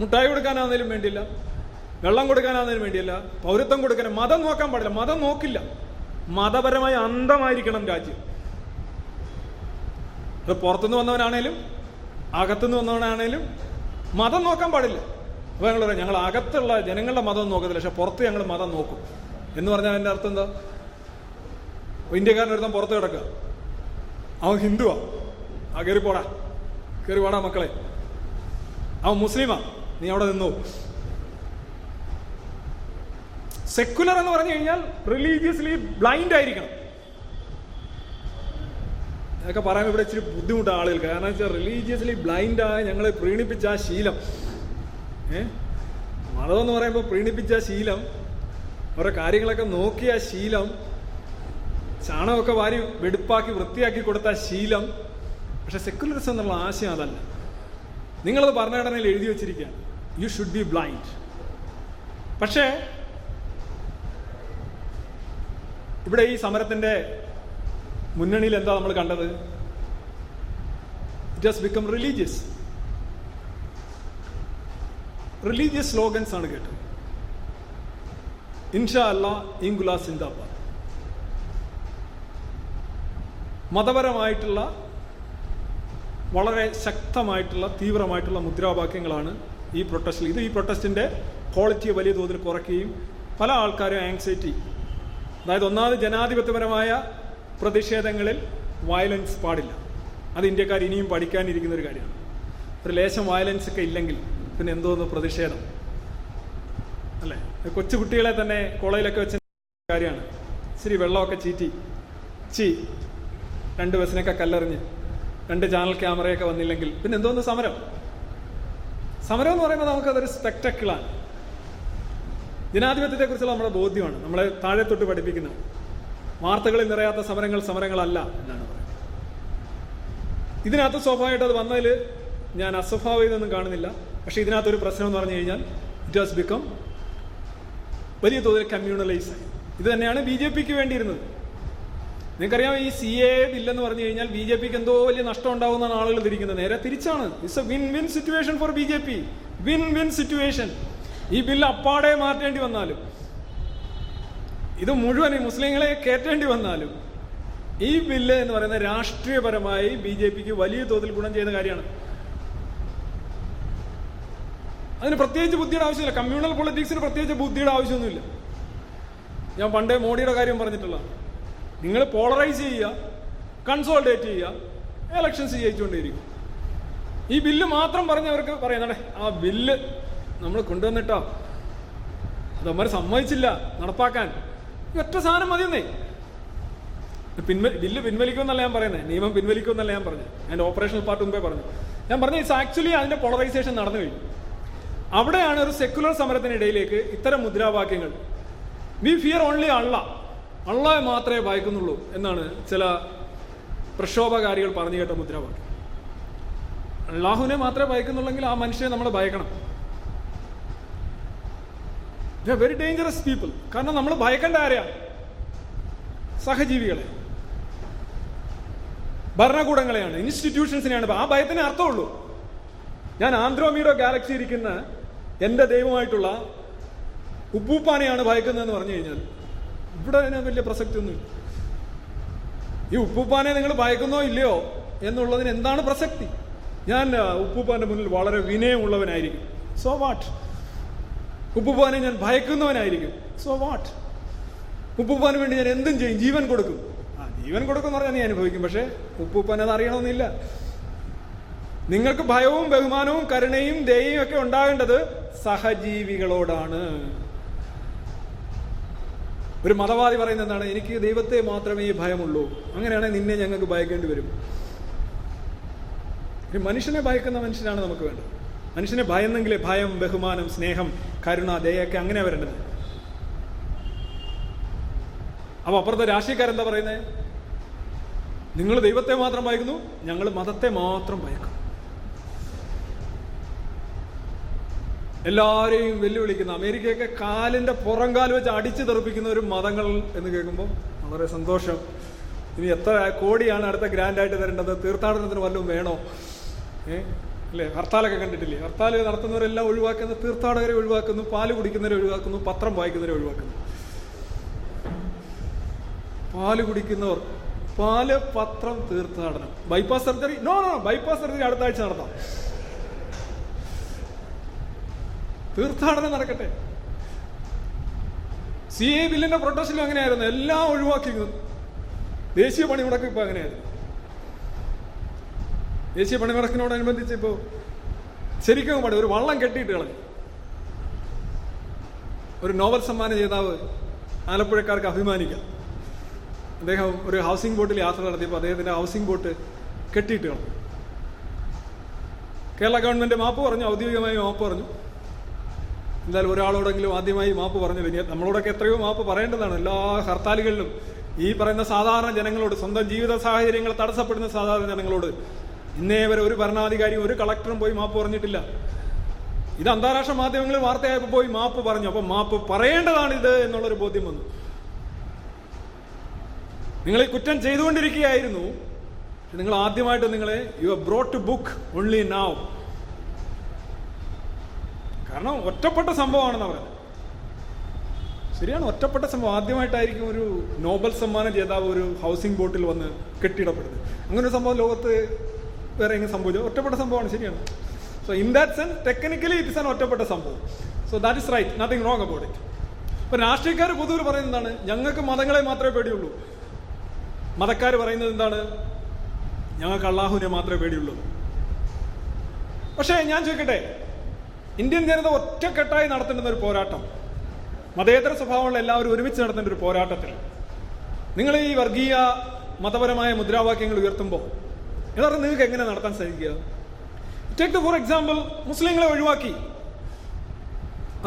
Speaker 2: മുട്ടായി കൊടുക്കാനാണെങ്കിലും വേണ്ടിയില്ല വെള്ളം കൊടുക്കാനാണെങ്കിലും വേണ്ടിയില്ല പൗരത്വം കൊടുക്കാൻ മതം നോക്കാൻ പാടില്ല മതം നോക്കില്ല. മതപരമായി അന്ധമായിരിക്കണം രാജ്യം. അത് പുറത്തുനിന്ന് വന്നവനാണേലും അകത്തുനിന്ന് വന്നവനാണേലും മതം നോക്കാൻ പാടില്ല. അപ്പൊ ഞങ്ങൾ പറയാം ഞങ്ങൾ അകത്തുള്ള ജനങ്ങളുടെ മതം നോക്കത്തില്ല പക്ഷെ പുറത്ത് ഞങ്ങൾ മതം നോക്കും. എന്ന് പറഞ്ഞാൽ അതിന്റെ അർത്ഥം എന്താ? ഇന്ത്യക്കാരൻ ഒരുത്തൻ പുറത്ത് കിടക്കുക. അവൻ ഹിന്ദുവാ. ആ കയറി പോടാ. കയറി പോടാ മക്കളെ. അവൻ മുസ്ലിമാ. നീ അവിടെ നിന്നു. സെക്കുലർ എന്ന് പറഞ്ഞു കഴിഞ്ഞാൽ റിലീജിയസ്ലി ബ്ലൈൻഡ് ആയിരിക്കണം. ഇതൊക്കെ പറയാൻ ഇവിടെ ഇച്ചിരി ബുദ്ധിമുട്ടാണ് ആളുകൾക്ക്. കാരണം വെച്ചാൽ റിലീജിയസ്ലി ബ്ലൈൻഡായ ഞങ്ങളെ പ്രീണിപ്പിച്ച ആ ശീലം. ഏ? മതം എന്ന് പറയുമ്പോൾ പ്രീണിപ്പിച്ച ശീലം ഓരോ കാര്യങ്ങളൊക്കെ നോക്കിയ ശീലം ചാണകമൊക്കെ വാരി വെടുപ്പാക്കി വൃത്തിയാക്കി കൊടുത്ത ശീലം. പക്ഷെ സെക്യുലറിസം എന്നുള്ള ആശയം അതല്ല. നിങ്ങളത് ഭരണഘടനയിൽ എഴുതി വെച്ചിരിക്കുകയാണ്. യു ഷുഡ് ബി ബ്ലൈൻഡ് പക്ഷേ ഇവിടെ ഈ സമരത്തിന്റെ മുന്നണിയിൽ എന്താ നമ്മൾ കണ്ടത്? It has become religious religious slogans ആണ് കേട്ടത്. ഇൻഷാ അല്ല ഇംഗുല സിന്ദാബാദ്. മതപരമായിട്ടുള്ള വളരെ ശക്തമായിട്ടുള്ള തീവ്രമായിട്ടുള്ള മുദ്രാവാക്യങ്ങളാണ് ഈ പ്രൊട്ടസ്റ്റിൽ ഇത് ഈ പ്രൊട്ടസ്റ്റിന്റെ ക്വാളിറ്റിയെ വലിയ തോതിൽ കുറയ്ക്കുകയും പല ആൾക്കാരും ആങ്സൈറ്റി അതായത് ഒന്നാമത് ജനാധിപത്യപരമായ പ്രതിഷേധങ്ങളിൽ വയലൻസ് പാടില്ല. അത് ഇന്ത്യക്കാർ ഇനിയും പഠിക്കാനിരിക്കുന്ന ഒരു കാര്യമാണ്. ഒരു ലേശം വയലൻസ് ഒക്കെ ഇല്ലെങ്കിൽ പിന്നെ എന്തോന്ന് പ്രതിഷേധം? അല്ലേ? കൊച്ചുകുട്ടികളെ തന്നെ കോളേജിലൊക്കെ വെച്ച കാര്യമാണ്. ഇച്ചിരി വെള്ളമൊക്കെ ചീറ്റി. ചി രണ്ട് ബസ്സിനൊക്കെ കല്ലെറിഞ്ഞ് രണ്ട് ചാനൽ ക്യാമറയൊക്കെ വന്നില്ലെങ്കിൽ പിന്നെ എന്തോന്ന് സമരം? സമരം എന്ന് പറയുമ്പോൾ നമുക്കതൊരു സ്പെക്ടക്കിളാണ് ജനാധിപത്യത്തെക്കുറിച്ചുള്ള നമ്മുടെ ബോധ്യമാണ്. നമ്മളെ താഴെ തൊട്ട് പഠിപ്പിക്കുന്നത് വാർത്തകളിൽ നിറയാത്ത സമരങ്ങൾ സമരങ്ങളല്ല എന്നാണ് പറയുന്നത്. ഇതിനകത്ത് സ്വാഭാവികമായിട്ട് അത് വന്നതിൽ ഞാൻ അസ്വഭാവികതൊന്നും കാണുന്നില്ല. പക്ഷേ ഇതിനകത്തൊരു പ്രശ്നം എന്ന് പറഞ്ഞു കഴിഞ്ഞാൽ ഇറ്റ് ഹാസ് ബിക്കം വലിയ തോതിൽ കമ്മ്യൂണലൈസ് ആയി. ഇത് തന്നെയാണ് ബി ജെ പിക്ക് വേണ്ടിയിരുന്നത്. നിങ്ങൾക്കറിയാം ഈ സി എ ബില്ലെന്ന് പറഞ്ഞു കഴിഞ്ഞാൽ ബി ജെ പിക്ക് എന്തോ വലിയ നഷ്ടം ഉണ്ടാവുന്നതാണ് ആളുകൾ തിരിക്കുന്നത് നേരെ തിരിച്ചാണ്. It's a win win situation for B J P win win situation ഈ ബില്ല് അപ്പാടെ മാറ്റേണ്ടി വന്നാലും ഇത് മുഴുവൻ ഈ മുസ്ലിങ്ങളെ കയറ്റേണ്ടി വന്നാലും ഈ ബില്ല് എന്ന് പറയുന്ന രാഷ്ട്രീയപരമായി ബി ജെ പിക്ക് വലിയ തോതിൽ ഗുണം ചെയ്യുന്ന കാര്യമാണ്. അതിന് പ്രത്യേകിച്ച് ബുദ്ധിയുടെ ആവശ്യമില്ല. കമ്മ്യൂണൽ പൊളിറ്റിക്സിന് പ്രത്യേകിച്ച് ബുദ്ധിയുടെ ആവശ്യമൊന്നുമില്ല. ഞാൻ പണ്ടേ മോഡിയുടെ കാര്യം പറഞ്ഞിട്ടുള്ള നിങ്ങൾ പോളറൈസ് ചെയ്യുക കൺസോൾട്ടേറ്റ് ചെയ്യുക എലക്ഷൻസ് ജയിച്ചുകൊണ്ടേയിരിക്കും. ഈ ബില്ല് മാത്രം പറഞ്ഞവർക്ക് പറയുന്നേ ആ ബില്ല് നമ്മൾ കൊണ്ടുവന്നിട്ടോ? അതമ്മര് സമ്മതിച്ചില്ല നടപ്പാക്കാൻ. ഈ ഒറ്റ സാധനം മതിയെന്നേ പിൻവ ബില്ല് പിൻവലിക്കുമെന്നല്ല ഞാൻ പറയുന്നത് നിയമം പിൻവലിക്കുമെന്നല്ല ഞാൻ പറഞ്ഞു. അതിന്റെ ഓപ്പറേഷണൽ പാർട്ട് മുമ്പേ പറഞ്ഞു. ഞാൻ പറഞ്ഞു ഇറ്റ്സ് ആക്ച്വലി അതിന്റെ പോളറൈസേഷൻ നടന്നു കഴിഞ്ഞു. അവിടെയാണ് ഒരു സെക്കുലർ സമരത്തിനിടയിലേക്ക് ഇത്തരം മുദ്രാവാക്യങ്ങൾ. വി ഫിയർ ഓൺലി അള്ള അള്ളയെ മാത്രമേ ഭയക്കുന്നുള്ളൂ എന്നാണ് ചില പ്രക്ഷോഭകാരികൾ പറഞ്ഞു കേട്ട മുദ്രാവാക്യം. അള്ളാഹുവിനെ മാത്രമേ ഭയക്കുന്നുള്ളെങ്കിൽ ആ മനുഷ്യനെ നമ്മൾ ഭയക്കണം. വെരി ഡേഞ്ചറസ് പീപ്പിൾ കാരണം നമ്മൾ ഭയക്കേണ്ട ആരെയാണ്? സഹജീവികളെ. ഭരണകൂടങ്ങളെയാണ്. ഇൻസ്റ്റിറ്റ്യൂഷൻസിനെയാണ് ആ ഭയത്തിന് അർത്ഥമുള്ളൂ. ഞാൻ ആന്ത്രോമീഡോ ഗാലക്സി ഇരിക്കുന്ന എന്റെ ദൈവമായിട്ടുള്ള ഉപ്പൂപ്പാനെയാണ് ഭയക്കുന്നതെന്ന് പറഞ്ഞു കഴിഞ്ഞാൽ ഇവിടെ അതിന് വലിയ പ്രസക്തിയൊന്നുമില്ല ഈ ഉപ്പൂപ്പാനെ നിങ്ങൾ ഭയക്കുന്നോ ഇല്ലയോ എന്നുള്ളതിന് എന്താണ് പ്രസക്തി? ഞാൻ ഉപ്പൂപ്പാന്റെ മുന്നിൽ വളരെ വിനയമുള്ളവനായിരിക്കും. സോ വാട്ട് ഉപ്പൂപ്പാനെ ഞാൻ ഭയക്കുന്നവനായിരിക്കും. സോ വാട്ട് ഉപ്പുപ്പാന് വേണ്ടി ഞാൻ എന്തും ചെയ്യും ജീവൻ കൊടുക്കും. ആ ജീവൻ കൊടുക്കും എന്ന് പറഞ്ഞാൽ നീ അനുഭവിക്കും പക്ഷേ ഉപ്പുപ്പാൻ അത് അറിയണമെന്നില്ല. നിങ്ങൾക്ക് ഭയവും ബഹുമാനവും കരുണയും ദയയും ഒക്കെ ഉണ്ടാകേണ്ടത് സഹജീവികളോടാണ്. ഒരു മതവാദി പറയുന്നത് എന്താണ് എനിക്ക് ദൈവത്തെ മാത്രമേ ഭയമുള്ളൂ അങ്ങനെയാണെങ്കിൽ നിന്നെ ഞങ്ങൾക്ക് ഭയക്കേണ്ടി വരും. മനുഷ്യനെ ഭയക്കുന്ന മനുഷ്യനാണ് നമുക്ക് വേണ്ടത്. മനുഷ്യനെ ഭയന്നെങ്കിലേ ഭയം ബഹുമാനം സ്നേഹം കരുണ ദയൊക്കെ അങ്ങനെ വരേണ്ടത്. അപ്പൊ അപ്പുറത്തെ രാഷ്ട്രീയക്കാരെന്താ പറയുന്നത് നിങ്ങൾ ദൈവത്തെ മാത്രം ഭയക്കുന്നു ഞങ്ങൾ മതത്തെ മാത്രം ഭയക്കുന്നു. എല്ലാവരെയും വെല്ലുവിളിക്കുന്ന. അമേരിക്കയൊക്കെ കാലിന്റെ പുറംകാൽ വെച്ച് അടിച്ചു തെറിപ്പിക്കുന്ന ഒരു മതങ്ങൾ എന്ന് കേൾക്കുമ്പോൾ വളരെ സന്തോഷം. ഇനി എത്ര കോടിയാണ് അടുത്ത ഗ്രാൻഡായിട്ട് തരേണ്ടത്? തീർത്ഥാടനത്തിന് വല്ലതും വേണോ? ഏ? അല്ലേ? ഹർത്താലൊക്കെ കണ്ടിട്ടില്ലേ? ഹർത്താൽ നടത്തുന്നവരെല്ലാം ഒഴിവാക്കുന്നു തീർത്ഥാടകരെ ഒഴിവാക്കുന്നു പാൽ കുടിക്കുന്നവരെ ഒഴിവാക്കുന്നു പത്രം വായിക്കുന്നവരെ ഒഴിവാക്കുന്നു. പാൽ കുടിക്കുന്നവർ പാൽ പത്രം തീർത്ഥാടനം. Bypass surgery no no bypass surgery അടുത്ത ആഴ്ച നടത്താം. തീർത്ഥാടനം നടക്കട്ടെ. സി എ ബില്ലിന്റെ പ്രൊട്ടസ്റ്റിലും അങ്ങനെയായിരുന്നു. എല്ലാം ഒഴിവാക്കിയിരുന്നു. ദേശീയ പണിമുടക്ക് ഇപ്പൊ അങ്ങനെയായിരുന്നു. ദേശീയ പണിമുടക്കിനോടനുബന്ധിച്ച് ഇപ്പോ ശരിക്കും പാടി ഒരു വള്ളം കെട്ടിയിട്ട് കളഞ്ഞു. ഒരു നോവൽ സമ്മാന ജേതാവ് ആലപ്പുഴക്കാർക്ക് അഭിമാനിക്കാം. അദ്ദേഹം ഒരു ഹൗസിംഗ് ബോട്ടിൽ യാത്ര നടത്തിയപ്പോൾ അദ്ദേഹത്തിന്റെ ഹൗസിംഗ് ബോട്ട് കെട്ടിയിട്ട് കളഞ്ഞു. കേരള ഗവൺമെന്റ് മാപ്പ് പറഞ്ഞു ഔദ്യോഗികമായി മാപ്പ് പറഞ്ഞു. എന്തായാലും ഒരാളോടെങ്കിലും ആദ്യമായി മാപ്പ് പറഞ്ഞു ഇനി നമ്മളോടൊക്കെ എത്രയോ മാപ്പ് പറയേണ്ടതാണ്. എല്ലാ ഹർത്താലുകളിലും ഈ പറയുന്ന സാധാരണ ജനങ്ങളോട് സ്വന്തം ജീവിത സാഹചര്യങ്ങൾ തടസ്സപ്പെടുന്ന സാധാരണ ജനങ്ങളോട് ഇന്നേ വരെ ഒരു ഭരണാധികാരിയും ഒരു കളക്ടറും പോയി മാപ്പ് പറഞ്ഞിട്ടില്ല. ഇത് അന്താരാഷ്ട്ര മാധ്യമങ്ങളിൽ വാർത്തയായപ്പോൾ പോയി മാപ്പ് പറഞ്ഞു. അപ്പൊ മാപ്പ് പറയേണ്ടതാണ് ഇത് എന്നുള്ളൊരു ബോധ്യം വന്നു. നിങ്ങൾ ഈ കുറ്റം ചെയ്തുകൊണ്ടിരിക്കുകയായിരുന്നു. നിങ്ങൾ ആദ്യമായിട്ട് നിങ്ങളെ you have brought to book only now കാരണം ഒറ്റപ്പെട്ട സംഭവമാണെന്ന് പറയുന്നത്. ശരിയാണ് ഒറ്റപ്പെട്ട സംഭവം. ആദ്യമായിട്ടായിരിക്കും ഒരു നോബൽ സമ്മാന ജേതാവ് ഒരു ഹൗസിംഗ് ബോട്ടിൽ വന്ന് കെട്ടിടപ്പെടുന്നത്. അങ്ങനെ ഒരു സംഭവം ലോകത്ത് വേറെ എങ്ങനെ സംഭവിച്ചു ഒറ്റപ്പെട്ട സംഭവമാണ് ശരിയാണ്. So in that sense technically it is an ഒറ്റപ്പെട്ട സംഭവം. So that is right nothing wrong about it ഇപ്പൊ രാഷ്ട്രീയക്കാർ പൊതുവിൽ പറയുന്നത് എന്താണ്? ഞങ്ങൾക്ക് മതങ്ങളെ മാത്രമേ പേടിയുള്ളൂ. മതക്കാർ പറയുന്നത് എന്താണ്? ഞങ്ങൾക്ക് അള്ളാഹുവിനെ മാത്രമേ പേടിയുള്ളൂ. പക്ഷേ ഞാൻ ചോദിക്കട്ടെ? ഇന്ത്യൻ ജനത ഒറ്റക്കെട്ടായി നടത്തേണ്ടുന്ന ഒരു പോരാട്ടം. മതേതര സ്വഭാവമുള്ള എല്ലാവരും ഒരുമിച്ച് നടത്തേണ്ട ഒരു പോരാട്ടത്തിൽ. നിങ്ങൾ ഈ വർഗീയ മതപരമായ മുദ്രാവാക്യങ്ങൾ ഉയർത്തുമ്പോൾ യഥാർത്ഥം നിങ്ങൾക്ക് എങ്ങനെ നടത്താൻ സാധിക്കുക? ടേക്ക് ഫോർ എക്സാമ്പിൾ മുസ്ലിങ്ങളെ ഒഴിവാക്കി.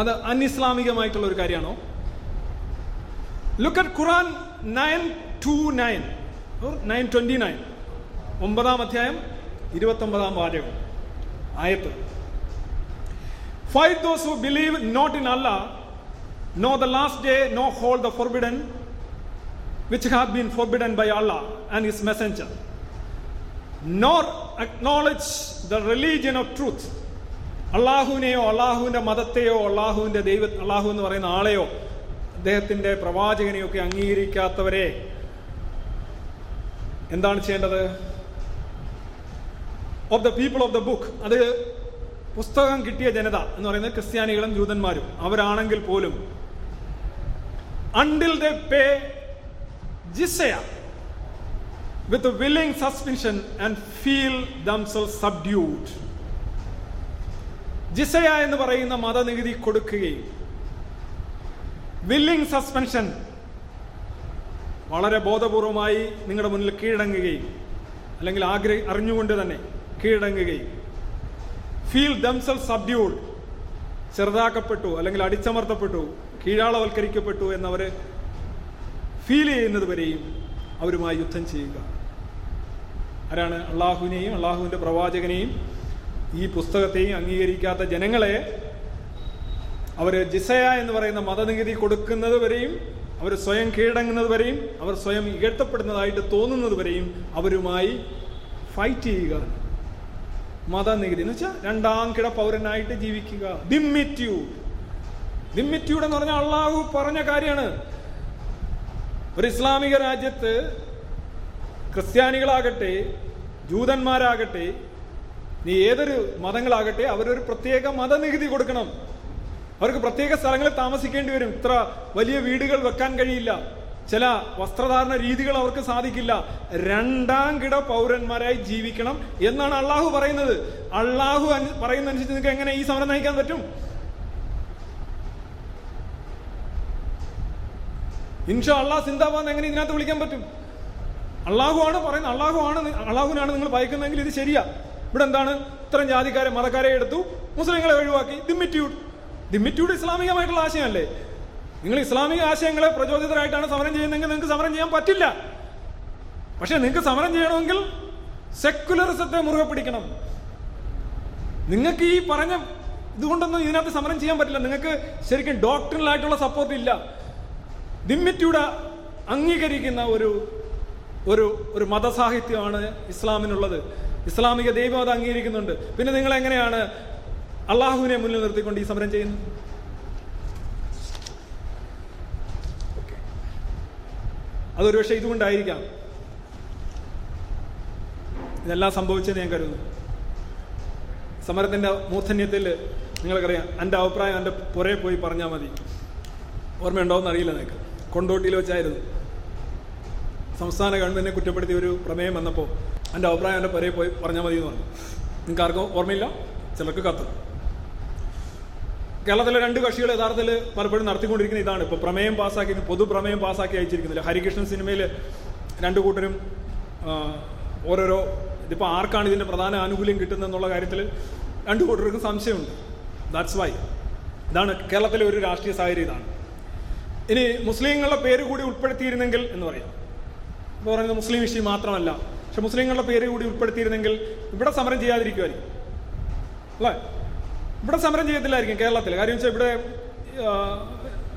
Speaker 2: അത് അനിസ്ലാമികമായിട്ടുള്ള ഒരു കാര്യമാണോ? Look at Quran nine two nine nine twenty nine ഒമ്പതാം അധ്യായം ഇരുപത്തൊമ്പതാം വാചകം. ആയത്ത്. Fight those who believe not in Allah no the last day no hold the forbidden which have been forbidden by Allah and his messenger nor acknowledge the religion of truth അള്ളാഹുവിനെയോ അള്ളാഹുവിന്റെ മതത്തെയോ അള്ളാഹുവിന്റെ ദൈവ അള്ളാഹു എന്ന് പറയുന്ന ആളെയോ അദ്ദേഹത്തിന്റെ പ്രവാചകനെയോ ഒക്കെ അംഗീകരിക്കാത്തവരെ എന്താണ് ചെയ്യേണ്ടത്? Of the people of the book അത് പുസ്തകം കിട്ടിയ ജനത എന്ന് പറയുന്നത് ക്രിസ്ത്യാനികളും ജൂതന്മാരും. അവരാണെങ്കിൽ പോലും അണ്ടിൽ ദ പേ ജിസയ with willing suspension and feel themselves subdued. ജിസയ എന്ന് പറയുന്ന മതനികുതി കൊടുക്കുകയും വില്ലിംഗ് സസ്പെൻഷൻ വളരെ ബോധപൂർവമായി നിങ്ങളുടെ മുന്നിൽ കീഴടങ്ങുകയും അല്ലെങ്കിൽ ആഗ്രഹ അറിഞ്ഞുകൊണ്ട് തന്നെ കീഴടങ്ങുകയും ഫീൽ ദംസൽ സബ്ഡ്യൂഡ് ചെറുതാക്കപ്പെട്ടു അല്ലെങ്കിൽ അടിച്ചമർത്തപ്പെട്ടു കീഴാളവൽക്കരിക്കപ്പെട്ടു എന്നവർ ഫീൽ ചെയ്യുന്നത് വരെയും അവരുമായി യുദ്ധം ചെയ്യുക. ആരാണ് അള്ളാഹുവിനെയും അള്ളാഹുവിന്റെ പ്രവാചകനെയും ഈ പുസ്തകത്തെയും അംഗീകരിക്കാത്ത ജനങ്ങളെ അവർ ജിസയ എന്ന് പറയുന്ന മതനികുതി കൊടുക്കുന്നത് വരെയും അവർ സ്വയം കീഴടങ്ങുന്നത് വരെയും അവർ സ്വയം ഇകഴ്ത്തപ്പെടുന്നതായിട്ട് തോന്നുന്നത് വരെയും അവരുമായി ഫൈറ്റ് ചെയ്യുക. മതനികുതി എന്ന് വെച്ചാൽ രണ്ടാം കിട പൗരനായിട്ട് ജീവിക്കുക. ദിമ്മിറ്റ്യൂഡ് ദിമ്മിറ്റ്യൂഡ് എന്ന് പറഞ്ഞാൽ അള്ളാഹു പറഞ്ഞ കാര്യമാണ്. ഒരു ഇസ്ലാമിക രാജ്യത്ത് ക്രിസ്ത്യാനികളാകട്ടെ ജൂതന്മാരാകട്ടെ നീ ഏതൊരു മതങ്ങളാകട്ടെ അവരൊരു പ്രത്യേക മതനികുതി കൊടുക്കണം. അവർക്ക് പ്രത്യേക സ്ഥലങ്ങളിൽ താമസിക്കേണ്ടി വരും. ഇത്ര വലിയ വീടുകൾ വെക്കാൻ കഴിയില്ല. ചില വസ്ത്രധാരണ രീതികൾ അവർക്ക് സാധിക്കില്ല. രണ്ടാം കിട പൗരന്മാരായി ജീവിക്കണം എന്നാണ് അള്ളാഹു പറയുന്നത്. അള്ളാഹു പറയുന്ന അനുസരിച്ച് നിങ്ങൾക്ക് എങ്ങനെ ഈ സമരം നയിക്കാൻ പറ്റും? ഇൻഷാ അള്ളാ സിന്ദാബാദ് എങ്ങനെ ഇതിനകത്ത് വിളിക്കാൻ പറ്റും? അള്ളാഹു ആണ് പറയുന്നത്. അള്ളാഹു ആണ് അള്ളാഹുവിനാണ് നിങ്ങൾ ഭയക്കുന്നതെങ്കിൽ ഇത് ശരിയാ. ഇവിടെ എന്താണ്? ഇത്തരം ജാതിക്കാരെ മതക്കാരെ എടുത്തു മുസ്ലിങ്ങളെ ഒഴിവാക്കി. ദിമ്മിറ്റ്യൂഡ് ദിമ്മിറ്റ്യൂഡ് ഇസ്ലാമികമായിട്ടുള്ള ആശയമല്ലേ? നിങ്ങൾ ഇസ്ലാമിക ആശയങ്ങളെ പ്രചോദിതരായിട്ടാണ് സമരം ചെയ്യുന്നതെങ്കിൽ നിങ്ങൾക്ക് സമരം ചെയ്യാൻ പറ്റില്ല. പക്ഷെ നിങ്ങൾക്ക് സമരം ചെയ്യണമെങ്കിൽ സെക്കുലറിസത്തെ മുറുകെ പിടിക്കണം. നിങ്ങൾക്ക് ഈ പറഞ്ഞ ഇതുകൊണ്ടൊന്നും ഇതിനകത്ത് സമരം ചെയ്യാൻ പറ്റില്ല. നിങ്ങൾക്ക് ശരിക്കും ഡോക്ടറിനായിട്ടുള്ള സപ്പോർട്ട് ഇല്ല. ദിമ്മിറ്റ്യൂഡ് അംഗീകരിക്കുന്ന ഒരു ഒരു ഒരു മതസാഹിത്യമാണ് ഇസ്ലാമിനുള്ളത്. ഇസ്ലാമിക ദൈവം അത് അംഗീകരിക്കുന്നുണ്ട്. പിന്നെ നിങ്ങൾ എങ്ങനെയാണ് അള്ളാഹുവിനെ മുന്നിൽ നിർത്തിക്കൊണ്ട് ഈ സമരം ചെയ്യുന്നത്? അതൊരു പക്ഷേ ഇതുകൊണ്ടായിരിക്കാം. ഇതെല്ലാം സംഭവിച്ചെന്ന് ഞാൻ കരുതുന്നു. സമരത്തിന്റെ മൂർധന്യത്തിൽ നിങ്ങൾക്കറിയാം എന്റെ അഭിപ്രായം എന്റെ പുറേ പോയി പറഞ്ഞാൽ മതി. ഓർമ്മയുണ്ടോ എന്നറിയില്ല നിങ്ങൾക്ക് കൊണ്ടോട്ടിയിൽ വെച്ചായിരുന്നു. സംസ്ഥാന ഗവൺമെന്റിനെ കുറ്റപ്പെടുത്തിയ ഒരു പ്രമേയം വന്നപ്പോൾ എന്റെ അഭിപ്രായം എന്റെ പുറേ പോയി പറഞ്ഞാൽ മതി എന്ന് പറഞ്ഞു. നിങ്ങൾക്ക് ആർക്കും ഓർമ്മയില്ല? ചിലർക്ക് കത്ത്. കേരളത്തിലെ രണ്ട് കക്ഷികൾ യഥാർത്ഥത്തിൽ പലപ്പോഴും നടത്തിക്കൊണ്ടിരിക്കുന്ന ഇതാണ്. ഇപ്പോൾ പ്രമേയം പാസ്സാക്കി പൊതു പ്രമേയം പാസ്സാക്കി അയച്ചിരിക്കുന്നില്ല. ഹരികൃഷ്ണൻ സിനിമയിൽ രണ്ടു കൂട്ടരും ഓരോരോ ഇതിപ്പോൾ ആർക്കാണ് ഇതിന്റെ പ്രധാന ആനുകൂല്യം കിട്ടുന്നതെന്നുള്ള കാര്യത്തിൽ രണ്ടു കൂട്ടർക്കും സംശയമുണ്ട്. ദാറ്റ്സ് വൈ ഇതാണ് കേരളത്തിലെ ഒരു രാഷ്ട്രീയ സാഹചര്യം ഇതാണ്. ഇനി മുസ്ലിങ്ങളുടെ പേര് കൂടി ഉൾപ്പെടുത്തിയിരുന്നെങ്കിൽ എന്ന് പറയാം. എന്ന് പറയുന്നത് മുസ്ലിം വിഷയം മാത്രമല്ല. പക്ഷെ മുസ്ലിങ്ങളുടെ പേര് കൂടി ഉൾപ്പെടുത്തിയിരുന്നെങ്കിൽ ഇവിടെ സമരം ചെയ്യാതിരിക്കുമായിരിക്കും. അല്ലേ? ഇവിടെ സമരം ചെയ്യത്തില്ലായിരിക്കും കേരളത്തിൽ. കാര്യം വെച്ചാൽ ഇവിടെ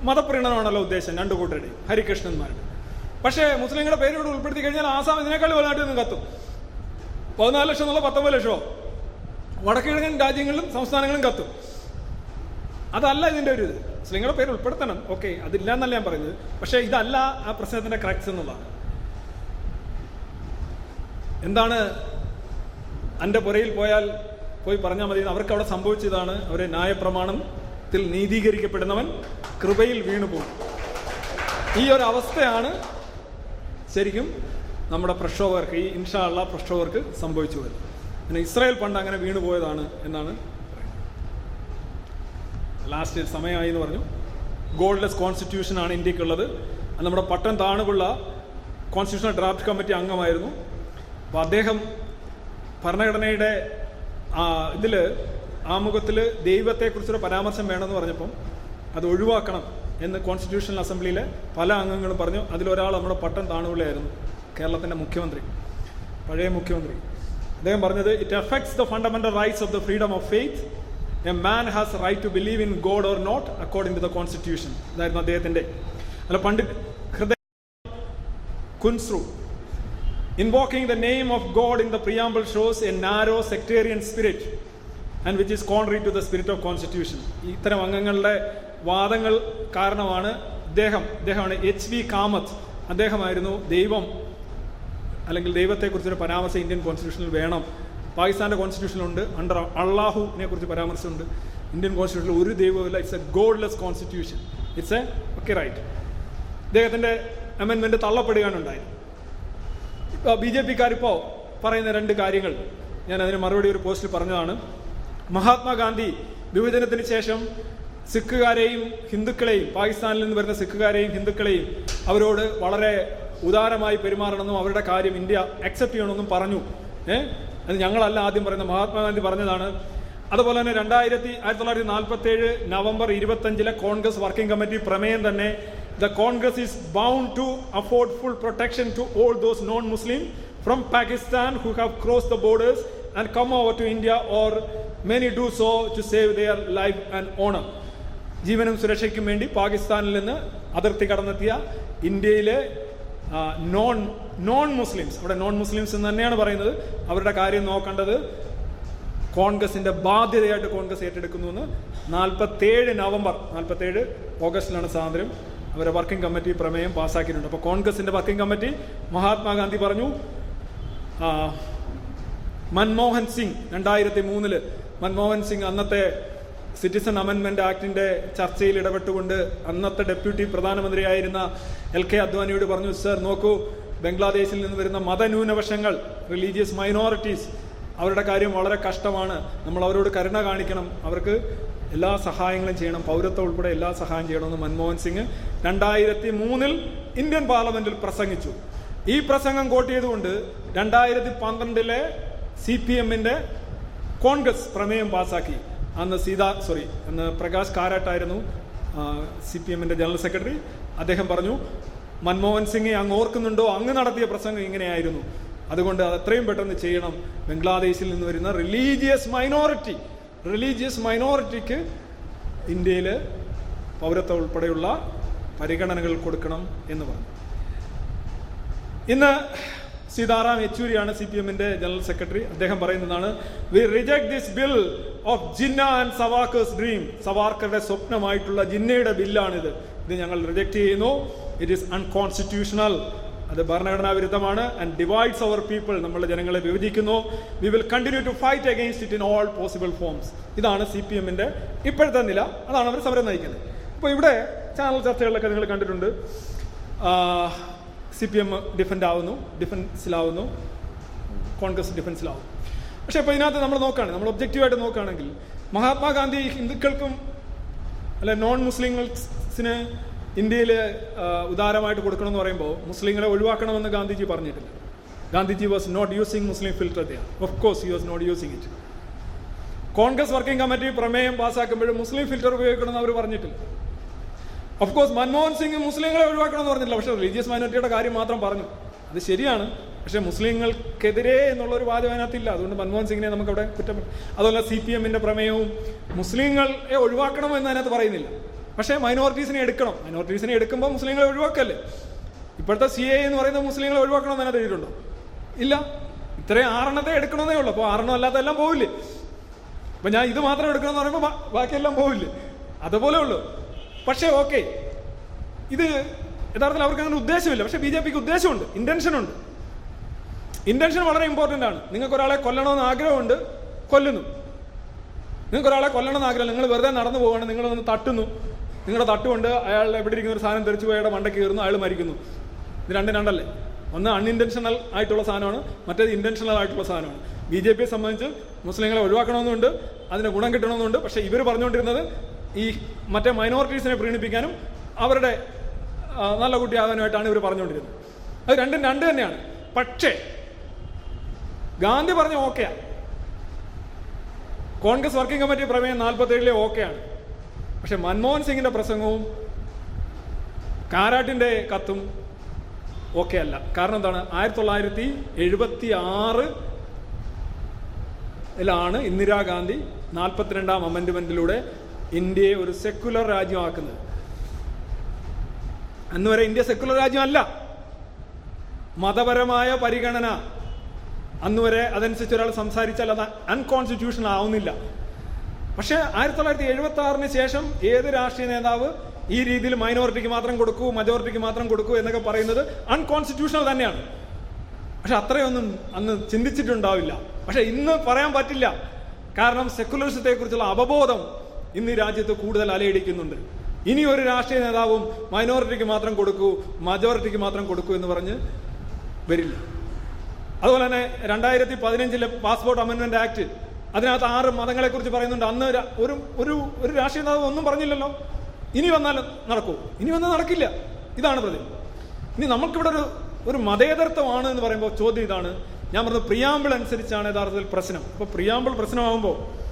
Speaker 2: മതപ്രീണനമാണല്ലോ ഉദ്ദേശം രണ്ടു കൂട്ടരുടെ ഹരികൃഷ്ണന്മാരുടെ. പക്ഷേ മുസ്ലിങ്ങളുടെ പേര് ഇവിടെ ഉൾപ്പെടുത്തി കഴിഞ്ഞാൽ ആസാം ഇതിനേക്കാൾ വലുതായിട്ട് നിന്ന് കത്തും. പതിനാല് ലക്ഷം എന്നുള്ള പത്തൊമ്പത് ലക്ഷമോ? വടക്കിഴക്കൻ രാജ്യങ്ങളിലും സംസ്ഥാനങ്ങളും കത്തും. അതല്ല ഇതിന്റെ ഒരു ഇത്. മുസ്ലിങ്ങളുടെ പേര് ഉൾപ്പെടുത്തണം. ഓക്കെ അതില്ല എന്നല്ല ഞാൻ പറയുന്നത്. പക്ഷേ ഇതല്ല ആ പ്രശ്നത്തിന്റെ ക്രാക്സ് എന്നുള്ളതാണ്. എന്താണ് എന്റെ പുരയിൽ പോയാൽ പോയി പറഞ്ഞാൽ മതി അവർക്ക് അവിടെ സംഭവിച്ചതാണ്. അവരെ ന്യായപ്രമാണത്തിൽ നീതീകരിക്കപ്പെടുന്നവൻ കൃപയിൽ വീണുപോകും ഈ ഒരു അവസ്ഥയാണ് ശരിക്കും നമ്മുടെ പ്രക്ഷോഭകർക്ക് ഈ ഇൻഷാള്ള പ്രക്ഷോഭകർക്ക് സംഭവിച്ചു വരുന്നത്. പിന്നെ ഇസ്രായേൽ പണ്ട് അങ്ങനെ വീണുപോയതാണ് എന്നാണ് ലാസ്റ്റ് സമയമായി എന്ന് പറഞ്ഞു. ഗോൾഡ്ലെസ് കോൺസ്റ്റിറ്റ്യൂഷൻ ആണ് ഇന്ത്യക്കുള്ളത് നമ്മുടെ പട്ടൻ താണുള്ള കോൺസ്റ്റിറ്റ്യൂഷണൽ ഡ്രാഫ്റ്റ് കമ്മിറ്റി അംഗമായിരുന്നു. അപ്പോൾ അദ്ദേഹം ഭരണഘടനയുടെ ഇതിൽ ആമുഖത്തിൽ ദൈവത്തെക്കുറിച്ചൊരു പരാമർശം വേണമെന്ന് പറഞ്ഞപ്പം അത് ഒഴിവാക്കണം എന്ന് കോൺസ്റ്റിറ്റ്യൂഷണൽ അസംബ്ലിയിലെ പല അംഗങ്ങളും പറഞ്ഞു. അതിലൊരാൾ നമ്മുടെ പട്ടൻ താണുപിള്ളയായിരുന്നു കേരളത്തിന്റെ മുഖ്യമന്ത്രി പഴയ മുഖ്യമന്ത്രി. അദ്ദേഹം പറഞ്ഞത് it effects the fundamental rights of the freedom of faith a man has right to believe in God or not according to the constitution ഇതായിരുന്നു അദ്ദേഹത്തിന്റെ അല്ല പണ്ട് Hriday Kunzru. Invoking the name of God in the preamble shows a narrow sectarian spirit and which is contrary to the spirit of constitution ഇത്തരം അംഗങ്ങളുടെ വാദങ്ങൾ കാരണമാണ് ഇദ്ദേഹം. ഇദ്ദേഹമാണ് എച്ച് വി കാമത്ത് അദ്ദേഹമായിരുന്നു ദൈവം. അല്ലെങ്കിൽ ദൈവത്തെക്കുറിച്ചൊരു പരാമർശം ഇന്ത്യൻ കോൺസ്റ്റിറ്റ്യൂഷനിൽ വേണം. പാകിസ്ഥാന്റെ കോൺസ്റ്റിറ്റ്യൂഷനിലുണ്ട് അണ്ടർ അള്ളാഹുവിനെ കുറിച്ച് പരാമർശമുണ്ട്. ഇന്ത്യൻ കോൺസ്റ്റിറ്റ്യൂഷനിൽ ഒരു ദൈവമില്ല it's a godless constitution it's a okay right ഇദ്ദേഹത്തിന്റെ അമെൻമെന്റ് തള്ളപ്പെടുകയാണ് ഉണ്ടായത് ബി ജെ പിക്കാരിപ്പോ പറയുന്ന രണ്ട് കാര്യങ്ങൾ ഞാൻ അതിന് മറുപടി ഒരു പോസ്റ്റിൽ പറഞ്ഞതാണ്. മഹാത്മാഗാന്ധി വിഭജനത്തിന് ശേഷം സിഖുകാരെയും ഹിന്ദുക്കളെയും പാകിസ്ഥാനിൽ നിന്ന് വരുന്ന സിഖുകാരെയും ഹിന്ദുക്കളെയും അവരോട് വളരെ ഉദാരമായി പെരുമാറണമെന്നും അവരുടെ കാര്യം ഇന്ത്യ അക്സെപ്റ്റ് ചെയ്യണമെന്നും പറഞ്ഞു. ഏഹ് അത് ഞങ്ങളല്ല ആദ്യം പറയുന്നത്. മഹാത്മാഗാന്ധി പറഞ്ഞതാണ്. അതുപോലെ തന്നെ രണ്ടായിരത്തി ആയിരത്തി തൊള്ളായിരത്തി നാൽപ്പത്തി ഏഴ് നവംബർ ഇരുപത്തഞ്ചിലെ കോൺഗ്രസ് വർക്കിംഗ് കമ്മിറ്റി പ്രമേയം തന്നെ the Congress is bound to afford full protection to all those non Muslim from Pakistan who have cross the borders and come over to India or many do so to save their life and honour ജീവനും സുരക്ഷയ്ക്കും വേണ്ടി പാകിസ്ഥാനിൽ നിന്ന് അതിർത്തി കടന്നെത്തിയ ഇന്ത്യയിലെ non non Muslims അവിടെ non Muslims എന്ന് തന്നെയാണ് പറയുന്നത്. അവരുടെ കാര്യം നോക്കേണ്ടത് കോൺഗ്രസിന്റെ ബാധ്യതയായിട്ട് കോൺഗ്രസ് ഏറ്റെടുക്കുന്നു എന്ന്. നാൽപ്പത്തേഴ് നവംബർ നാൽപ്പത്തേഴ് ഓഗസ്റ്റിലാണ് സ്വാതന്ത്ര്യം. അവരെ വർക്കിംഗ് കമ്മിറ്റി പ്രമേയം പാസ്സാക്കിയിട്ടുണ്ട്. അപ്പോൾ കോൺഗ്രസിന്റെ വർക്കിംഗ് കമ്മിറ്റി മഹാത്മാഗാന്ധി പറഞ്ഞു മൻമോഹൻ സിംഗ് രണ്ടായിരത്തി മൂന്നിൽ. മൻമോഹൻ സിംഗ് അന്നത്തെ സിറ്റിസൺ അമെൻമെന്റ് ആക്ടിന്റെ ചർച്ചയിൽ ഇടപെട്ടുകൊണ്ട് അന്നത്തെ ഡെപ്യൂട്ടി പ്രധാനമന്ത്രിയായിരുന്ന എൽ കെ അദ്വാനിയോട് പറഞ്ഞു സർ നോക്കൂ ബംഗ്ലാദേശിൽ നിന്ന് വരുന്ന മതന്യൂനപക്ഷങ്ങൾ റിലീജിയസ് മൈനോറിറ്റീസ് അവരുടെ കാര്യം വളരെ കഷ്ടമാണ്. നമ്മൾ അവരോട് കരുണ കാണിക്കണം. അവർക്ക് എല്ലാ സഹായങ്ങളും ചെയ്യണം. പൗരത്വം ഉൾപ്പെടെ എല്ലാ സഹായം ചെയ്യണമെന്ന് മൻമോഹൻ സിംഗ് രണ്ടായിരത്തി മൂന്നിൽ ഇന്ത്യൻ പാർലമെന്റിൽ പ്രസംഗിച്ചു. ഈ പ്രസംഗം കോട്ട് ചെയ്തുകൊണ്ട് രണ്ടായിരത്തി പന്ത്രണ്ടിലെ സി പി എമ്മിന്റെ കോൺഗ്രസ് പ്രമേയം പാസാക്കി. അന്ന് സീതാ സോറി അന്ന് പ്രകാശ് കാരാട്ടായിരുന്നു സി പി എമ്മിന്റെ ജനറൽ സെക്രട്ടറി. അദ്ദേഹം പറഞ്ഞു മൻമോഹൻ സിംഗെ അങ്ങ് ഓർക്കുന്നുണ്ടോ? അങ്ങ് നടത്തിയ പ്രസംഗം ഇങ്ങനെയായിരുന്നു. അതുകൊണ്ട് അത് എത്രയും പെട്ടെന്ന് ചെയ്യണം. ബംഗ്ലാദേശിൽ നിന്ന് വരുന്ന റിലീജിയസ് മൈനോറിറ്റി റിലീജിയസ് മൈനോറിറ്റിക്ക് ഇന്ത്യയിൽ പൗരത്വം ഉൾപ്പെടെയുള്ള പരിഗണനകൾ കൊടുക്കണം എന്ന് പറഞ്ഞു. ഇന്ന് സീതാറാം യെച്ചൂരിയാണ് സി പി എമ്മിന്റെ ജനറൽ സെക്രട്ടറി. അദ്ദേഹം പറയുന്നതാണ് we reject this bill of Jinnah and Savarkar's dream സവാർക്കറുടെ സ്വപ്നമായിട്ടുള്ള ജിന്നയുടെ ബില്ലാണിത്. ഇത് ഞങ്ങൾ റിജക്ട് ചെയ്യുന്നു. ഇറ്റ് ഈസ് അൺകോൺസ്റ്റിറ്റ്യൂഷണൽ അത് ഭരണഘടനാ വിരുദ്ധമാണ് ആൻഡ് ഡിവൈഡ്സ് അവർ പീപ്പിൾ നമ്മളെ ജനങ്ങളെ വിഭജിക്കുന്നു. We will continue to fight against it in all possible forms ഇതാണ് സി പി എമ്മിന്റെ ഇപ്പോഴത്തെ നില. അതാണ് അവർ സമരം നയിക്കുന്നത്. അപ്പോൾ ഇവിടെ ചാനൽ ചർച്ചകളിലൊക്കെ നിങ്ങൾ കണ്ടിട്ടുണ്ട്. സി പി എം ഡിഫൻഡ് ആവുന്നു ഡിഫൻസിലാവുന്നു കോൺഗ്രസ് ഡിഫൻസിലാവും. പക്ഷേ ഇപ്പോൾ ഇതിനകത്ത് നമ്മൾ നോക്കുകയാണ് നമ്മൾ ഒബ്ജക്റ്റീവായിട്ട് നോക്കുകയാണെങ്കിൽ മഹാത്മാഗാന്ധി ഹിന്ദുക്കൾക്കും അല്ലെ നോൺ മുസ്ലിംസിന് ഇന്ത്യയിൽ ഉദാരമായിട്ട് കൊടുക്കണമെന്ന് പറയുമ്പോൾ മുസ്ലിങ്ങളെ ഒഴിവാക്കണമെന്ന് ഗാന്ധിജി പറഞ്ഞിട്ടില്ല. Gandhiji was not using Muslim filter there of course you was not using it Congress working committee പ്രമേയം പാസ്സാക്കുമ്പോഴും മുസ്ലിം ഫിൽറ്റർ ഉപയോഗിക്കണമെന്ന് അവർ പറഞ്ഞിട്ടില്ല. ഓഫ് കോഴ്സ് മൻമോഹൻ സിംഗ് മുസ്ലിങ്ങളെ ഒഴിവാക്കണമെന്ന് പറഞ്ഞില്ല പക്ഷേ റിലീജിയസ് മൈനോറിറ്റിയുടെ കാര്യം മാത്രം പറഞ്ഞു. അത് ശരിയാണ്. പക്ഷേ മുസ്ലിങ്ങൾക്കെതിരെ എന്നുള്ള ഒരു വാദം അതിനകത്തില്ല. അതുകൊണ്ട് മൻമോഹൻ സിംഗിനെ നമുക്ക് അവിടെ കുറ്റം അതുപോലെ സി പി എമ്മിന്റെ പ്രമേയവും മുസ്ലിങ്ങളെ ഒഴിവാക്കണം എന്ന് അതിനകത്ത് പറയുന്നില്ല. പക്ഷേ മൈനോറിറ്റീസിനെ എടുക്കണം. മൈനോറിറ്റീസിനെ എടുക്കുമ്പോൾ മുസ്ലിങ്ങളെ ഒഴിവാക്കല്ലേ? ഇപ്പോഴത്തെ സി എ എന്ന് പറയുന്നത് മുസ്ലിങ്ങളെ ഒഴിവാക്കണമെന്ന് അതിനകത്ത് എഴുതിയിട്ടുണ്ടോ? ഇല്ല. ഇത്രയും ആറെണ്ണത്തെ എടുക്കണമെന്നേ ഉള്ളൂ. അപ്പോൾ ആറെണ്ണം അല്ലാത്ത എല്ലാം പോവില്ലേ? അപ്പൊ ഞാൻ ഇത് മാത്രം എടുക്കണമെന്ന് പറയുമ്പോൾ ബാക്കിയെല്ലാം പോവില്ലേ? അതുപോലെ ഉള്ളൂ. പക്ഷേ ഓക്കെ. ഇത് യഥാർത്ഥത്തിൽ അവർക്ക് അങ്ങനെ ഉദ്ദേശമില്ല. പക്ഷേ ബി ജെ പിക്ക് ഉദ്ദേശമുണ്ട്. ഇന്റൻഷനുണ്ട് ഇന്റൻഷൻ വളരെ ഇമ്പോർട്ടന്റ് ആണ്. നിങ്ങൾക്ക് ഒരാളെ കൊല്ലണമെന്ന് ആഗ്രഹമുണ്ട് കൊല്ലുന്നു. നിങ്ങൾക്ക് ഒരാളെ കൊല്ലണമെന്ന് ആഗ്രഹം നിങ്ങൾ വെറുതെ നടന്നു പോവുകയാണ് നിങ്ങൾ ഒന്ന് തട്ടുന്നു. നിങ്ങളുടെ തട്ടുകൊണ്ട് അയാൾ എവിടെ ഇരിക്കുന്ന? ഒരു സാധനം തെറിച്ചു പോയി അയാളുടെ മണ്ടയ്ക്ക് കയറുന്നു അയാൾ മരിക്കുന്നു. ഇത് രണ്ടും രണ്ടല്ലേ? ഒന്ന് അൺഇന്റൻഷണൽ ആയിട്ടുള്ള സാധനമാണ് മറ്റേത് ഇന്റൻഷണൽ ആയിട്ടുള്ള സാധനമാണ്. ബി ജെ പിയെ സംബന്ധിച്ച് മുസ്ലിങ്ങളെ ഒഴിവാക്കണമെന്നുണ്ട് അതിന് ഗുണം കിട്ടണമെന്നുണ്ട്. പക്ഷേ ഇവർ പറഞ്ഞുകൊണ്ടിരുന്നത് ഈ മറ്റേ മൈനോറിറ്റീസിനെ പ്രീണിപ്പിക്കാനും അവരുടെ നല്ല കുട്ടിയാകാനുമായിട്ടാണ് ഇവർ പറഞ്ഞുകൊണ്ടിരുന്നത്. അത് രണ്ടും രണ്ട് തന്നെയാണ്. പക്ഷേ ഗാന്ധി പറഞ്ഞ ഓക്കെയാ. കോൺഗ്രസ് വർക്കിംഗ് കമ്മിറ്റി പ്രമേയം നാൽപ്പത്തി ഏഴിലെ ഓക്കെയാണ്. പക്ഷെ മൻമോഹൻ സിംഗിന്റെ പ്രസംഗവും കാരാട്ടിന്റെ കത്തും ഓക്കെ അല്ല കാരണം എന്താണ്? ആയിരത്തി തൊള്ളായിരത്തി എഴുപത്തി ആറ് ലാണ് ഇന്ദിരാഗാന്ധി നാൽപ്പത്തിരണ്ടാം അമെന്റ്മെന്റിലൂടെ ഇന്ത്യയെ ഒരു സെക്കുലർ രാജ്യമാക്കുന്നത്. അന്ന് വരെ ഇന്ത്യ സെക്കുലർ രാജ്യമല്ല. മതപരമായ പരിഗണന അന്ന് വരെ അതനുസരിച്ച് ഒരാൾ സംസാരിച്ചാൽ അത് അൺകോൺസ്റ്റിറ്റ്യൂഷണൽ ആവുന്നില്ല. പക്ഷേ ആയിരത്തി തൊള്ളായിരത്തി എഴുപത്തി ആറിന് ശേഷം ഏത് രാഷ്ട്രീയ നേതാവ് ഈ രീതിയിൽ മൈനോറിറ്റിക്ക് മാത്രം കൊടുക്കൂ മജോറിറ്റിക്ക് മാത്രം കൊടുക്കൂ എന്നൊക്കെ പറയുന്നത് അൺകോൺസ്റ്റിറ്റ്യൂഷണൽ തന്നെയാണ്. പക്ഷെ അത്രയൊന്നും അന്ന് ചിന്തിച്ചിട്ടുണ്ടാവില്ല. പക്ഷെ ഇന്ന് പറയാൻ പറ്റില്ല. കാരണം സെക്കുലറിസത്തെ കുറിച്ചുള്ള അവബോധം ഇന്ന് രാജ്യത്ത് കൂടുതൽ അലയടിക്കുന്നുണ്ട്. ഇനി ഒരു രാഷ്ട്രീയ നേതാവും മൈനോറിറ്റിക്ക് മാത്രം കൊടുക്കൂ മജോറിറ്റിക്ക് മാത്രം കൊടുക്കൂ എന്ന് പറഞ്ഞ് വരില്ല. അതുപോലെ തന്നെ രണ്ടായിരത്തി പതിനഞ്ചിലെ പാസ്പോർട്ട് അമെന്റ്മെന്റ് ആക്ട് അതിനകത്ത് ആറ് മതങ്ങളെ കുറിച്ച് പറയുന്നുണ്ട്. അന്ന് ഒരു ഒരു ഒരു രാഷ്ട്രീയ നേതാവ് ഒന്നും പറഞ്ഞില്ലല്ലോ. ഇനി വന്നാൽ നടക്കൂ. ഇനി വന്നാൽ നടക്കില്ല. ഇതാണ് പ്രതി. ഇനി നമുക്കിവിടെ ഒരു ഒരു മതേതരത്വമാണ് എന്ന് പറയുമ്പോൾ ചോദ്യം ഇതാണ്. ഞാൻ പറഞ്ഞത് പ്രിയാമ്പിൾ അനുസരിച്ചാണ് യഥാർത്ഥത്തിൽ പ്രശ്നം. അപ്പൊ പ്രിയാമ്പിൾ പ്രശ്നമാകുമ്പോൾ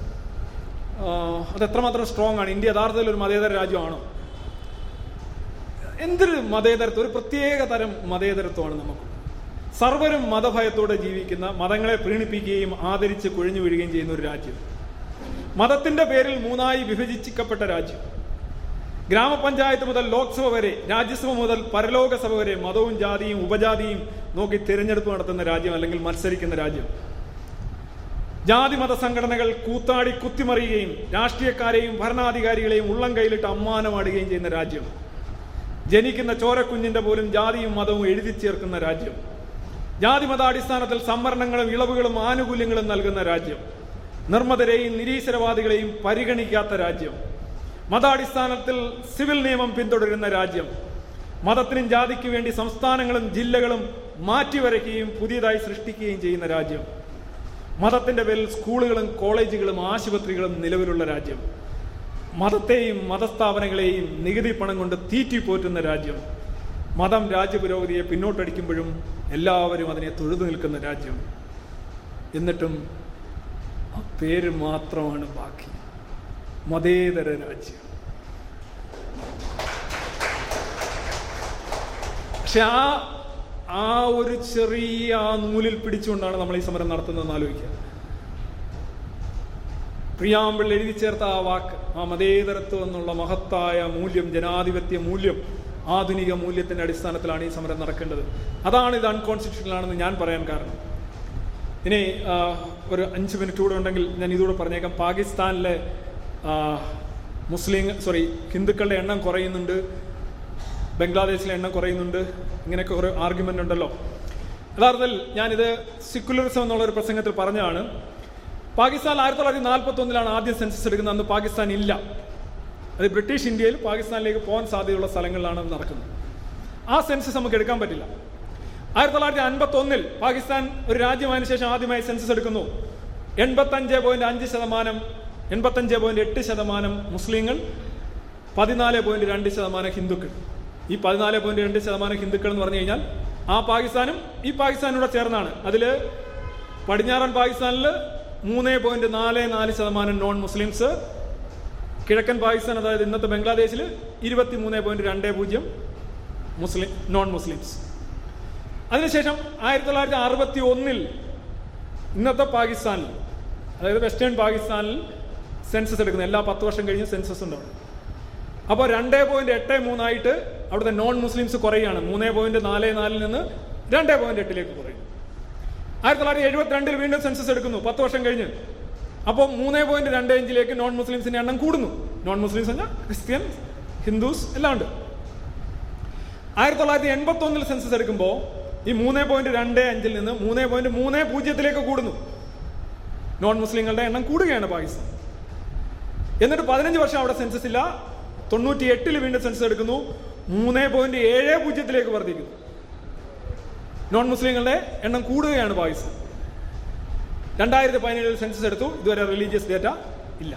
Speaker 2: അത് എത്രമാത്രം സ്ട്രോങ് ആണ്? ഇന്ത്യ യഥാർത്ഥത്തിൽ ഒരു മതേതര രാജ്യമാണോ? എന്തൊരു മതേതരത്വം? ഒരു പ്രത്യേക തരം മതേതരത്വമാണ് നമുക്ക്. സർവരും മതഭയത്തോടെ ജീവിക്കുന്ന മതങ്ങളെ പ്രീണിപ്പിക്കുകയും ആദരിച്ച് കുഴഞ്ഞു വീഴുകയും ചെയ്യുന്ന ഒരു രാജ്യം. മതത്തിന്റെ പേരിൽ മൂന്നായി വിഭജിക്കപ്പെട്ട രാജ്യം. ഗ്രാമപഞ്ചായത്ത് മുതൽ ലോക്സഭ വരെ രാജ്യസഭ മുതൽ പരലോകസഭ വരെ മതവും ജാതിയും ഉപജാതിയും നോക്കി തിരഞ്ഞെടുപ്പ് നടത്തുന്ന രാജ്യം അല്ലെങ്കിൽ മത്സരിക്കുന്ന രാജ്യം. ജാതി മത സംഘടനകൾ കൂത്താടി കുത്തിമറിയുകയും രാഷ്ട്രീയക്കാരെയും ഭരണാധികാരികളെയും ഉള്ളം കൈയിലിട്ട് അമ്മാനമാടുകയും ചെയ്യുന്ന രാജ്യം. ജനിക്കുന്ന ചോരക്കുഞ്ഞിന്റെ പോലും ജാതിയും മതവും എഴുതി ചേർക്കുന്ന രാജ്യം. ജാതി മതാടിസ്ഥാനത്തിൽ സംവരണങ്ങളും ഇളവുകളും ആനുകൂല്യങ്ങളും നൽകുന്ന രാജ്യം. നിർമ്മതരെയും നിരീശ്വരവാദികളെയും പരിഗണിക്കാത്ത രാജ്യം. മതാടിസ്ഥാനത്തിൽ സിവിൽ നിയമം പിന്തുടരുന്ന രാജ്യം. മതത്തിനും ജാതിക്ക് വേണ്ടി സംസ്ഥാനങ്ങളും ജില്ലകളും മാറ്റിവരയ്ക്കുകയും പുതിയതായി സൃഷ്ടിക്കുകയും ചെയ്യുന്ന രാജ്യം. മതത്തിന്റെ പേരിൽ സ്കൂളുകളും കോളേജുകളും ആശുപത്രികളും നിലവിലുള്ള രാജ്യം. മതത്തെയും മതസ്ഥാപനങ്ങളെയും നികുതി പണം കൊണ്ട് തീറ്റി പോറ്റുന്ന രാജ്യം. മതം രാജ്യപുരോഗതിയെ പിന്നോട്ടടിക്കുമ്പോഴും എല്ലാവരും അതിനെ തൊഴുതു നിൽക്കുന്ന രാജ്യം. എന്നിട്ടും ആ പേര് മാത്രമാണ് ബാക്കി. മതേതര രാജ്യം. പക്ഷെ ആ ആ ഒരു ചെറിയ നൂലിൽ പിടിച്ചുകൊണ്ടാണ് നമ്മൾ ഈ സമരം നടത്തുന്നതെന്ന് ആലോചിക്കുക. പ്രിയാമ്പിൾ എഴുതി ചേർത്ത ആ വാക്ക് ആ മതേതരത്വം എന്നുള്ള മഹത്തായ മൂല്യം ജനാധിപത്യ മൂല്യം ആധുനിക മൂല്യത്തിന്റെ അടിസ്ഥാനത്തിലാണ് ഈ സമരം നടക്കേണ്ടത്. അതാണ് ഇത് അൺകോൺസ്റ്റിറ്റ്യൂഷണൽ ആണെന്ന് ഞാൻ പറയാൻ കാരണം. ഇനി ഒരു അഞ്ച് മിനിറ്റ് കൂടെ ഉണ്ടെങ്കിൽ ഞാൻ ഇതുകൂടെ പറഞ്ഞേക്കാം. പാകിസ്ഥാനിലെ മുസ്ലിം സോറി ഹിന്ദുക്കളുടെ എണ്ണം കുറയുന്നുണ്ട്. ബംഗ്ലാദേശിലെ എണ്ണം കുറയുന്നുണ്ട്. ഇങ്ങനെയൊക്കെ കുറേ ആർഗ്യുമെന്റ് ഉണ്ടല്ലോ. യഥാർത്ഥത്തിൽ ഞാനിത് സെക്കുലറിസം എന്നുള്ള ഒരു പ്രസംഗത്തിൽ പറഞ്ഞതാണ്. പാകിസ്ഥാൻ ആയിരത്തി തൊള്ളായിരത്തി നാൽപ്പത്തി ഒന്നിലാണ് ആദ്യം സെൻസസ് എടുക്കുന്നത്. അന്ന് പാകിസ്ഥാൻ ഇല്ല. അത് ബ്രിട്ടീഷ് ഇന്ത്യയിൽ പാകിസ്ഥാനിലേക്ക് പോകാൻ സാധ്യതയുള്ള സ്ഥലങ്ങളിലാണ് നടക്കുന്നത്. ആ സെൻസസ് നമുക്ക് എടുക്കാൻ പറ്റില്ല. ആയിരത്തി തൊള്ളായിരത്തി അൻപത്തി ഒന്നിൽ പാകിസ്ഥാൻ ഒരു രാജ്യമായതിനു ശേഷം ആദ്യമായി സെൻസസ് എടുക്കുന്നു. എൺപത്തഞ്ച് പോയിന്റ് അഞ്ച് ശതമാനം എൺപത്തഞ്ച് പോയിന്റ് എട്ട് ശതമാനം മുസ്ലിങ്ങൾ പതിനാല് പോയിന്റ് രണ്ട് ശതമാനം ഹിന്ദുക്കൾ. ഈ പതിനാല് പോയിന്റ് രണ്ട് ശതമാനം ഹിന്ദുക്കൾ എന്ന് പറഞ്ഞു കഴിഞ്ഞാൽ ആ പാകിസ്ഥാനും ഈ പാകിസ്ഥാനൂടെ ചേർന്നാണ്. അതിൽ പടിഞ്ഞാറൻ പാകിസ്ഥാനിൽ മൂന്ന് പോയിന്റ് നാല് നാല് ശതമാനം നോൺ മുസ്ലിംസ് കിഴക്കൻ പാകിസ്ഥാൻ അതായത് ഇന്നത്തെ ബംഗ്ലാദേശിൽ ഇരുപത്തി മൂന്ന് പോയിന്റ് രണ്ട് പൂജ്യം മുസ്ലിം നോൺ മുസ്ലിംസ് അതിനുശേഷം ആയിരത്തി തൊള്ളായിരത്തി അറുപത്തി ഒന്നിൽ ഇന്നത്തെ പാകിസ്ഥാനിൽ അതായത് വെസ്റ്റേൺ പാകിസ്ഥാനിൽ സെൻസസ് എടുക്കുന്നത്. എല്ലാ പത്ത് വർഷം കഴിഞ്ഞ് സെൻസസ് ഉണ്ടാവും അപ്പോൾ രണ്ടേ പോയിന്റ് എട്ട് മൂന്നായിട്ട് അവിടുത്തെ നോൺ മുസ്ലിംസ് കുറയുകയാണ്. മൂന്നേ പോയിന്റ് നാല് നാലിൽ നിന്ന് രണ്ടേ പോയിന്റ് എട്ടിലേക്ക് കുറയും. ആയിരത്തി തൊള്ളായിരത്തി എഴുപത്തിരണ്ടിൽ വീണ്ടും സെൻസസ് എടുക്കുന്നു. പത്ത് വർഷം കഴിഞ്ഞ്. അപ്പോൾ മൂന്നേ പോയിന്റ് രണ്ട് അഞ്ചിലേക്ക് നോൺ മുസ്ലിംസിന്റെ എണ്ണം കൂടുന്നു. നോൺ മുസ്ലിംസ് എന്നാൽ ക്രിസ്ത്യൻ ഹിന്ദുസ് എല്ലാം ഉണ്ട് ആയിരത്തി തൊള്ളായിരത്തി എൺപത്തി ഒന്നിൽ സെൻസസ് എടുക്കുമ്പോൾ ഈ മൂന്നേ പോയിന്റ് രണ്ട് അഞ്ചിൽ നിന്ന് മൂന്നേ പോയിന്റ് മൂന്ന് പൂജ്യത്തിലേക്ക് കൂടുന്നു. നോൺ മുസ്ലിങ്ങളുടെ എണ്ണം കൂടുകയാണ് പാകിസ്ഥാൻ. എന്നിട്ട് പതിനഞ്ച് വർഷം അവിടെ സെൻസസ് ഇല്ല. തൊണ്ണൂറ്റി എട്ടിൽ വീണ്ടും സെൻസസ് എടുക്കുന്നു. മൂന്ന് പോയിന്റ് ഏഴ് പൂജ്യത്തിലേക്ക് വർദ്ധിക്കുന്നു. നോൺ മുസ്ലിങ്ങളുടെ എണ്ണം കൂടുകയാണ് പാകിസ്ഥാൻ രണ്ടായിരത്തി പതിനേഴിൽ സെൻസസ് എടുത്തു. ഇതുവരെ റിലീജിയസ് ഡേറ്റ ഇല്ല.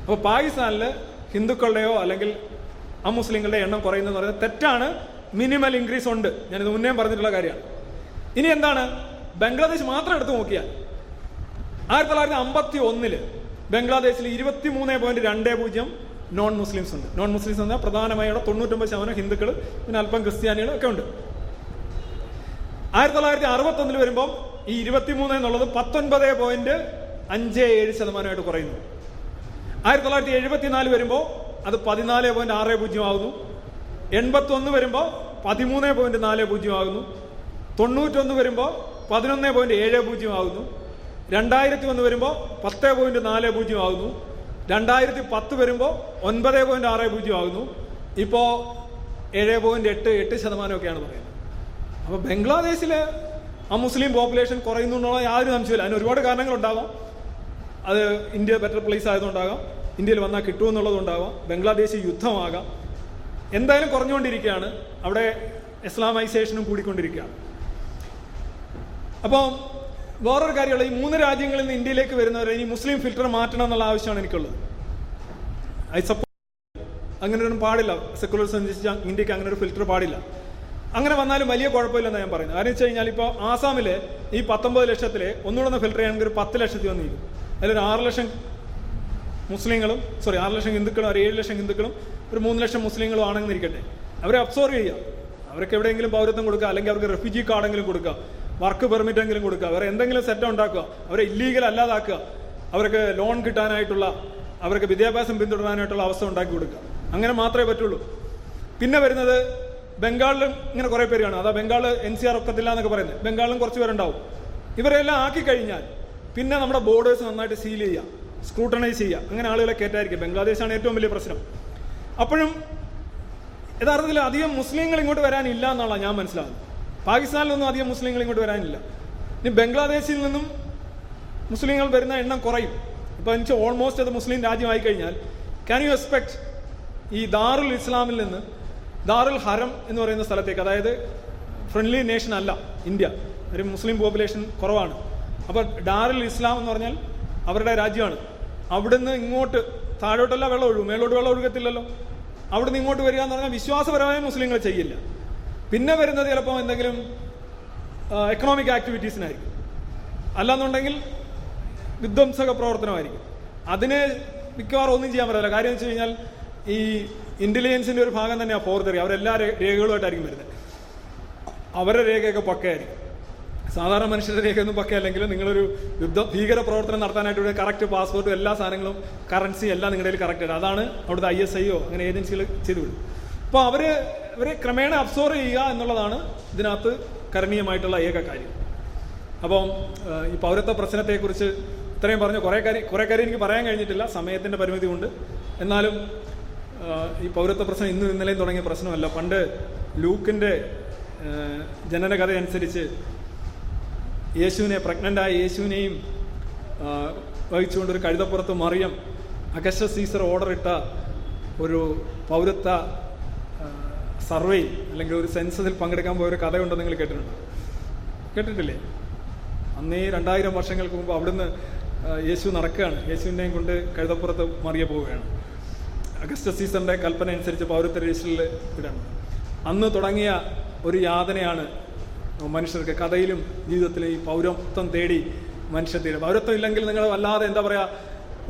Speaker 2: അപ്പോൾ പാകിസ്ഥാനിൽ ഹിന്ദുക്കളുടെയോ അല്ലെങ്കിൽ അമുസ്ലിങ്ങളുടെ എണ്ണം കുറയുന്നതെന്ന് പറയുന്നത് തെറ്റാണ്. മിനിമൽ ഇൻക്രീസ് ഉണ്ട്. ഞാനിത് മുന്നേ പറഞ്ഞിട്ടുള്ള കാര്യമാണ്. ഇനി എന്താണ്? ബംഗ്ലാദേശ് മാത്രം എടുത്തു നോക്കിയാൽ ആയിരത്തി തൊള്ളായിരത്തി അമ്പത്തി ഒന്നിൽ ബംഗ്ലാദേശിൽ ഇരുപത്തി മൂന്ന് പോയിന്റ് രണ്ട് പൂജ്യം നോൺ മുസ്ലിംസ് ഉണ്ട്. നോൺ മുസ്ലിംസ് എന്നാൽ പ്രധാനമായി അവിടെ തൊണ്ണൂറ്റൊമ്പത് ശതമാനം ഹിന്ദുക്കൾ പിന്നെ അല്പം ക്രിസ്ത്യാനികളും ഒക്കെ ഉണ്ട്. ആയിരത്തി തൊള്ളായിരത്തി അറുപത്തി ഒന്നിൽ വരുമ്പോൾ ഈ ഇരുപത്തിമൂന്ന് എന്നുള്ളത് പത്തൊൻപത് പോയിന്റ് അഞ്ച് ഏഴ് ശതമാനമായിട്ട് കുറയുന്നു. ആയിരത്തി തൊള്ളായിരത്തി എഴുപത്തിനാല് വരുമ്പോൾ അത് പതിനാല് പോയിന്റ് ആറ് പൂജ്യം ആകുന്നു. എൺപത്തി ഒന്ന് വരുമ്പോൾ പതിമൂന്ന് പോയിന്റ് നാല് പൂജ്യം ആകുന്നു. തൊണ്ണൂറ്റൊന്ന് വരുമ്പോൾ പതിനൊന്ന് പോയിന്റ് ഏഴ് പൂജ്യം ആകുന്നു. രണ്ടായിരത്തി ഒന്ന് വരുമ്പോൾ പത്ത് പോയിന്റ് നാല് പൂജ്യം ആകുന്നു. രണ്ടായിരത്തി പത്ത് വരുമ്പോൾ ഒൻപത് പോയിന്റ് ആറ് പൂജ്യം ആകുന്നു. ഇപ്പോൾ ഏഴ് പോയിന്റ് എട്ട് എട്ട് ശതമാനമൊക്കെയാണ് പറയുന്നത്. അപ്പോൾ ബംഗ്ലാദേശിലെ ആ മുസ്ലിം പോപ്പുലേഷൻ കുറയുന്നു എന്നുള്ള യാതൊരു സംശയമില്ല അതിന് ഒരുപാട് കാരണങ്ങളുണ്ടാകാം അത് ഇന്ത്യ ബെറ്റർ പ്ലേസ് ആയതുകൊണ്ടാകാം. ഇന്ത്യയിൽ വന്നാൽ കിട്ടുമെന്നുള്ളതുകൊണ്ടാവാം ബംഗ്ലാദേശ് യുദ്ധമാകാം. എന്തായാലും കുറഞ്ഞുകൊണ്ടിരിക്കുകയാണ്. അവിടെ ഇസ്ലാമൈസേഷനും കൂടിക്കൊണ്ടിരിക്കുകയാണ്. അപ്പോൾ വേറൊരു കാര്യമുള്ള ഈ മൂന്ന് രാജ്യങ്ങളിൽ നിന്ന് ഇന്ത്യയിലേക്ക് വരുന്നവരെ ഈ മുസ്ലിം ഫിൽറ്റർ മാറ്റണം എന്നുള്ള ആവശ്യമാണ് എനിക്കുള്ളത്. ഐ സപ്പോർട്ട് അങ്ങനെ ഒന്നും പാടില്ല. സെക്കുലർ സഞ്ചരിച്ച ഇന്ത്യയ്ക്ക് അങ്ങനെ ഒരു ഫിൽറ്റർ പാടില്ല. അങ്ങനെ വന്നാലും വലിയ കുഴപ്പമില്ലെന്ന് ഞാൻ പറയുന്നത്. കാരണം വെച്ച് കഴിഞ്ഞാൽ ഇപ്പോൾ ആസാമിലെ ഈ പത്തൊമ്പത് ലക്ഷത്തിലെ ഒന്നുകൂടെ ഒന്ന് ഫിൽറ്റർ ചെയ്യണമെങ്കിൽ ഒരു പത്ത് ലക്ഷത്തി വന്നിരിക്കും അതിലൊരു ആറ് ലക്ഷം മുസ്ലിങ്ങളും സോറി ആറ് ലക്ഷം ഹിന്ദുക്കളും ഒരു ഏഴ് ലക്ഷം ഹിന്ദുക്കളും ഒരു മൂന്ന് ലക്ഷം മുസ്ലിങ്ങളും ആണെന്ന് ഇരിക്കട്ടെ അവരെ അബ്സോർവ് ചെയ്യുക. അവർക്ക് എവിടെയെങ്കിലും പൗരത്വം കൊടുക്കുക. അല്ലെങ്കിൽ അവർക്ക് റെഫ്യൂജി കാർഡെങ്കിലും കൊടുക്കുക. വർക്ക് പെർമിറ്റ് എങ്കിലും കൊടുക്കുക. വേറെ എന്തെങ്കിലും സെറ്റ് ഉണ്ടാക്കുക. അവരെ ഇല്ലീഗൽ അല്ലാതാക്കുക. അവർക്ക് ലോൺ കിട്ടാനായിട്ടുള്ള അവർക്ക് വിദ്യാഭ്യാസം പിന്തുടരാനായിട്ടുള്ള അവസ്ഥ ഉണ്ടാക്കി കൊടുക്കുക. അങ്ങനെ മാത്രമേ പറ്റുള്ളൂ. പിന്നെ വരുന്നത് ബംഗാളിലും ഇങ്ങനെ കുറേ പേര് കാണും. അതാ ബംഗാൾ എൻ സി ആർ ഒക്കത്തില്ല എന്നൊക്കെ പറയുന്നത്. ബംഗാളിലും കുറച്ച് പേരുണ്ടാവും. ഇവരെല്ലാം ആക്കി കഴിഞ്ഞാൽ പിന്നെ നമ്മുടെ ബോർഡേഴ്സ് നന്നായിട്ട് സീൽ ചെയ്യുക സ്ക്രൂട്ടണൈസ് ചെയ്യുക. അങ്ങനെ ആളുകളെ കയറ്റായിരിക്കും ബംഗ്ലാദേശാണ് ഏറ്റവും വലിയ പ്രശ്നം. അപ്പോഴും യഥാർത്ഥത്തിൽ അധികം മുസ്ലിങ്ങൾ ഇങ്ങോട്ട് വരാനില്ല എന്നുള്ള ഞാൻ മനസ്സിലാകുന്നത്. പാകിസ്ഥാനിലൊന്നും അധികം മുസ്ലിങ്ങൾ ഇങ്ങോട്ട് വരാനില്ല. ഇനി ബംഗ്ലാദേശിൽ നിന്നും മുസ്ലിങ്ങൾ വരുന്ന എണ്ണം കുറയും. ഇപ്പൊ എനിക്ക് ഓൾമോസ്റ്റ് അത് മുസ്ലിം രാജ്യമായി കഴിഞ്ഞാൽ ക്യാൻ യു എക്സ്പെക്ട് ഈ ദാറുൽ ഇസ്ലാമിൽ നിന്ന് ദാറുൽ ഹരം എന്ന് പറയുന്ന സ്ഥലത്തേക്ക് അതായത് ഫ്രണ്ട്ലി നേഷൻ അല്ല ഇന്ത്യ ഒരു മുസ്ലിം പോപ്പുലേഷൻ കുറവാണ്. അപ്പോൾ ഡാറുൽ ഇസ്ലാം എന്ന് പറഞ്ഞാൽ അവരുടെ രാജ്യമാണ്. അവിടുന്ന് ഇങ്ങോട്ട് താഴോട്ടല്ല വെള്ളം ഒഴുകും മേലോട്ട് വെള്ളം ഒഴുകത്തില്ലല്ലോ. അവിടുന്ന് ഇങ്ങോട്ട് വരിക എന്ന് പറഞ്ഞാൽ വിശ്വാസപരമായ മുസ്ലിങ്ങൾ ചെയ്യില്ല. പിന്നെ വരുന്നത് ചിലപ്പോൾ എന്തെങ്കിലും എക്കണോമിക് ആക്ടിവിറ്റീസിനായിരിക്കും അല്ലാന്നുണ്ടെങ്കിൽ വിധ്വംസക പ്രവർത്തനമായിരിക്കും. അതിനെ മിക്കവാറും ഒന്നും ചെയ്യാൻ പറ്റില്ല കാര്യം വെച്ച് കഴിഞ്ഞാൽ ഈ ഇന്റലിജൻസിന്റെ ഒരു ഭാഗം തന്നെയാണ് ഫോർത്ത് അവരെല്ലാ രേഖകളുമായിട്ടായിരിക്കും വരുന്നത്. അവരുടെ രേഖയൊക്കെ പക്കയായിരിക്കും. സാധാരണ മനുഷ്യരുടെ രേഖയൊന്നും പക്കയല്ലെങ്കിലും നിങ്ങളൊരു യുദ്ധ ഭീകര പ്രവർത്തനം നടത്താനായിട്ട് ഇവിടെ കറക്റ്റ് പാസ്പോർട്ടും എല്ലാ സാധനങ്ങളും കറൻസി എല്ലാം നിങ്ങളുടെ കയ്യിൽ കറക്റ്റ് അതാണ് അവിടുത്തെ ഐ എസ് ഐയോ അങ്ങനെ ഏജൻസികൾ ചെയ്തു വിടും അപ്പോൾ അവർ ഇവരെ ക്രമേണ അബ്സോർവ് ചെയ്യുക എന്നുള്ളതാണ് ഇതിനകത്ത് കരണീയമായിട്ടുള്ള ഏക കാര്യം. അപ്പം ഈ പൗരത്വ പ്രശ്നത്തെക്കുറിച്ച് ഇത്രയും പറഞ്ഞു കുറേ കാര്യം കുറേ കാര്യം എനിക്ക് പറയാൻ കഴിഞ്ഞിട്ടില്ല. സമയത്തിന്റെ പരിമിതി കൊണ്ട് എന്നാലും ഈ പൗരത്വ പ്രശ്നം ഇന്നും ഇന്നലെയും തുടങ്ങിയ പ്രശ്നമല്ല. പണ്ട് ലൂക്കിന്റെ ജനനകഥ അനുസരിച്ച് യേശുവിനെ പ്രഗ്നന്റായ യേശുവിനെയും വഹിച്ചുകൊണ്ടൊരു കഴുതപ്പുറത്ത് മറിയം അഗസ്റ്റ സീസർ ഓർഡർ ഇട്ട ഒരു പൗരത്വ സർവേ അല്ലെങ്കിൽ ഒരു സെൻസസിൽ പങ്കെടുക്കാൻ പോയ ഒരു കഥയുണ്ടെന്ന് നിങ്ങൾ കേട്ടിട്ടുണ്ടോ? കേട്ടിട്ടില്ലേ? അന്നേ രണ്ടായിരം വർഷങ്ങൾക്ക് മുമ്പ് അവിടുന്ന് യേശു നടക്കുകയാണ്. യേശുവിനെയും കൊണ്ട് കഴുതപ്പുറത്ത് മറിയ പോവുകയാണ്. അഗസ്റ്റ് സീസറിന്റെ കൽപ്പന അനുസരിച്ച് പൗരത്വ രജിസ്റ്ററിൽ ഇടണം. അന്ന് തുടങ്ങിയ ഒരു യാതനയാണ് മനുഷ്യർക്ക് കഥയിലും ജീവിതത്തിലും ഈ പൗരത്വം തേടി മനുഷ്യർ തേടി പൗരത്വം ഇല്ലെങ്കിൽ നിങ്ങൾ വല്ലാതെ എന്താ പറയുക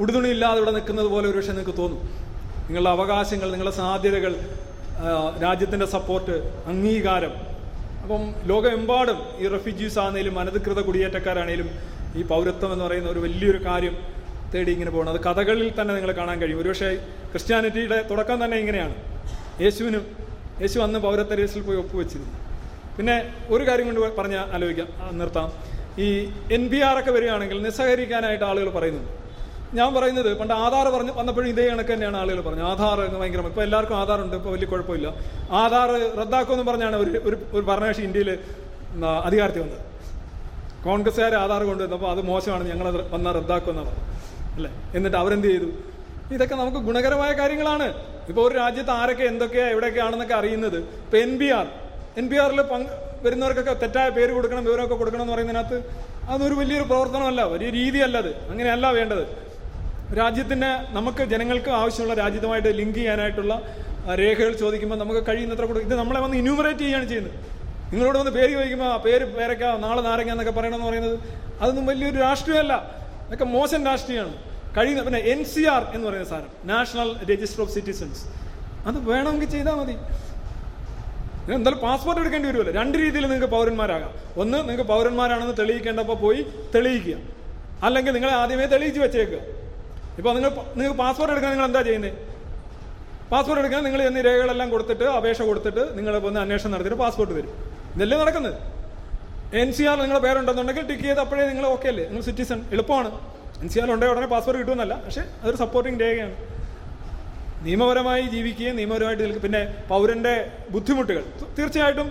Speaker 2: ഉടുതുണി ഇല്ലാതെ ഇവിടെ നിൽക്കുന്നത് പോലെ ഒരു പക്ഷേ നിങ്ങൾക്ക് തോന്നും. നിങ്ങളുടെ അവകാശങ്ങൾ നിങ്ങളുടെ സാധ്യതകൾ ആ, രാജ്യത്തിന്റെ സപ്പോർട്ട് അംഗീകാരം. അപ്പം ലോകമെമ്പാടും ഈ റെഫ്യൂജീസ് ആണെങ്കിലും അനധികൃത കുടിയേറ്റക്കാരാണേലും ഈ പൗരത്വം എന്ന് പറയുന്ന ഒരു വലിയൊരു കാര്യം തേടി ഇങ്ങനെ പോകണം അത് കഥകളിൽ തന്നെ നിങ്ങൾ കാണാൻ കഴിയും. ഒരുപക്ഷെ ക്രിസ്ത്യാനിറ്റിയുടെ തുടക്കം തന്നെ ഇങ്ങനെയാണ്. യേശുവിനും യേശു അന്ന് പൗരത്വ രേസിൽ പോയി ഒപ്പുവെച്ചിരുന്നു. പിന്നെ ഒരു കാര്യം കൊണ്ട് പറഞ്ഞ് ആലോചിക്കാം നിർത്താം. ഈ എൻ ബി ആർ ഒക്കെ വരികയാണെങ്കിൽ നിസ്സഹകരിക്കാനായിട്ട് ആളുകൾ പറയുന്നുണ്ട്. ഞാൻ പറയുന്നത് പണ്ട് ആധാർ പറഞ്ഞ് വന്നപ്പോഴും ഇതേ കണക്ക് തന്നെയാണ് ആളുകൾ പറഞ്ഞു ആധാർ എന്ന് ഭയങ്കര ഇപ്പൊ എല്ലാവർക്കും ആധാർ ഉണ്ട് ഇപ്പൊ വലിയ കുഴപ്പമില്ല. ആധാർ റദ്ദാക്കുമെന്ന് പറഞ്ഞാണ് ഒരു ഒരു ഭരണകക്ഷി ഇന്ത്യയിൽ അധികാരത്തിൽ വന്നത്. കോൺഗ്രസ്സുകാർ ആധാർ കൊണ്ടുവന്നപ്പോൾ അത് മോശമാണ് ഞങ്ങൾ വന്നാൽ റദ്ദാക്കുമെന്നാണ് പറഞ്ഞത്. അല്ലേ? എന്നിട്ട് അവരെന്ത് ചെയ്തു? ഇതൊക്കെ നമുക്ക് ഗുണകരമായ കാര്യങ്ങളാണ്. ഇപ്പോൾ ഒരു രാജ്യത്ത് ആരൊക്കെ എന്തൊക്കെയാ എവിടെയൊക്കെയാണെന്നൊക്കെ അറിയുന്നത്. ഇപ്പൊ N B R. N B ആറിൽ പങ്ക് വരുന്നവർക്കൊക്കെ തെറ്റായ പേര് കൊടുക്കണം വിവരമൊക്കെ കൊടുക്കണം എന്ന് പറയുന്നതിനകത്ത് അതൊരു വലിയൊരു പ്രവർത്തനമല്ല വലിയ രീതിയല്ല അത്. അങ്ങനെയല്ല വേണ്ടത്. രാജ്യത്തിന് നമുക്ക് ജനങ്ങൾക്ക് ആവശ്യമുള്ള രാജ്യത്തുമായിട്ട് ലിങ്ക് ചെയ്യാനായിട്ടുള്ള രേഖകൾ ചോദിക്കുമ്പോൾ നമുക്ക് കഴിയുന്നത്ര കൊടുക്കും ഇത് നമ്മളെ വന്ന് ഇന്യൂമറേറ്റ് ചെയ്യുകയാണ് ചെയ്യുന്നത്. നിങ്ങളോട് വന്ന് പേര് ചോദിക്കുമ്പോൾ ആ പേര് പേരക്ക നാളെ നാരങ്ങ എന്നൊക്കെ പറയണമെന്ന് പറയുന്നത് അതൊന്നും വലിയൊരു രാഷ്ട്രീയമല്ല. അതൊക്കെ മോശം രാഷ്ട്രീയമാണ്. കഴിയുന്ന പിന്നെ എൻ സി ആർ എന്ന് പറയുന്ന സാധനം നാഷണൽ രജിസ്റ്റർ ഓഫ് സിറ്റിസൺസ് അത് വേണമെങ്കിൽ ചെയ്താൽ മതി. എന്തായാലും പാസ്പോർട്ട് എടുക്കേണ്ടി വരുമല്ലോ. രണ്ട് രീതിയിൽ നിങ്ങൾക്ക് പൗരന്മാരാകാം. ഒന്ന് നിങ്ങൾക്ക് പൗരന്മാരാണെന്ന് തെളിയിക്കേണ്ടപ്പോൾ പോയി തെളിയിക്കുക. അല്ലെങ്കിൽ നിങ്ങളെ ആദ്യമേ തെളിയിച്ച് വെച്ചേക്കുക. ഇപ്പോൾ നിങ്ങൾ നിങ്ങൾക്ക് പാസ്പോർട്ട് എടുക്കാൻ നിങ്ങൾ എന്താ ചെയ്യുന്നത് പാസ്പോർട്ട് എടുക്കാൻ നിങ്ങൾ എന്നീ രേഖകളെല്ലാം കൊടുത്തിട്ട് അപേക്ഷ കൊടുത്തിട്ട് നിങ്ങൾ വന്ന് അന്വേഷണം നടത്തിയിട്ട് പാസ്പോർട്ട് തരും. ഇതല്ലേ നടക്കുന്നത്? എൻ സി ആർ നിങ്ങളുടെ പേരുണ്ടെന്നുണ്ടെങ്കിൽ ടിക്ക് ചെയ്ത് അപ്പോഴേ നിങ്ങൾ ഓക്കെ അല്ലേ? നിങ്ങൾ സിറ്റിസൺ എളുപ്പമാണ്. എൻ സി ആർ ഉണ്ടെങ്കിൽ ഉടനെ പാസ്പോർട്ട് കിട്ടുമെന്നല്ല. പക്ഷേ അതൊരു സപ്പോർട്ടിങ് രേഖയാണ്. നിയമപരമായി ജീവിക്കുകയും നിയമപരമായിട്ട് നിൽക്കുക പിന്നെ പൗരന്റെ ബുദ്ധിമുട്ടുകൾ. തീർച്ചയായിട്ടും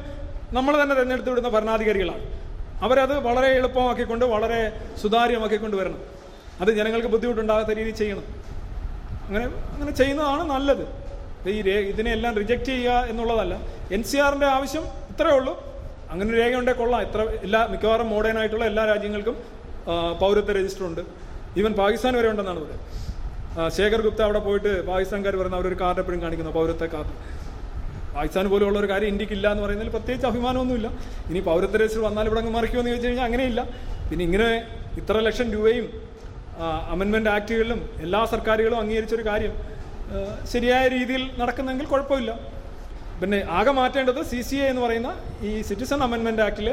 Speaker 2: നമ്മൾ തന്നെ തിരഞ്ഞെടുത്ത് വിടുന്ന ഭരണാധികാരികളാണ്. അവരത് വളരെ എളുപ്പമാക്കിക്കൊണ്ട് വളരെ സുതാര്യമാക്കിക്കൊണ്ട് വരണം. അത് ജനങ്ങൾക്ക് ബുദ്ധിമുട്ടുണ്ടാകാത്ത രീതിയിൽ ചെയ്യണം. അങ്ങനെ അങ്ങനെ ചെയ്യുന്നതാണ് നല്ലത്. ഈ രേ ഇതിനെല്ലാം റിജക്റ്റ് ചെയ്യുക എന്നുള്ളതല്ല. എൻ സി ആറിന്റെ ആവശ്യം ഇത്രയേ ഉള്ളൂ. അങ്ങനെ ഒരു രേഖ ഉണ്ടെങ്കിൽ കൊള്ളാം. ഇത്ര എല്ലാ മിക്കവാറും മോഡേൺ ആയിട്ടുള്ള എല്ലാ രാജ്യങ്ങൾക്കും പൗരത്വ രജിസ്റ്റർ ഉണ്ട്. ഈവൻ പാകിസ്ഥാൻ വരെ ഉണ്ടെന്നാണ് പറയുന്നത്. ശേഖർ ഗുപ്ത അവിടെ പോയിട്ട് പാകിസ്ഥാൻകാർ പറയുന്ന അവരൊരു കാർഡ് എപ്പോഴും കാണിക്കുന്നു പൗരത്വ കാർഡ് പാകിസ്ഥാൻ പോലെയുള്ള ഒരു കാര്യം ഇന്ത്യയ്ക്ക് ഇല്ല എന്ന് പറയുന്നതിൽ പ്രത്യേകിച്ച് അഭിമാനമൊന്നുമില്ല. ഇനി പൗരത്വ രജിസ്റ്റർ വന്നാൽ ഇവിടെ അങ്ങ് മറിക്കുമെന്ന് ചോദിച്ചു കഴിഞ്ഞാൽ അങ്ങനെയില്ല. പിന്നെ ഇങ്ങനെ ഇത്ര ലക്ഷം രൂപയും അമെൻമെന്റ് ആക്റ്റുകളിലും എല്ലാ സർക്കാരുകളും അംഗീകരിച്ചൊരു കാര്യം ശരിയായ രീതിയിൽ നടക്കുന്നെങ്കിൽ കുഴപ്പമില്ല. പിന്നെ ആകെ മാറ്റേണ്ടത് സി സി എ എന്ന് പറയുന്ന ഈ സിറ്റിസൺ അമെൻമെന്റ് ആക്റ്റിൽ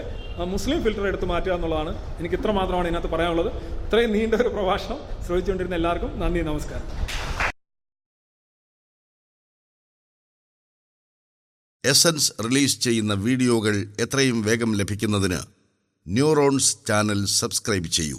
Speaker 2: മുസ്ലിം ഫിൽട്ടർ എടുത്ത് മാറ്റുക എന്നുള്ളതാണ്. എനിക്ക് ഇത്ര മാത്രമാണ് ഇതിനകത്ത് പറയാനുള്ളത്. ഇത്രയും നീണ്ട ഒരു പ്രഭാഷണം ശ്രമിച്ചുകൊണ്ടിരുന്ന എല്ലാവർക്കും നന്ദി നമസ്കാരം.
Speaker 1: എസൻസ് റിലീസ് ചെയ്യുന്ന വീഡിയോകൾ എത്രയും വേഗം ലഭിക്കുന്നതിന് ന്യൂറോൺസ് ചാനൽ സബ്സ്ക്രൈബ് ചെയ്യൂ.